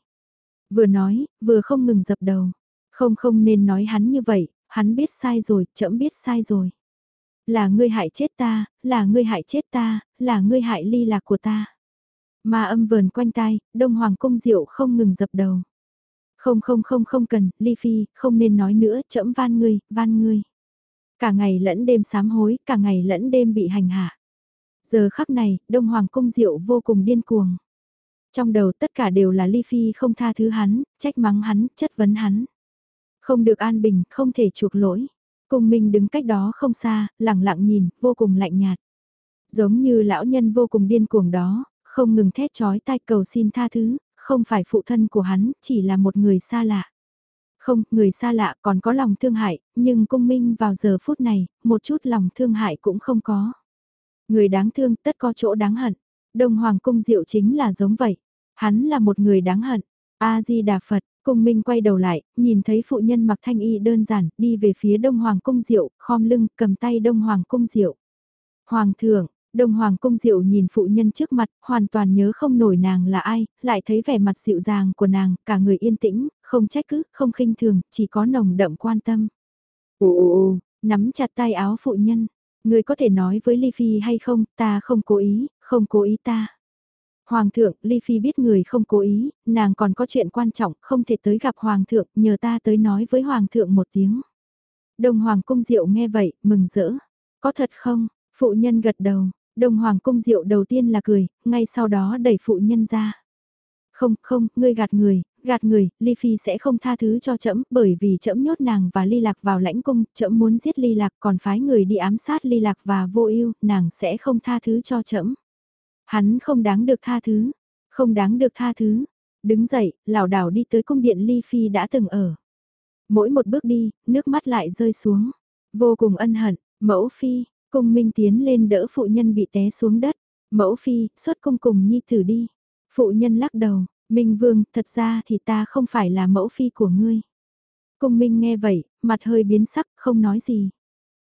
Vừa nói, vừa không ngừng dập đầu. Không không nên nói hắn như vậy, hắn biết sai rồi, chẫm biết sai rồi. Là ngươi hại chết ta, là ngươi hại chết ta, là ngươi hại ly lạc của ta. Mà âm vờn quanh tai, Đông Hoàng cung diệu không ngừng dập đầu. Không không không không cần, ly phi, không nên nói nữa, chậm van ngươi, van ngươi. Cả ngày lẫn đêm sám hối, cả ngày lẫn đêm bị hành hạ. Giờ khắc này, Đông Hoàng cung diệu vô cùng điên cuồng. Trong đầu tất cả đều là ly phi không tha thứ hắn, trách mắng hắn, chất vấn hắn. Không được an bình, không thể chuộc lỗi. Cung Minh đứng cách đó không xa, lặng lặng nhìn, vô cùng lạnh nhạt. Giống như lão nhân vô cùng điên cuồng đó, không ngừng thét chói tai cầu xin tha thứ, không phải phụ thân của hắn, chỉ là một người xa lạ. Không, người xa lạ còn có lòng thương hại, nhưng cung minh vào giờ phút này, một chút lòng thương hại cũng không có. Người đáng thương tất có chỗ đáng hận. Đông Hoàng cung diệu chính là giống vậy. Hắn là một người đáng hận. A-di-đà Phật, Cung Minh quay đầu lại, nhìn thấy phụ nhân mặc thanh y đơn giản, đi về phía Đông Hoàng Cung Diệu, khom lưng, cầm tay Đông Hoàng Cung Diệu. Hoàng thượng, Đông Hoàng Cung Diệu nhìn phụ nhân trước mặt, hoàn toàn nhớ không nổi nàng là ai, lại thấy vẻ mặt dịu dàng của nàng, cả người yên tĩnh, không trách cứ, không khinh thường, chỉ có nồng đậm quan tâm. Ồ ồ ồ, nắm chặt tay áo phụ nhân, người có thể nói với Ly Phi hay không, ta không cố ý, không cố ý ta. Hoàng thượng, Ly Phi biết người không cố ý, nàng còn có chuyện quan trọng, không thể tới gặp Hoàng thượng, nhờ ta tới nói với Hoàng thượng một tiếng. Đồng Hoàng Cung Diệu nghe vậy, mừng rỡ. Có thật không? Phụ nhân gật đầu, Đồng Hoàng Cung Diệu đầu tiên là cười, ngay sau đó đẩy phụ nhân ra. Không, không, ngươi gạt người, gạt người, Ly Phi sẽ không tha thứ cho trẫm bởi vì trẫm nhốt nàng và Ly Lạc vào lãnh cung, trẫm muốn giết Ly Lạc còn phái người đi ám sát Ly Lạc và vô ưu nàng sẽ không tha thứ cho trẫm Hắn không đáng được tha thứ, không đáng được tha thứ. Đứng dậy, lảo đảo đi tới cung điện Ly Phi đã từng ở. Mỗi một bước đi, nước mắt lại rơi xuống. Vô cùng ân hận, mẫu Phi, cung minh tiến lên đỡ phụ nhân bị té xuống đất. Mẫu Phi, xuất cung cùng nhi tử đi. Phụ nhân lắc đầu, Minh Vương, thật ra thì ta không phải là mẫu Phi của ngươi. Cung Minh nghe vậy, mặt hơi biến sắc, không nói gì.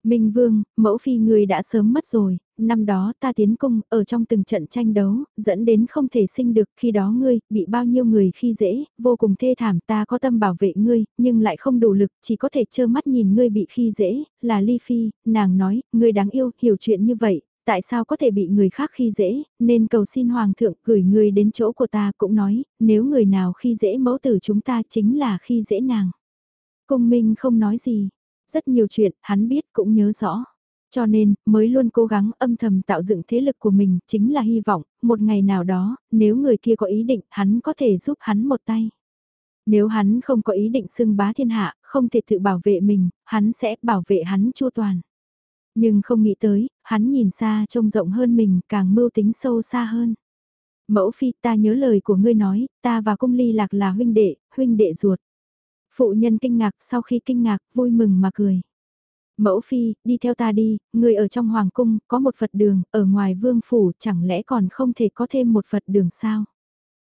Minh Vương, mẫu phi người đã sớm mất rồi, năm đó ta tiến cung, ở trong từng trận tranh đấu, dẫn đến không thể sinh được, khi đó ngươi, bị bao nhiêu người khi dễ, vô cùng thê thảm, ta có tâm bảo vệ ngươi, nhưng lại không đủ lực, chỉ có thể trơ mắt nhìn ngươi bị khi dễ, là ly phi, nàng nói, ngươi đáng yêu, hiểu chuyện như vậy, tại sao có thể bị người khác khi dễ, nên cầu xin hoàng thượng gửi người đến chỗ của ta cũng nói, nếu người nào khi dễ mẫu tử chúng ta chính là khi dễ nàng. công Minh không nói gì, rất nhiều chuyện hắn biết cũng nhớ rõ. Cho nên, mới luôn cố gắng âm thầm tạo dựng thế lực của mình, chính là hy vọng, một ngày nào đó, nếu người kia có ý định, hắn có thể giúp hắn một tay. Nếu hắn không có ý định xưng bá thiên hạ, không thể tự bảo vệ mình, hắn sẽ bảo vệ hắn chu toàn. Nhưng không nghĩ tới, hắn nhìn xa trông rộng hơn mình, càng mưu tính sâu xa hơn. Mẫu phi ta nhớ lời của ngươi nói, ta và cung ly lạc là huynh đệ, huynh đệ ruột. Phụ nhân kinh ngạc sau khi kinh ngạc vui mừng mà cười. Mẫu phi, đi theo ta đi, người ở trong hoàng cung, có một Phật đường, ở ngoài vương phủ, chẳng lẽ còn không thể có thêm một Phật đường sao?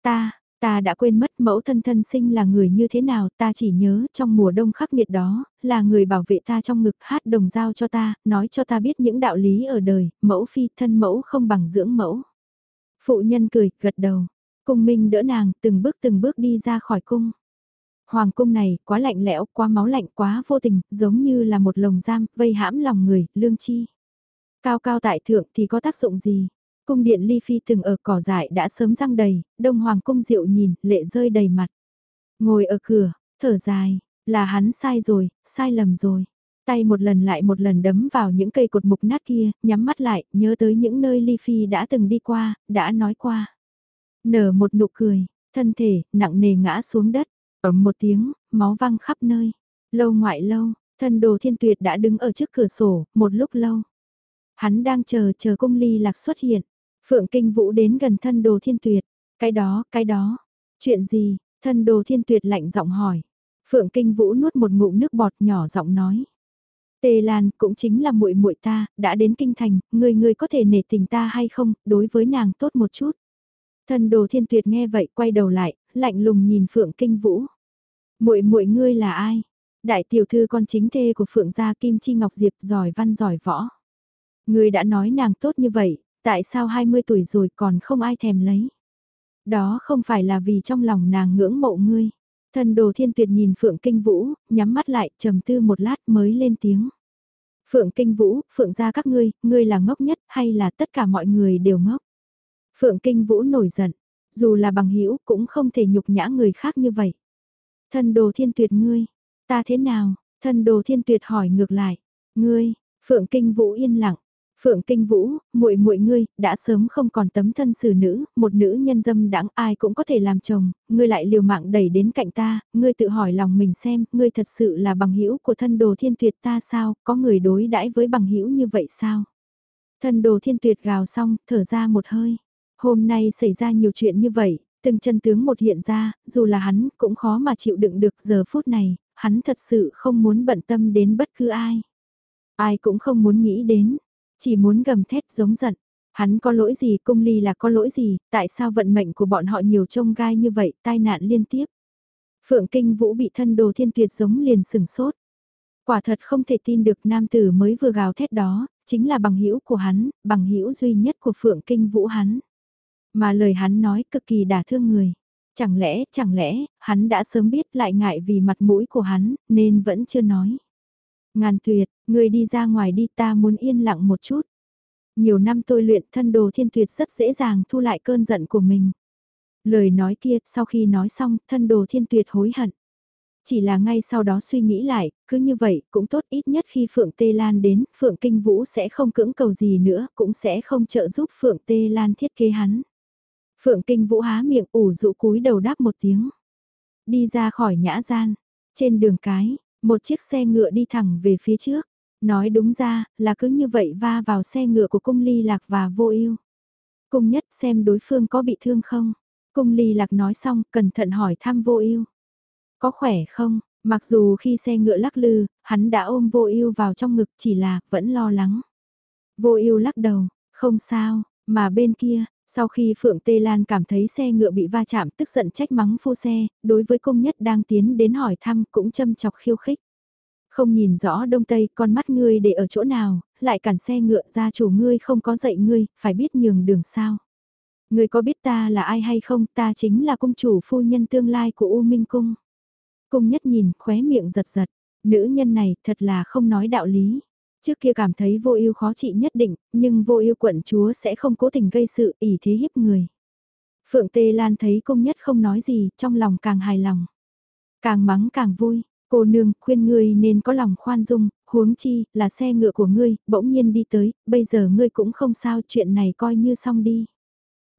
Ta, ta đã quên mất mẫu thân thân sinh là người như thế nào, ta chỉ nhớ trong mùa đông khắc nghiệt đó, là người bảo vệ ta trong ngực hát đồng giao cho ta, nói cho ta biết những đạo lý ở đời, mẫu phi thân mẫu không bằng dưỡng mẫu. Phụ nhân cười, gật đầu, cung minh đỡ nàng, từng bước từng bước đi ra khỏi cung. Hoàng cung này quá lạnh lẽo, quá máu lạnh, quá vô tình, giống như là một lồng giam, vây hãm lòng người, lương chi. Cao cao tại thượng thì có tác dụng gì? Cung điện ly phi từng ở cỏ dại đã sớm răng đầy, đông hoàng cung rượu nhìn, lệ rơi đầy mặt. Ngồi ở cửa, thở dài, là hắn sai rồi, sai lầm rồi. Tay một lần lại một lần đấm vào những cây cột mục nát kia, nhắm mắt lại, nhớ tới những nơi ly phi đã từng đi qua, đã nói qua. Nở một nụ cười, thân thể, nặng nề ngã xuống đất. Ấm một tiếng, máu văng khắp nơi. Lâu ngoại lâu, thân đồ thiên tuyệt đã đứng ở trước cửa sổ, một lúc lâu. Hắn đang chờ chờ cung ly lạc xuất hiện. Phượng kinh vũ đến gần thân đồ thiên tuyệt. Cái đó, cái đó. Chuyện gì? Thân đồ thiên tuyệt lạnh giọng hỏi. Phượng kinh vũ nuốt một ngụm nước bọt nhỏ giọng nói. Tề Lan cũng chính là muội muội ta, đã đến kinh thành, người người có thể nể tình ta hay không, đối với nàng tốt một chút. Thân đồ thiên tuyệt nghe vậy quay đầu lại, lạnh lùng nhìn Phượng Kinh Vũ. Muội muội ngươi là ai? Đại tiểu thư con chính thê của Phượng gia Kim Chi Ngọc Diệp giỏi văn giỏi võ. Ngươi đã nói nàng tốt như vậy, tại sao 20 tuổi rồi còn không ai thèm lấy? Đó không phải là vì trong lòng nàng ngưỡng mộ ngươi. Thần đồ thiên tuyệt nhìn Phượng Kinh Vũ, nhắm mắt lại, trầm tư một lát mới lên tiếng. Phượng Kinh Vũ, Phượng gia các ngươi, ngươi là ngốc nhất hay là tất cả mọi người đều ngốc? Phượng Kinh Vũ nổi giận, dù là bằng hữu cũng không thể nhục nhã người khác như vậy. Thân đồ thiên tuyệt ngươi, ta thế nào? Thân đồ thiên tuyệt hỏi ngược lại, ngươi, Phượng Kinh Vũ yên lặng. Phượng Kinh Vũ, muội muội ngươi, đã sớm không còn tấm thân xử nữ, một nữ nhân dâm đãng ai cũng có thể làm chồng, ngươi lại liều mạng đẩy đến cạnh ta, ngươi tự hỏi lòng mình xem, ngươi thật sự là bằng hữu của thân đồ thiên tuyệt ta sao, có người đối đãi với bằng hữu như vậy sao? Thân đồ thiên tuyệt gào xong, thở ra một hơi. Hôm nay xảy ra nhiều chuyện như vậy, từng chân tướng một hiện ra, dù là hắn cũng khó mà chịu đựng được giờ phút này, hắn thật sự không muốn bận tâm đến bất cứ ai. Ai cũng không muốn nghĩ đến, chỉ muốn gầm thét giống giận. Hắn có lỗi gì, cung ly là có lỗi gì, tại sao vận mệnh của bọn họ nhiều trông gai như vậy, tai nạn liên tiếp. Phượng Kinh Vũ bị thân đồ thiên tuyệt giống liền sừng sốt. Quả thật không thể tin được nam tử mới vừa gào thét đó, chính là bằng hữu của hắn, bằng hữu duy nhất của Phượng Kinh Vũ hắn. Mà lời hắn nói cực kỳ đả thương người. Chẳng lẽ, chẳng lẽ, hắn đã sớm biết lại ngại vì mặt mũi của hắn, nên vẫn chưa nói. Ngàn tuyệt, người đi ra ngoài đi ta muốn yên lặng một chút. Nhiều năm tôi luyện thân đồ thiên tuyệt rất dễ dàng thu lại cơn giận của mình. Lời nói kia, sau khi nói xong, thân đồ thiên tuyệt hối hận. Chỉ là ngay sau đó suy nghĩ lại, cứ như vậy cũng tốt ít nhất khi Phượng Tê Lan đến, Phượng Kinh Vũ sẽ không cưỡng cầu gì nữa, cũng sẽ không trợ giúp Phượng Tê Lan thiết kế hắn. Phượng Kinh Vũ há miệng ủ rũ cúi đầu đáp một tiếng. Đi ra khỏi nhã gian. Trên đường cái, một chiếc xe ngựa đi thẳng về phía trước. Nói đúng ra, là cứ như vậy va vào xe ngựa của cung ly lạc và vô ưu. Cung nhất xem đối phương có bị thương không. Cung ly lạc nói xong, cẩn thận hỏi thăm vô ưu. Có khỏe không? Mặc dù khi xe ngựa lắc lư, hắn đã ôm vô ưu vào trong ngực chỉ là vẫn lo lắng. Vô ưu lắc đầu, không sao, mà bên kia, sau khi Phượng Tê Lan cảm thấy xe ngựa bị va chạm tức giận trách mắng phu xe, đối với công nhất đang tiến đến hỏi thăm cũng châm chọc khiêu khích. Không nhìn rõ đông tây, con mắt ngươi để ở chỗ nào, lại cản xe ngựa ra chủ ngươi không có dạy ngươi, phải biết nhường đường sao. Ngươi có biết ta là ai hay không, ta chính là cung chủ phu nhân tương lai của U Minh Cung. Cung nhất nhìn, khóe miệng giật giật, nữ nhân này thật là không nói đạo lý. Trước kia cảm thấy vô ưu khó trị nhất định, nhưng vô ưu quận chúa sẽ không cố tình gây sự ỉ thế hiếp người. Phượng Tê Lan thấy công nhất không nói gì, trong lòng càng hài lòng. Càng mắng càng vui, cô nương khuyên ngươi nên có lòng khoan dung, huống chi là xe ngựa của ngươi, bỗng nhiên đi tới, bây giờ ngươi cũng không sao chuyện này coi như xong đi.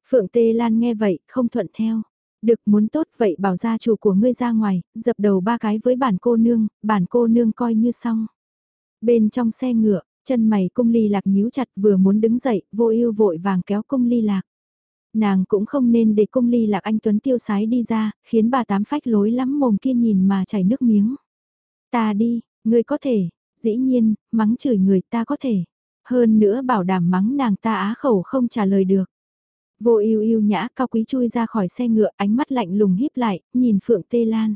Phượng Tê Lan nghe vậy, không thuận theo. Được muốn tốt vậy bảo gia chủ của ngươi ra ngoài, dập đầu ba cái với bản cô nương, bản cô nương coi như xong. Bên trong xe ngựa, chân mày cung ly lạc nhíu chặt vừa muốn đứng dậy, vô ưu vội vàng kéo cung ly lạc. Nàng cũng không nên để cung ly lạc anh Tuấn tiêu sái đi ra, khiến bà tám phách lối lắm mồm kia nhìn mà chảy nước miếng. Ta đi, ngươi có thể, dĩ nhiên, mắng chửi người ta có thể. Hơn nữa bảo đảm mắng nàng ta á khẩu không trả lời được. Vô ưu ưu nhã cao quý chui ra khỏi xe ngựa ánh mắt lạnh lùng híp lại, nhìn Phượng Tê Lan.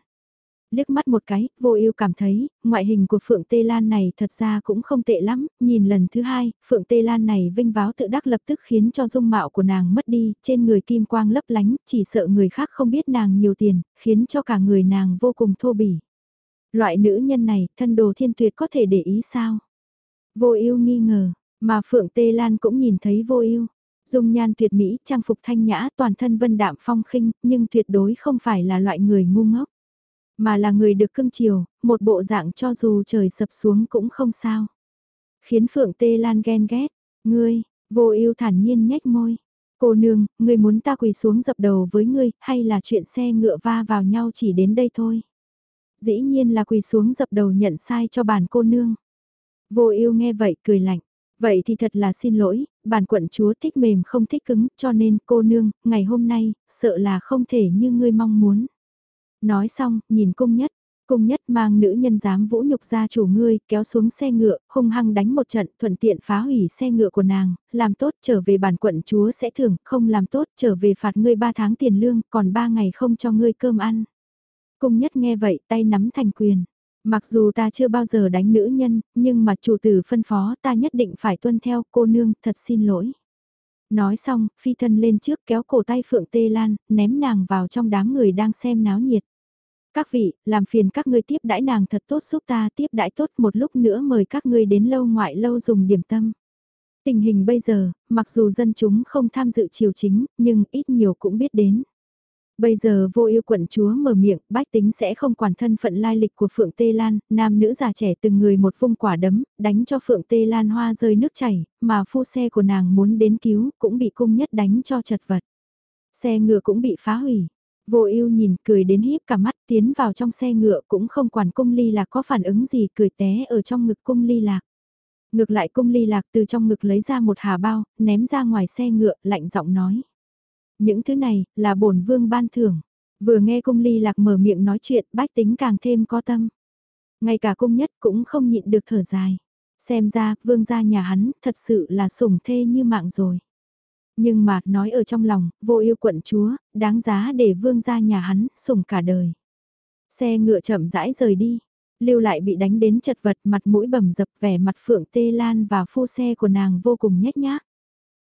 Liếc mắt một cái, vô ưu cảm thấy, ngoại hình của Phượng Tê Lan này thật ra cũng không tệ lắm, nhìn lần thứ hai, Phượng Tê Lan này vinh váo tự đắc lập tức khiến cho dung mạo của nàng mất đi, trên người kim quang lấp lánh, chỉ sợ người khác không biết nàng nhiều tiền, khiến cho cả người nàng vô cùng thô bỉ. Loại nữ nhân này, thân đồ thiên tuyệt có thể để ý sao? Vô ưu nghi ngờ, mà Phượng Tê Lan cũng nhìn thấy vô ưu. Dung nhan tuyệt mỹ, trang phục thanh nhã, toàn thân vân đạm phong khinh, nhưng tuyệt đối không phải là loại người ngu ngốc. Mà là người được cưng chiều, một bộ dạng cho dù trời sập xuống cũng không sao. Khiến Phượng Tê Lan ghen ghét, ngươi, vô ưu thản nhiên nhếch môi. Cô nương, ngươi muốn ta quỳ xuống dập đầu với ngươi, hay là chuyện xe ngựa va vào nhau chỉ đến đây thôi? Dĩ nhiên là quỳ xuống dập đầu nhận sai cho bản cô nương. Vô ưu nghe vậy cười lạnh. Vậy thì thật là xin lỗi, bản quận chúa thích mềm không thích cứng, cho nên cô nương, ngày hôm nay, sợ là không thể như ngươi mong muốn. Nói xong, nhìn cung nhất, cung nhất mang nữ nhân dám vũ nhục gia chủ ngươi, kéo xuống xe ngựa, hung hăng đánh một trận, thuận tiện phá hủy xe ngựa của nàng, làm tốt trở về bản quận chúa sẽ thưởng, không làm tốt trở về phạt ngươi ba tháng tiền lương, còn ba ngày không cho ngươi cơm ăn. Cung nhất nghe vậy, tay nắm thành quyền. Mặc dù ta chưa bao giờ đánh nữ nhân, nhưng mà chủ tử phân phó ta nhất định phải tuân theo cô nương, thật xin lỗi. Nói xong, phi thân lên trước kéo cổ tay Phượng Tê Lan, ném nàng vào trong đám người đang xem náo nhiệt. Các vị, làm phiền các ngươi tiếp đãi nàng thật tốt giúp ta tiếp đãi tốt một lúc nữa mời các ngươi đến lâu ngoại lâu dùng điểm tâm. Tình hình bây giờ, mặc dù dân chúng không tham dự triều chính, nhưng ít nhiều cũng biết đến. Bây giờ vô yêu quận chúa mở miệng, bách tính sẽ không quản thân phận lai lịch của Phượng Tê Lan, nam nữ già trẻ từng người một vung quả đấm, đánh cho Phượng Tê Lan hoa rơi nước chảy, mà phu xe của nàng muốn đến cứu, cũng bị cung nhất đánh cho chật vật. Xe ngựa cũng bị phá hủy. Vô ưu nhìn cười đến híp cả mắt tiến vào trong xe ngựa cũng không quản cung ly lạc có phản ứng gì cười té ở trong ngực cung ly lạc. Ngược lại cung ly lạc từ trong ngực lấy ra một hà bao, ném ra ngoài xe ngựa, lạnh giọng nói. Những thứ này, là bổn vương ban thưởng. Vừa nghe cung ly lạc mở miệng nói chuyện, bách tính càng thêm có tâm. Ngay cả cung nhất cũng không nhịn được thở dài. Xem ra, vương gia nhà hắn, thật sự là sủng thê như mạng rồi. Nhưng mà, nói ở trong lòng, vô yêu quận chúa, đáng giá để vương gia nhà hắn, sủng cả đời. Xe ngựa chậm rãi rời đi. Lưu lại bị đánh đến chật vật mặt mũi bầm dập vẻ mặt phượng tê lan và phu xe của nàng vô cùng nhét nhác.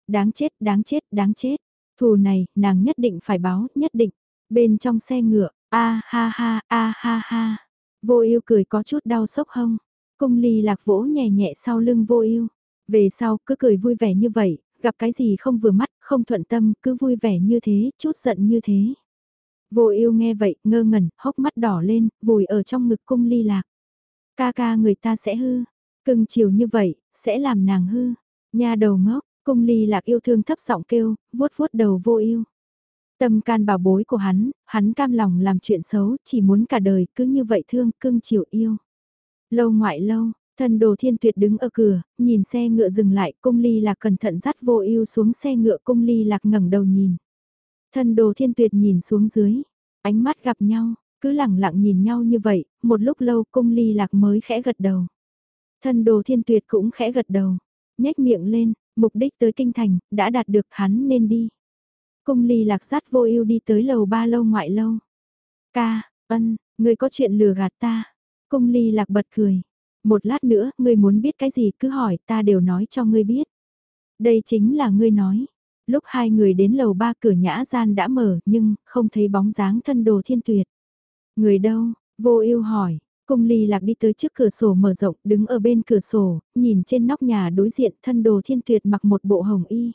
Đáng chết, đáng chết, đáng chết. Thù này, nàng nhất định phải báo, nhất định. Bên trong xe ngựa, a ha ha, a ha ha. Vô ưu cười có chút đau sốc hông. Cung ly lạc vỗ nhẹ nhẹ sau lưng vô ưu. Về sau, cứ cười vui vẻ như vậy, gặp cái gì không vừa mắt, không thuận tâm, cứ vui vẻ như thế, chút giận như thế. Vô ưu nghe vậy, ngơ ngẩn, hốc mắt đỏ lên, vùi ở trong ngực cung ly lạc. Ca ca người ta sẽ hư, cưng chiều như vậy, sẽ làm nàng hư. Nhà đầu ngốc, Cung ly lạc yêu thương thấp giọng kêu, vuốt vuốt đầu vô yêu. Tâm can bảo bối của hắn, hắn cam lòng làm chuyện xấu, chỉ muốn cả đời cứ như vậy thương, cưng chiều yêu. Lâu ngoại lâu, thần đồ thiên tuyệt đứng ở cửa, nhìn xe ngựa dừng lại, cung ly lạc cẩn thận dắt vô yêu xuống xe ngựa cung ly lạc ngẩng đầu nhìn. Thần đồ thiên tuyệt nhìn xuống dưới, ánh mắt gặp nhau, cứ lẳng lặng nhìn nhau như vậy, một lúc lâu cung ly lạc mới khẽ gật đầu. Thần đồ thiên tuyệt cũng khẽ gật đầu, nhếch miệng lên, Mục đích tới kinh thành, đã đạt được hắn nên đi. Cung ly lạc sát vô ưu đi tới lầu ba lâu ngoại lâu. Ca, ân, người có chuyện lừa gạt ta. Cung ly lạc bật cười. Một lát nữa, ngươi muốn biết cái gì cứ hỏi, ta đều nói cho ngươi biết. Đây chính là ngươi nói. Lúc hai người đến lầu ba cửa nhã gian đã mở, nhưng, không thấy bóng dáng thân đồ thiên tuyệt. Người đâu? Vô ưu hỏi. Cung ly lạc đi tới trước cửa sổ mở rộng, đứng ở bên cửa sổ, nhìn trên nóc nhà đối diện thân đồ thiên tuyệt mặc một bộ hồng y.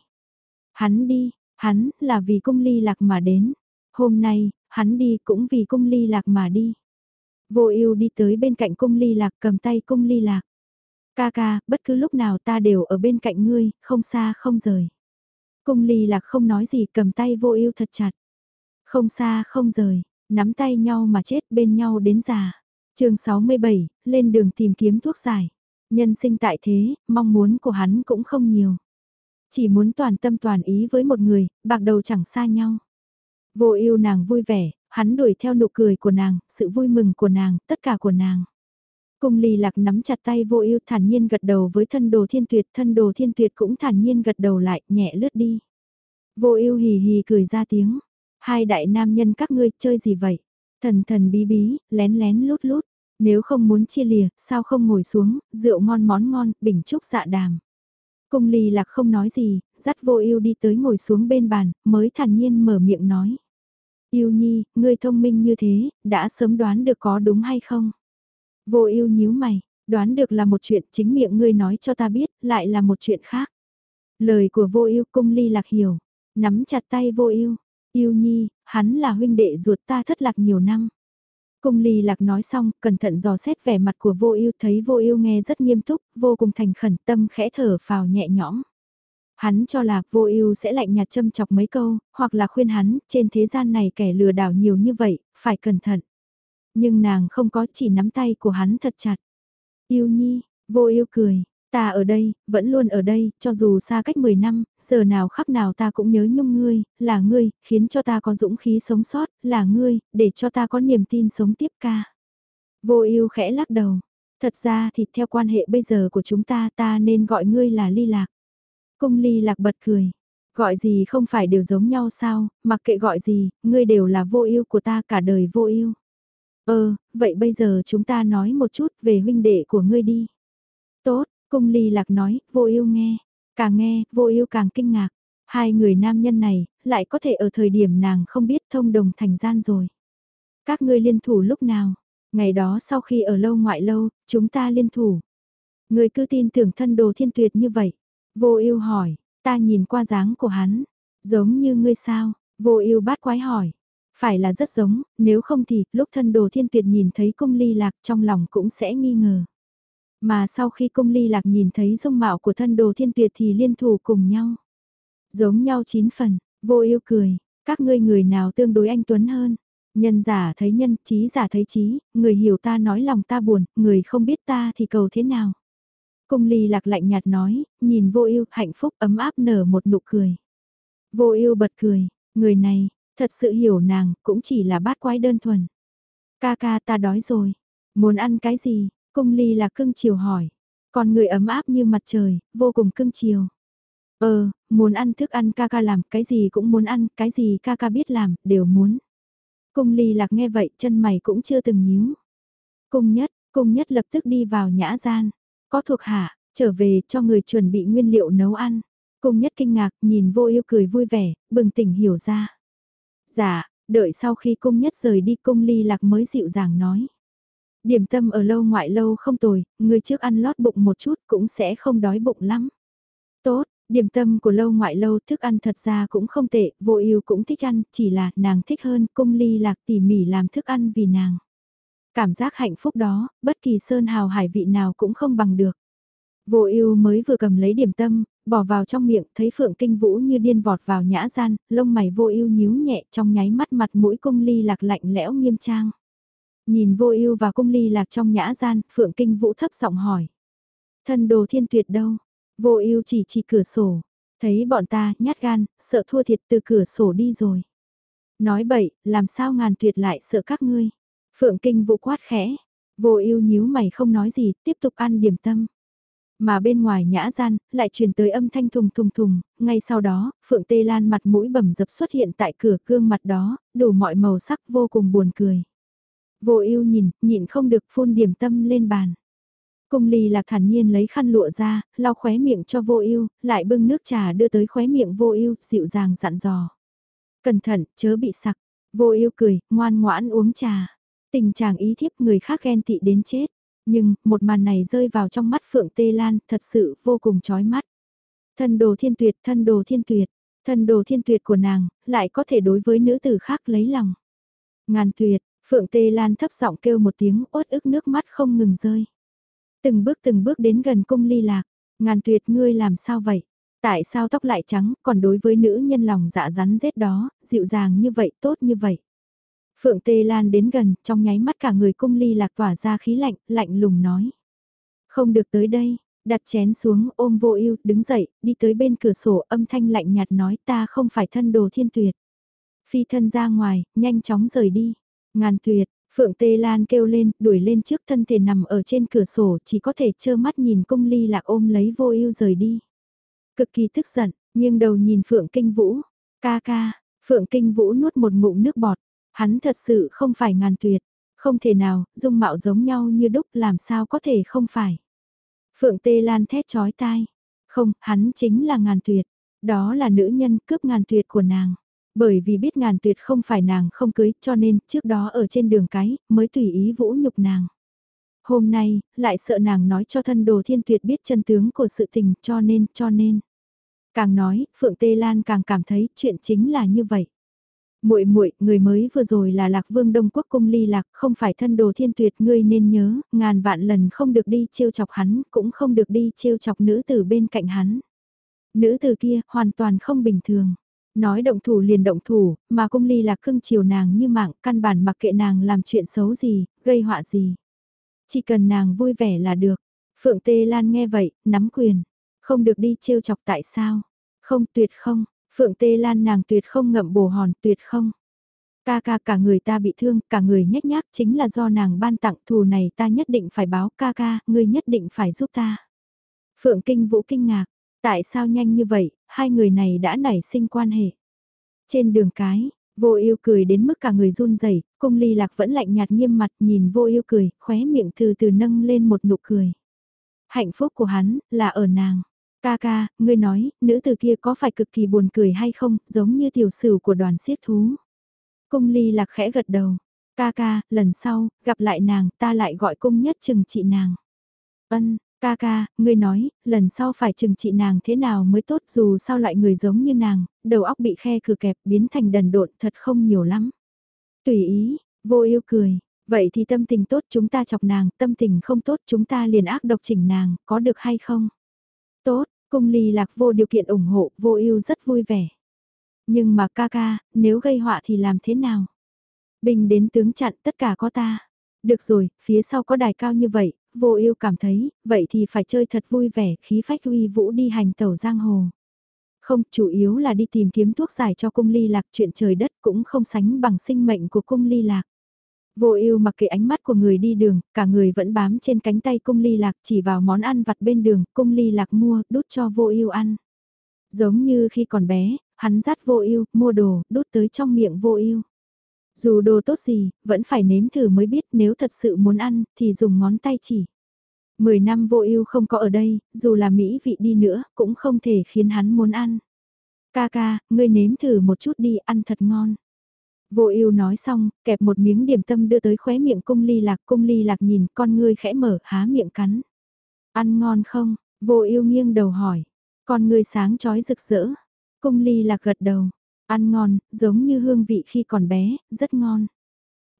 Hắn đi, hắn là vì cung ly lạc mà đến. Hôm nay, hắn đi cũng vì cung ly lạc mà đi. Vô ưu đi tới bên cạnh cung ly lạc cầm tay cung ly lạc. Ca ca, bất cứ lúc nào ta đều ở bên cạnh ngươi, không xa không rời. Cung ly lạc không nói gì cầm tay vô ưu thật chặt. Không xa không rời, nắm tay nhau mà chết bên nhau đến già chương 67, lên đường tìm kiếm thuốc giải. Nhân sinh tại thế, mong muốn của hắn cũng không nhiều. Chỉ muốn toàn tâm toàn ý với một người, bạc đầu chẳng xa nhau. Vô ưu nàng vui vẻ, hắn đuổi theo nụ cười của nàng, sự vui mừng của nàng, tất cả của nàng. Cung ly lạc nắm chặt tay vô ưu thản nhiên gật đầu với thân đồ thiên tuyệt, thân đồ thiên tuyệt cũng thản nhiên gật đầu lại, nhẹ lướt đi. Vô ưu hì hì cười ra tiếng, hai đại nam nhân các ngươi chơi gì vậy? Thần thần bí bí, lén lén lút lút, nếu không muốn chia lìa, sao không ngồi xuống, rượu ngon món ngon, bình chúc dạ đàm. Cung ly lạc không nói gì, dắt vô ưu đi tới ngồi xuống bên bàn, mới thản nhiên mở miệng nói. Yêu nhi, ngươi thông minh như thế, đã sớm đoán được có đúng hay không? Vô ưu nhíu mày, đoán được là một chuyện chính miệng ngươi nói cho ta biết, lại là một chuyện khác. Lời của vô ưu cung ly lạc hiểu, nắm chặt tay vô ưu, yêu nhi, hắn là huynh đệ ruột ta thất lạc nhiều năm. Cung ly lạc nói xong, cẩn thận dò xét vẻ mặt của vô yêu thấy vô yêu nghe rất nghiêm túc, vô cùng thành khẩn tâm khẽ thở phào nhẹ nhõm. Hắn cho là vô yêu sẽ lạnh nhạt châm chọc mấy câu, hoặc là khuyên hắn, trên thế gian này kẻ lừa đảo nhiều như vậy, phải cẩn thận. Nhưng nàng không có chỉ nắm tay của hắn thật chặt. Yêu nhi, vô yêu cười, ta ở đây, vẫn luôn ở đây, cho dù xa cách 10 năm, giờ nào khắc nào ta cũng nhớ nhung ngươi, là ngươi, khiến cho ta có dũng khí sống sót, là ngươi, để cho ta có niềm tin sống tiếp ca. Vô ưu khẽ lắc đầu, thật ra thì theo quan hệ bây giờ của chúng ta ta nên gọi ngươi là ly lạc. Cung ly lạc bật cười. Gọi gì không phải đều giống nhau sao, mặc kệ gọi gì, ngươi đều là vô ưu của ta cả đời vô ưu. Ờ, vậy bây giờ chúng ta nói một chút về huynh đệ của ngươi đi. Tốt, cung ly lạc nói, vô ưu nghe. Càng nghe, vô ưu càng kinh ngạc. Hai người nam nhân này, lại có thể ở thời điểm nàng không biết thông đồng thành gian rồi. Các ngươi liên thủ lúc nào? Ngày đó sau khi ở lâu ngoại lâu, chúng ta liên thủ. Ngươi cứ tin tưởng thân đồ thiên tuyệt như vậy. Vô ưu hỏi, ta nhìn qua dáng của hắn, giống như ngươi sao? Vô ưu bát quái hỏi. Phải là rất giống, nếu không thì lúc thân đồ thiên tuyệt nhìn thấy cung ly lạc trong lòng cũng sẽ nghi ngờ. Mà sau khi cung ly lạc nhìn thấy dung mạo của thân đồ thiên tuyệt thì liên thủ cùng nhau. Giống nhau chín phần, vô ưu cười, các ngươi người nào tương đối anh Tuấn hơn. Nhân giả thấy nhân, trí giả thấy trí, người hiểu ta nói lòng ta buồn, người không biết ta thì cầu thế nào. Cung ly lạc lạnh nhạt nói, nhìn vô ưu hạnh phúc ấm áp nở một nụ cười. Vô ưu bật cười, người này, thật sự hiểu nàng, cũng chỉ là bát quái đơn thuần. Ca ca ta đói rồi, muốn ăn cái gì? Cung ly là cưng chiều hỏi. Còn người ấm áp như mặt trời, vô cùng cưng chiều. Ờ, muốn ăn thức ăn ca ca làm, cái gì cũng muốn ăn, cái gì ca ca biết làm, đều muốn. Cung ly lạc nghe vậy, chân mày cũng chưa từng nhíu. Cung nhất, cung nhất lập tức đi vào nhã gian. Có thuộc hạ, trở về cho người chuẩn bị nguyên liệu nấu ăn. Cung nhất kinh ngạc, nhìn vô yêu cười vui vẻ, bừng tỉnh hiểu ra. Dạ, đợi sau khi cung nhất rời đi cung ly lạc mới dịu dàng nói. Điểm tâm ở lâu ngoại lâu không tồi, người trước ăn lót bụng một chút cũng sẽ không đói bụng lắm. Tốt, điểm tâm của lâu ngoại lâu thức ăn thật ra cũng không tệ, vô yêu cũng thích ăn, chỉ là nàng thích hơn cung ly lạc tỉ mỉ làm thức ăn vì nàng. Cảm giác hạnh phúc đó, bất kỳ sơn hào hải vị nào cũng không bằng được. Vô ưu mới vừa cầm lấy điểm tâm, bỏ vào trong miệng, thấy Phượng Kinh Vũ như điên vọt vào nhã gian, lông mày vô ưu nhíu nhẹ trong nháy mắt mặt mũi cung ly lạc lạnh lẽo nghiêm trang. Nhìn vô ưu và cung ly lạc trong nhã gian, Phượng Kinh Vũ thấp giọng hỏi. Thân đồ thiên tuyệt đâu? Vô ưu chỉ chỉ cửa sổ. Thấy bọn ta nhát gan, sợ thua thiệt từ cửa sổ đi rồi. Nói bậy, làm sao ngàn tuyệt lại sợ các ngươi. Phượng Kinh Vũ quát khẽ, vô ưu nhíu mày không nói gì, tiếp tục ăn điểm tâm. Mà bên ngoài nhã gian, lại truyền tới âm thanh thùng thùng thùng, ngay sau đó, Phượng Tê Lan mặt mũi bầm dập xuất hiện tại cửa gương mặt đó, đủ mọi màu sắc vô cùng buồn cười. Vô ưu nhìn, nhịn không được phun điểm tâm lên bàn. Cung ly lạc thản nhiên lấy khăn lụa ra, lau khóe miệng cho vô ưu lại bưng nước trà đưa tới khóe miệng vô ưu dịu dàng dặn dò. Cẩn thận, chớ bị sặc. Vô ưu cười, ngoan ngoãn uống trà. Tình trạng ý thiếp người khác ghen tị đến chết. Nhưng, một màn này rơi vào trong mắt Phượng Tê Lan, thật sự vô cùng chói mắt. Thân đồ thiên tuyệt, thân đồ thiên tuyệt, thân đồ thiên tuyệt của nàng, lại có thể đối với nữ tử khác lấy lòng. Ngàn tuyệt, Phượng Tê Lan thấp giọng kêu một tiếng uất ức nước mắt không ngừng rơi. Từng bước từng bước đến gần cung ly lạc, ngàn tuyệt ngươi làm sao vậy? Tại sao tóc lại trắng, còn đối với nữ nhân lòng dạ rắn rết đó, dịu dàng như vậy, tốt như vậy? Phượng Tê Lan đến gần, trong nháy mắt cả người cung ly lạc tỏa ra khí lạnh, lạnh lùng nói. Không được tới đây, đặt chén xuống ôm vô ưu đứng dậy, đi tới bên cửa sổ âm thanh lạnh nhạt nói ta không phải thân đồ thiên tuyệt. Phi thân ra ngoài, nhanh chóng rời đi. Ngàn tuyệt, Phượng Tê Lan kêu lên, đuổi lên trước thân thể nằm ở trên cửa sổ chỉ có thể trơ mắt nhìn cung ly lạc ôm lấy vô ưu rời đi. Cực kỳ tức giận, nghiêng đầu nhìn Phượng Kinh Vũ. Ca ca, Phượng Kinh Vũ nuốt một ngụm nước bọt. Hắn thật sự không phải ngàn tuyệt. Không thể nào, dung mạo giống nhau như đúc làm sao có thể không phải. Phượng Tê Lan thét chói tai. Không, hắn chính là ngàn tuyệt. Đó là nữ nhân cướp ngàn tuyệt của nàng. Bởi vì biết ngàn tuyệt không phải nàng không cưới cho nên trước đó ở trên đường cái mới tùy ý vũ nhục nàng. Hôm nay, lại sợ nàng nói cho thân đồ thiên tuyệt biết chân tướng của sự tình cho nên, cho nên. Càng nói, Phượng Tê Lan càng cảm thấy chuyện chính là như vậy. Muội muội, người mới vừa rồi là Lạc Vương Đông Quốc cung ly lạc, không phải thân đồ thiên tuyệt, ngươi nên nhớ, ngàn vạn lần không được đi trêu chọc hắn, cũng không được đi trêu chọc nữ tử bên cạnh hắn. Nữ tử kia hoàn toàn không bình thường. Nói động thủ liền động thủ, mà cung ly lạc cưng chiều nàng như mạng, căn bản mặc kệ nàng làm chuyện xấu gì, gây họa gì. Chỉ cần nàng vui vẻ là được. Phượng Tê Lan nghe vậy, nắm quyền. Không được đi trêu chọc tại sao? Không tuyệt không, Phượng Tê Lan nàng tuyệt không ngậm bồ hòn tuyệt không. Ca ca cả người ta bị thương, cả người nhếch nhác chính là do nàng ban tặng thù này ta nhất định phải báo ca ca, ngươi nhất định phải giúp ta. Phượng Kinh Vũ kinh ngạc, tại sao nhanh như vậy, hai người này đã nảy sinh quan hệ. Trên đường cái, vô yêu cười đến mức cả người run rẩy cung ly lạc vẫn lạnh nhạt nghiêm mặt nhìn vô yêu cười, khóe miệng từ từ nâng lên một nụ cười. Hạnh phúc của hắn, là ở nàng. Ca ca, ngươi nói, nữ từ kia có phải cực kỳ buồn cười hay không, giống như tiểu sử của đoàn siết thú. Cung ly lạc khẽ gật đầu. Ca ca, lần sau, gặp lại nàng, ta lại gọi cung nhất chừng trị nàng. Ân, ca ca, ngươi nói, lần sau phải chừng trị nàng thế nào mới tốt dù sao loại người giống như nàng, đầu óc bị khe cửa kẹp biến thành đần độn thật không nhiều lắm. Tùy ý, vô yêu cười, vậy thì tâm tình tốt chúng ta chọc nàng, tâm tình không tốt chúng ta liền ác độc chỉnh nàng, có được hay không? Tốt, Cung ly lạc vô điều kiện ủng hộ, vô ưu rất vui vẻ. Nhưng mà ca ca, nếu gây họa thì làm thế nào? Bình đến tướng chặn tất cả có ta. Được rồi, phía sau có đài cao như vậy, vô ưu cảm thấy, vậy thì phải chơi thật vui vẻ, khí phách uy vũ đi hành tàu giang hồ. Không, chủ yếu là đi tìm kiếm thuốc giải cho cung ly lạc chuyện trời đất cũng không sánh bằng sinh mệnh của cung ly lạc. Vô ưu mặc kệ ánh mắt của người đi đường, cả người vẫn bám trên cánh tay cung ly lạc chỉ vào món ăn vặt bên đường, cung ly lạc mua, đút cho vô ưu ăn. Giống như khi còn bé, hắn dắt vô ưu mua đồ, đút tới trong miệng vô ưu dù đồ tốt gì, vẫn phải nếm thử mới biết nếu thật sự muốn ăn, thì dùng ngón tay chỉ. Mười năm vô ưu không có ở đây, dù là mỹ vị đi nữa, cũng không thể khiến hắn muốn ăn. Ca ca, ngươi nếm thử một chút đi, ăn thật ngon. Vô ưu nói xong, kẹp một miếng điểm tâm đưa tới khóe miệng cung ly lạc, cung ly lạc nhìn con ngươi khẽ mở, há miệng cắn. Ăn ngon không? Vô ưu nghiêng đầu hỏi. Con ngươi sáng chói rực rỡ. Cung ly lạc gật đầu. Ăn ngon, giống như hương vị khi còn bé, rất ngon.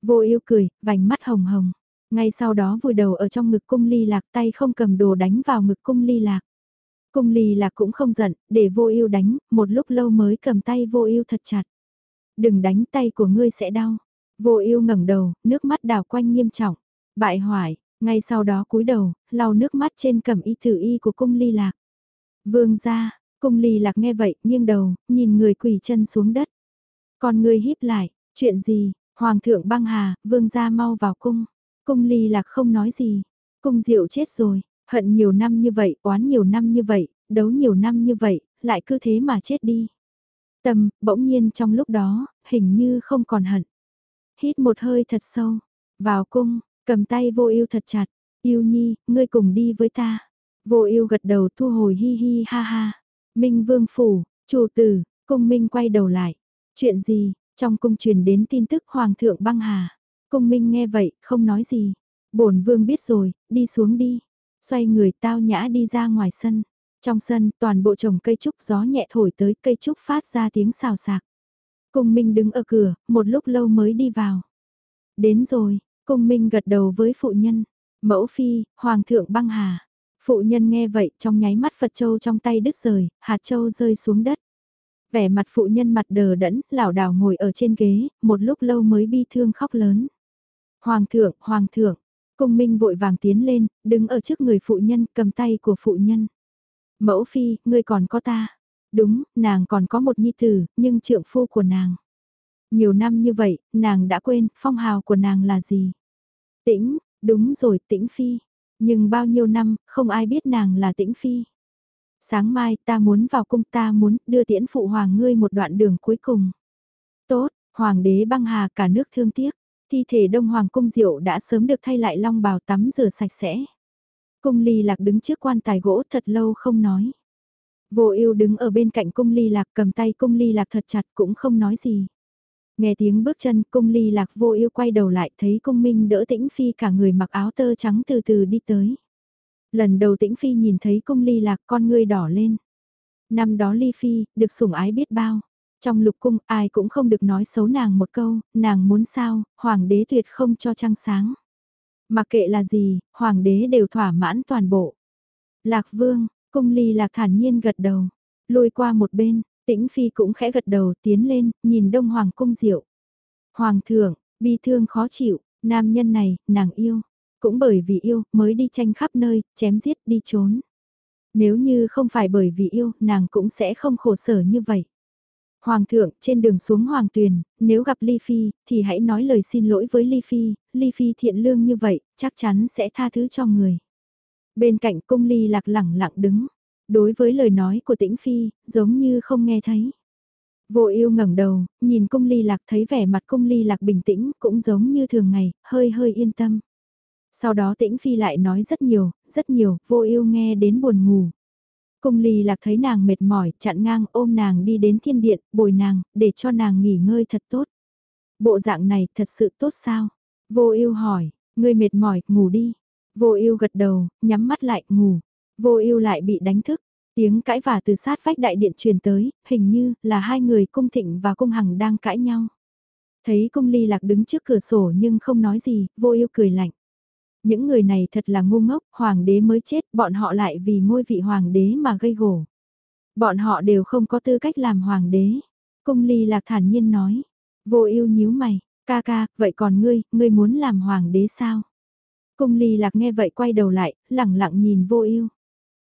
Vô ưu cười, vành mắt hồng hồng. Ngay sau đó vùi đầu ở trong ngực cung ly lạc tay không cầm đồ đánh vào ngực cung ly lạc. Cung ly lạc cũng không giận, để vô ưu đánh, một lúc lâu mới cầm tay vô ưu thật chặt. Đừng đánh tay của ngươi sẽ đau. Vô ưu ngẩng đầu, nước mắt đào quanh nghiêm trọng. Bại hoại, ngay sau đó cúi đầu, lau nước mắt trên cẩm y thử y của cung ly lạc. Vương ra, cung ly lạc nghe vậy, nghiêng đầu, nhìn người quỳ chân xuống đất. Còn người híp lại, chuyện gì, hoàng thượng băng hà, vương ra mau vào cung. Cung ly lạc không nói gì, cung diệu chết rồi, hận nhiều năm như vậy, oán nhiều năm như vậy, đấu nhiều năm như vậy, lại cứ thế mà chết đi. Tâm, bỗng nhiên trong lúc đó, hình như không còn hận. Hít một hơi thật sâu, vào cung, cầm tay vô ưu thật chặt, Yêu nhi, ngươi cùng đi với ta. Vô yêu gật đầu thu hồi hi hi ha ha. Minh vương phủ, chủ tử, cung minh quay đầu lại. Chuyện gì, trong cung truyền đến tin tức hoàng thượng băng hà. Cung minh nghe vậy, không nói gì. bổn vương biết rồi, đi xuống đi. Xoay người tao nhã đi ra ngoài sân. Trong sân, toàn bộ trồng cây trúc gió nhẹ thổi tới cây trúc phát ra tiếng xào xạc. Cung Minh đứng ở cửa, một lúc lâu mới đi vào. Đến rồi, Cung Minh gật đầu với phụ nhân. Mẫu phi, Hoàng thượng băng hà. Phụ nhân nghe vậy trong nháy mắt Phật Châu trong tay đứt rời, hạt châu rơi xuống đất. Vẻ mặt phụ nhân mặt đờ đẫn, lảo đảo ngồi ở trên ghế, một lúc lâu mới bi thương khóc lớn. Hoàng thượng, hoàng thượng, cung minh vội vàng tiến lên, đứng ở trước người phụ nhân, cầm tay của phụ nhân. Mẫu phi, ngươi còn có ta. Đúng, nàng còn có một nhi tử, nhưng trượng phu của nàng. Nhiều năm như vậy, nàng đã quên, phong hào của nàng là gì. Tĩnh, đúng rồi, tĩnh phi. Nhưng bao nhiêu năm, không ai biết nàng là tĩnh phi. Sáng mai ta muốn vào cung ta muốn đưa tiễn phụ hoàng ngươi một đoạn đường cuối cùng. Tốt, hoàng đế băng hà cả nước thương tiếc. Thi thể đông hoàng cung diệu đã sớm được thay lại long bào tắm rửa sạch sẽ. Cung ly lạc đứng trước quan tài gỗ thật lâu không nói. Vô ưu đứng ở bên cạnh cung ly lạc cầm tay cung ly lạc thật chặt cũng không nói gì. Nghe tiếng bước chân cung ly lạc vô ưu quay đầu lại thấy cung minh đỡ tĩnh phi cả người mặc áo tơ trắng từ từ đi tới. Lần đầu tĩnh phi nhìn thấy cung ly lạc con ngươi đỏ lên. Năm đó ly phi, được sủng ái biết bao. Trong lục cung ai cũng không được nói xấu nàng một câu, nàng muốn sao, hoàng đế tuyệt không cho trăng sáng. mà kệ là gì, hoàng đế đều thỏa mãn toàn bộ. Lạc vương, cung ly lạc thản nhiên gật đầu, lùi qua một bên, tĩnh phi cũng khẽ gật đầu tiến lên, nhìn đông hoàng cung diệu. Hoàng thượng, bi thương khó chịu, nam nhân này, nàng yêu. Cũng bởi vì yêu, mới đi tranh khắp nơi, chém giết đi trốn. Nếu như không phải bởi vì yêu, nàng cũng sẽ không khổ sở như vậy. Hoàng thượng, trên đường xuống Hoàng Tuyền, nếu gặp Ly Phi, thì hãy nói lời xin lỗi với Ly Phi, Ly Phi thiện lương như vậy, chắc chắn sẽ tha thứ cho người. Bên cạnh cung Ly lạc lẳng lặng đứng, đối với lời nói của tĩnh Phi, giống như không nghe thấy. Vô yêu ngẩng đầu, nhìn cung Ly lạc thấy vẻ mặt cung Ly lạc bình tĩnh, cũng giống như thường ngày, hơi hơi yên tâm. Sau đó tĩnh Phi lại nói rất nhiều, rất nhiều, vô yêu nghe đến buồn ngủ. Cung ly lạc thấy nàng mệt mỏi, chặn ngang ôm nàng đi đến thiên điện, bồi nàng, để cho nàng nghỉ ngơi thật tốt. Bộ dạng này thật sự tốt sao? Vô ưu hỏi, ngươi mệt mỏi, ngủ đi. Vô ưu gật đầu, nhắm mắt lại, ngủ. Vô ưu lại bị đánh thức. Tiếng cãi vả từ sát vách đại điện truyền tới, hình như là hai người cung thịnh và cung hằng đang cãi nhau. Thấy cung ly lạc đứng trước cửa sổ nhưng không nói gì, vô ưu cười lạnh. Những người này thật là ngu ngốc, hoàng đế mới chết, bọn họ lại vì ngôi vị hoàng đế mà gây gổ. Bọn họ đều không có tư cách làm hoàng đế. Cung ly lạc thản nhiên nói. Vô ưu nhíu mày, ca ca, vậy còn ngươi, ngươi muốn làm hoàng đế sao? Cung ly lạc nghe vậy quay đầu lại, lẳng lặng nhìn vô ưu.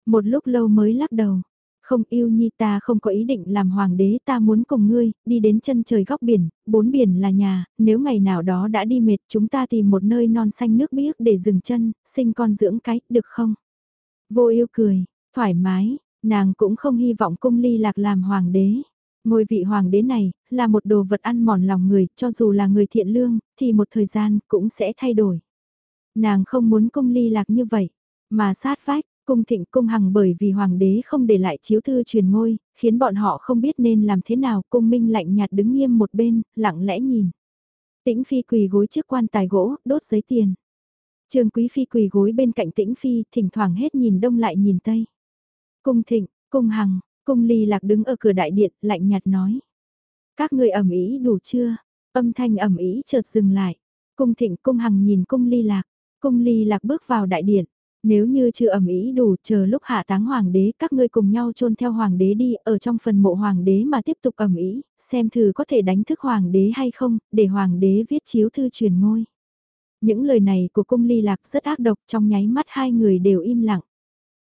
Một lúc lâu mới lắc đầu. Không yêu nhi ta không có ý định làm hoàng đế ta muốn cùng ngươi, đi đến chân trời góc biển, bốn biển là nhà, nếu ngày nào đó đã đi mệt chúng ta tìm một nơi non xanh nước biếc để dừng chân, sinh con dưỡng cái, được không? Vô yêu cười, thoải mái, nàng cũng không hy vọng cung ly lạc làm hoàng đế. Ngôi vị hoàng đế này, là một đồ vật ăn mòn lòng người, cho dù là người thiện lương, thì một thời gian cũng sẽ thay đổi. Nàng không muốn cung ly lạc như vậy, mà sát vách, Cung thịnh cung hằng bởi vì hoàng đế không để lại chiếu thư truyền ngôi, khiến bọn họ không biết nên làm thế nào. Cung minh lạnh nhạt đứng nghiêm một bên, lặng lẽ nhìn. Tĩnh phi quỳ gối trước quan tài gỗ, đốt giấy tiền. Trường quý phi quỳ gối bên cạnh tĩnh phi, thỉnh thoảng hết nhìn đông lại nhìn tây. Cung thịnh, cung hằng, cung ly lạc đứng ở cửa đại điện, lạnh nhạt nói. Các người ẩm ý đủ chưa? Âm thanh ẩm ý chợt dừng lại. Cung thịnh cung hằng nhìn cung ly lạc. Cung ly lạc bước vào đại điện. Nếu như chưa ẩm ý đủ, chờ lúc hạ táng hoàng đế, các ngươi cùng nhau chôn theo hoàng đế đi, ở trong phần mộ hoàng đế mà tiếp tục ẩm ý, xem thử có thể đánh thức hoàng đế hay không, để hoàng đế viết chiếu thư truyền ngôi. Những lời này của cung ly lạc rất ác độc trong nháy mắt hai người đều im lặng.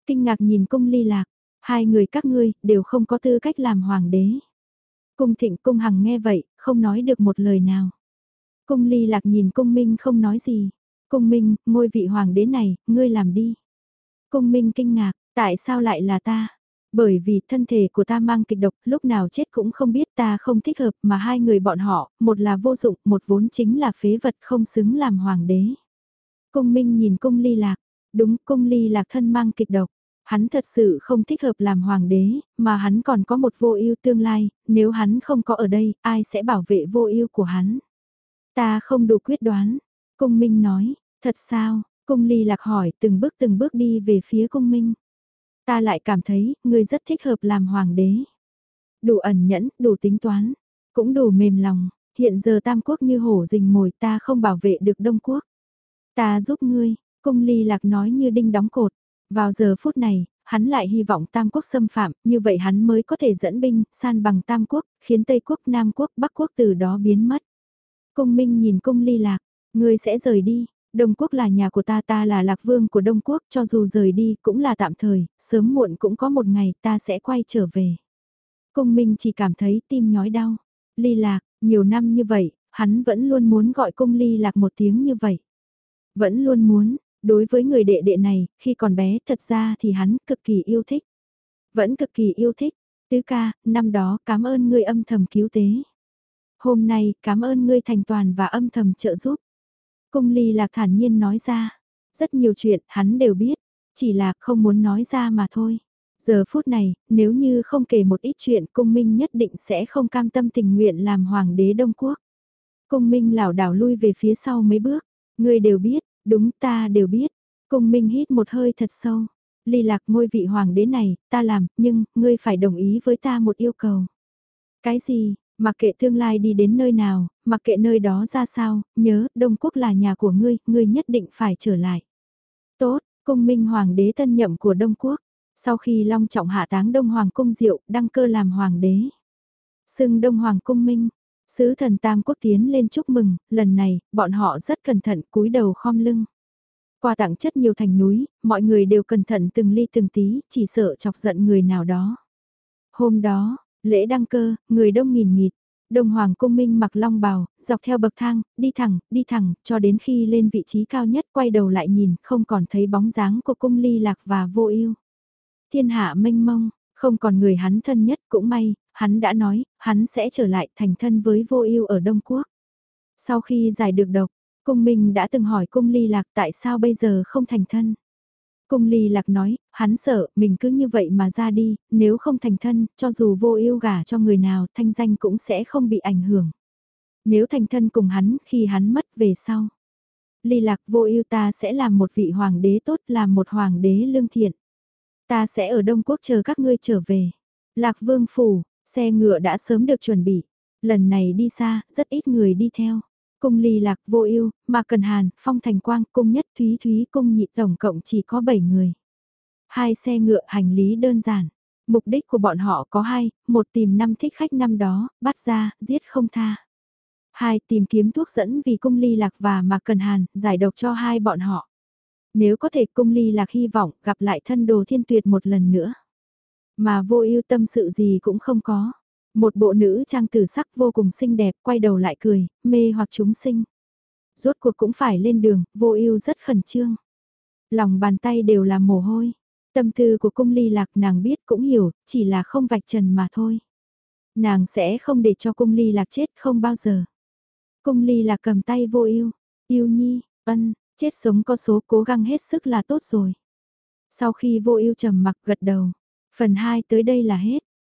Kinh ngạc nhìn cung ly lạc, hai người các ngươi đều không có tư cách làm hoàng đế. Cung thịnh cung hằng nghe vậy, không nói được một lời nào. Cung ly lạc nhìn cung minh không nói gì. Cung Minh, ngôi vị hoàng đế này, ngươi làm đi. Cung Minh kinh ngạc, tại sao lại là ta? Bởi vì thân thể của ta mang kịch độc, lúc nào chết cũng không biết ta không thích hợp mà hai người bọn họ, một là vô dụng, một vốn chính là phế vật không xứng làm hoàng đế. Cung Minh nhìn cung ly lạc, Đúng, cung ly lạc thân mang kịch độc. Hắn thật sự không thích hợp làm hoàng đế, mà hắn còn có một vô ưu tương lai, nếu hắn không có ở đây, ai sẽ bảo vệ vô ưu của hắn? Ta không đủ quyết đoán. Cung Minh nói, thật sao? Cung ly lạc hỏi từng bước từng bước đi về phía cung Minh. Ta lại cảm thấy, ngươi rất thích hợp làm hoàng đế. Đủ ẩn nhẫn, đủ tính toán, cũng đủ mềm lòng, hiện giờ tam quốc như hổ rình mồi ta không bảo vệ được đông quốc. Ta giúp ngươi, cung ly lạc nói như đinh đóng cột. Vào giờ phút này, hắn lại hy vọng Tam Quốc xâm phạm, như vậy hắn mới có thể dẫn binh, san bằng Tam Quốc, khiến Tây Quốc, Nam Quốc, Bắc Quốc từ đó biến mất. Cung Minh nhìn cung ly lạc, ngươi sẽ rời đi, Đông Quốc là nhà của ta ta là lạc vương của Đông Quốc cho dù rời đi cũng là tạm thời, sớm muộn cũng có một ngày ta sẽ quay trở về. Cung Minh chỉ cảm thấy tim nhói đau. Ly lạc, nhiều năm như vậy, hắn vẫn luôn muốn gọi cung ly lạc một tiếng như vậy. Vẫn luôn muốn, đối với người đệ đệ này, khi còn bé thật ra thì hắn cực kỳ yêu thích. Vẫn cực kỳ yêu thích. Tứ ca, năm đó cảm ơn ngươi âm thầm cứu tế. Hôm nay, cảm ơn ngươi thành toàn và âm thầm trợ giúp. Cung ly lạc thản nhiên nói ra. Rất nhiều chuyện hắn đều biết, chỉ là không muốn nói ra mà thôi. Giờ phút này, nếu như không kể một ít chuyện cung minh nhất định sẽ không cam tâm tình nguyện làm hoàng đế Đông Quốc. Cung minh lảo đảo lui về phía sau mấy bước, ngươi đều biết, đúng ta đều biết. Cung minh hít một hơi thật sâu. Ly lạc ngôi vị hoàng đế này, ta làm, nhưng, ngươi phải đồng ý với ta một yêu cầu. Cái gì, mặc kệ tương lai đi đến nơi nào, mặc kệ nơi đó ra sao, nhớ, Đông Quốc là nhà của ngươi, ngươi nhất định phải trở lại. Tốt, cung minh hoàng đế tân nhậm của Đông Quốc. Sau khi long trọng hạ táng Đông Hoàng cung diệu, đăng cơ làm hoàng đế. Xưng Đông Hoàng cung minh, sứ thần Tam Quốc tiến lên chúc mừng, lần này, bọn họ rất cẩn thận cúi đầu khom lưng. Qua tặng chất nhiều thành núi, mọi người đều cẩn thận từng ly từng tí, chỉ sợ chọc giận người nào đó. Hôm đó, lễ đăng cơ, người đông nghìn nghịt, Đông Hoàng Cung Minh mặc long bào, dọc theo bậc thang, đi thẳng, đi thẳng, cho đến khi lên vị trí cao nhất quay đầu lại nhìn, không còn thấy bóng dáng của cung ly lạc và vô ưu Thiên hạ mênh mông, không còn người hắn thân nhất cũng may, hắn đã nói, hắn sẽ trở lại thành thân với vô ưu ở Đông Quốc. Sau khi giải được độc, cung minh đã từng hỏi cung ly lạc tại sao bây giờ không thành thân. Cung ly lạc nói, hắn sợ mình cứ như vậy mà ra đi, nếu không thành thân, cho dù vô ưu gả cho người nào thanh danh cũng sẽ không bị ảnh hưởng. Nếu thành thân cùng hắn khi hắn mất về sau. Ly lạc vô ưu ta sẽ làm một vị hoàng đế tốt làm một hoàng đế lương thiện. Ta sẽ ở Đông Quốc chờ các ngươi trở về. Lạc Vương Phủ, xe ngựa đã sớm được chuẩn bị. Lần này đi xa, rất ít người đi theo. Cung ly lạc vô ưu mà cần hàn, phong thành quang, cung nhất thúy thúy cung nhị tổng cộng chỉ có 7 người. Hai xe ngựa hành lý đơn giản. Mục đích của bọn họ có hai, một tìm năm thích khách năm đó, bắt ra, giết không tha. Hai tìm kiếm thuốc dẫn vì cung ly lạc và mà cần hàn, giải độc cho hai bọn họ. Nếu có thể cung ly lạc hy vọng gặp lại thân đồ thiên tuyệt một lần nữa. Mà vô ưu tâm sự gì cũng không có. Một bộ nữ trang tử sắc vô cùng xinh đẹp quay đầu lại cười, mê hoặc chúng sinh. Rốt cuộc cũng phải lên đường, vô ưu rất khẩn trương. Lòng bàn tay đều là mồ hôi. Tâm tư của cung ly lạc nàng biết cũng hiểu, chỉ là không vạch trần mà thôi. Nàng sẽ không để cho cung ly lạc chết không bao giờ. Cung ly lạc cầm tay vô ưu, yêu nhi, ân, Chết sống có số cố gắng hết sức là tốt rồi. Sau khi vô ưu trầm mặc gật đầu, phần 2 tới đây là hết.